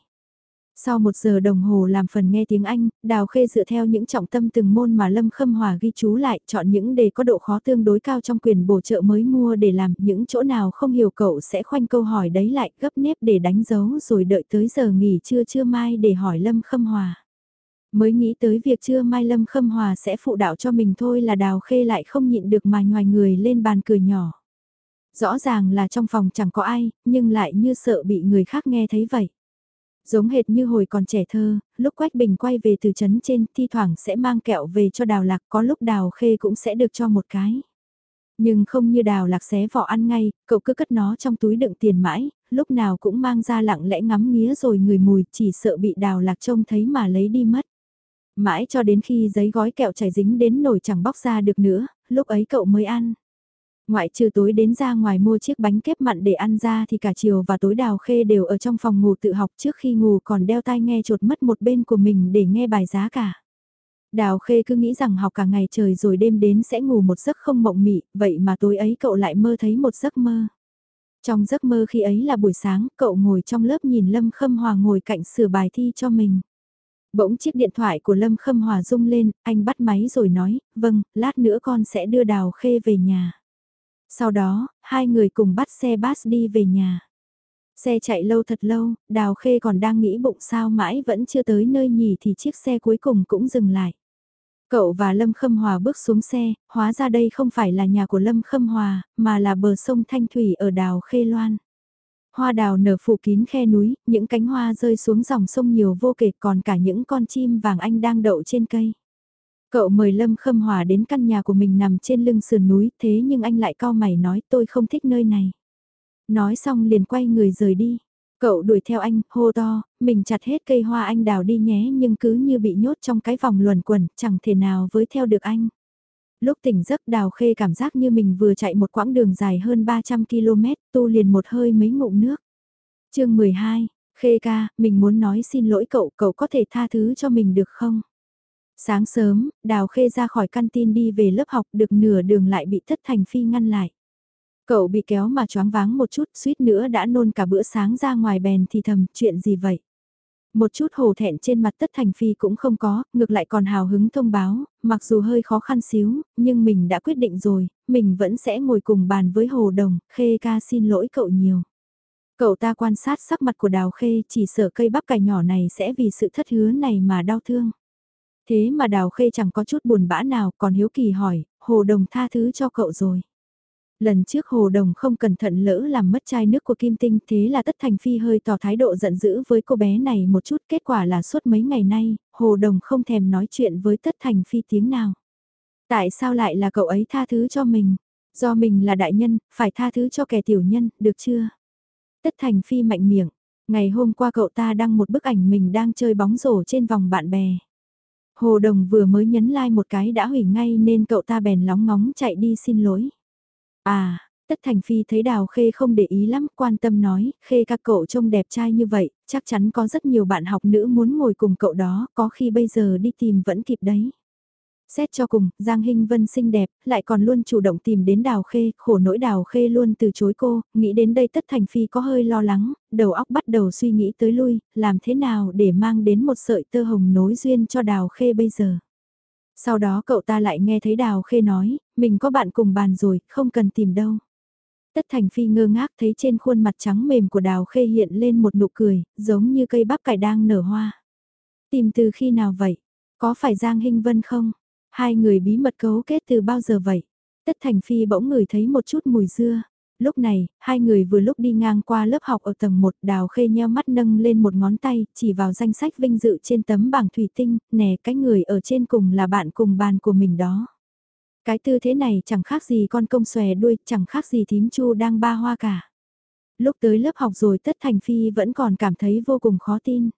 Sau một giờ đồng hồ làm phần nghe tiếng Anh, Đào Khê dựa theo những trọng tâm từng môn mà Lâm Khâm Hòa ghi chú lại, chọn những đề có độ khó tương đối cao trong quyền bổ trợ mới mua để làm, những chỗ nào không hiểu cậu sẽ khoanh câu hỏi đấy lại, gấp nếp để đánh dấu rồi đợi tới giờ nghỉ trưa trưa mai để hỏi Lâm Khâm Hòa. Mới nghĩ tới việc trưa mai Lâm Khâm Hòa sẽ phụ đạo cho mình thôi là Đào Khê lại không nhịn được mà nhòi người lên bàn cười nhỏ. Rõ ràng là trong phòng chẳng có ai, nhưng lại như sợ bị người khác nghe thấy vậy. Giống hệt như hồi còn trẻ thơ, lúc Quách Bình quay về từ trấn trên thi thoảng sẽ mang kẹo về cho đào lạc có lúc đào khê cũng sẽ được cho một cái. Nhưng không như đào lạc xé vỏ ăn ngay, cậu cứ cất nó trong túi đựng tiền mãi, lúc nào cũng mang ra lặng lẽ ngắm nghía rồi người mùi chỉ sợ bị đào lạc trông thấy mà lấy đi mất. Mãi cho đến khi giấy gói kẹo chảy dính đến nổi chẳng bóc ra được nữa, lúc ấy cậu mới ăn. Ngoại trừ tối đến ra ngoài mua chiếc bánh kép mặn để ăn ra thì cả chiều và tối đào khê đều ở trong phòng ngủ tự học trước khi ngủ còn đeo tai nghe chột mất một bên của mình để nghe bài giá cả. Đào khê cứ nghĩ rằng học cả ngày trời rồi đêm đến sẽ ngủ một giấc không mộng mị, vậy mà tối ấy cậu lại mơ thấy một giấc mơ. Trong giấc mơ khi ấy là buổi sáng, cậu ngồi trong lớp nhìn Lâm Khâm Hòa ngồi cạnh sửa bài thi cho mình. Bỗng chiếc điện thoại của Lâm Khâm Hòa rung lên, anh bắt máy rồi nói, vâng, lát nữa con sẽ đưa Đào Khê về nhà. Sau đó, hai người cùng bắt xe bus đi về nhà. Xe chạy lâu thật lâu, Đào Khê còn đang nghĩ bụng sao mãi vẫn chưa tới nơi nhỉ thì chiếc xe cuối cùng cũng dừng lại. Cậu và Lâm Khâm Hòa bước xuống xe, hóa ra đây không phải là nhà của Lâm Khâm Hòa, mà là bờ sông Thanh Thủy ở đào Khê Loan. Hoa đào nở phủ kín khe núi, những cánh hoa rơi xuống dòng sông nhiều vô kể còn cả những con chim vàng anh đang đậu trên cây. Cậu mời Lâm Khâm Hòa đến căn nhà của mình nằm trên lưng sườn núi, thế nhưng anh lại cao mày nói tôi không thích nơi này. Nói xong liền quay người rời đi. Cậu đuổi theo anh, hô to, mình chặt hết cây hoa anh đào đi nhé nhưng cứ như bị nhốt trong cái vòng luẩn quẩn, chẳng thể nào với theo được anh. Lúc tỉnh giấc đào khê cảm giác như mình vừa chạy một quãng đường dài hơn 300 km, tu liền một hơi mấy ngụm nước. chương 12, khê ca, mình muốn nói xin lỗi cậu, cậu có thể tha thứ cho mình được không? Sáng sớm, đào khê ra khỏi căn tin đi về lớp học được nửa đường lại bị thất thành phi ngăn lại. Cậu bị kéo mà choáng váng một chút, suýt nữa đã nôn cả bữa sáng ra ngoài bèn thì thầm, chuyện gì vậy? Một chút hồ thẹn trên mặt tất thành phi cũng không có, ngược lại còn hào hứng thông báo, mặc dù hơi khó khăn xíu, nhưng mình đã quyết định rồi, mình vẫn sẽ ngồi cùng bàn với hồ đồng, khê ca xin lỗi cậu nhiều. Cậu ta quan sát sắc mặt của đào khê chỉ sợ cây bắp cải nhỏ này sẽ vì sự thất hứa này mà đau thương. Thế mà đào khê chẳng có chút buồn bã nào còn hiếu kỳ hỏi, hồ đồng tha thứ cho cậu rồi. Lần trước Hồ Đồng không cẩn thận lỡ làm mất chai nước của Kim Tinh thế là Tất Thành Phi hơi tỏ thái độ giận dữ với cô bé này một chút kết quả là suốt mấy ngày nay, Hồ Đồng không thèm nói chuyện với Tất Thành Phi tiếng nào. Tại sao lại là cậu ấy tha thứ cho mình? Do mình là đại nhân, phải tha thứ cho kẻ tiểu nhân, được chưa? Tất Thành Phi mạnh miệng, ngày hôm qua cậu ta đăng một bức ảnh mình đang chơi bóng rổ trên vòng bạn bè. Hồ Đồng vừa mới nhấn like một cái đã hủy ngay nên cậu ta bèn lóng ngóng chạy đi xin lỗi. À, Tất Thành Phi thấy Đào Khê không để ý lắm, quan tâm nói, Khê các cậu trông đẹp trai như vậy, chắc chắn có rất nhiều bạn học nữ muốn ngồi cùng cậu đó, có khi bây giờ đi tìm vẫn kịp đấy. Xét cho cùng, Giang Hinh Vân xinh đẹp, lại còn luôn chủ động tìm đến Đào Khê, khổ nỗi Đào Khê luôn từ chối cô, nghĩ đến đây Tất Thành Phi có hơi lo lắng, đầu óc bắt đầu suy nghĩ tới lui, làm thế nào để mang đến một sợi tơ hồng nối duyên cho Đào Khê bây giờ. Sau đó cậu ta lại nghe thấy Đào Khê nói, mình có bạn cùng bàn rồi, không cần tìm đâu. Tất Thành Phi ngơ ngác thấy trên khuôn mặt trắng mềm của Đào Khê hiện lên một nụ cười, giống như cây bắp cải đang nở hoa. Tìm từ khi nào vậy? Có phải Giang Hinh Vân không? Hai người bí mật cấu kết từ bao giờ vậy? Tất Thành Phi bỗng ngửi thấy một chút mùi dưa. Lúc này, hai người vừa lúc đi ngang qua lớp học ở tầng 1 đào khê nheo mắt nâng lên một ngón tay, chỉ vào danh sách vinh dự trên tấm bảng thủy tinh, nè cái người ở trên cùng là bạn cùng bàn của mình đó. Cái tư thế này chẳng khác gì con công xòe đuôi, chẳng khác gì thím chu đang ba hoa cả. Lúc tới lớp học rồi Tất Thành Phi vẫn còn cảm thấy vô cùng khó tin.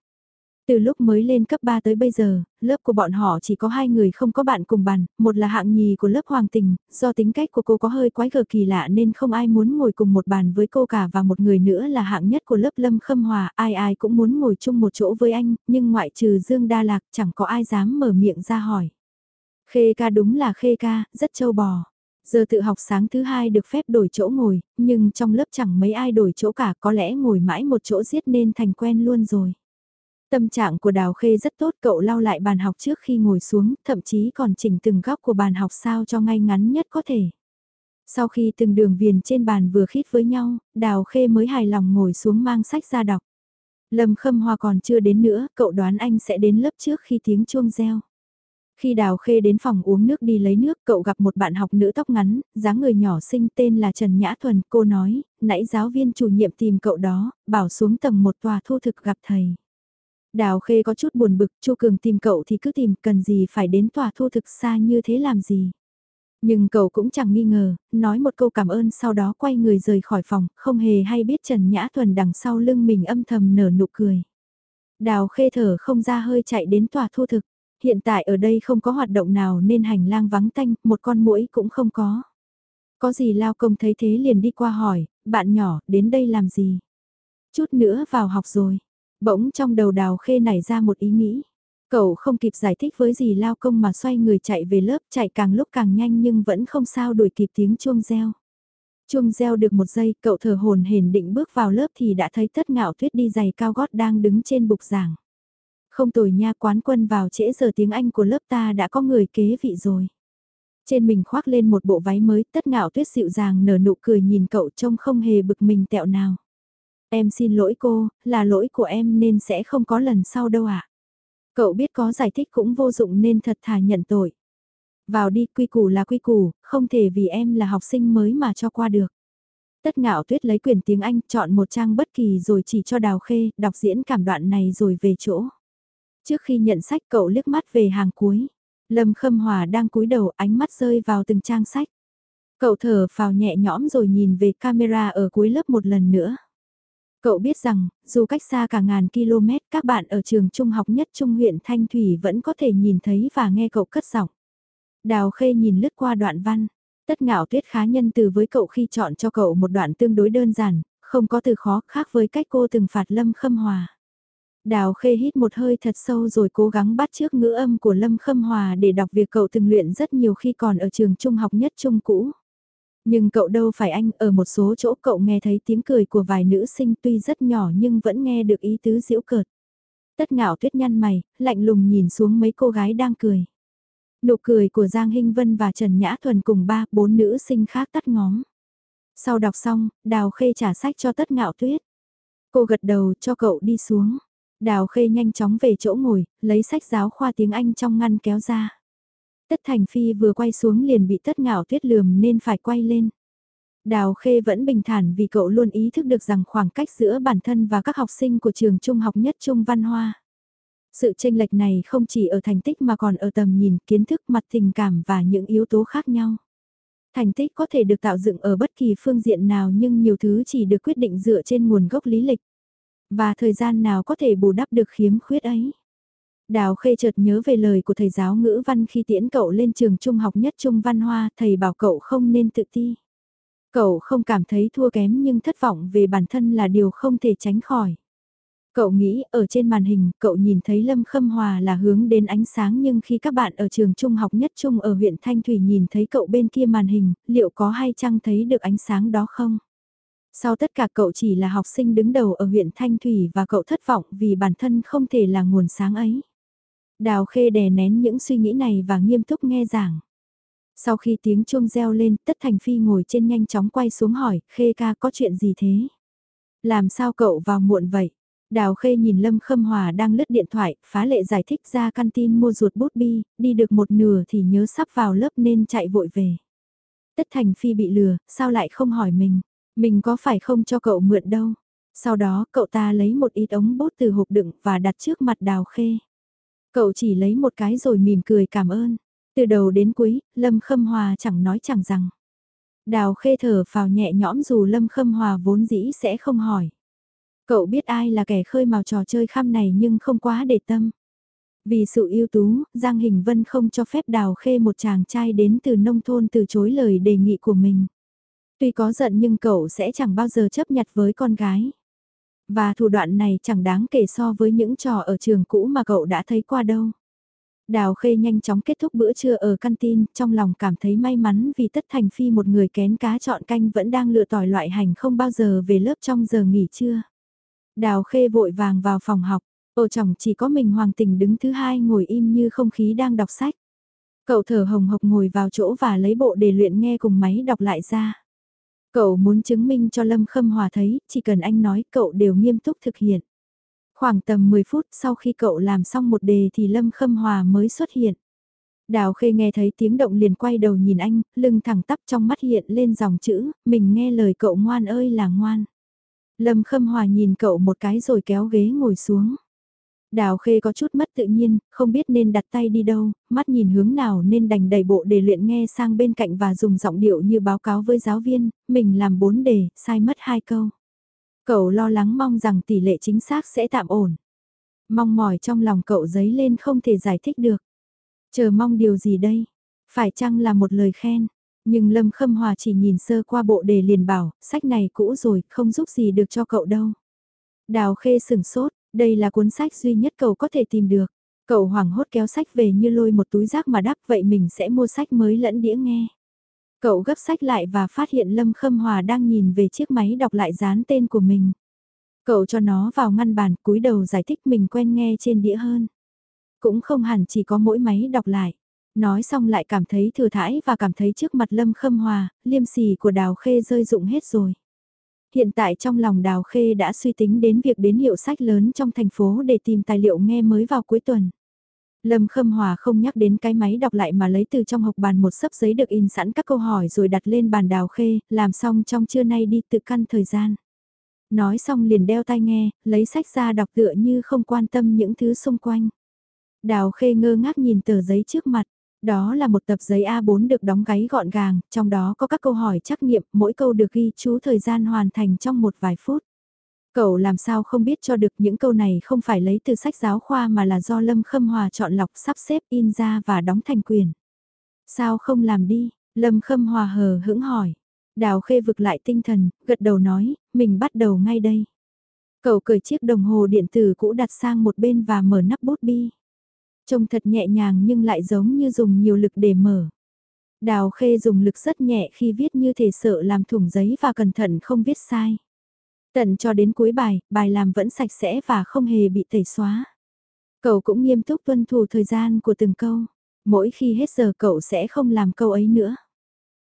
Từ lúc mới lên cấp 3 tới bây giờ, lớp của bọn họ chỉ có hai người không có bạn cùng bàn, một là hạng nhì của lớp Hoàng Tình, do tính cách của cô có hơi quái gở kỳ lạ nên không ai muốn ngồi cùng một bàn với cô cả và một người nữa là hạng nhất của lớp Lâm Khâm Hòa, ai ai cũng muốn ngồi chung một chỗ với anh, nhưng ngoại trừ Dương Đa Lạc chẳng có ai dám mở miệng ra hỏi. Khê ca đúng là khê ca, rất châu bò. Giờ tự học sáng thứ hai được phép đổi chỗ ngồi, nhưng trong lớp chẳng mấy ai đổi chỗ cả có lẽ ngồi mãi một chỗ giết nên thành quen luôn rồi. Tâm trạng của Đào Khê rất tốt cậu lau lại bàn học trước khi ngồi xuống, thậm chí còn chỉnh từng góc của bàn học sao cho ngay ngắn nhất có thể. Sau khi từng đường viền trên bàn vừa khít với nhau, Đào Khê mới hài lòng ngồi xuống mang sách ra đọc. Lâm Khâm Hoa còn chưa đến nữa, cậu đoán anh sẽ đến lớp trước khi tiếng chuông reo. Khi Đào Khê đến phòng uống nước đi lấy nước, cậu gặp một bạn học nữ tóc ngắn, dáng người nhỏ xinh tên là Trần Nhã Thuần. Cô nói, nãy giáo viên chủ nhiệm tìm cậu đó, bảo xuống tầng một tòa thu thực gặp thầy. Đào Khê có chút buồn bực, Chu Cường tìm cậu thì cứ tìm, cần gì phải đến tòa thu thực xa như thế làm gì. Nhưng cậu cũng chẳng nghi ngờ, nói một câu cảm ơn sau đó quay người rời khỏi phòng, không hề hay biết Trần Nhã Thuần đằng sau lưng mình âm thầm nở nụ cười. Đào Khê thở không ra hơi chạy đến tòa thu thực, hiện tại ở đây không có hoạt động nào nên hành lang vắng tanh, một con muỗi cũng không có. Có gì lao công thấy thế liền đi qua hỏi, bạn nhỏ, đến đây làm gì? Chút nữa vào học rồi. Bỗng trong đầu đào khê nảy ra một ý nghĩ. Cậu không kịp giải thích với gì lao công mà xoay người chạy về lớp, chạy càng lúc càng nhanh nhưng vẫn không sao đuổi kịp tiếng chuông reo. Chuông reo được một giây, cậu thở hồn hển định bước vào lớp thì đã thấy tất ngạo tuyết đi giày cao gót đang đứng trên bục giảng. Không tồi nha, quán quân vào trễ giờ tiếng Anh của lớp ta đã có người kế vị rồi. Trên mình khoác lên một bộ váy mới, tất ngạo tuyết dịu dàng nở nụ cười nhìn cậu trông không hề bực mình tẹo nào. Em xin lỗi cô, là lỗi của em nên sẽ không có lần sau đâu ạ. À? Cậu biết có giải thích cũng vô dụng nên thật thà nhận tội. Vào đi quy củ là quy củ, không thể vì em là học sinh mới mà cho qua được. Tất ngạo tuyết lấy quyền tiếng Anh chọn một trang bất kỳ rồi chỉ cho Đào Khê đọc diễn cảm đoạn này rồi về chỗ. Trước khi nhận sách cậu liếc mắt về hàng cuối. Lâm Khâm Hòa đang cúi đầu ánh mắt rơi vào từng trang sách. Cậu thở phào nhẹ nhõm rồi nhìn về camera ở cuối lớp một lần nữa. Cậu biết rằng, dù cách xa cả ngàn km, các bạn ở trường trung học nhất trung huyện Thanh Thủy vẫn có thể nhìn thấy và nghe cậu cất giọng. Đào Khê nhìn lướt qua đoạn văn. Tất ngạo tuyết khá nhân từ với cậu khi chọn cho cậu một đoạn tương đối đơn giản, không có từ khó khác với cách cô từng phạt Lâm Khâm Hòa. Đào Khê hít một hơi thật sâu rồi cố gắng bắt trước ngữ âm của Lâm Khâm Hòa để đọc việc cậu từng luyện rất nhiều khi còn ở trường trung học nhất trung cũ. Nhưng cậu đâu phải anh, ở một số chỗ cậu nghe thấy tiếng cười của vài nữ sinh tuy rất nhỏ nhưng vẫn nghe được ý tứ giễu cợt. Tất ngạo tuyết nhăn mày, lạnh lùng nhìn xuống mấy cô gái đang cười. Nụ cười của Giang Hinh Vân và Trần Nhã Thuần cùng ba, bốn nữ sinh khác tắt ngóm. Sau đọc xong, Đào Khê trả sách cho tất ngạo tuyết. Cô gật đầu cho cậu đi xuống. Đào Khê nhanh chóng về chỗ ngồi, lấy sách giáo khoa tiếng Anh trong ngăn kéo ra. Tất Thành Phi vừa quay xuống liền bị tất ngạo tuyết lườm nên phải quay lên. Đào Khê vẫn bình thản vì cậu luôn ý thức được rằng khoảng cách giữa bản thân và các học sinh của trường trung học nhất trung văn hoa. Sự chênh lệch này không chỉ ở thành tích mà còn ở tầm nhìn, kiến thức, mặt tình cảm và những yếu tố khác nhau. Thành tích có thể được tạo dựng ở bất kỳ phương diện nào nhưng nhiều thứ chỉ được quyết định dựa trên nguồn gốc lý lịch. Và thời gian nào có thể bù đắp được khiếm khuyết ấy. Đào Khê chợt nhớ về lời của thầy giáo ngữ văn khi tiễn cậu lên trường trung học nhất trung văn hoa, thầy bảo cậu không nên tự ti. Cậu không cảm thấy thua kém nhưng thất vọng về bản thân là điều không thể tránh khỏi. Cậu nghĩ ở trên màn hình, cậu nhìn thấy Lâm Khâm Hòa là hướng đến ánh sáng nhưng khi các bạn ở trường trung học nhất trung ở huyện Thanh Thủy nhìn thấy cậu bên kia màn hình, liệu có hay chăng thấy được ánh sáng đó không? Sau tất cả cậu chỉ là học sinh đứng đầu ở huyện Thanh Thủy và cậu thất vọng vì bản thân không thể là nguồn sáng ấy. Đào Khê đè nén những suy nghĩ này và nghiêm túc nghe giảng. Sau khi tiếng chuông reo lên, Tất Thành Phi ngồi trên nhanh chóng quay xuống hỏi, Khê ca có chuyện gì thế? Làm sao cậu vào muộn vậy? Đào Khê nhìn Lâm Khâm Hòa đang lướt điện thoại, phá lệ giải thích ra căn tin mua ruột bút bi, đi được một nửa thì nhớ sắp vào lớp nên chạy vội về. Tất Thành Phi bị lừa, sao lại không hỏi mình? Mình có phải không cho cậu mượn đâu? Sau đó cậu ta lấy một ít ống bút từ hộp đựng và đặt trước mặt Đào Khê. Cậu chỉ lấy một cái rồi mỉm cười cảm ơn. Từ đầu đến cuối, Lâm Khâm Hòa chẳng nói chẳng rằng. Đào Khê thở vào nhẹ nhõm dù Lâm Khâm Hòa vốn dĩ sẽ không hỏi. Cậu biết ai là kẻ khơi mào trò chơi khăm này nhưng không quá để tâm. Vì sự ưu tú, Giang Hình Vân không cho phép Đào Khê một chàng trai đến từ nông thôn từ chối lời đề nghị của mình. Tuy có giận nhưng cậu sẽ chẳng bao giờ chấp nhặt với con gái. Và thủ đoạn này chẳng đáng kể so với những trò ở trường cũ mà cậu đã thấy qua đâu. Đào Khê nhanh chóng kết thúc bữa trưa ở canteen, trong lòng cảm thấy may mắn vì Tất Thành Phi một người kén cá chọn canh vẫn đang lựa tỏi loại hành không bao giờ về lớp trong giờ nghỉ trưa. Đào Khê vội vàng vào phòng học, ở chồng chỉ có mình Hoàng Tình đứng thứ hai ngồi im như không khí đang đọc sách. Cậu thở hồng hộc ngồi vào chỗ và lấy bộ để luyện nghe cùng máy đọc lại ra. Cậu muốn chứng minh cho Lâm Khâm Hòa thấy, chỉ cần anh nói cậu đều nghiêm túc thực hiện. Khoảng tầm 10 phút sau khi cậu làm xong một đề thì Lâm Khâm Hòa mới xuất hiện. Đào Khê nghe thấy tiếng động liền quay đầu nhìn anh, lưng thẳng tắp trong mắt hiện lên dòng chữ, mình nghe lời cậu ngoan ơi là ngoan. Lâm Khâm Hòa nhìn cậu một cái rồi kéo ghế ngồi xuống. Đào Khê có chút mất tự nhiên, không biết nên đặt tay đi đâu, mắt nhìn hướng nào nên đành đầy bộ để luyện nghe sang bên cạnh và dùng giọng điệu như báo cáo với giáo viên, mình làm bốn đề, sai mất hai câu. Cậu lo lắng mong rằng tỷ lệ chính xác sẽ tạm ổn. Mong mỏi trong lòng cậu giấy lên không thể giải thích được. Chờ mong điều gì đây? Phải chăng là một lời khen? Nhưng Lâm Khâm Hòa chỉ nhìn sơ qua bộ đề liền bảo, sách này cũ rồi, không giúp gì được cho cậu đâu. Đào Khê sừng sốt, đây là cuốn sách duy nhất cậu có thể tìm được. Cậu hoảng hốt kéo sách về như lôi một túi rác mà đắp vậy mình sẽ mua sách mới lẫn đĩa nghe. Cậu gấp sách lại và phát hiện Lâm Khâm Hòa đang nhìn về chiếc máy đọc lại dán tên của mình. Cậu cho nó vào ngăn bàn cúi đầu giải thích mình quen nghe trên đĩa hơn. Cũng không hẳn chỉ có mỗi máy đọc lại. Nói xong lại cảm thấy thừa thãi và cảm thấy trước mặt Lâm Khâm Hòa, liêm sỉ của Đào Khê rơi dụng hết rồi. Hiện tại trong lòng Đào Khê đã suy tính đến việc đến hiệu sách lớn trong thành phố để tìm tài liệu nghe mới vào cuối tuần. Lâm Khâm Hòa không nhắc đến cái máy đọc lại mà lấy từ trong học bàn một sấp giấy được in sẵn các câu hỏi rồi đặt lên bàn Đào Khê, làm xong trong trưa nay đi tự căn thời gian. Nói xong liền đeo tai nghe, lấy sách ra đọc tựa như không quan tâm những thứ xung quanh. Đào Khê ngơ ngác nhìn tờ giấy trước mặt. Đó là một tập giấy A4 được đóng gáy gọn gàng, trong đó có các câu hỏi trắc nghiệm, mỗi câu được ghi chú thời gian hoàn thành trong một vài phút. Cậu làm sao không biết cho được những câu này không phải lấy từ sách giáo khoa mà là do Lâm Khâm Hòa chọn lọc sắp xếp in ra và đóng thành quyền. Sao không làm đi, Lâm Khâm Hòa hờ hững hỏi. Đào khê vực lại tinh thần, gật đầu nói, mình bắt đầu ngay đây. Cậu cởi chiếc đồng hồ điện tử cũ đặt sang một bên và mở nắp bút bi. Trông thật nhẹ nhàng nhưng lại giống như dùng nhiều lực để mở. Đào khê dùng lực rất nhẹ khi viết như thể sợ làm thủng giấy và cẩn thận không viết sai. Tận cho đến cuối bài, bài làm vẫn sạch sẽ và không hề bị tẩy xóa. Cậu cũng nghiêm túc tuân thủ thời gian của từng câu. Mỗi khi hết giờ cậu sẽ không làm câu ấy nữa.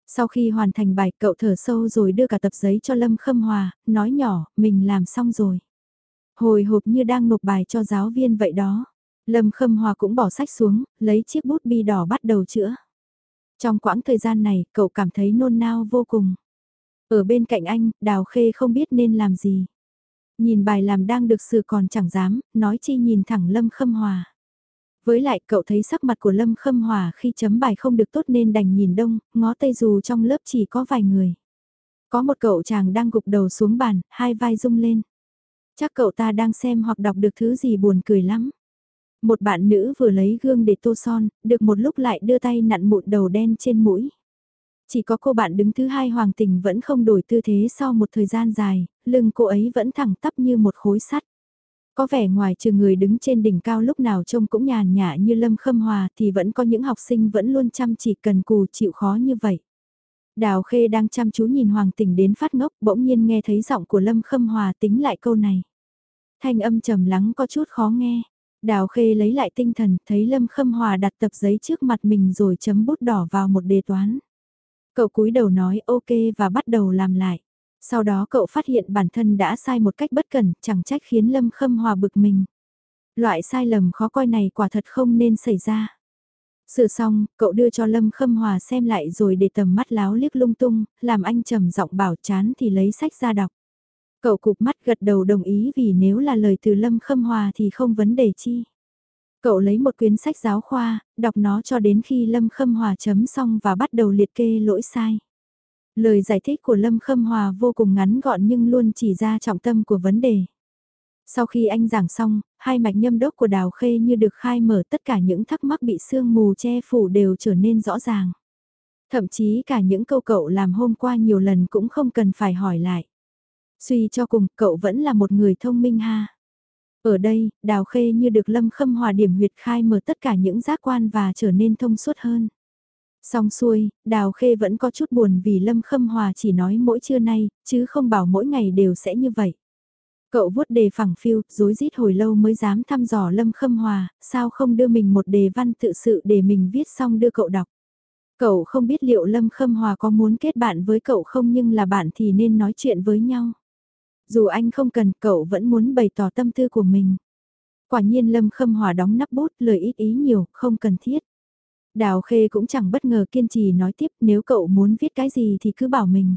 Sau khi hoàn thành bài cậu thở sâu rồi đưa cả tập giấy cho Lâm Khâm Hòa, nói nhỏ, mình làm xong rồi. Hồi hộp như đang nộp bài cho giáo viên vậy đó. Lâm Khâm Hòa cũng bỏ sách xuống, lấy chiếc bút bi đỏ bắt đầu chữa. Trong quãng thời gian này, cậu cảm thấy nôn nao vô cùng. Ở bên cạnh anh, Đào Khê không biết nên làm gì. Nhìn bài làm đang được sự còn chẳng dám, nói chi nhìn thẳng Lâm Khâm Hòa. Với lại cậu thấy sắc mặt của Lâm Khâm Hòa khi chấm bài không được tốt nên đành nhìn đông, ngó tây dù trong lớp chỉ có vài người. Có một cậu chàng đang gục đầu xuống bàn, hai vai rung lên. Chắc cậu ta đang xem hoặc đọc được thứ gì buồn cười lắm. Một bạn nữ vừa lấy gương để tô son, được một lúc lại đưa tay nặn mụn đầu đen trên mũi. Chỉ có cô bạn đứng thứ hai hoàng tình vẫn không đổi tư thế sau một thời gian dài, lưng cô ấy vẫn thẳng tắp như một khối sắt. Có vẻ ngoài trừ người đứng trên đỉnh cao lúc nào trông cũng nhàn nhã như Lâm Khâm Hòa thì vẫn có những học sinh vẫn luôn chăm chỉ cần cù chịu khó như vậy. Đào Khê đang chăm chú nhìn Hoàng Tình đến phát ngốc bỗng nhiên nghe thấy giọng của Lâm Khâm Hòa tính lại câu này. Thanh âm trầm lắng có chút khó nghe. Đào Khê lấy lại tinh thần thấy Lâm Khâm Hòa đặt tập giấy trước mặt mình rồi chấm bút đỏ vào một đề toán. Cậu cúi đầu nói ok và bắt đầu làm lại. Sau đó cậu phát hiện bản thân đã sai một cách bất cẩn, chẳng trách khiến Lâm Khâm Hòa bực mình. Loại sai lầm khó coi này quả thật không nên xảy ra. Sửa xong, cậu đưa cho Lâm Khâm Hòa xem lại rồi để tầm mắt láo liếc lung tung, làm anh trầm giọng bảo chán thì lấy sách ra đọc. Cậu cục mắt gật đầu đồng ý vì nếu là lời từ Lâm Khâm Hòa thì không vấn đề chi. Cậu lấy một quyển sách giáo khoa, đọc nó cho đến khi Lâm Khâm Hòa chấm xong và bắt đầu liệt kê lỗi sai. Lời giải thích của Lâm Khâm Hòa vô cùng ngắn gọn nhưng luôn chỉ ra trọng tâm của vấn đề. Sau khi anh giảng xong, hai mạch nhâm đốc của Đào Khê như được khai mở tất cả những thắc mắc bị sương mù che phủ đều trở nên rõ ràng. Thậm chí cả những câu cậu làm hôm qua nhiều lần cũng không cần phải hỏi lại. Suy cho cùng, cậu vẫn là một người thông minh ha. Ở đây, Đào Khê như được Lâm Khâm Hòa điểm huyệt khai mở tất cả những giác quan và trở nên thông suốt hơn. Xong xuôi, Đào Khê vẫn có chút buồn vì Lâm Khâm Hòa chỉ nói mỗi trưa nay, chứ không bảo mỗi ngày đều sẽ như vậy. Cậu vuốt đề phẳng phiêu, dối rít hồi lâu mới dám thăm dò Lâm Khâm Hòa, sao không đưa mình một đề văn tự sự để mình viết xong đưa cậu đọc. Cậu không biết liệu Lâm Khâm Hòa có muốn kết bạn với cậu không nhưng là bạn thì nên nói chuyện với nhau. Dù anh không cần, cậu vẫn muốn bày tỏ tâm tư của mình. Quả nhiên Lâm Khâm Hòa đóng nắp bút, lời ít ý nhiều, không cần thiết. Đào Khê cũng chẳng bất ngờ kiên trì nói tiếp nếu cậu muốn viết cái gì thì cứ bảo mình.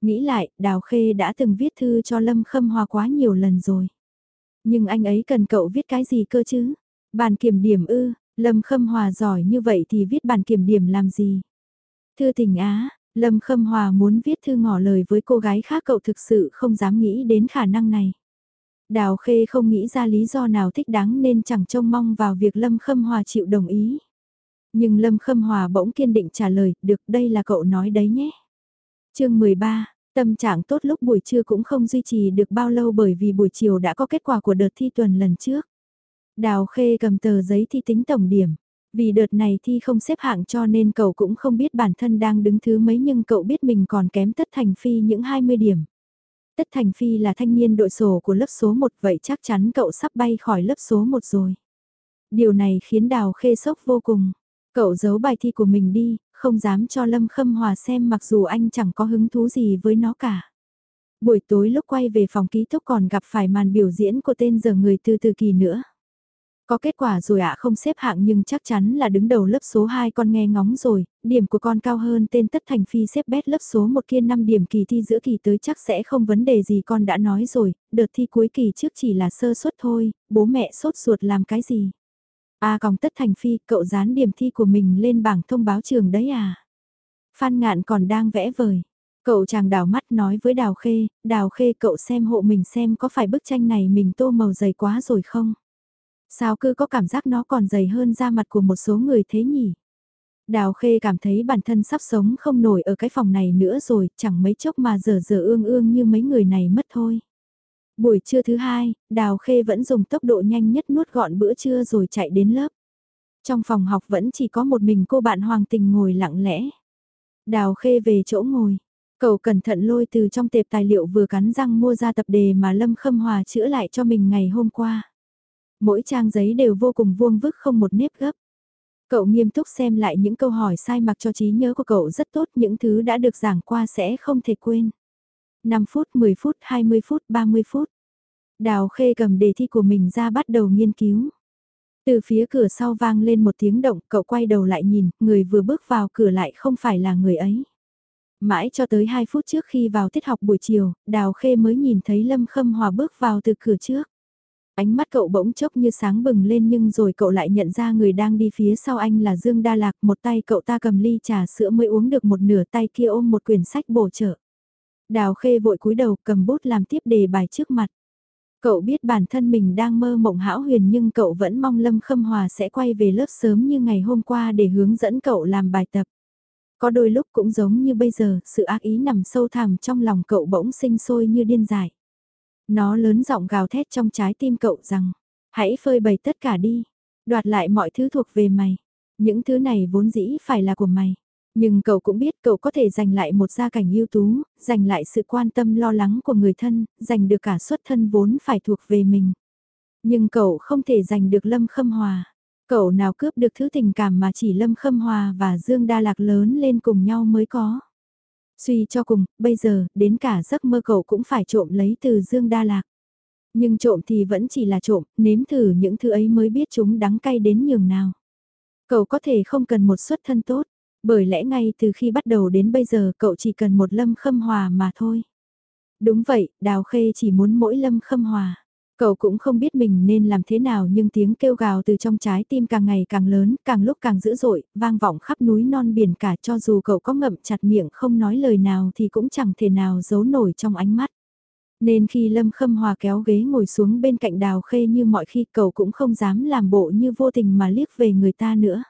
Nghĩ lại, Đào Khê đã từng viết thư cho Lâm Khâm Hòa quá nhiều lần rồi. Nhưng anh ấy cần cậu viết cái gì cơ chứ? Bàn kiểm điểm ư, Lâm Khâm Hòa giỏi như vậy thì viết bàn kiểm điểm làm gì? Thư tình á, Lâm Khâm Hòa muốn viết thư ngỏ lời với cô gái khác cậu thực sự không dám nghĩ đến khả năng này. Đào Khê không nghĩ ra lý do nào thích đáng nên chẳng trông mong vào việc Lâm Khâm Hòa chịu đồng ý. Nhưng Lâm Khâm Hòa bỗng kiên định trả lời, được đây là cậu nói đấy nhé. chương 13, tâm trạng tốt lúc buổi trưa cũng không duy trì được bao lâu bởi vì buổi chiều đã có kết quả của đợt thi tuần lần trước. Đào Khê cầm tờ giấy thi tính tổng điểm. Vì đợt này thi không xếp hạng cho nên cậu cũng không biết bản thân đang đứng thứ mấy nhưng cậu biết mình còn kém Tất Thành Phi những 20 điểm. Tất Thành Phi là thanh niên đội sổ của lớp số 1 vậy chắc chắn cậu sắp bay khỏi lớp số 1 rồi. Điều này khiến Đào Khê sốc vô cùng. Cậu giấu bài thi của mình đi, không dám cho Lâm Khâm Hòa xem mặc dù anh chẳng có hứng thú gì với nó cả. Buổi tối lúc quay về phòng ký túc còn gặp phải màn biểu diễn của tên giờ người từ từ kỳ nữa. Có kết quả rồi ạ không xếp hạng nhưng chắc chắn là đứng đầu lớp số 2 con nghe ngóng rồi, điểm của con cao hơn tên Tất Thành Phi xếp bét lớp số 1 kia 5 điểm kỳ thi giữa kỳ tới chắc sẽ không vấn đề gì con đã nói rồi, đợt thi cuối kỳ trước chỉ là sơ suất thôi, bố mẹ sốt ruột làm cái gì. A à, còng tất thành phi, cậu dán điểm thi của mình lên bảng thông báo trường đấy à? Phan ngạn còn đang vẽ vời. Cậu chàng đào mắt nói với Đào Khê, Đào Khê cậu xem hộ mình xem có phải bức tranh này mình tô màu dày quá rồi không? Sao cứ có cảm giác nó còn dày hơn da mặt của một số người thế nhỉ? Đào Khê cảm thấy bản thân sắp sống không nổi ở cái phòng này nữa rồi, chẳng mấy chốc mà dở dở ương ương như mấy người này mất thôi. Buổi trưa thứ hai, Đào Khê vẫn dùng tốc độ nhanh nhất nuốt gọn bữa trưa rồi chạy đến lớp. Trong phòng học vẫn chỉ có một mình cô bạn Hoàng Tình ngồi lặng lẽ. Đào Khê về chỗ ngồi. Cậu cẩn thận lôi từ trong tệp tài liệu vừa cắn răng mua ra tập đề mà Lâm Khâm Hòa chữa lại cho mình ngày hôm qua. Mỗi trang giấy đều vô cùng vuông vức không một nếp gấp. Cậu nghiêm túc xem lại những câu hỏi sai mặc cho trí nhớ của cậu rất tốt, những thứ đã được giảng qua sẽ không thể quên. 5 phút, 10 phút, 20 phút, 30 phút. Đào Khê cầm đề thi của mình ra bắt đầu nghiên cứu. Từ phía cửa sau vang lên một tiếng động, cậu quay đầu lại nhìn, người vừa bước vào cửa lại không phải là người ấy. Mãi cho tới 2 phút trước khi vào tiết học buổi chiều, Đào Khê mới nhìn thấy Lâm Khâm Hòa bước vào từ cửa trước. Ánh mắt cậu bỗng chốc như sáng bừng lên nhưng rồi cậu lại nhận ra người đang đi phía sau anh là Dương Đa Lạc, một tay cậu ta cầm ly trà sữa mới uống được một nửa tay kia ôm một quyển sách bổ trợ. Đào Khê vội cúi đầu cầm bút làm tiếp đề bài trước mặt. Cậu biết bản thân mình đang mơ mộng hão huyền nhưng cậu vẫn mong Lâm Khâm Hòa sẽ quay về lớp sớm như ngày hôm qua để hướng dẫn cậu làm bài tập. Có đôi lúc cũng giống như bây giờ, sự ác ý nằm sâu thẳm trong lòng cậu bỗng sinh sôi như điên dại. Nó lớn giọng gào thét trong trái tim cậu rằng, hãy phơi bày tất cả đi, đoạt lại mọi thứ thuộc về mày. Những thứ này vốn dĩ phải là của mày. Nhưng cậu cũng biết cậu có thể giành lại một gia cảnh ưu tú, giành lại sự quan tâm lo lắng của người thân, giành được cả xuất thân vốn phải thuộc về mình. Nhưng cậu không thể giành được Lâm Khâm Hòa. Cậu nào cướp được thứ tình cảm mà chỉ Lâm Khâm Hòa và Dương Đa Lạc lớn lên cùng nhau mới có. Suy cho cùng, bây giờ, đến cả giấc mơ cậu cũng phải trộm lấy từ Dương Đa Lạc. Nhưng trộm thì vẫn chỉ là trộm, nếm thử những thứ ấy mới biết chúng đắng cay đến nhường nào. Cậu có thể không cần một xuất thân tốt, bởi lẽ ngay từ khi bắt đầu đến bây giờ cậu chỉ cần một lâm khâm hòa mà thôi. Đúng vậy, Đào Khê chỉ muốn mỗi lâm khâm hòa. Cậu cũng không biết mình nên làm thế nào nhưng tiếng kêu gào từ trong trái tim càng ngày càng lớn, càng lúc càng dữ dội, vang vọng khắp núi non biển cả cho dù cậu có ngậm chặt miệng không nói lời nào thì cũng chẳng thể nào giấu nổi trong ánh mắt. Nên khi Lâm Khâm Hòa kéo ghế ngồi xuống bên cạnh đào khê như mọi khi cậu cũng không dám làm bộ như vô tình mà liếc về người ta nữa.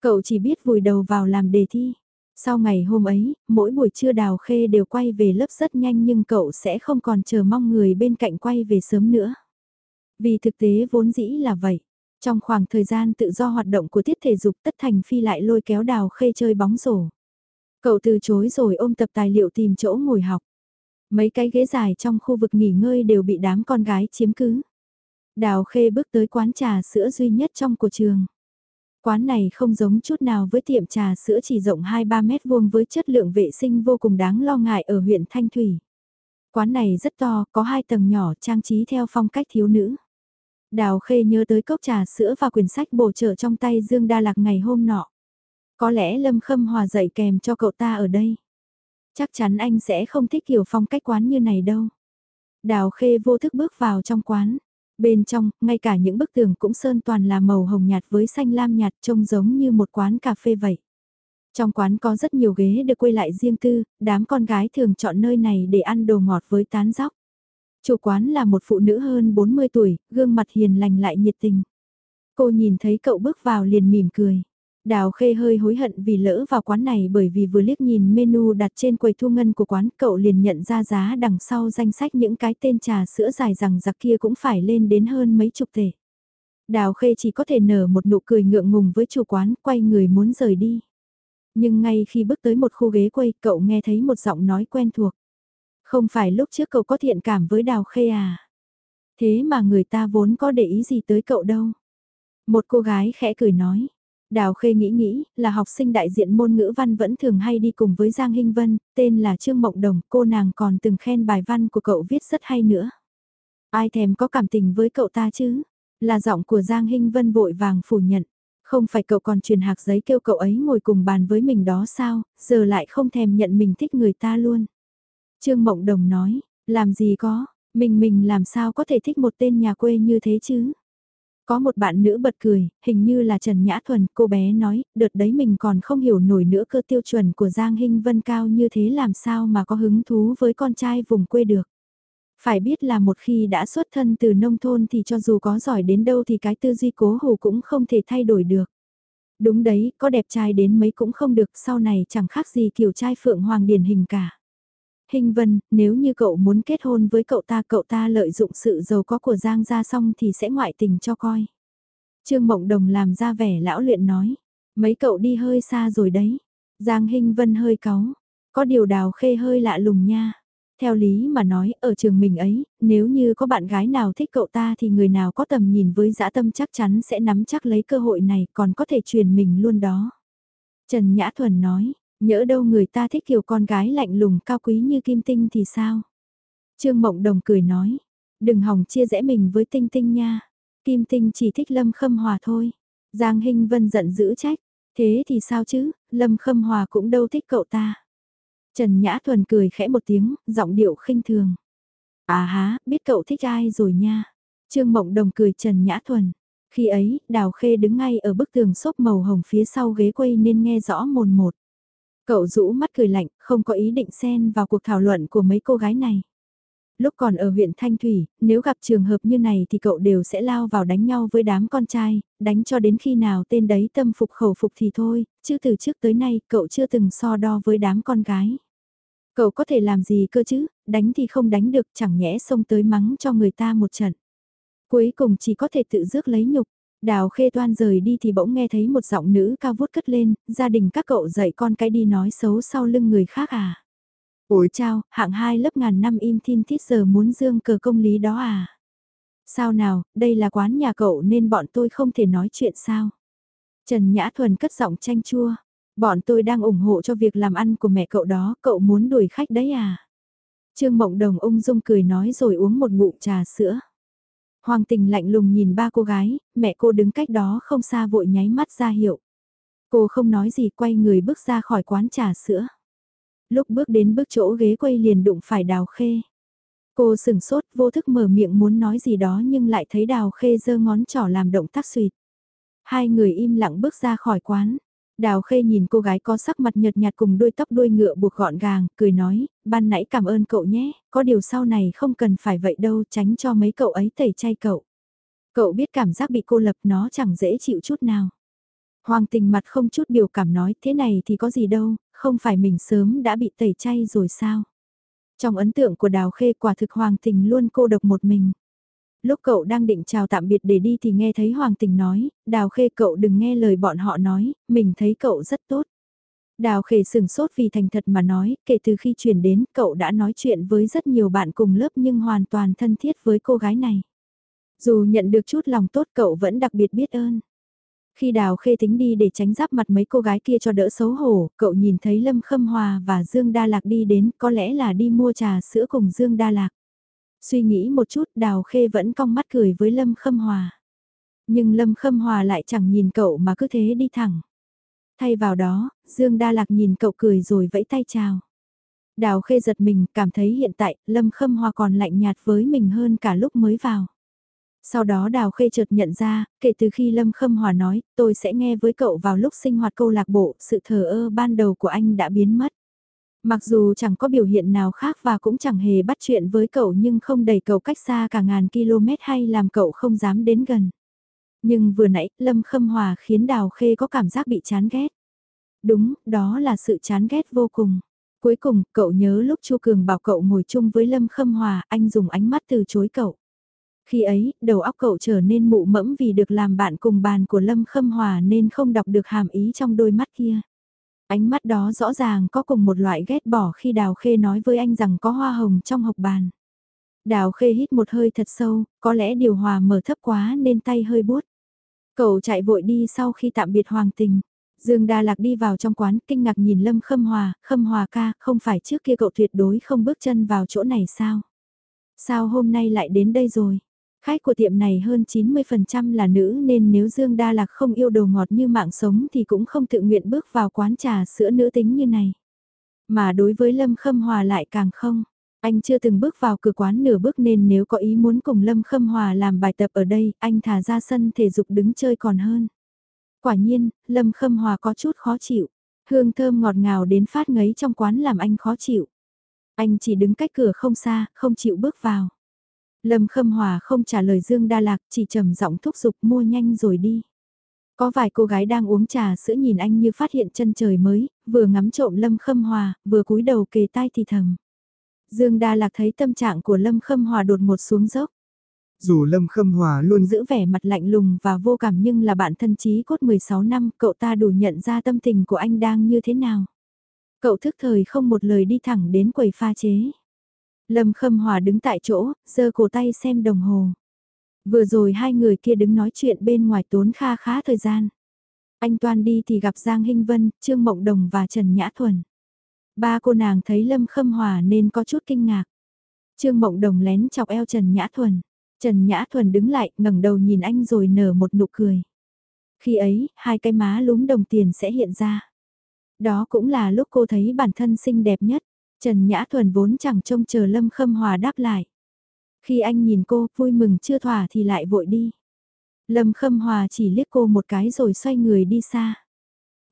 Cậu chỉ biết vùi đầu vào làm đề thi. Sau ngày hôm ấy, mỗi buổi trưa đào khê đều quay về lớp rất nhanh nhưng cậu sẽ không còn chờ mong người bên cạnh quay về sớm nữa. Vì thực tế vốn dĩ là vậy. Trong khoảng thời gian tự do hoạt động của tiết thể dục tất thành phi lại lôi kéo đào khê chơi bóng rổ. Cậu từ chối rồi ôm tập tài liệu tìm chỗ ngồi học. Mấy cái ghế dài trong khu vực nghỉ ngơi đều bị đám con gái chiếm cứ. Đào khê bước tới quán trà sữa duy nhất trong của trường. Quán này không giống chút nào với tiệm trà sữa chỉ rộng 2-3 mét vuông với chất lượng vệ sinh vô cùng đáng lo ngại ở huyện Thanh Thủy. Quán này rất to, có hai tầng nhỏ trang trí theo phong cách thiếu nữ. Đào Khê nhớ tới cốc trà sữa và quyển sách bổ trợ trong tay Dương Đa Lạc ngày hôm nọ. Có lẽ Lâm Khâm Hòa dạy kèm cho cậu ta ở đây. Chắc chắn anh sẽ không thích kiểu phong cách quán như này đâu. Đào Khê vô thức bước vào trong quán. Bên trong, ngay cả những bức tường cũng sơn toàn là màu hồng nhạt với xanh lam nhạt trông giống như một quán cà phê vậy. Trong quán có rất nhiều ghế được quay lại riêng tư, đám con gái thường chọn nơi này để ăn đồ ngọt với tán dóc. Chủ quán là một phụ nữ hơn 40 tuổi, gương mặt hiền lành lại nhiệt tình. Cô nhìn thấy cậu bước vào liền mỉm cười. Đào Khê hơi hối hận vì lỡ vào quán này bởi vì vừa liếc nhìn menu đặt trên quầy thu ngân của quán, cậu liền nhận ra giá đằng sau danh sách những cái tên trà sữa dài rằng giặc kia cũng phải lên đến hơn mấy chục tể. Đào Khê chỉ có thể nở một nụ cười ngượng ngùng với chủ quán, quay người muốn rời đi. Nhưng ngay khi bước tới một khu ghế quay, cậu nghe thấy một giọng nói quen thuộc. Không phải lúc trước cậu có thiện cảm với Đào Khê à? Thế mà người ta vốn có để ý gì tới cậu đâu. Một cô gái khẽ cười nói Đào Khê nghĩ nghĩ, là học sinh đại diện môn ngữ văn vẫn thường hay đi cùng với Giang Hinh Vân, tên là Trương Mộng Đồng, cô nàng còn từng khen bài văn của cậu viết rất hay nữa. Ai thèm có cảm tình với cậu ta chứ? Là giọng của Giang Hinh Vân vội vàng phủ nhận. Không phải cậu còn truyền hạc giấy kêu cậu ấy ngồi cùng bàn với mình đó sao, giờ lại không thèm nhận mình thích người ta luôn. Trương Mộng Đồng nói, làm gì có, mình mình làm sao có thể thích một tên nhà quê như thế chứ? Có một bạn nữ bật cười, hình như là Trần Nhã Thuần, cô bé nói, đợt đấy mình còn không hiểu nổi nữa cơ tiêu chuẩn của Giang Hinh Vân cao như thế làm sao mà có hứng thú với con trai vùng quê được. Phải biết là một khi đã xuất thân từ nông thôn thì cho dù có giỏi đến đâu thì cái tư duy cố hủ cũng không thể thay đổi được. Đúng đấy, có đẹp trai đến mấy cũng không được, sau này chẳng khác gì kiểu trai phượng hoàng điển hình cả. Hình Vân, nếu như cậu muốn kết hôn với cậu ta, cậu ta lợi dụng sự giàu có của Giang gia xong thì sẽ ngoại tình cho coi. Trương Mộng Đồng làm ra vẻ lão luyện nói, mấy cậu đi hơi xa rồi đấy. Giang Hinh Vân hơi cáu, có điều đào khê hơi lạ lùng nha. Theo lý mà nói, ở trường mình ấy, nếu như có bạn gái nào thích cậu ta thì người nào có tầm nhìn với dã tâm chắc chắn sẽ nắm chắc lấy cơ hội này còn có thể truyền mình luôn đó. Trần Nhã Thuần nói, nhỡ đâu người ta thích kiểu con gái lạnh lùng cao quý như Kim Tinh thì sao? Trương Mộng Đồng cười nói, đừng hỏng chia rẽ mình với Tinh Tinh nha. Kim Tinh chỉ thích Lâm Khâm Hòa thôi. Giang Hinh Vân giận dữ trách, thế thì sao chứ, Lâm Khâm Hòa cũng đâu thích cậu ta. Trần Nhã Thuần cười khẽ một tiếng, giọng điệu khinh thường. À há, biết cậu thích ai rồi nha. Trương Mộng Đồng cười Trần Nhã Thuần. Khi ấy, Đào Khê đứng ngay ở bức tường xốp màu hồng phía sau ghế quay nên nghe rõ mồn một. Cậu rũ mắt cười lạnh, không có ý định xen vào cuộc thảo luận của mấy cô gái này. Lúc còn ở huyện Thanh Thủy, nếu gặp trường hợp như này thì cậu đều sẽ lao vào đánh nhau với đám con trai, đánh cho đến khi nào tên đấy tâm phục khẩu phục thì thôi, chứ từ trước tới nay cậu chưa từng so đo với đám con gái. Cậu có thể làm gì cơ chứ, đánh thì không đánh được chẳng nhẽ xông tới mắng cho người ta một trận. Cuối cùng chỉ có thể tự rước lấy nhục. Đào khê toan rời đi thì bỗng nghe thấy một giọng nữ cao vút cất lên, gia đình các cậu dạy con cái đi nói xấu sau lưng người khác à. Ủi chao, hạng hai lớp ngàn năm im thiên thiết giờ muốn dương cờ công lý đó à. Sao nào, đây là quán nhà cậu nên bọn tôi không thể nói chuyện sao. Trần Nhã Thuần cất giọng chanh chua. Bọn tôi đang ủng hộ cho việc làm ăn của mẹ cậu đó, cậu muốn đuổi khách đấy à? Trương Mộng Đồng ung dung cười nói rồi uống một ngụm trà sữa. Hoàng tình lạnh lùng nhìn ba cô gái, mẹ cô đứng cách đó không xa vội nháy mắt ra hiệu. Cô không nói gì quay người bước ra khỏi quán trà sữa. Lúc bước đến bước chỗ ghế quay liền đụng phải đào khê. Cô sừng sốt vô thức mở miệng muốn nói gì đó nhưng lại thấy đào khê giơ ngón trỏ làm động tác suyệt. Hai người im lặng bước ra khỏi quán. Đào khê nhìn cô gái có sắc mặt nhợt nhạt cùng đôi tóc đuôi ngựa buộc gọn gàng, cười nói, ban nãy cảm ơn cậu nhé, có điều sau này không cần phải vậy đâu tránh cho mấy cậu ấy tẩy chay cậu. Cậu biết cảm giác bị cô lập nó chẳng dễ chịu chút nào. Hoàng tình mặt không chút biểu cảm nói thế này thì có gì đâu, không phải mình sớm đã bị tẩy chay rồi sao. Trong ấn tượng của đào khê quả thực hoàng tình luôn cô độc một mình. Lúc cậu đang định chào tạm biệt để đi thì nghe thấy Hoàng Tình nói, Đào Khê cậu đừng nghe lời bọn họ nói, mình thấy cậu rất tốt. Đào Khê sừng sốt vì thành thật mà nói, kể từ khi chuyển đến cậu đã nói chuyện với rất nhiều bạn cùng lớp nhưng hoàn toàn thân thiết với cô gái này. Dù nhận được chút lòng tốt cậu vẫn đặc biệt biết ơn. Khi Đào Khê tính đi để tránh giáp mặt mấy cô gái kia cho đỡ xấu hổ, cậu nhìn thấy Lâm Khâm Hòa và Dương Đa Lạc đi đến, có lẽ là đi mua trà sữa cùng Dương Đa Lạc. Suy nghĩ một chút Đào Khê vẫn cong mắt cười với Lâm Khâm Hòa. Nhưng Lâm Khâm Hòa lại chẳng nhìn cậu mà cứ thế đi thẳng. Thay vào đó, Dương Đa Lạc nhìn cậu cười rồi vẫy tay chào. Đào Khê giật mình, cảm thấy hiện tại, Lâm Khâm Hòa còn lạnh nhạt với mình hơn cả lúc mới vào. Sau đó Đào Khê chợt nhận ra, kể từ khi Lâm Khâm Hòa nói, tôi sẽ nghe với cậu vào lúc sinh hoạt câu lạc bộ, sự thờ ơ ban đầu của anh đã biến mất. Mặc dù chẳng có biểu hiện nào khác và cũng chẳng hề bắt chuyện với cậu nhưng không đẩy cậu cách xa cả ngàn km hay làm cậu không dám đến gần. Nhưng vừa nãy, Lâm Khâm Hòa khiến Đào Khê có cảm giác bị chán ghét. Đúng, đó là sự chán ghét vô cùng. Cuối cùng, cậu nhớ lúc Chu Cường bảo cậu ngồi chung với Lâm Khâm Hòa, anh dùng ánh mắt từ chối cậu. Khi ấy, đầu óc cậu trở nên mụ mẫm vì được làm bạn cùng bàn của Lâm Khâm Hòa nên không đọc được hàm ý trong đôi mắt kia. Ánh mắt đó rõ ràng có cùng một loại ghét bỏ khi Đào Khê nói với anh rằng có hoa hồng trong hộp bàn. Đào Khê hít một hơi thật sâu, có lẽ điều hòa mở thấp quá nên tay hơi buốt. Cậu chạy vội đi sau khi tạm biệt Hoàng Tình. Dương Đa Lạc đi vào trong quán kinh ngạc nhìn Lâm Khâm Hòa, Khâm Hòa ca, không phải trước kia cậu tuyệt đối không bước chân vào chỗ này sao? Sao hôm nay lại đến đây rồi? Khách của tiệm này hơn 90% là nữ nên nếu Dương Đa Lạc không yêu đồ ngọt như mạng sống thì cũng không tự nguyện bước vào quán trà sữa nữ tính như này. Mà đối với Lâm Khâm Hòa lại càng không. Anh chưa từng bước vào cửa quán nửa bước nên nếu có ý muốn cùng Lâm Khâm Hòa làm bài tập ở đây, anh thả ra sân thể dục đứng chơi còn hơn. Quả nhiên, Lâm Khâm Hòa có chút khó chịu. Hương thơm ngọt ngào đến phát ngấy trong quán làm anh khó chịu. Anh chỉ đứng cách cửa không xa, không chịu bước vào. Lâm Khâm Hòa không trả lời Dương Đa Lạc, chỉ trầm giọng thúc giục mua nhanh rồi đi. Có vài cô gái đang uống trà sữa nhìn anh như phát hiện chân trời mới, vừa ngắm trộm Lâm Khâm Hòa, vừa cúi đầu kề tai thì thầm. Dương Đa Lạc thấy tâm trạng của Lâm Khâm Hòa đột một xuống dốc. Dù Lâm Khâm Hòa luôn giữ vẻ mặt lạnh lùng và vô cảm nhưng là bạn thân chí cốt 16 năm, cậu ta đủ nhận ra tâm tình của anh đang như thế nào. Cậu thức thời không một lời đi thẳng đến quầy pha chế. Lâm Khâm Hòa đứng tại chỗ, giơ cổ tay xem đồng hồ. Vừa rồi hai người kia đứng nói chuyện bên ngoài tốn kha khá thời gian. Anh Toan đi thì gặp Giang Hinh Vân, Trương Mộng Đồng và Trần Nhã Thuần. Ba cô nàng thấy Lâm Khâm Hòa nên có chút kinh ngạc. Trương Mộng Đồng lén chọc eo Trần Nhã Thuần. Trần Nhã Thuần đứng lại, ngẩng đầu nhìn anh rồi nở một nụ cười. Khi ấy, hai cái má lúm đồng tiền sẽ hiện ra. Đó cũng là lúc cô thấy bản thân xinh đẹp nhất. Trần Nhã Thuần vốn chẳng trông chờ Lâm Khâm Hòa đáp lại. Khi anh nhìn cô, vui mừng chưa thỏa thì lại vội đi. Lâm Khâm Hòa chỉ liếc cô một cái rồi xoay người đi xa.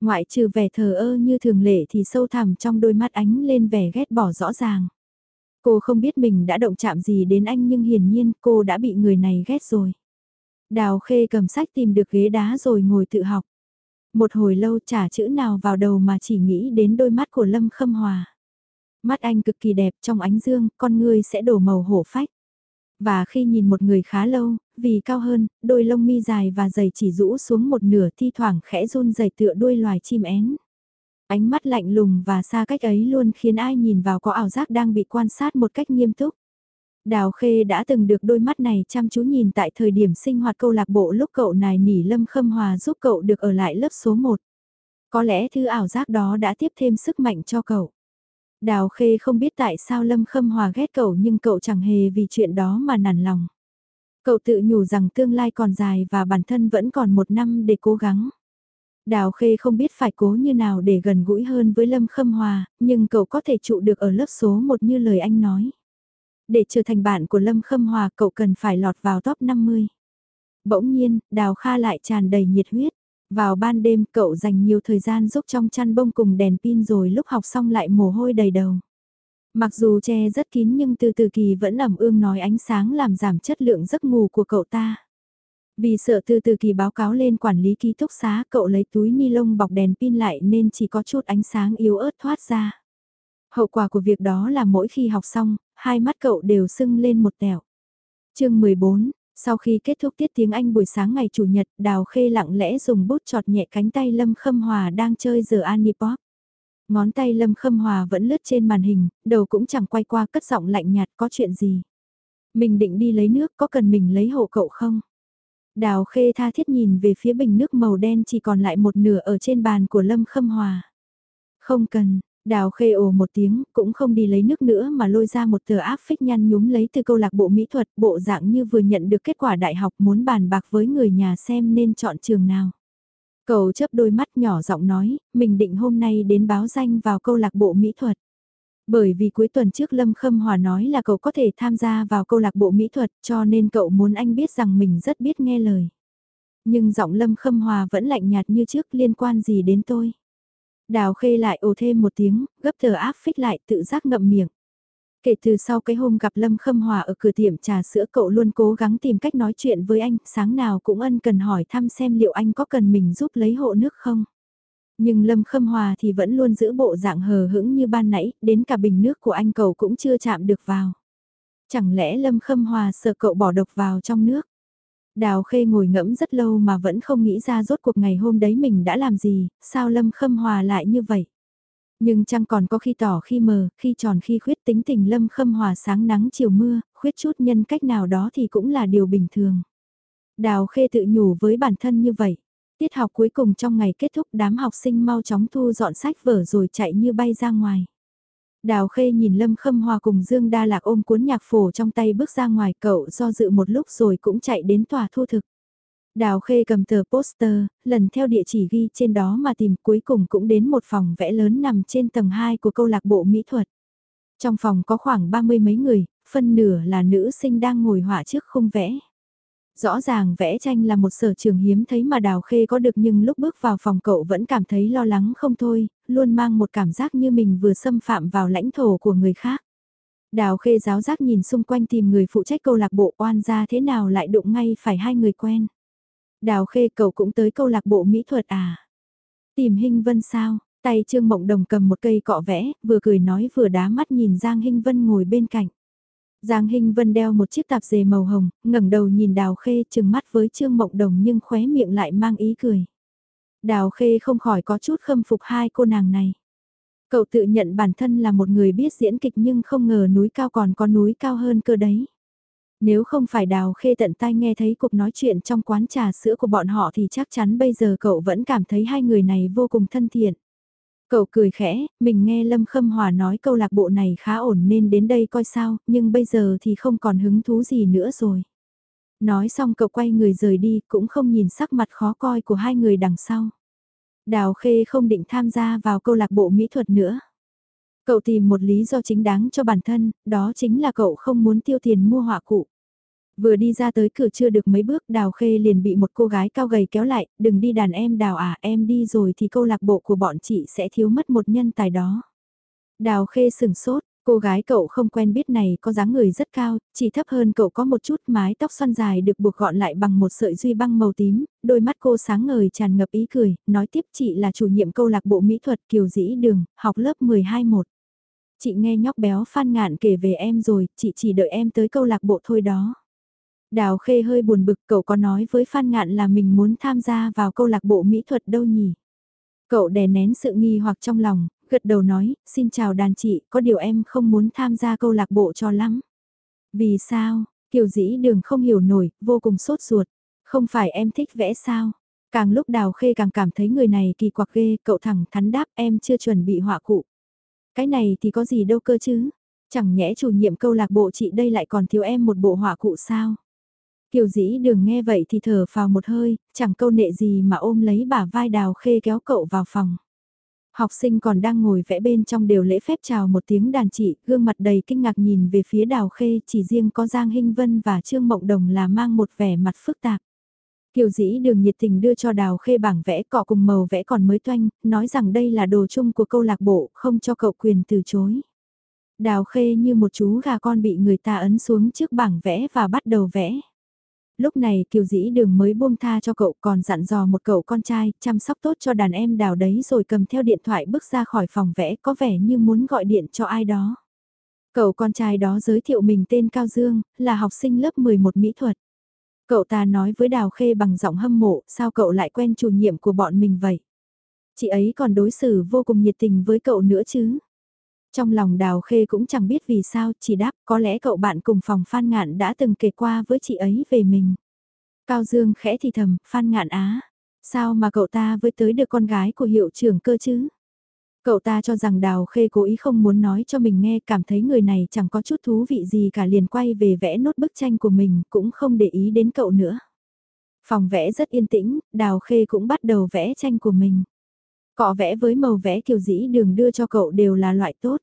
Ngoại trừ vẻ thờ ơ như thường lệ thì sâu thẳm trong đôi mắt ánh lên vẻ ghét bỏ rõ ràng. Cô không biết mình đã động chạm gì đến anh nhưng hiển nhiên cô đã bị người này ghét rồi. Đào khê cầm sách tìm được ghế đá rồi ngồi tự học. Một hồi lâu trả chữ nào vào đầu mà chỉ nghĩ đến đôi mắt của Lâm Khâm Hòa. Mắt anh cực kỳ đẹp trong ánh dương, con người sẽ đổ màu hổ phách. Và khi nhìn một người khá lâu, vì cao hơn, đôi lông mi dài và dày chỉ rũ xuống một nửa thi thoảng khẽ run dày tựa đuôi loài chim én. Ánh mắt lạnh lùng và xa cách ấy luôn khiến ai nhìn vào có ảo giác đang bị quan sát một cách nghiêm túc. Đào Khê đã từng được đôi mắt này chăm chú nhìn tại thời điểm sinh hoạt câu lạc bộ lúc cậu này nỉ Lâm Khâm Hòa giúp cậu được ở lại lớp số 1. Có lẽ thứ ảo giác đó đã tiếp thêm sức mạnh cho cậu. Đào Khê không biết tại sao Lâm Khâm Hòa ghét cậu nhưng cậu chẳng hề vì chuyện đó mà nản lòng. Cậu tự nhủ rằng tương lai còn dài và bản thân vẫn còn một năm để cố gắng. Đào Khê không biết phải cố như nào để gần gũi hơn với Lâm Khâm Hòa, nhưng cậu có thể trụ được ở lớp số 1 như lời anh nói. Để trở thành bạn của Lâm Khâm Hòa cậu cần phải lọt vào top 50. Bỗng nhiên, Đào Kha lại tràn đầy nhiệt huyết. Vào ban đêm cậu dành nhiều thời gian giúp trong chăn bông cùng đèn pin rồi lúc học xong lại mồ hôi đầy đầu. Mặc dù che rất kín nhưng từ từ kỳ vẫn ẩm ương nói ánh sáng làm giảm chất lượng giấc ngủ của cậu ta. Vì sợ từ từ kỳ báo cáo lên quản lý ký túc xá cậu lấy túi ni lông bọc đèn pin lại nên chỉ có chút ánh sáng yếu ớt thoát ra. Hậu quả của việc đó là mỗi khi học xong, hai mắt cậu đều sưng lên một tẹo. chương 14, sau khi kết thúc tiết tiếng Anh buổi sáng ngày Chủ nhật, Đào Khê lặng lẽ dùng bút chọt nhẹ cánh tay Lâm Khâm Hòa đang chơi giờ Anipop. Ngón tay Lâm Khâm Hòa vẫn lướt trên màn hình, đầu cũng chẳng quay qua cất giọng lạnh nhạt có chuyện gì. Mình định đi lấy nước có cần mình lấy hộ cậu không? Đào Khê tha thiết nhìn về phía bình nước màu đen chỉ còn lại một nửa ở trên bàn của Lâm Khâm Hòa. Không cần, Đào khê ồ một tiếng, cũng không đi lấy nước nữa mà lôi ra một tờ áp phích nhăn nhúm lấy từ câu lạc bộ mỹ thuật, bộ dạng như vừa nhận được kết quả đại học muốn bàn bạc với người nhà xem nên chọn trường nào. Cậu chớp đôi mắt nhỏ giọng nói, mình định hôm nay đến báo danh vào câu lạc bộ mỹ thuật. Bởi vì cuối tuần trước Lâm Khâm Hòa nói là cậu có thể tham gia vào câu lạc bộ mỹ thuật cho nên cậu muốn anh biết rằng mình rất biết nghe lời. Nhưng giọng Lâm Khâm Hòa vẫn lạnh nhạt như trước liên quan gì đến tôi. Đào khê lại ồ thêm một tiếng, gấp tờ áp phích lại tự giác ngậm miệng. Kể từ sau cái hôm gặp Lâm Khâm Hòa ở cửa tiệm trà sữa cậu luôn cố gắng tìm cách nói chuyện với anh, sáng nào cũng ân cần hỏi thăm xem liệu anh có cần mình giúp lấy hộ nước không. Nhưng Lâm Khâm Hòa thì vẫn luôn giữ bộ dạng hờ hững như ban nãy, đến cả bình nước của anh cậu cũng chưa chạm được vào. Chẳng lẽ Lâm Khâm Hòa sợ cậu bỏ độc vào trong nước? Đào Khê ngồi ngẫm rất lâu mà vẫn không nghĩ ra rốt cuộc ngày hôm đấy mình đã làm gì, sao Lâm Khâm Hòa lại như vậy. Nhưng chẳng còn có khi tỏ khi mờ, khi tròn khi khuyết tính tình Lâm Khâm Hòa sáng nắng chiều mưa, khuyết chút nhân cách nào đó thì cũng là điều bình thường. Đào Khê tự nhủ với bản thân như vậy. Tiết học cuối cùng trong ngày kết thúc đám học sinh mau chóng thu dọn sách vở rồi chạy như bay ra ngoài. Đào Khê nhìn Lâm Khâm Hòa cùng Dương Đa Lạc ôm cuốn nhạc phổ trong tay bước ra ngoài cậu do dự một lúc rồi cũng chạy đến tòa thu thực. Đào Khê cầm tờ poster, lần theo địa chỉ ghi trên đó mà tìm cuối cùng cũng đến một phòng vẽ lớn nằm trên tầng 2 của câu lạc bộ mỹ thuật. Trong phòng có khoảng ba mươi mấy người, phân nửa là nữ sinh đang ngồi họa trước khung vẽ. Rõ ràng vẽ tranh là một sở trường hiếm thấy mà Đào Khê có được nhưng lúc bước vào phòng cậu vẫn cảm thấy lo lắng không thôi, luôn mang một cảm giác như mình vừa xâm phạm vào lãnh thổ của người khác. Đào Khê giáo giác nhìn xung quanh tìm người phụ trách câu lạc bộ oan ra thế nào lại đụng ngay phải hai người quen. Đào Khê cậu cũng tới câu lạc bộ mỹ thuật à? Tìm Hinh Vân sao? Tay Trương Mộng Đồng cầm một cây cọ vẽ, vừa cười nói vừa đá mắt nhìn Giang Hinh Vân ngồi bên cạnh. Giang Hinh Vân đeo một chiếc tạp dề màu hồng, ngẩng đầu nhìn Đào Khê chừng mắt với Trương Mộng Đồng nhưng khóe miệng lại mang ý cười. Đào Khê không khỏi có chút khâm phục hai cô nàng này. Cậu tự nhận bản thân là một người biết diễn kịch nhưng không ngờ núi cao còn có núi cao hơn cơ đấy. Nếu không phải Đào Khê tận tai nghe thấy cuộc nói chuyện trong quán trà sữa của bọn họ thì chắc chắn bây giờ cậu vẫn cảm thấy hai người này vô cùng thân thiện. Cậu cười khẽ, mình nghe Lâm Khâm Hòa nói câu lạc bộ này khá ổn nên đến đây coi sao, nhưng bây giờ thì không còn hứng thú gì nữa rồi. Nói xong cậu quay người rời đi, cũng không nhìn sắc mặt khó coi của hai người đằng sau. Đào Khê không định tham gia vào câu lạc bộ mỹ thuật nữa. Cậu tìm một lý do chính đáng cho bản thân, đó chính là cậu không muốn tiêu tiền mua họa cụ. Vừa đi ra tới cửa chưa được mấy bước đào khê liền bị một cô gái cao gầy kéo lại, đừng đi đàn em đào à, em đi rồi thì câu lạc bộ của bọn chị sẽ thiếu mất một nhân tài đó. Đào khê sừng sốt, cô gái cậu không quen biết này có dáng người rất cao, chỉ thấp hơn cậu có một chút mái tóc xoăn dài được buộc gọn lại bằng một sợi duy băng màu tím, đôi mắt cô sáng ngời tràn ngập ý cười, nói tiếp chị là chủ nhiệm câu lạc bộ mỹ thuật Kiều Dĩ Đường, học lớp 12-1 chị nghe nhóc béo phan ngạn kể về em rồi, chị chỉ đợi em tới câu lạc bộ thôi đó. Đào Khê hơi buồn bực cậu có nói với Phan Ngạn là mình muốn tham gia vào câu lạc bộ mỹ thuật đâu nhỉ? Cậu đè nén sự nghi hoặc trong lòng, gật đầu nói, xin chào đàn chị, có điều em không muốn tham gia câu lạc bộ cho lắm. Vì sao? Kiều dĩ đường không hiểu nổi, vô cùng sốt ruột. Không phải em thích vẽ sao? Càng lúc đào khê càng cảm thấy người này kỳ quặc ghê, cậu thẳng thắn đáp em chưa chuẩn bị họa cụ. Cái này thì có gì đâu cơ chứ? Chẳng nhẽ chủ nhiệm câu lạc bộ chị đây lại còn thiếu em một bộ họa cụ sao? Kiều dĩ đường nghe vậy thì thở vào một hơi, chẳng câu nệ gì mà ôm lấy bả vai đào khê kéo cậu vào phòng. Học sinh còn đang ngồi vẽ bên trong đều lễ phép chào một tiếng đàn chị, gương mặt đầy kinh ngạc nhìn về phía đào khê, chỉ riêng có Giang Hinh Vân và Trương Mộng Đồng là mang một vẻ mặt phức tạp. Kiều dĩ đường nhiệt tình đưa cho đào khê bảng vẽ cọ cùng màu vẽ còn mới toanh, nói rằng đây là đồ chung của câu lạc bộ, không cho cậu quyền từ chối. Đào khê như một chú gà con bị người ta ấn xuống trước bảng vẽ và bắt đầu vẽ. Lúc này kiều dĩ đường mới buông tha cho cậu còn dặn dò một cậu con trai chăm sóc tốt cho đàn em đào đấy rồi cầm theo điện thoại bước ra khỏi phòng vẽ có vẻ như muốn gọi điện cho ai đó. Cậu con trai đó giới thiệu mình tên Cao Dương, là học sinh lớp 11 mỹ thuật. Cậu ta nói với Đào Khê bằng giọng hâm mộ, sao cậu lại quen chủ nhiệm của bọn mình vậy? Chị ấy còn đối xử vô cùng nhiệt tình với cậu nữa chứ? Trong lòng Đào Khê cũng chẳng biết vì sao, chỉ đáp có lẽ cậu bạn cùng phòng Phan Ngạn đã từng kể qua với chị ấy về mình. Cao Dương khẽ thì thầm, Phan Ngạn á, sao mà cậu ta với tới được con gái của hiệu trưởng cơ chứ? Cậu ta cho rằng Đào Khê cố ý không muốn nói cho mình nghe cảm thấy người này chẳng có chút thú vị gì cả liền quay về vẽ nốt bức tranh của mình cũng không để ý đến cậu nữa. Phòng vẽ rất yên tĩnh, Đào Khê cũng bắt đầu vẽ tranh của mình. Cọ vẽ với màu vẽ kiều dĩ đường đưa cho cậu đều là loại tốt.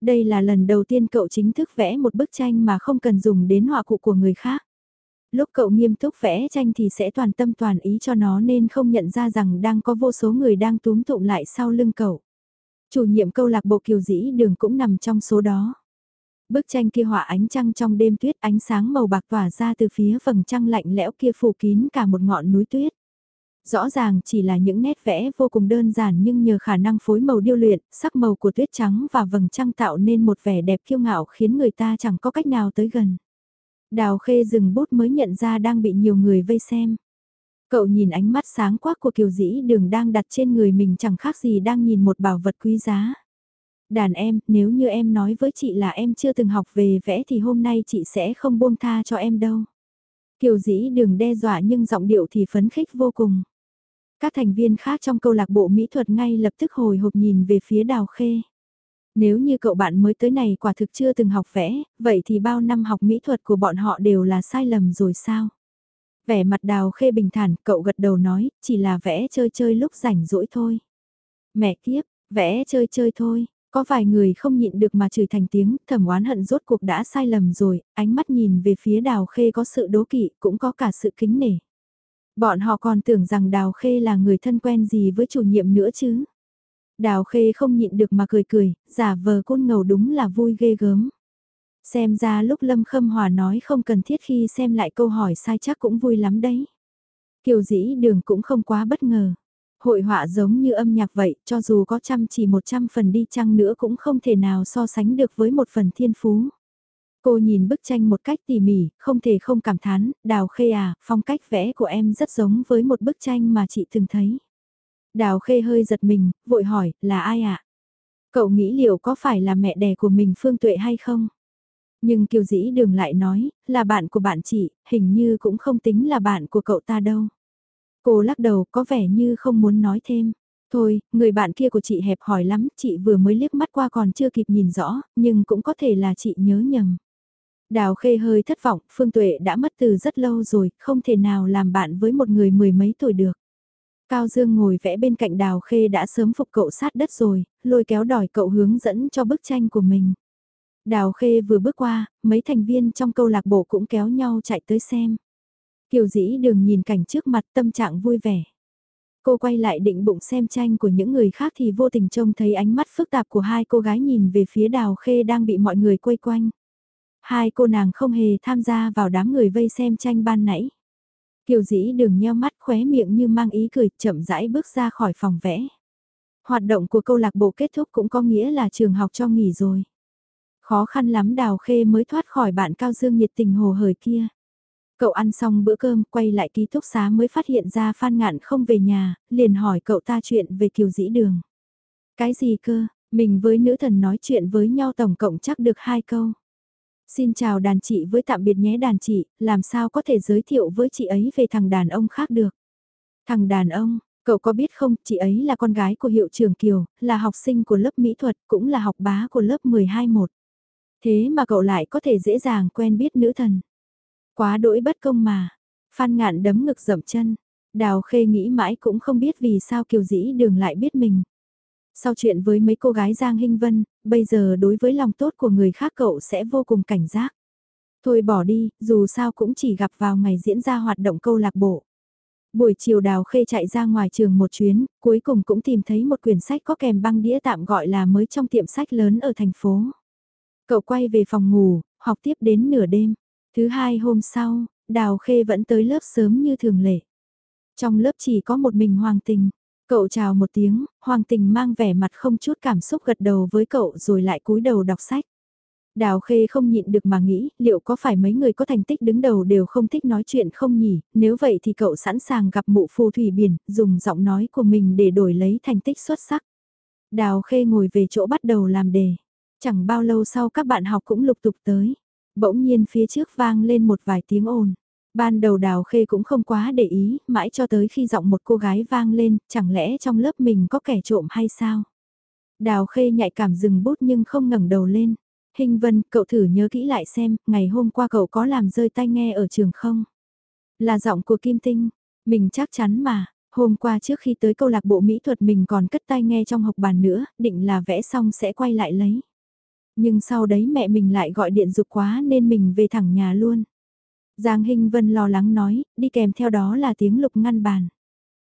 Đây là lần đầu tiên cậu chính thức vẽ một bức tranh mà không cần dùng đến họa cụ của người khác. Lúc cậu nghiêm túc vẽ tranh thì sẽ toàn tâm toàn ý cho nó nên không nhận ra rằng đang có vô số người đang túm tụm lại sau lưng cậu. Chủ nhiệm câu lạc bộ kiều dĩ đường cũng nằm trong số đó. Bức tranh kia họa ánh trăng trong đêm tuyết, ánh sáng màu bạc tỏa ra từ phía vầng trăng lạnh lẽo kia phủ kín cả một ngọn núi tuyết. Rõ ràng chỉ là những nét vẽ vô cùng đơn giản nhưng nhờ khả năng phối màu điêu luyện, sắc màu của tuyết trắng và vầng trăng tạo nên một vẻ đẹp kiêu ngạo khiến người ta chẳng có cách nào tới gần. Đào khê dừng bút mới nhận ra đang bị nhiều người vây xem. Cậu nhìn ánh mắt sáng quắc của kiều dĩ đường đang đặt trên người mình chẳng khác gì đang nhìn một bảo vật quý giá. Đàn em, nếu như em nói với chị là em chưa từng học về vẽ thì hôm nay chị sẽ không buông tha cho em đâu. Kiều dĩ đường đe dọa nhưng giọng điệu thì phấn khích vô cùng. Các thành viên khác trong câu lạc bộ mỹ thuật ngay lập tức hồi hộp nhìn về phía đào khê. Nếu như cậu bạn mới tới này quả thực chưa từng học vẽ, vậy thì bao năm học mỹ thuật của bọn họ đều là sai lầm rồi sao? Vẻ mặt đào khê bình thản, cậu gật đầu nói, chỉ là vẽ chơi chơi lúc rảnh rỗi thôi. Mẹ kiếp, vẽ chơi chơi thôi. Có vài người không nhịn được mà chửi thành tiếng, thầm oán hận rốt cuộc đã sai lầm rồi, ánh mắt nhìn về phía đào khê có sự đố kỵ, cũng có cả sự kính nể. Bọn họ còn tưởng rằng đào khê là người thân quen gì với chủ nhiệm nữa chứ. Đào khê không nhịn được mà cười cười, giả vờ côn ngầu đúng là vui ghê gớm. Xem ra lúc Lâm Khâm Hòa nói không cần thiết khi xem lại câu hỏi sai chắc cũng vui lắm đấy. Kiều dĩ đường cũng không quá bất ngờ. Hội họa giống như âm nhạc vậy, cho dù có chăm chỉ một trăm phần đi chăng nữa cũng không thể nào so sánh được với một phần thiên phú. Cô nhìn bức tranh một cách tỉ mỉ, không thể không cảm thán, đào khê à, phong cách vẽ của em rất giống với một bức tranh mà chị từng thấy. Đào khê hơi giật mình, vội hỏi, là ai ạ? À? Cậu nghĩ liệu có phải là mẹ đẻ của mình Phương Tuệ hay không? Nhưng Kiều Dĩ Đường lại nói, là bạn của bạn chị, hình như cũng không tính là bạn của cậu ta đâu. Cô lắc đầu có vẻ như không muốn nói thêm. Thôi, người bạn kia của chị hẹp hỏi lắm, chị vừa mới liếc mắt qua còn chưa kịp nhìn rõ, nhưng cũng có thể là chị nhớ nhầm. Đào Khê hơi thất vọng, Phương Tuệ đã mất từ rất lâu rồi, không thể nào làm bạn với một người mười mấy tuổi được. Cao Dương ngồi vẽ bên cạnh Đào Khê đã sớm phục cậu sát đất rồi, lôi kéo đòi cậu hướng dẫn cho bức tranh của mình. Đào Khê vừa bước qua, mấy thành viên trong câu lạc bộ cũng kéo nhau chạy tới xem. Kiều dĩ đường nhìn cảnh trước mặt tâm trạng vui vẻ. Cô quay lại định bụng xem tranh của những người khác thì vô tình trông thấy ánh mắt phức tạp của hai cô gái nhìn về phía đào khê đang bị mọi người quây quanh. Hai cô nàng không hề tham gia vào đám người vây xem tranh ban nãy. Kiều dĩ đường nheo mắt khóe miệng như mang ý cười chậm rãi bước ra khỏi phòng vẽ. Hoạt động của câu lạc bộ kết thúc cũng có nghĩa là trường học cho nghỉ rồi. Khó khăn lắm đào khê mới thoát khỏi bạn cao dương nhiệt tình hồ hởi kia. Cậu ăn xong bữa cơm, quay lại ký túc xá mới phát hiện ra Phan Ngạn không về nhà, liền hỏi cậu ta chuyện về kiều dĩ đường. Cái gì cơ, mình với nữ thần nói chuyện với nhau tổng cộng chắc được hai câu. Xin chào đàn chị với tạm biệt nhé đàn chị, làm sao có thể giới thiệu với chị ấy về thằng đàn ông khác được. Thằng đàn ông, cậu có biết không, chị ấy là con gái của hiệu trưởng Kiều, là học sinh của lớp mỹ thuật, cũng là học bá của lớp 12-1. Thế mà cậu lại có thể dễ dàng quen biết nữ thần. Quá đỗi bất công mà. Phan ngạn đấm ngực dậm chân. Đào khê nghĩ mãi cũng không biết vì sao kiều dĩ đường lại biết mình. Sau chuyện với mấy cô gái Giang Hinh Vân, bây giờ đối với lòng tốt của người khác cậu sẽ vô cùng cảnh giác. Thôi bỏ đi, dù sao cũng chỉ gặp vào ngày diễn ra hoạt động câu lạc bộ. Buổi chiều đào khê chạy ra ngoài trường một chuyến, cuối cùng cũng tìm thấy một quyển sách có kèm băng đĩa tạm gọi là mới trong tiệm sách lớn ở thành phố. Cậu quay về phòng ngủ, học tiếp đến nửa đêm. Thứ hai hôm sau, Đào Khê vẫn tới lớp sớm như thường lệ. Trong lớp chỉ có một mình Hoàng Tình. Cậu chào một tiếng, Hoàng Tình mang vẻ mặt không chút cảm xúc gật đầu với cậu rồi lại cúi đầu đọc sách. Đào Khê không nhịn được mà nghĩ, liệu có phải mấy người có thành tích đứng đầu đều không thích nói chuyện không nhỉ, nếu vậy thì cậu sẵn sàng gặp mụ phù thủy biển, dùng giọng nói của mình để đổi lấy thành tích xuất sắc. Đào Khê ngồi về chỗ bắt đầu làm đề. Chẳng bao lâu sau các bạn học cũng lục tục tới. Bỗng nhiên phía trước vang lên một vài tiếng ồn. Ban đầu đào khê cũng không quá để ý, mãi cho tới khi giọng một cô gái vang lên, chẳng lẽ trong lớp mình có kẻ trộm hay sao? Đào khê nhạy cảm dừng bút nhưng không ngẩng đầu lên. Hình vân, cậu thử nhớ kỹ lại xem, ngày hôm qua cậu có làm rơi tai nghe ở trường không? Là giọng của Kim Tinh, mình chắc chắn mà, hôm qua trước khi tới câu lạc bộ mỹ thuật mình còn cất tai nghe trong học bàn nữa, định là vẽ xong sẽ quay lại lấy. Nhưng sau đấy mẹ mình lại gọi điện dục quá nên mình về thẳng nhà luôn. Giang Hinh Vân lo lắng nói, đi kèm theo đó là tiếng lục ngăn bàn.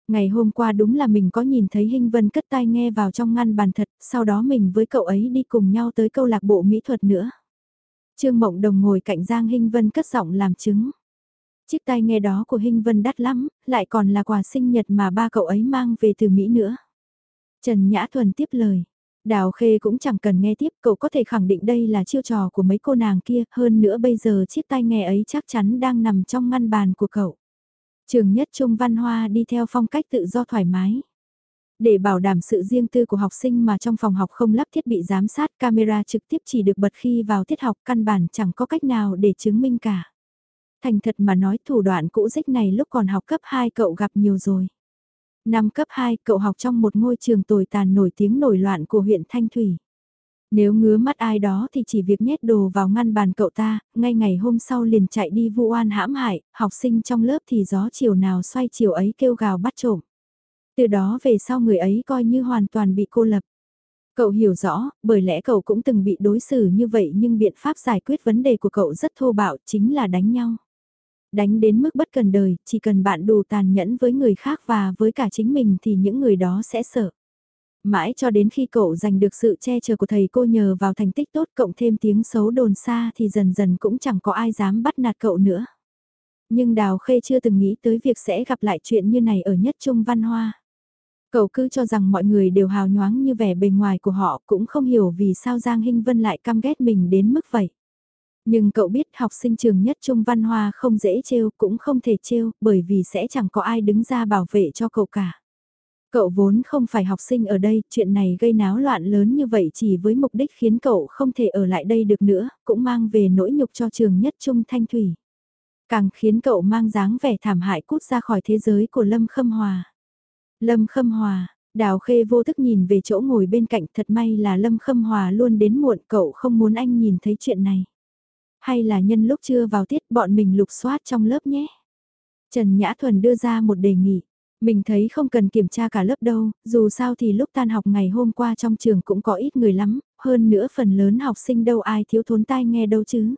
Ngày hôm qua đúng là mình có nhìn thấy Hinh Vân cất tai nghe vào trong ngăn bàn thật, sau đó mình với cậu ấy đi cùng nhau tới câu lạc bộ mỹ thuật nữa. Trương Mộng Đồng ngồi cạnh Giang Hinh Vân cất giọng làm chứng. Chiếc tai nghe đó của Hinh Vân đắt lắm, lại còn là quà sinh nhật mà ba cậu ấy mang về từ Mỹ nữa. Trần Nhã Thuần tiếp lời, Đào Khê cũng chẳng cần nghe tiếp, cậu có thể khẳng định đây là chiêu trò của mấy cô nàng kia, hơn nữa bây giờ chiếc tai nghe ấy chắc chắn đang nằm trong ngăn bàn của cậu. Trường nhất Trung Văn Hoa đi theo phong cách tự do thoải mái. Để bảo đảm sự riêng tư của học sinh mà trong phòng học không lắp thiết bị giám sát camera trực tiếp chỉ được bật khi vào tiết học căn bản chẳng có cách nào để chứng minh cả. Thành thật mà nói thủ đoạn cũ dích này lúc còn học cấp 2 cậu gặp nhiều rồi. Năm cấp 2 cậu học trong một ngôi trường tồi tàn nổi tiếng nổi loạn của huyện Thanh Thủy. Nếu ngứa mắt ai đó thì chỉ việc nhét đồ vào ngăn bàn cậu ta, ngay ngày hôm sau liền chạy đi vu oan hãm hại, học sinh trong lớp thì gió chiều nào xoay chiều ấy kêu gào bắt trộm. Từ đó về sau người ấy coi như hoàn toàn bị cô lập. Cậu hiểu rõ, bởi lẽ cậu cũng từng bị đối xử như vậy nhưng biện pháp giải quyết vấn đề của cậu rất thô bạo chính là đánh nhau. Đánh đến mức bất cần đời, chỉ cần bạn đủ tàn nhẫn với người khác và với cả chính mình thì những người đó sẽ sợ. Mãi cho đến khi cậu giành được sự che chở của thầy cô nhờ vào thành tích tốt cộng thêm tiếng xấu đồn xa thì dần dần cũng chẳng có ai dám bắt nạt cậu nữa. Nhưng Đào Khê chưa từng nghĩ tới việc sẽ gặp lại chuyện như này ở nhất trung văn hoa. Cậu cứ cho rằng mọi người đều hào nhoáng như vẻ bề ngoài của họ cũng không hiểu vì sao Giang Hinh Vân lại căm ghét mình đến mức vậy. Nhưng cậu biết học sinh trường nhất trung văn hoa không dễ trêu cũng không thể trêu bởi vì sẽ chẳng có ai đứng ra bảo vệ cho cậu cả. Cậu vốn không phải học sinh ở đây, chuyện này gây náo loạn lớn như vậy chỉ với mục đích khiến cậu không thể ở lại đây được nữa, cũng mang về nỗi nhục cho trường nhất trung thanh thủy. Càng khiến cậu mang dáng vẻ thảm hại cút ra khỏi thế giới của Lâm Khâm Hòa. Lâm Khâm Hòa, Đào Khê vô thức nhìn về chỗ ngồi bên cạnh thật may là Lâm Khâm Hòa luôn đến muộn cậu không muốn anh nhìn thấy chuyện này. Hay là nhân lúc chưa vào tiết bọn mình lục soát trong lớp nhé. Trần Nhã Thuần đưa ra một đề nghị. Mình thấy không cần kiểm tra cả lớp đâu, dù sao thì lúc tan học ngày hôm qua trong trường cũng có ít người lắm, hơn nữa phần lớn học sinh đâu ai thiếu thốn tai nghe đâu chứ.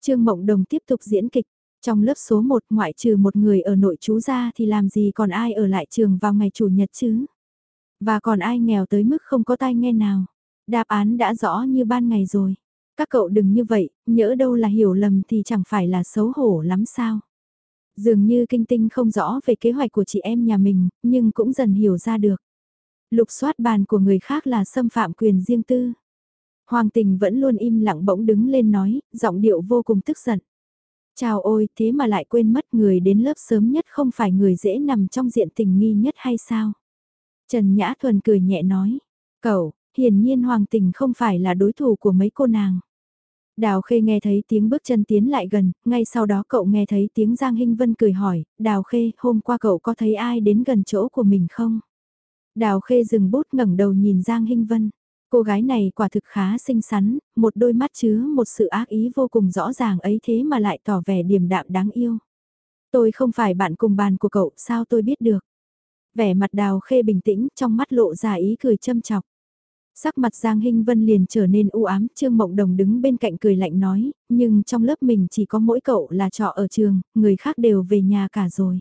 Trương Mộng Đồng tiếp tục diễn kịch, trong lớp số 1 ngoại trừ một người ở nội chú ra thì làm gì còn ai ở lại trường vào ngày chủ nhật chứ? Và còn ai nghèo tới mức không có tai nghe nào? Đáp án đã rõ như ban ngày rồi. Các cậu đừng như vậy, nhỡ đâu là hiểu lầm thì chẳng phải là xấu hổ lắm sao? Dường như kinh tinh không rõ về kế hoạch của chị em nhà mình, nhưng cũng dần hiểu ra được. Lục soát bàn của người khác là xâm phạm quyền riêng tư. Hoàng tình vẫn luôn im lặng bỗng đứng lên nói, giọng điệu vô cùng tức giận. Chào ôi, thế mà lại quên mất người đến lớp sớm nhất không phải người dễ nằm trong diện tình nghi nhất hay sao? Trần Nhã Thuần cười nhẹ nói, cậu, hiển nhiên Hoàng tình không phải là đối thủ của mấy cô nàng. Đào Khê nghe thấy tiếng bước chân tiến lại gần, ngay sau đó cậu nghe thấy tiếng Giang Hinh Vân cười hỏi, Đào Khê, hôm qua cậu có thấy ai đến gần chỗ của mình không? Đào Khê dừng bút ngẩng đầu nhìn Giang Hinh Vân. Cô gái này quả thực khá xinh xắn, một đôi mắt chứa một sự ác ý vô cùng rõ ràng ấy thế mà lại tỏ vẻ điềm đạm đáng yêu. Tôi không phải bạn cùng bàn của cậu, sao tôi biết được? Vẻ mặt đào khê bình tĩnh, trong mắt lộ ra ý cười châm chọc. Sắc mặt Giang Hinh Vân liền trở nên u ám, Trương Mộng Đồng đứng bên cạnh cười lạnh nói, nhưng trong lớp mình chỉ có mỗi cậu là trọ ở trường, người khác đều về nhà cả rồi.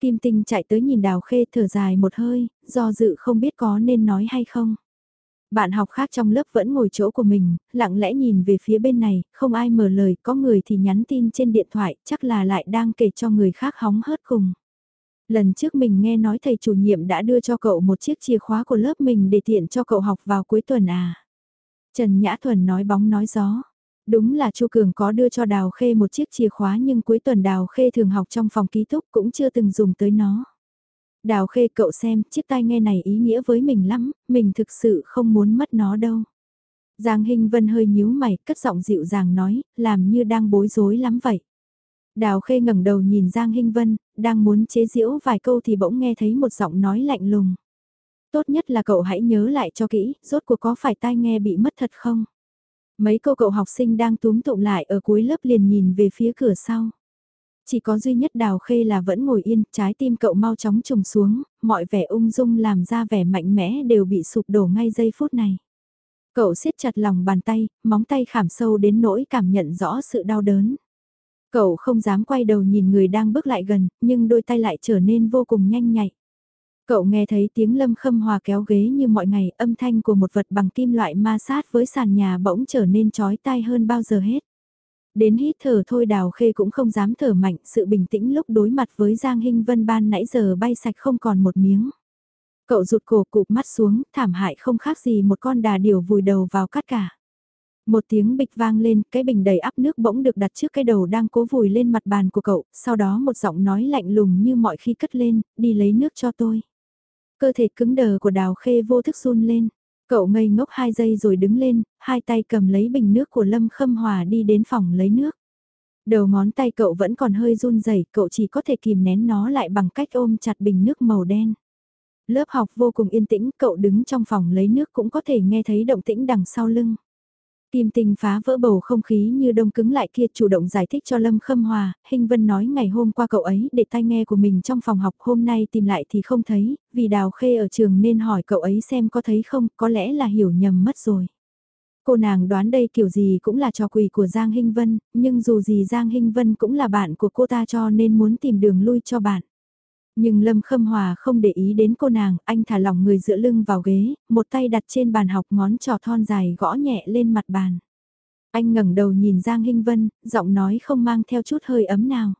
Kim Tinh chạy tới nhìn Đào Khê thở dài một hơi, do dự không biết có nên nói hay không. Bạn học khác trong lớp vẫn ngồi chỗ của mình, lặng lẽ nhìn về phía bên này, không ai mở lời, có người thì nhắn tin trên điện thoại, chắc là lại đang kể cho người khác hóng hớt cùng. Lần trước mình nghe nói thầy chủ nhiệm đã đưa cho cậu một chiếc chìa khóa của lớp mình để tiện cho cậu học vào cuối tuần à. Trần Nhã Thuần nói bóng nói gió. Đúng là Chu Cường có đưa cho Đào Khê một chiếc chìa khóa nhưng cuối tuần Đào Khê thường học trong phòng ký túc cũng chưa từng dùng tới nó. Đào khê cậu xem, chiếc tai nghe này ý nghĩa với mình lắm, mình thực sự không muốn mất nó đâu. Giang Hinh Vân hơi nhíu mày, cất giọng dịu dàng nói, làm như đang bối rối lắm vậy. Đào khê ngẩng đầu nhìn Giang Hinh Vân, đang muốn chế giễu vài câu thì bỗng nghe thấy một giọng nói lạnh lùng. Tốt nhất là cậu hãy nhớ lại cho kỹ, rốt cuộc có phải tai nghe bị mất thật không? Mấy cô cậu học sinh đang túm tụng lại ở cuối lớp liền nhìn về phía cửa sau. Chỉ có duy nhất đào khê là vẫn ngồi yên, trái tim cậu mau chóng trùng xuống, mọi vẻ ung dung làm ra vẻ mạnh mẽ đều bị sụp đổ ngay giây phút này. Cậu siết chặt lòng bàn tay, móng tay khảm sâu đến nỗi cảm nhận rõ sự đau đớn. Cậu không dám quay đầu nhìn người đang bước lại gần, nhưng đôi tay lại trở nên vô cùng nhanh nhạy. Cậu nghe thấy tiếng lâm khâm hòa kéo ghế như mọi ngày, âm thanh của một vật bằng kim loại ma sát với sàn nhà bỗng trở nên chói tai hơn bao giờ hết. Đến hít thở thôi đào khê cũng không dám thở mạnh, sự bình tĩnh lúc đối mặt với Giang Hinh Vân ban nãy giờ bay sạch không còn một miếng. Cậu rụt cổ cụp mắt xuống, thảm hại không khác gì một con đà điểu vùi đầu vào cát cả. Một tiếng bịch vang lên, cái bình đầy áp nước bỗng được đặt trước cái đầu đang cố vùi lên mặt bàn của cậu, sau đó một giọng nói lạnh lùng như mọi khi cất lên, đi lấy nước cho tôi. Cơ thể cứng đờ của đào khê vô thức run lên. Cậu ngây ngốc hai giây rồi đứng lên, hai tay cầm lấy bình nước của Lâm Khâm Hòa đi đến phòng lấy nước. Đầu ngón tay cậu vẫn còn hơi run rẩy, cậu chỉ có thể kìm nén nó lại bằng cách ôm chặt bình nước màu đen. Lớp học vô cùng yên tĩnh, cậu đứng trong phòng lấy nước cũng có thể nghe thấy động tĩnh đằng sau lưng. Kim Tinh phá vỡ bầu không khí như đông cứng lại kia chủ động giải thích cho Lâm Khâm Hòa, Hình Vân nói ngày hôm qua cậu ấy để tai nghe của mình trong phòng học hôm nay tìm lại thì không thấy, vì Đào Khê ở trường nên hỏi cậu ấy xem có thấy không, có lẽ là hiểu nhầm mất rồi. Cô nàng đoán đây kiểu gì cũng là trò quỷ của Giang Hinh Vân, nhưng dù gì Giang Hinh Vân cũng là bạn của cô ta cho nên muốn tìm đường lui cho bạn. Nhưng Lâm Khâm Hòa không để ý đến cô nàng, anh thả lỏng người dựa lưng vào ghế, một tay đặt trên bàn học ngón trò thon dài gõ nhẹ lên mặt bàn. Anh ngẩng đầu nhìn Giang Hinh Vân, giọng nói không mang theo chút hơi ấm nào.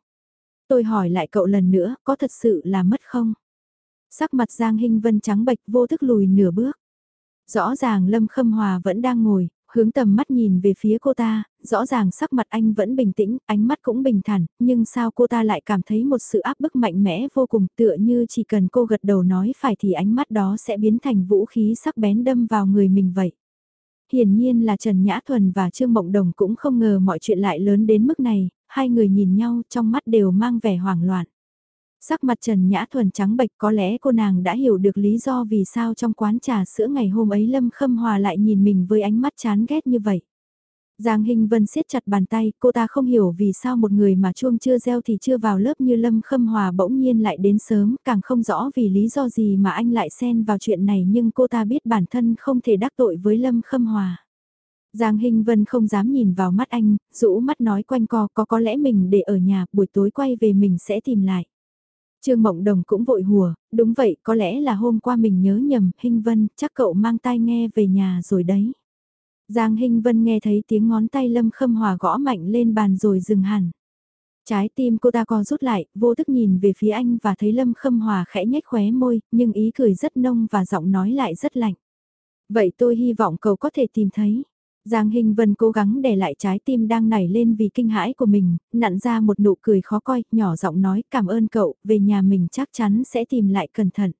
Tôi hỏi lại cậu lần nữa, có thật sự là mất không? Sắc mặt Giang Hinh Vân trắng bệch vô thức lùi nửa bước. Rõ ràng Lâm Khâm Hòa vẫn đang ngồi, hướng tầm mắt nhìn về phía cô ta, rõ ràng sắc mặt anh vẫn bình tĩnh, ánh mắt cũng bình thản, nhưng sao cô ta lại cảm thấy một sự áp bức mạnh mẽ vô cùng tựa như chỉ cần cô gật đầu nói phải thì ánh mắt đó sẽ biến thành vũ khí sắc bén đâm vào người mình vậy. Hiển nhiên là Trần Nhã Thuần và Trương Mộng Đồng cũng không ngờ mọi chuyện lại lớn đến mức này, hai người nhìn nhau trong mắt đều mang vẻ hoảng loạn. Sắc mặt Trần Nhã Thuần trắng bệch có lẽ cô nàng đã hiểu được lý do vì sao trong quán trà sữa ngày hôm ấy Lâm Khâm Hòa lại nhìn mình với ánh mắt chán ghét như vậy. Giang Hinh Vân siết chặt bàn tay, cô ta không hiểu vì sao một người mà chuông chưa gieo thì chưa vào lớp như Lâm Khâm Hòa bỗng nhiên lại đến sớm, càng không rõ vì lý do gì mà anh lại xen vào chuyện này nhưng cô ta biết bản thân không thể đắc tội với Lâm Khâm Hòa. Giang Hinh Vân không dám nhìn vào mắt anh, rũ mắt nói quanh co có có lẽ mình để ở nhà, buổi tối quay về mình sẽ tìm lại. Trương Mộng Đồng cũng vội hùa, đúng vậy, có lẽ là hôm qua mình nhớ nhầm, Hinh Vân, chắc cậu mang tai nghe về nhà rồi đấy. Giang Hinh Vân nghe thấy tiếng ngón tay Lâm Khâm Hòa gõ mạnh lên bàn rồi dừng hẳn. Trái tim cô ta co rút lại, vô thức nhìn về phía anh và thấy Lâm Khâm Hòa khẽ nhếch khóe môi, nhưng ý cười rất nông và giọng nói lại rất lạnh. Vậy tôi hy vọng cậu có thể tìm thấy. Giang Hình Vân cố gắng để lại trái tim đang nảy lên vì kinh hãi của mình, nặn ra một nụ cười khó coi, nhỏ giọng nói cảm ơn cậu, về nhà mình chắc chắn sẽ tìm lại cẩn thận.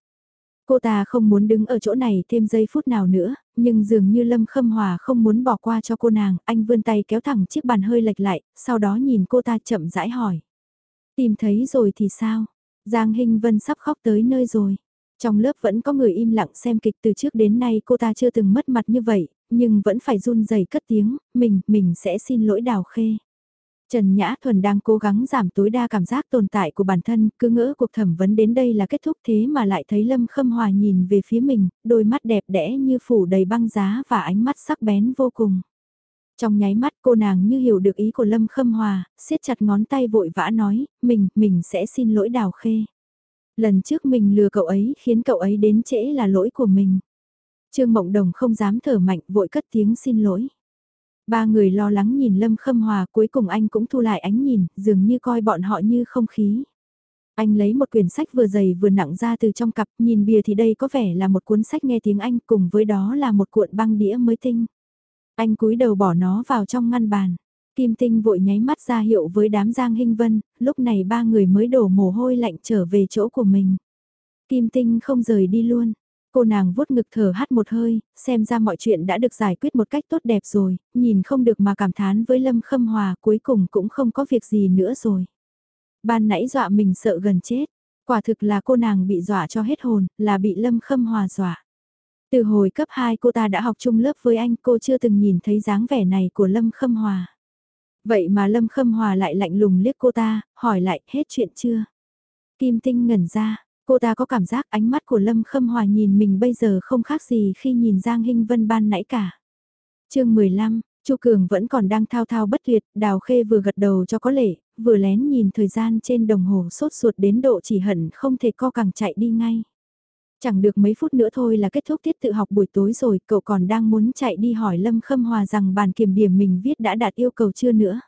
Cô ta không muốn đứng ở chỗ này thêm giây phút nào nữa, nhưng dường như Lâm Khâm Hòa không muốn bỏ qua cho cô nàng, anh vươn tay kéo thẳng chiếc bàn hơi lệch lại, sau đó nhìn cô ta chậm rãi hỏi. Tìm thấy rồi thì sao? Giang Hinh Vân sắp khóc tới nơi rồi. Trong lớp vẫn có người im lặng xem kịch từ trước đến nay cô ta chưa từng mất mặt như vậy, nhưng vẫn phải run rẩy cất tiếng, mình, mình sẽ xin lỗi Đào Khê. Trần Nhã Thuần đang cố gắng giảm tối đa cảm giác tồn tại của bản thân, cứ ngỡ cuộc thẩm vấn đến đây là kết thúc thế mà lại thấy Lâm Khâm Hòa nhìn về phía mình, đôi mắt đẹp đẽ như phủ đầy băng giá và ánh mắt sắc bén vô cùng. Trong nháy mắt cô nàng như hiểu được ý của Lâm Khâm Hòa, siết chặt ngón tay vội vã nói, mình, mình sẽ xin lỗi Đào Khê. Lần trước mình lừa cậu ấy khiến cậu ấy đến trễ là lỗi của mình. Trương Mộng Đồng không dám thở mạnh vội cất tiếng xin lỗi. Ba người lo lắng nhìn Lâm Khâm Hòa cuối cùng anh cũng thu lại ánh nhìn, dường như coi bọn họ như không khí. Anh lấy một quyển sách vừa dày vừa nặng ra từ trong cặp, nhìn bìa thì đây có vẻ là một cuốn sách nghe tiếng Anh cùng với đó là một cuộn băng đĩa mới tinh. Anh cúi đầu bỏ nó vào trong ngăn bàn. Kim Tinh vội nháy mắt ra hiệu với đám Giang Hinh Vân, lúc này ba người mới đổ mồ hôi lạnh trở về chỗ của mình. Kim Tinh không rời đi luôn. Cô nàng vuốt ngực thở hắt một hơi, xem ra mọi chuyện đã được giải quyết một cách tốt đẹp rồi, nhìn không được mà cảm thán với Lâm Khâm Hòa cuối cùng cũng không có việc gì nữa rồi. Ban nãy dọa mình sợ gần chết, quả thực là cô nàng bị dọa cho hết hồn, là bị Lâm Khâm Hòa dọa. Từ hồi cấp 2 cô ta đã học chung lớp với anh cô chưa từng nhìn thấy dáng vẻ này của Lâm Khâm Hòa. Vậy mà Lâm Khâm Hòa lại lạnh lùng liếc cô ta, hỏi lại hết chuyện chưa? Kim Tinh ngẩn ra, cô ta có cảm giác ánh mắt của Lâm Khâm Hòa nhìn mình bây giờ không khác gì khi nhìn Giang Hinh Vân ban nãy cả. chương 15, Chu Cường vẫn còn đang thao thao bất tuyệt, Đào Khê vừa gật đầu cho có lệ, vừa lén nhìn thời gian trên đồng hồ sốt ruột đến độ chỉ hận không thể co càng chạy đi ngay. Chẳng được mấy phút nữa thôi là kết thúc tiết tự học buổi tối rồi, cậu còn đang muốn chạy đi hỏi Lâm Khâm Hòa rằng bàn kiểm điểm mình viết đã đạt yêu cầu chưa nữa.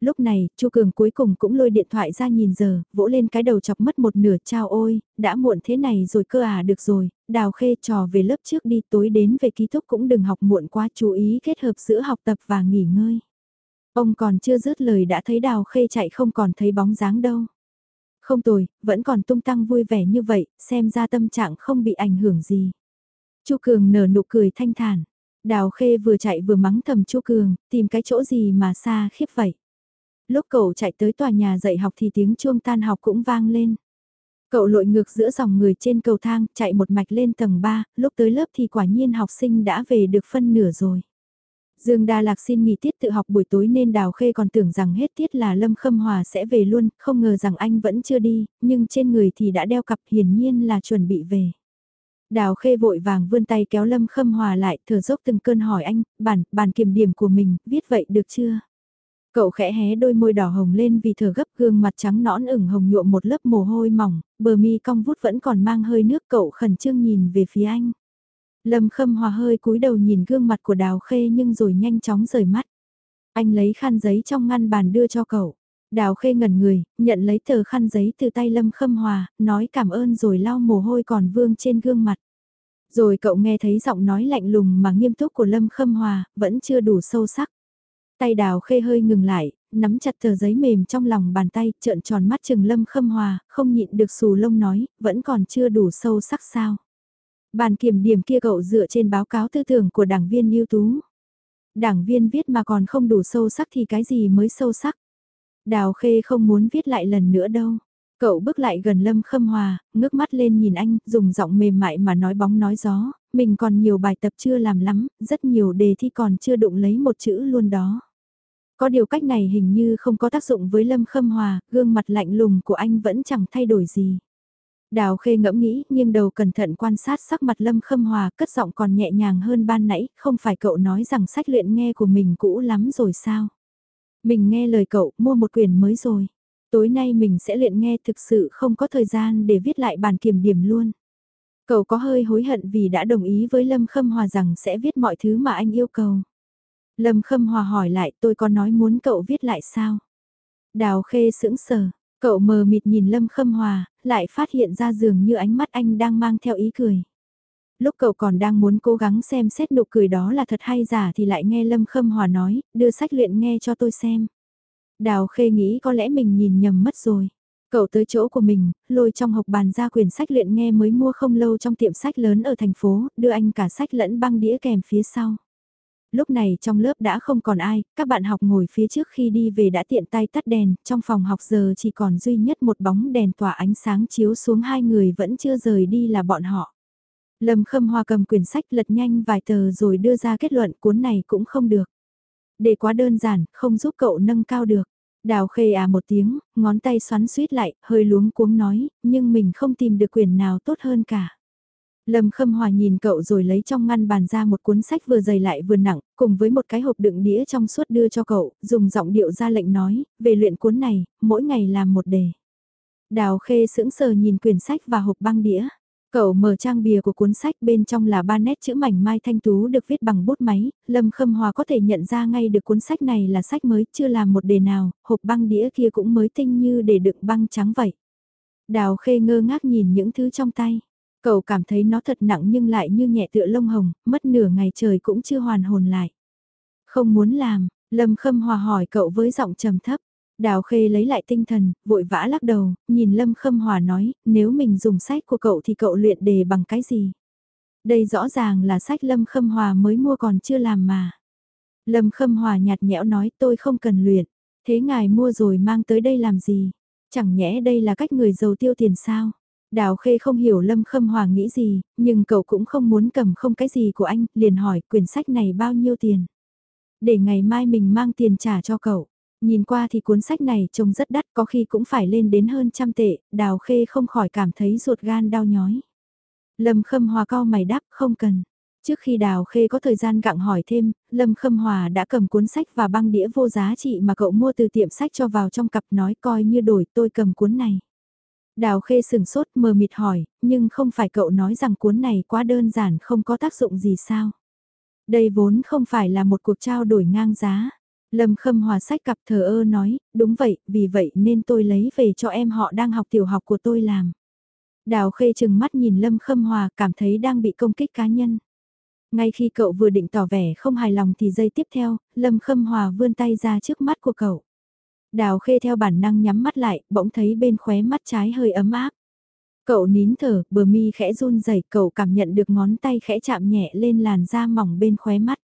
Lúc này, Chu Cường cuối cùng cũng lôi điện thoại ra nhìn giờ, vỗ lên cái đầu chọc mất một nửa, trao ôi, đã muộn thế này rồi cơ à được rồi, đào khê trò về lớp trước đi tối đến về ký túc cũng đừng học muộn quá chú ý kết hợp giữa học tập và nghỉ ngơi. Ông còn chưa dứt lời đã thấy đào khê chạy không còn thấy bóng dáng đâu. Không tồi, vẫn còn tung tăng vui vẻ như vậy, xem ra tâm trạng không bị ảnh hưởng gì. Chu Cường nở nụ cười thanh thản. Đào Khê vừa chạy vừa mắng thầm Chu Cường, tìm cái chỗ gì mà xa khiếp vậy. Lúc cậu chạy tới tòa nhà dạy học thì tiếng chuông tan học cũng vang lên. Cậu lội ngược giữa dòng người trên cầu thang, chạy một mạch lên tầng 3, lúc tới lớp thì quả nhiên học sinh đã về được phân nửa rồi. Dương Đa Lạc xin nghỉ tiết tự học buổi tối nên Đào Khê còn tưởng rằng hết tiết là Lâm Khâm Hòa sẽ về luôn, không ngờ rằng anh vẫn chưa đi, nhưng trên người thì đã đeo cặp hiển nhiên là chuẩn bị về. Đào Khê vội vàng vươn tay kéo Lâm Khâm Hòa lại, thở dốc từng cơn hỏi anh, bản, bản kiểm điểm của mình, viết vậy được chưa? Cậu khẽ hé đôi môi đỏ hồng lên vì thở gấp gương mặt trắng nõn ửng hồng nhuộm một lớp mồ hôi mỏng, bờ mi cong vút vẫn còn mang hơi nước cậu khẩn trương nhìn về phía anh. Lâm Khâm Hòa hơi cúi đầu nhìn gương mặt của Đào Khê nhưng rồi nhanh chóng rời mắt. Anh lấy khăn giấy trong ngăn bàn đưa cho cậu. Đào Khê ngẩn người, nhận lấy tờ khăn giấy từ tay Lâm Khâm Hòa, nói cảm ơn rồi lau mồ hôi còn vương trên gương mặt. Rồi cậu nghe thấy giọng nói lạnh lùng mà nghiêm túc của Lâm Khâm Hòa, vẫn chưa đủ sâu sắc. Tay Đào Khê hơi ngừng lại, nắm chặt tờ giấy mềm trong lòng bàn tay, trợn tròn mắt chừng Lâm Khâm Hòa, không nhịn được xù lông nói, vẫn còn chưa đủ sâu sắc sao. Bàn kiểm điểm kia cậu dựa trên báo cáo tư tưởng của đảng viên ưu tú. Đảng viên viết mà còn không đủ sâu sắc thì cái gì mới sâu sắc. Đào Khê không muốn viết lại lần nữa đâu. Cậu bước lại gần Lâm Khâm Hòa, ngước mắt lên nhìn anh, dùng giọng mềm mại mà nói bóng nói gió, mình còn nhiều bài tập chưa làm lắm, rất nhiều đề thi còn chưa đụng lấy một chữ luôn đó. Có điều cách này hình như không có tác dụng với Lâm Khâm Hòa, gương mặt lạnh lùng của anh vẫn chẳng thay đổi gì. Đào khê ngẫm nghĩ, nghiêng đầu cẩn thận quan sát sắc mặt Lâm Khâm Hòa, cất giọng còn nhẹ nhàng hơn ban nãy, không phải cậu nói rằng sách luyện nghe của mình cũ lắm rồi sao? Mình nghe lời cậu, mua một quyển mới rồi. Tối nay mình sẽ luyện nghe thực sự không có thời gian để viết lại bản kiểm điểm luôn. Cậu có hơi hối hận vì đã đồng ý với Lâm Khâm Hòa rằng sẽ viết mọi thứ mà anh yêu cầu. Lâm Khâm Hòa hỏi lại tôi có nói muốn cậu viết lại sao? Đào khê sững sờ, cậu mờ mịt nhìn Lâm Khâm Hòa, lại phát hiện ra dường như ánh mắt anh đang mang theo ý cười. Lúc cậu còn đang muốn cố gắng xem xét nụ cười đó là thật hay giả thì lại nghe Lâm Khâm Hòa nói, đưa sách luyện nghe cho tôi xem. Đào khê nghĩ có lẽ mình nhìn nhầm mất rồi. Cậu tới chỗ của mình, lôi trong hộp bàn ra quyển sách luyện nghe mới mua không lâu trong tiệm sách lớn ở thành phố, đưa anh cả sách lẫn băng đĩa kèm phía sau. Lúc này trong lớp đã không còn ai, các bạn học ngồi phía trước khi đi về đã tiện tay tắt đèn, trong phòng học giờ chỉ còn duy nhất một bóng đèn tỏa ánh sáng chiếu xuống hai người vẫn chưa rời đi là bọn họ. Lâm Khâm Hoa cầm quyển sách lật nhanh vài tờ rồi đưa ra kết luận cuốn này cũng không được. Để quá đơn giản, không giúp cậu nâng cao được. Đào khê à một tiếng, ngón tay xoắn suýt lại, hơi luống cuống nói, nhưng mình không tìm được quyển nào tốt hơn cả. Lâm Khâm Hòa nhìn cậu rồi lấy trong ngăn bàn ra một cuốn sách vừa dày lại vừa nặng, cùng với một cái hộp đựng đĩa trong suốt đưa cho cậu, dùng giọng điệu ra lệnh nói, về luyện cuốn này, mỗi ngày làm một đề. Đào khê sững sờ nhìn quyển sách và hộp băng đĩa. Cậu mở trang bìa của cuốn sách bên trong là ba nét chữ mảnh mai thanh tú được viết bằng bút máy, Lâm Khâm Hòa có thể nhận ra ngay được cuốn sách này là sách mới, chưa làm một đề nào, hộp băng đĩa kia cũng mới tinh như để đựng băng trắng vậy. Đào khê ngơ ngác nhìn những thứ trong tay. Cậu cảm thấy nó thật nặng nhưng lại như nhẹ tựa lông hồng, mất nửa ngày trời cũng chưa hoàn hồn lại. Không muốn làm, Lâm Khâm Hòa hỏi cậu với giọng trầm thấp. Đào Khê lấy lại tinh thần, vội vã lắc đầu, nhìn Lâm Khâm Hòa nói, nếu mình dùng sách của cậu thì cậu luyện đề bằng cái gì? Đây rõ ràng là sách Lâm Khâm Hòa mới mua còn chưa làm mà. Lâm Khâm Hòa nhạt nhẽo nói tôi không cần luyện, thế ngài mua rồi mang tới đây làm gì? Chẳng nhẽ đây là cách người giàu tiêu tiền sao? Đào Khê không hiểu Lâm Khâm Hòa nghĩ gì, nhưng cậu cũng không muốn cầm không cái gì của anh, liền hỏi quyển sách này bao nhiêu tiền. Để ngày mai mình mang tiền trả cho cậu. Nhìn qua thì cuốn sách này trông rất đắt có khi cũng phải lên đến hơn trăm tệ, Đào Khê không khỏi cảm thấy ruột gan đau nhói. Lâm Khâm Hòa cao mày đáp không cần. Trước khi Đào Khê có thời gian gặng hỏi thêm, Lâm Khâm Hòa đã cầm cuốn sách và băng đĩa vô giá trị mà cậu mua từ tiệm sách cho vào trong cặp nói coi như đổi tôi cầm cuốn này. Đào khê sừng sốt mờ mịt hỏi, nhưng không phải cậu nói rằng cuốn này quá đơn giản không có tác dụng gì sao? Đây vốn không phải là một cuộc trao đổi ngang giá. Lâm Khâm Hòa sách cặp thờ ơ nói, đúng vậy, vì vậy nên tôi lấy về cho em họ đang học tiểu học của tôi làm. Đào Khê chừng mắt nhìn Lâm Khâm Hòa cảm thấy đang bị công kích cá nhân. Ngay khi cậu vừa định tỏ vẻ không hài lòng thì giây tiếp theo, Lâm Khâm Hòa vươn tay ra trước mắt của cậu. Đào khê theo bản năng nhắm mắt lại, bỗng thấy bên khóe mắt trái hơi ấm áp. Cậu nín thở, bờ mi khẽ run rẩy, cậu cảm nhận được ngón tay khẽ chạm nhẹ lên làn da mỏng bên khóe mắt.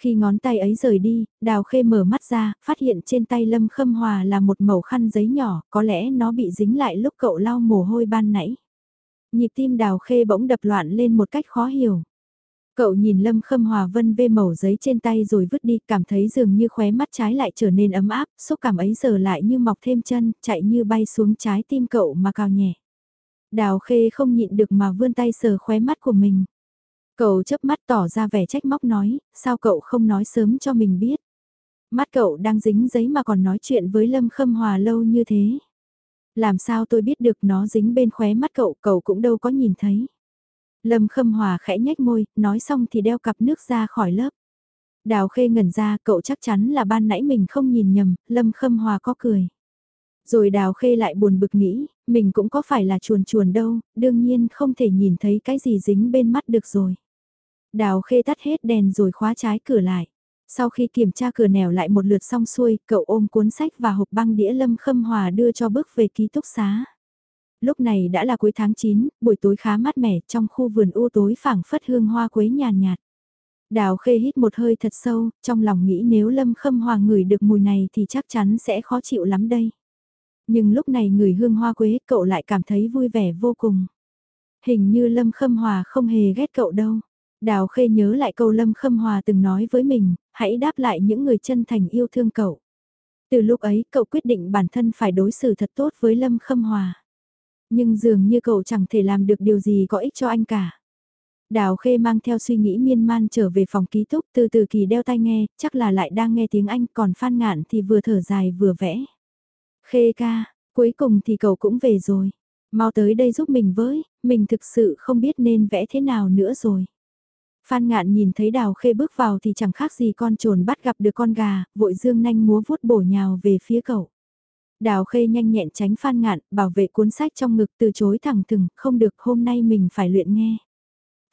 Khi ngón tay ấy rời đi, đào khê mở mắt ra, phát hiện trên tay Lâm Khâm Hòa là một mẩu khăn giấy nhỏ, có lẽ nó bị dính lại lúc cậu lau mồ hôi ban nãy. Nhịp tim đào khê bỗng đập loạn lên một cách khó hiểu. Cậu nhìn Lâm Khâm Hòa Vân vê mẩu giấy trên tay rồi vứt đi, cảm thấy dường như khóe mắt trái lại trở nên ấm áp, xúc cảm ấy giờ lại như mọc thêm chân, chạy như bay xuống trái tim cậu mà cao nhẹ. Đào Khê không nhịn được mà vươn tay sờ khóe mắt của mình. Cậu chớp mắt tỏ ra vẻ trách móc nói, sao cậu không nói sớm cho mình biết. Mắt cậu đang dính giấy mà còn nói chuyện với Lâm Khâm Hòa lâu như thế. Làm sao tôi biết được nó dính bên khóe mắt cậu, cậu cũng đâu có nhìn thấy. Lâm Khâm Hòa khẽ nhếch môi, nói xong thì đeo cặp nước ra khỏi lớp. Đào Khê ngẩn ra, cậu chắc chắn là ban nãy mình không nhìn nhầm, Lâm Khâm Hòa có cười. Rồi Đào Khê lại buồn bực nghĩ, mình cũng có phải là chuồn chuồn đâu, đương nhiên không thể nhìn thấy cái gì dính bên mắt được rồi. Đào Khê tắt hết đèn rồi khóa trái cửa lại. Sau khi kiểm tra cửa nẻo lại một lượt xong xuôi, cậu ôm cuốn sách và hộp băng đĩa Lâm Khâm Hòa đưa cho bước về ký túc xá. Lúc này đã là cuối tháng 9, buổi tối khá mát mẻ trong khu vườn u tối phảng phất hương hoa quế nhàn nhạt. Đào khê hít một hơi thật sâu, trong lòng nghĩ nếu Lâm Khâm Hòa ngửi được mùi này thì chắc chắn sẽ khó chịu lắm đây. Nhưng lúc này ngửi hương hoa quế cậu lại cảm thấy vui vẻ vô cùng. Hình như Lâm Khâm Hòa không hề ghét cậu đâu. Đào khê nhớ lại câu Lâm Khâm Hòa từng nói với mình, hãy đáp lại những người chân thành yêu thương cậu. Từ lúc ấy cậu quyết định bản thân phải đối xử thật tốt với Lâm Khâm Hòa. Nhưng dường như cậu chẳng thể làm được điều gì có ích cho anh cả. Đào Khê mang theo suy nghĩ miên man trở về phòng ký túc từ từ kỳ đeo tai nghe, chắc là lại đang nghe tiếng Anh còn Phan Ngạn thì vừa thở dài vừa vẽ. Khê ca, cuối cùng thì cậu cũng về rồi. Mau tới đây giúp mình với, mình thực sự không biết nên vẽ thế nào nữa rồi. Phan Ngạn nhìn thấy Đào Khê bước vào thì chẳng khác gì con trồn bắt gặp được con gà, vội dương nanh múa vuốt bổ nhào về phía cậu. Đào Khê nhanh nhẹn tránh Phan Ngạn, bảo vệ cuốn sách trong ngực từ chối thẳng thừng, không được hôm nay mình phải luyện nghe.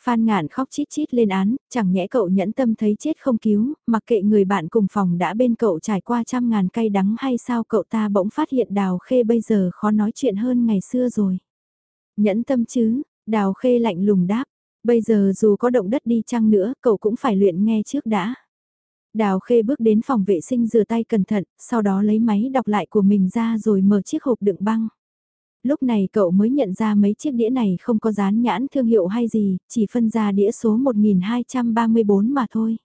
Phan Ngạn khóc chít chít lên án, chẳng nhẽ cậu nhẫn tâm thấy chết không cứu, mặc kệ người bạn cùng phòng đã bên cậu trải qua trăm ngàn cay đắng hay sao cậu ta bỗng phát hiện Đào Khê bây giờ khó nói chuyện hơn ngày xưa rồi. Nhẫn tâm chứ, Đào Khê lạnh lùng đáp, bây giờ dù có động đất đi chăng nữa cậu cũng phải luyện nghe trước đã. Đào Khê bước đến phòng vệ sinh rửa tay cẩn thận, sau đó lấy máy đọc lại của mình ra rồi mở chiếc hộp đựng băng. Lúc này cậu mới nhận ra mấy chiếc đĩa này không có dán nhãn thương hiệu hay gì, chỉ phân ra đĩa số 1234 mà thôi.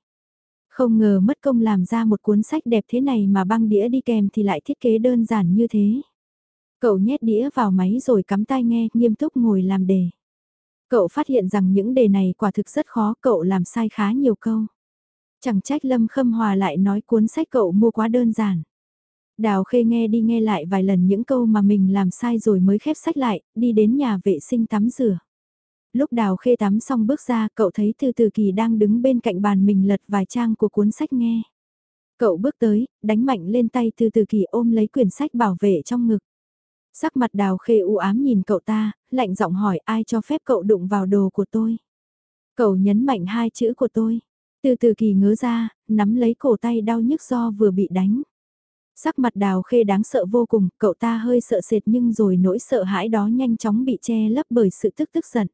Không ngờ mất công làm ra một cuốn sách đẹp thế này mà băng đĩa đi kèm thì lại thiết kế đơn giản như thế. Cậu nhét đĩa vào máy rồi cắm tai nghe, nghiêm túc ngồi làm đề. Cậu phát hiện rằng những đề này quả thực rất khó, cậu làm sai khá nhiều câu. Chẳng trách Lâm Khâm Hòa lại nói cuốn sách cậu mua quá đơn giản. Đào Khê nghe đi nghe lại vài lần những câu mà mình làm sai rồi mới khép sách lại, đi đến nhà vệ sinh tắm rửa. Lúc Đào Khê tắm xong bước ra, cậu thấy Từ Từ Kỳ đang đứng bên cạnh bàn mình lật vài trang của cuốn sách nghe. Cậu bước tới, đánh mạnh lên tay Từ Từ Kỳ ôm lấy quyển sách bảo vệ trong ngực. Sắc mặt Đào Khê u ám nhìn cậu ta, lạnh giọng hỏi ai cho phép cậu đụng vào đồ của tôi. Cậu nhấn mạnh hai chữ của tôi. Từ từ kỳ ngớ ra, nắm lấy cổ tay đau nhức do vừa bị đánh. Sắc mặt đào khê đáng sợ vô cùng, cậu ta hơi sợ sệt nhưng rồi nỗi sợ hãi đó nhanh chóng bị che lấp bởi sự tức tức giận.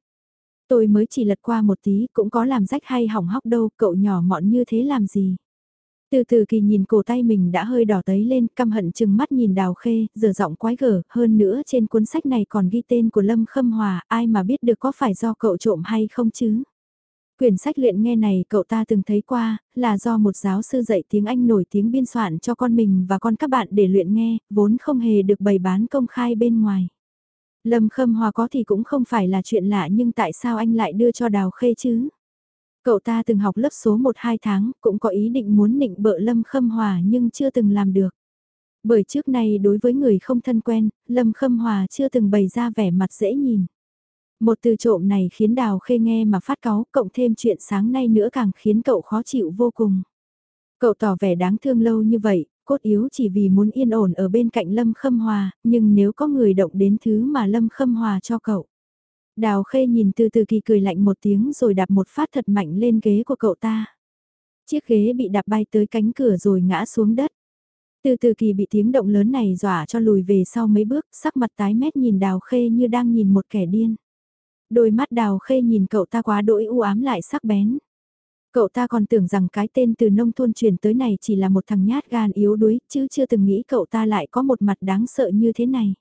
Tôi mới chỉ lật qua một tí cũng có làm rách hay hỏng hóc đâu, cậu nhỏ mọn như thế làm gì. Từ từ kỳ nhìn cổ tay mình đã hơi đỏ tấy lên, căm hận chừng mắt nhìn đào khê, giờ giọng quái gở, hơn nữa trên cuốn sách này còn ghi tên của Lâm Khâm Hòa, ai mà biết được có phải do cậu trộm hay không chứ. Quyển sách luyện nghe này cậu ta từng thấy qua, là do một giáo sư dạy tiếng Anh nổi tiếng biên soạn cho con mình và con các bạn để luyện nghe, vốn không hề được bày bán công khai bên ngoài. Lâm Khâm Hòa có thì cũng không phải là chuyện lạ nhưng tại sao anh lại đưa cho Đào Khê chứ? Cậu ta từng học lớp số 1-2 tháng, cũng có ý định muốn nịnh bợ Lâm Khâm Hòa nhưng chưa từng làm được. Bởi trước nay đối với người không thân quen, Lâm Khâm Hòa chưa từng bày ra vẻ mặt dễ nhìn. Một từ trộm này khiến Đào Khê nghe mà phát cáu, cộng thêm chuyện sáng nay nữa càng khiến cậu khó chịu vô cùng. Cậu tỏ vẻ đáng thương lâu như vậy, cốt yếu chỉ vì muốn yên ổn ở bên cạnh Lâm Khâm Hòa, nhưng nếu có người động đến thứ mà Lâm Khâm Hòa cho cậu. Đào Khê nhìn từ từ kỳ cười lạnh một tiếng rồi đạp một phát thật mạnh lên ghế của cậu ta. Chiếc ghế bị đạp bay tới cánh cửa rồi ngã xuống đất. Từ từ kỳ bị tiếng động lớn này dọa cho lùi về sau mấy bước, sắc mặt tái mét nhìn Đào Khê như đang nhìn một kẻ điên. Đôi mắt đào khê nhìn cậu ta quá đỗi u ám lại sắc bén. Cậu ta còn tưởng rằng cái tên từ nông thôn truyền tới này chỉ là một thằng nhát gan yếu đuối, chứ chưa từng nghĩ cậu ta lại có một mặt đáng sợ như thế này.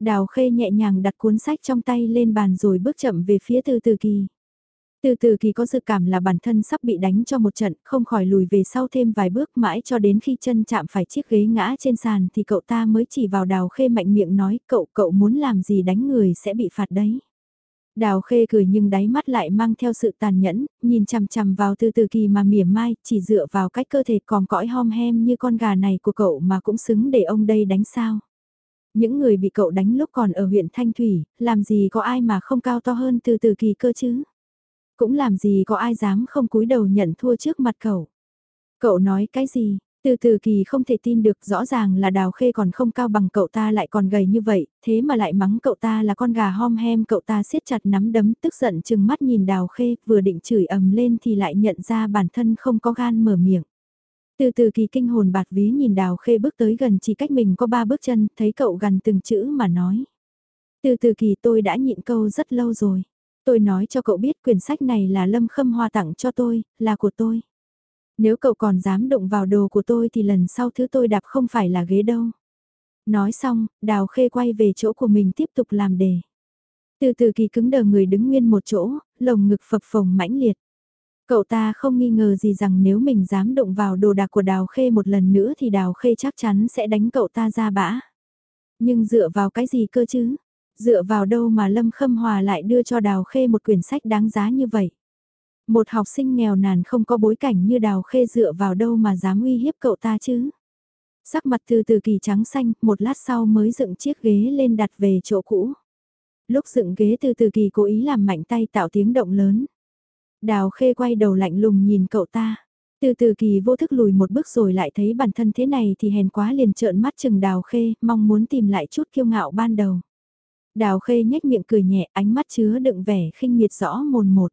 Đào khê nhẹ nhàng đặt cuốn sách trong tay lên bàn rồi bước chậm về phía từ từ kỳ. Từ từ kỳ có dự cảm là bản thân sắp bị đánh cho một trận, không khỏi lùi về sau thêm vài bước mãi cho đến khi chân chạm phải chiếc ghế ngã trên sàn thì cậu ta mới chỉ vào đào khê mạnh miệng nói cậu cậu muốn làm gì đánh người sẽ bị phạt đấy. Đào khê cười nhưng đáy mắt lại mang theo sự tàn nhẫn, nhìn chằm chằm vào từ từ kỳ mà mỉa mai, chỉ dựa vào cách cơ thể còn cõi hom hem như con gà này của cậu mà cũng xứng để ông đây đánh sao. Những người bị cậu đánh lúc còn ở huyện Thanh Thủy, làm gì có ai mà không cao to hơn từ từ kỳ cơ chứ. Cũng làm gì có ai dám không cúi đầu nhận thua trước mặt cậu. Cậu nói cái gì, từ từ kỳ không thể tin được rõ ràng là đào khê còn không cao bằng cậu ta lại còn gầy như vậy, thế mà lại mắng cậu ta là con gà hom hem cậu ta siết chặt nắm đấm tức giận chừng mắt nhìn đào khê vừa định chửi ầm lên thì lại nhận ra bản thân không có gan mở miệng. Từ từ kỳ kinh hồn bạt vía nhìn đào khê bước tới gần chỉ cách mình có ba bước chân, thấy cậu gần từng chữ mà nói. Từ từ kỳ tôi đã nhịn câu rất lâu rồi. Tôi nói cho cậu biết quyển sách này là Lâm Khâm Hoa tặng cho tôi, là của tôi. Nếu cậu còn dám đụng vào đồ của tôi thì lần sau thứ tôi đạp không phải là ghế đâu. Nói xong, Đào Khê quay về chỗ của mình tiếp tục làm đề. Từ từ kỳ cứng đờ người đứng nguyên một chỗ, lồng ngực phập phồng mãnh liệt. Cậu ta không nghi ngờ gì rằng nếu mình dám động vào đồ đạc của Đào Khê một lần nữa thì Đào Khê chắc chắn sẽ đánh cậu ta ra bã. Nhưng dựa vào cái gì cơ chứ? Dựa vào đâu mà Lâm Khâm Hòa lại đưa cho Đào Khê một quyển sách đáng giá như vậy? Một học sinh nghèo nàn không có bối cảnh như Đào Khê dựa vào đâu mà dám uy hiếp cậu ta chứ? Sắc mặt từ từ kỳ trắng xanh, một lát sau mới dựng chiếc ghế lên đặt về chỗ cũ. Lúc dựng ghế từ từ kỳ cố ý làm mạnh tay tạo tiếng động lớn. Đào Khê quay đầu lạnh lùng nhìn cậu ta. Từ từ kỳ vô thức lùi một bước rồi lại thấy bản thân thế này thì hèn quá liền trợn mắt chừng đào khê, mong muốn tìm lại chút kiêu ngạo ban đầu. Đào khê nhếch miệng cười nhẹ, ánh mắt chứa đựng vẻ khinh miệt rõ mồn một.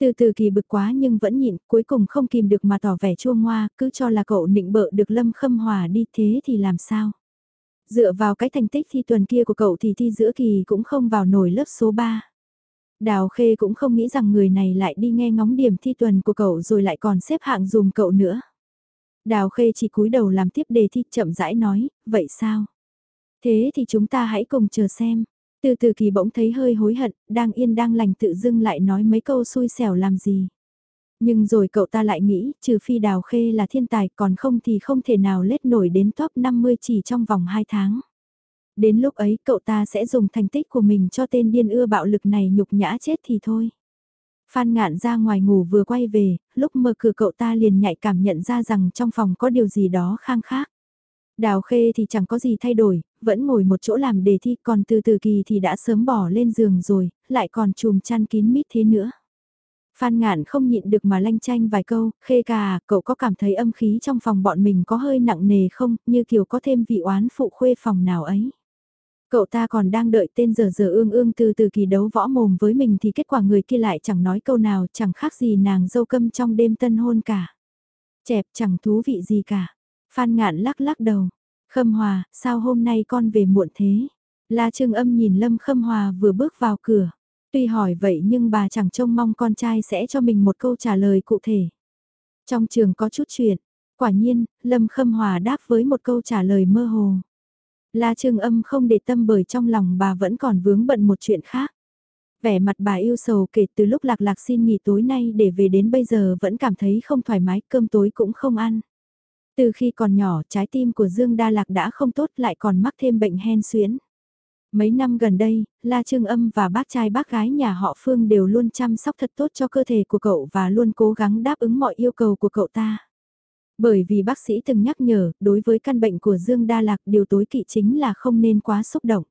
Từ từ kỳ bực quá nhưng vẫn nhịn, cuối cùng không kìm được mà tỏ vẻ chua ngoa, cứ cho là cậu nịnh bợ được Lâm Khâm Hòa đi thế thì làm sao? Dựa vào cái thành tích thi tuần kia của cậu thì thi giữa kỳ cũng không vào nổi lớp số 3. Đào Khê cũng không nghĩ rằng người này lại đi nghe ngóng điểm thi tuần của cậu rồi lại còn xếp hạng dùm cậu nữa. Đào Khê chỉ cúi đầu làm tiếp đề thi chậm rãi nói, vậy sao? Thế thì chúng ta hãy cùng chờ xem. Từ từ kỳ bỗng thấy hơi hối hận, đang yên đang lành tự dưng lại nói mấy câu xui xẻo làm gì. Nhưng rồi cậu ta lại nghĩ, trừ phi đào khê là thiên tài còn không thì không thể nào lết nổi đến top 50 chỉ trong vòng 2 tháng. Đến lúc ấy cậu ta sẽ dùng thành tích của mình cho tên điên ưa bạo lực này nhục nhã chết thì thôi. Phan ngạn ra ngoài ngủ vừa quay về, lúc mở cửa cậu ta liền nhạy cảm nhận ra rằng trong phòng có điều gì đó khang khác. Đào khê thì chẳng có gì thay đổi, vẫn ngồi một chỗ làm đề thi còn từ từ kỳ thì đã sớm bỏ lên giường rồi, lại còn chùm chăn kín mít thế nữa. Phan ngạn không nhịn được mà lanh chanh vài câu, khê cà, cậu có cảm thấy âm khí trong phòng bọn mình có hơi nặng nề không, như kiểu có thêm vị oán phụ khuê phòng nào ấy. Cậu ta còn đang đợi tên giờ giờ ương ương từ từ kỳ đấu võ mồm với mình thì kết quả người kia lại chẳng nói câu nào chẳng khác gì nàng dâu câm trong đêm tân hôn cả. Chẹp chẳng thú vị gì cả. Phan ngạn lắc lắc đầu. Khâm Hòa, sao hôm nay con về muộn thế? La Trương Âm nhìn Lâm Khâm Hòa vừa bước vào cửa. Tuy hỏi vậy nhưng bà chẳng trông mong con trai sẽ cho mình một câu trả lời cụ thể. Trong trường có chút chuyện, quả nhiên, Lâm Khâm Hòa đáp với một câu trả lời mơ hồ. La Trương Âm không để tâm bởi trong lòng bà vẫn còn vướng bận một chuyện khác. Vẻ mặt bà yêu sầu kể từ lúc lạc lạc xin nghỉ tối nay để về đến bây giờ vẫn cảm thấy không thoải mái, cơm tối cũng không ăn. Từ khi còn nhỏ, trái tim của Dương Đa Lạc đã không tốt lại còn mắc thêm bệnh hen suyễn. Mấy năm gần đây, La Trương Âm và bác trai bác gái nhà họ Phương đều luôn chăm sóc thật tốt cho cơ thể của cậu và luôn cố gắng đáp ứng mọi yêu cầu của cậu ta. Bởi vì bác sĩ từng nhắc nhở, đối với căn bệnh của Dương Đa Lạc điều tối kỵ chính là không nên quá xúc động.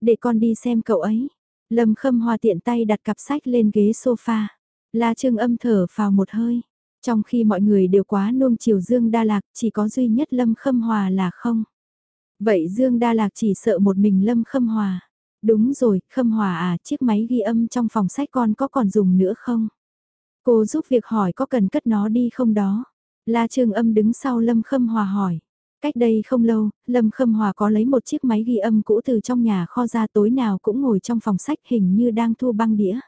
Để con đi xem cậu ấy. Lâm Khâm Hoa tiện tay đặt cặp sách lên ghế sofa. La Trương âm thở vào một hơi. Trong khi mọi người đều quá nuông chiều Dương Đa Lạc, chỉ có duy nhất Lâm Khâm Hòa là không. Vậy Dương Đa Lạc chỉ sợ một mình Lâm Khâm Hòa. Đúng rồi, Khâm Hòa à, chiếc máy ghi âm trong phòng sách con có còn dùng nữa không? Cô giúp việc hỏi có cần cất nó đi không đó? La Trường Âm đứng sau Lâm Khâm Hòa hỏi. Cách đây không lâu, Lâm Khâm Hòa có lấy một chiếc máy ghi âm cũ từ trong nhà kho ra tối nào cũng ngồi trong phòng sách hình như đang thu băng đĩa.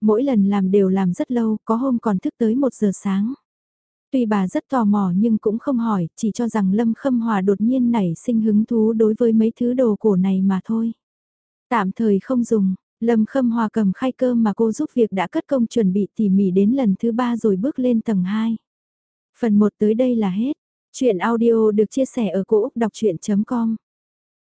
Mỗi lần làm đều làm rất lâu, có hôm còn thức tới một giờ sáng. Tuy bà rất tò mò nhưng cũng không hỏi, chỉ cho rằng Lâm Khâm Hòa đột nhiên nảy sinh hứng thú đối với mấy thứ đồ cổ này mà thôi. Tạm thời không dùng, Lâm Khâm Hòa cầm khay cơm mà cô giúp việc đã cất công chuẩn bị tỉ mỉ đến lần thứ ba rồi bước lên tầng 2. Phần 1 tới đây là hết. Chuyện audio được chia sẻ ở cỗ đọc chuyện.com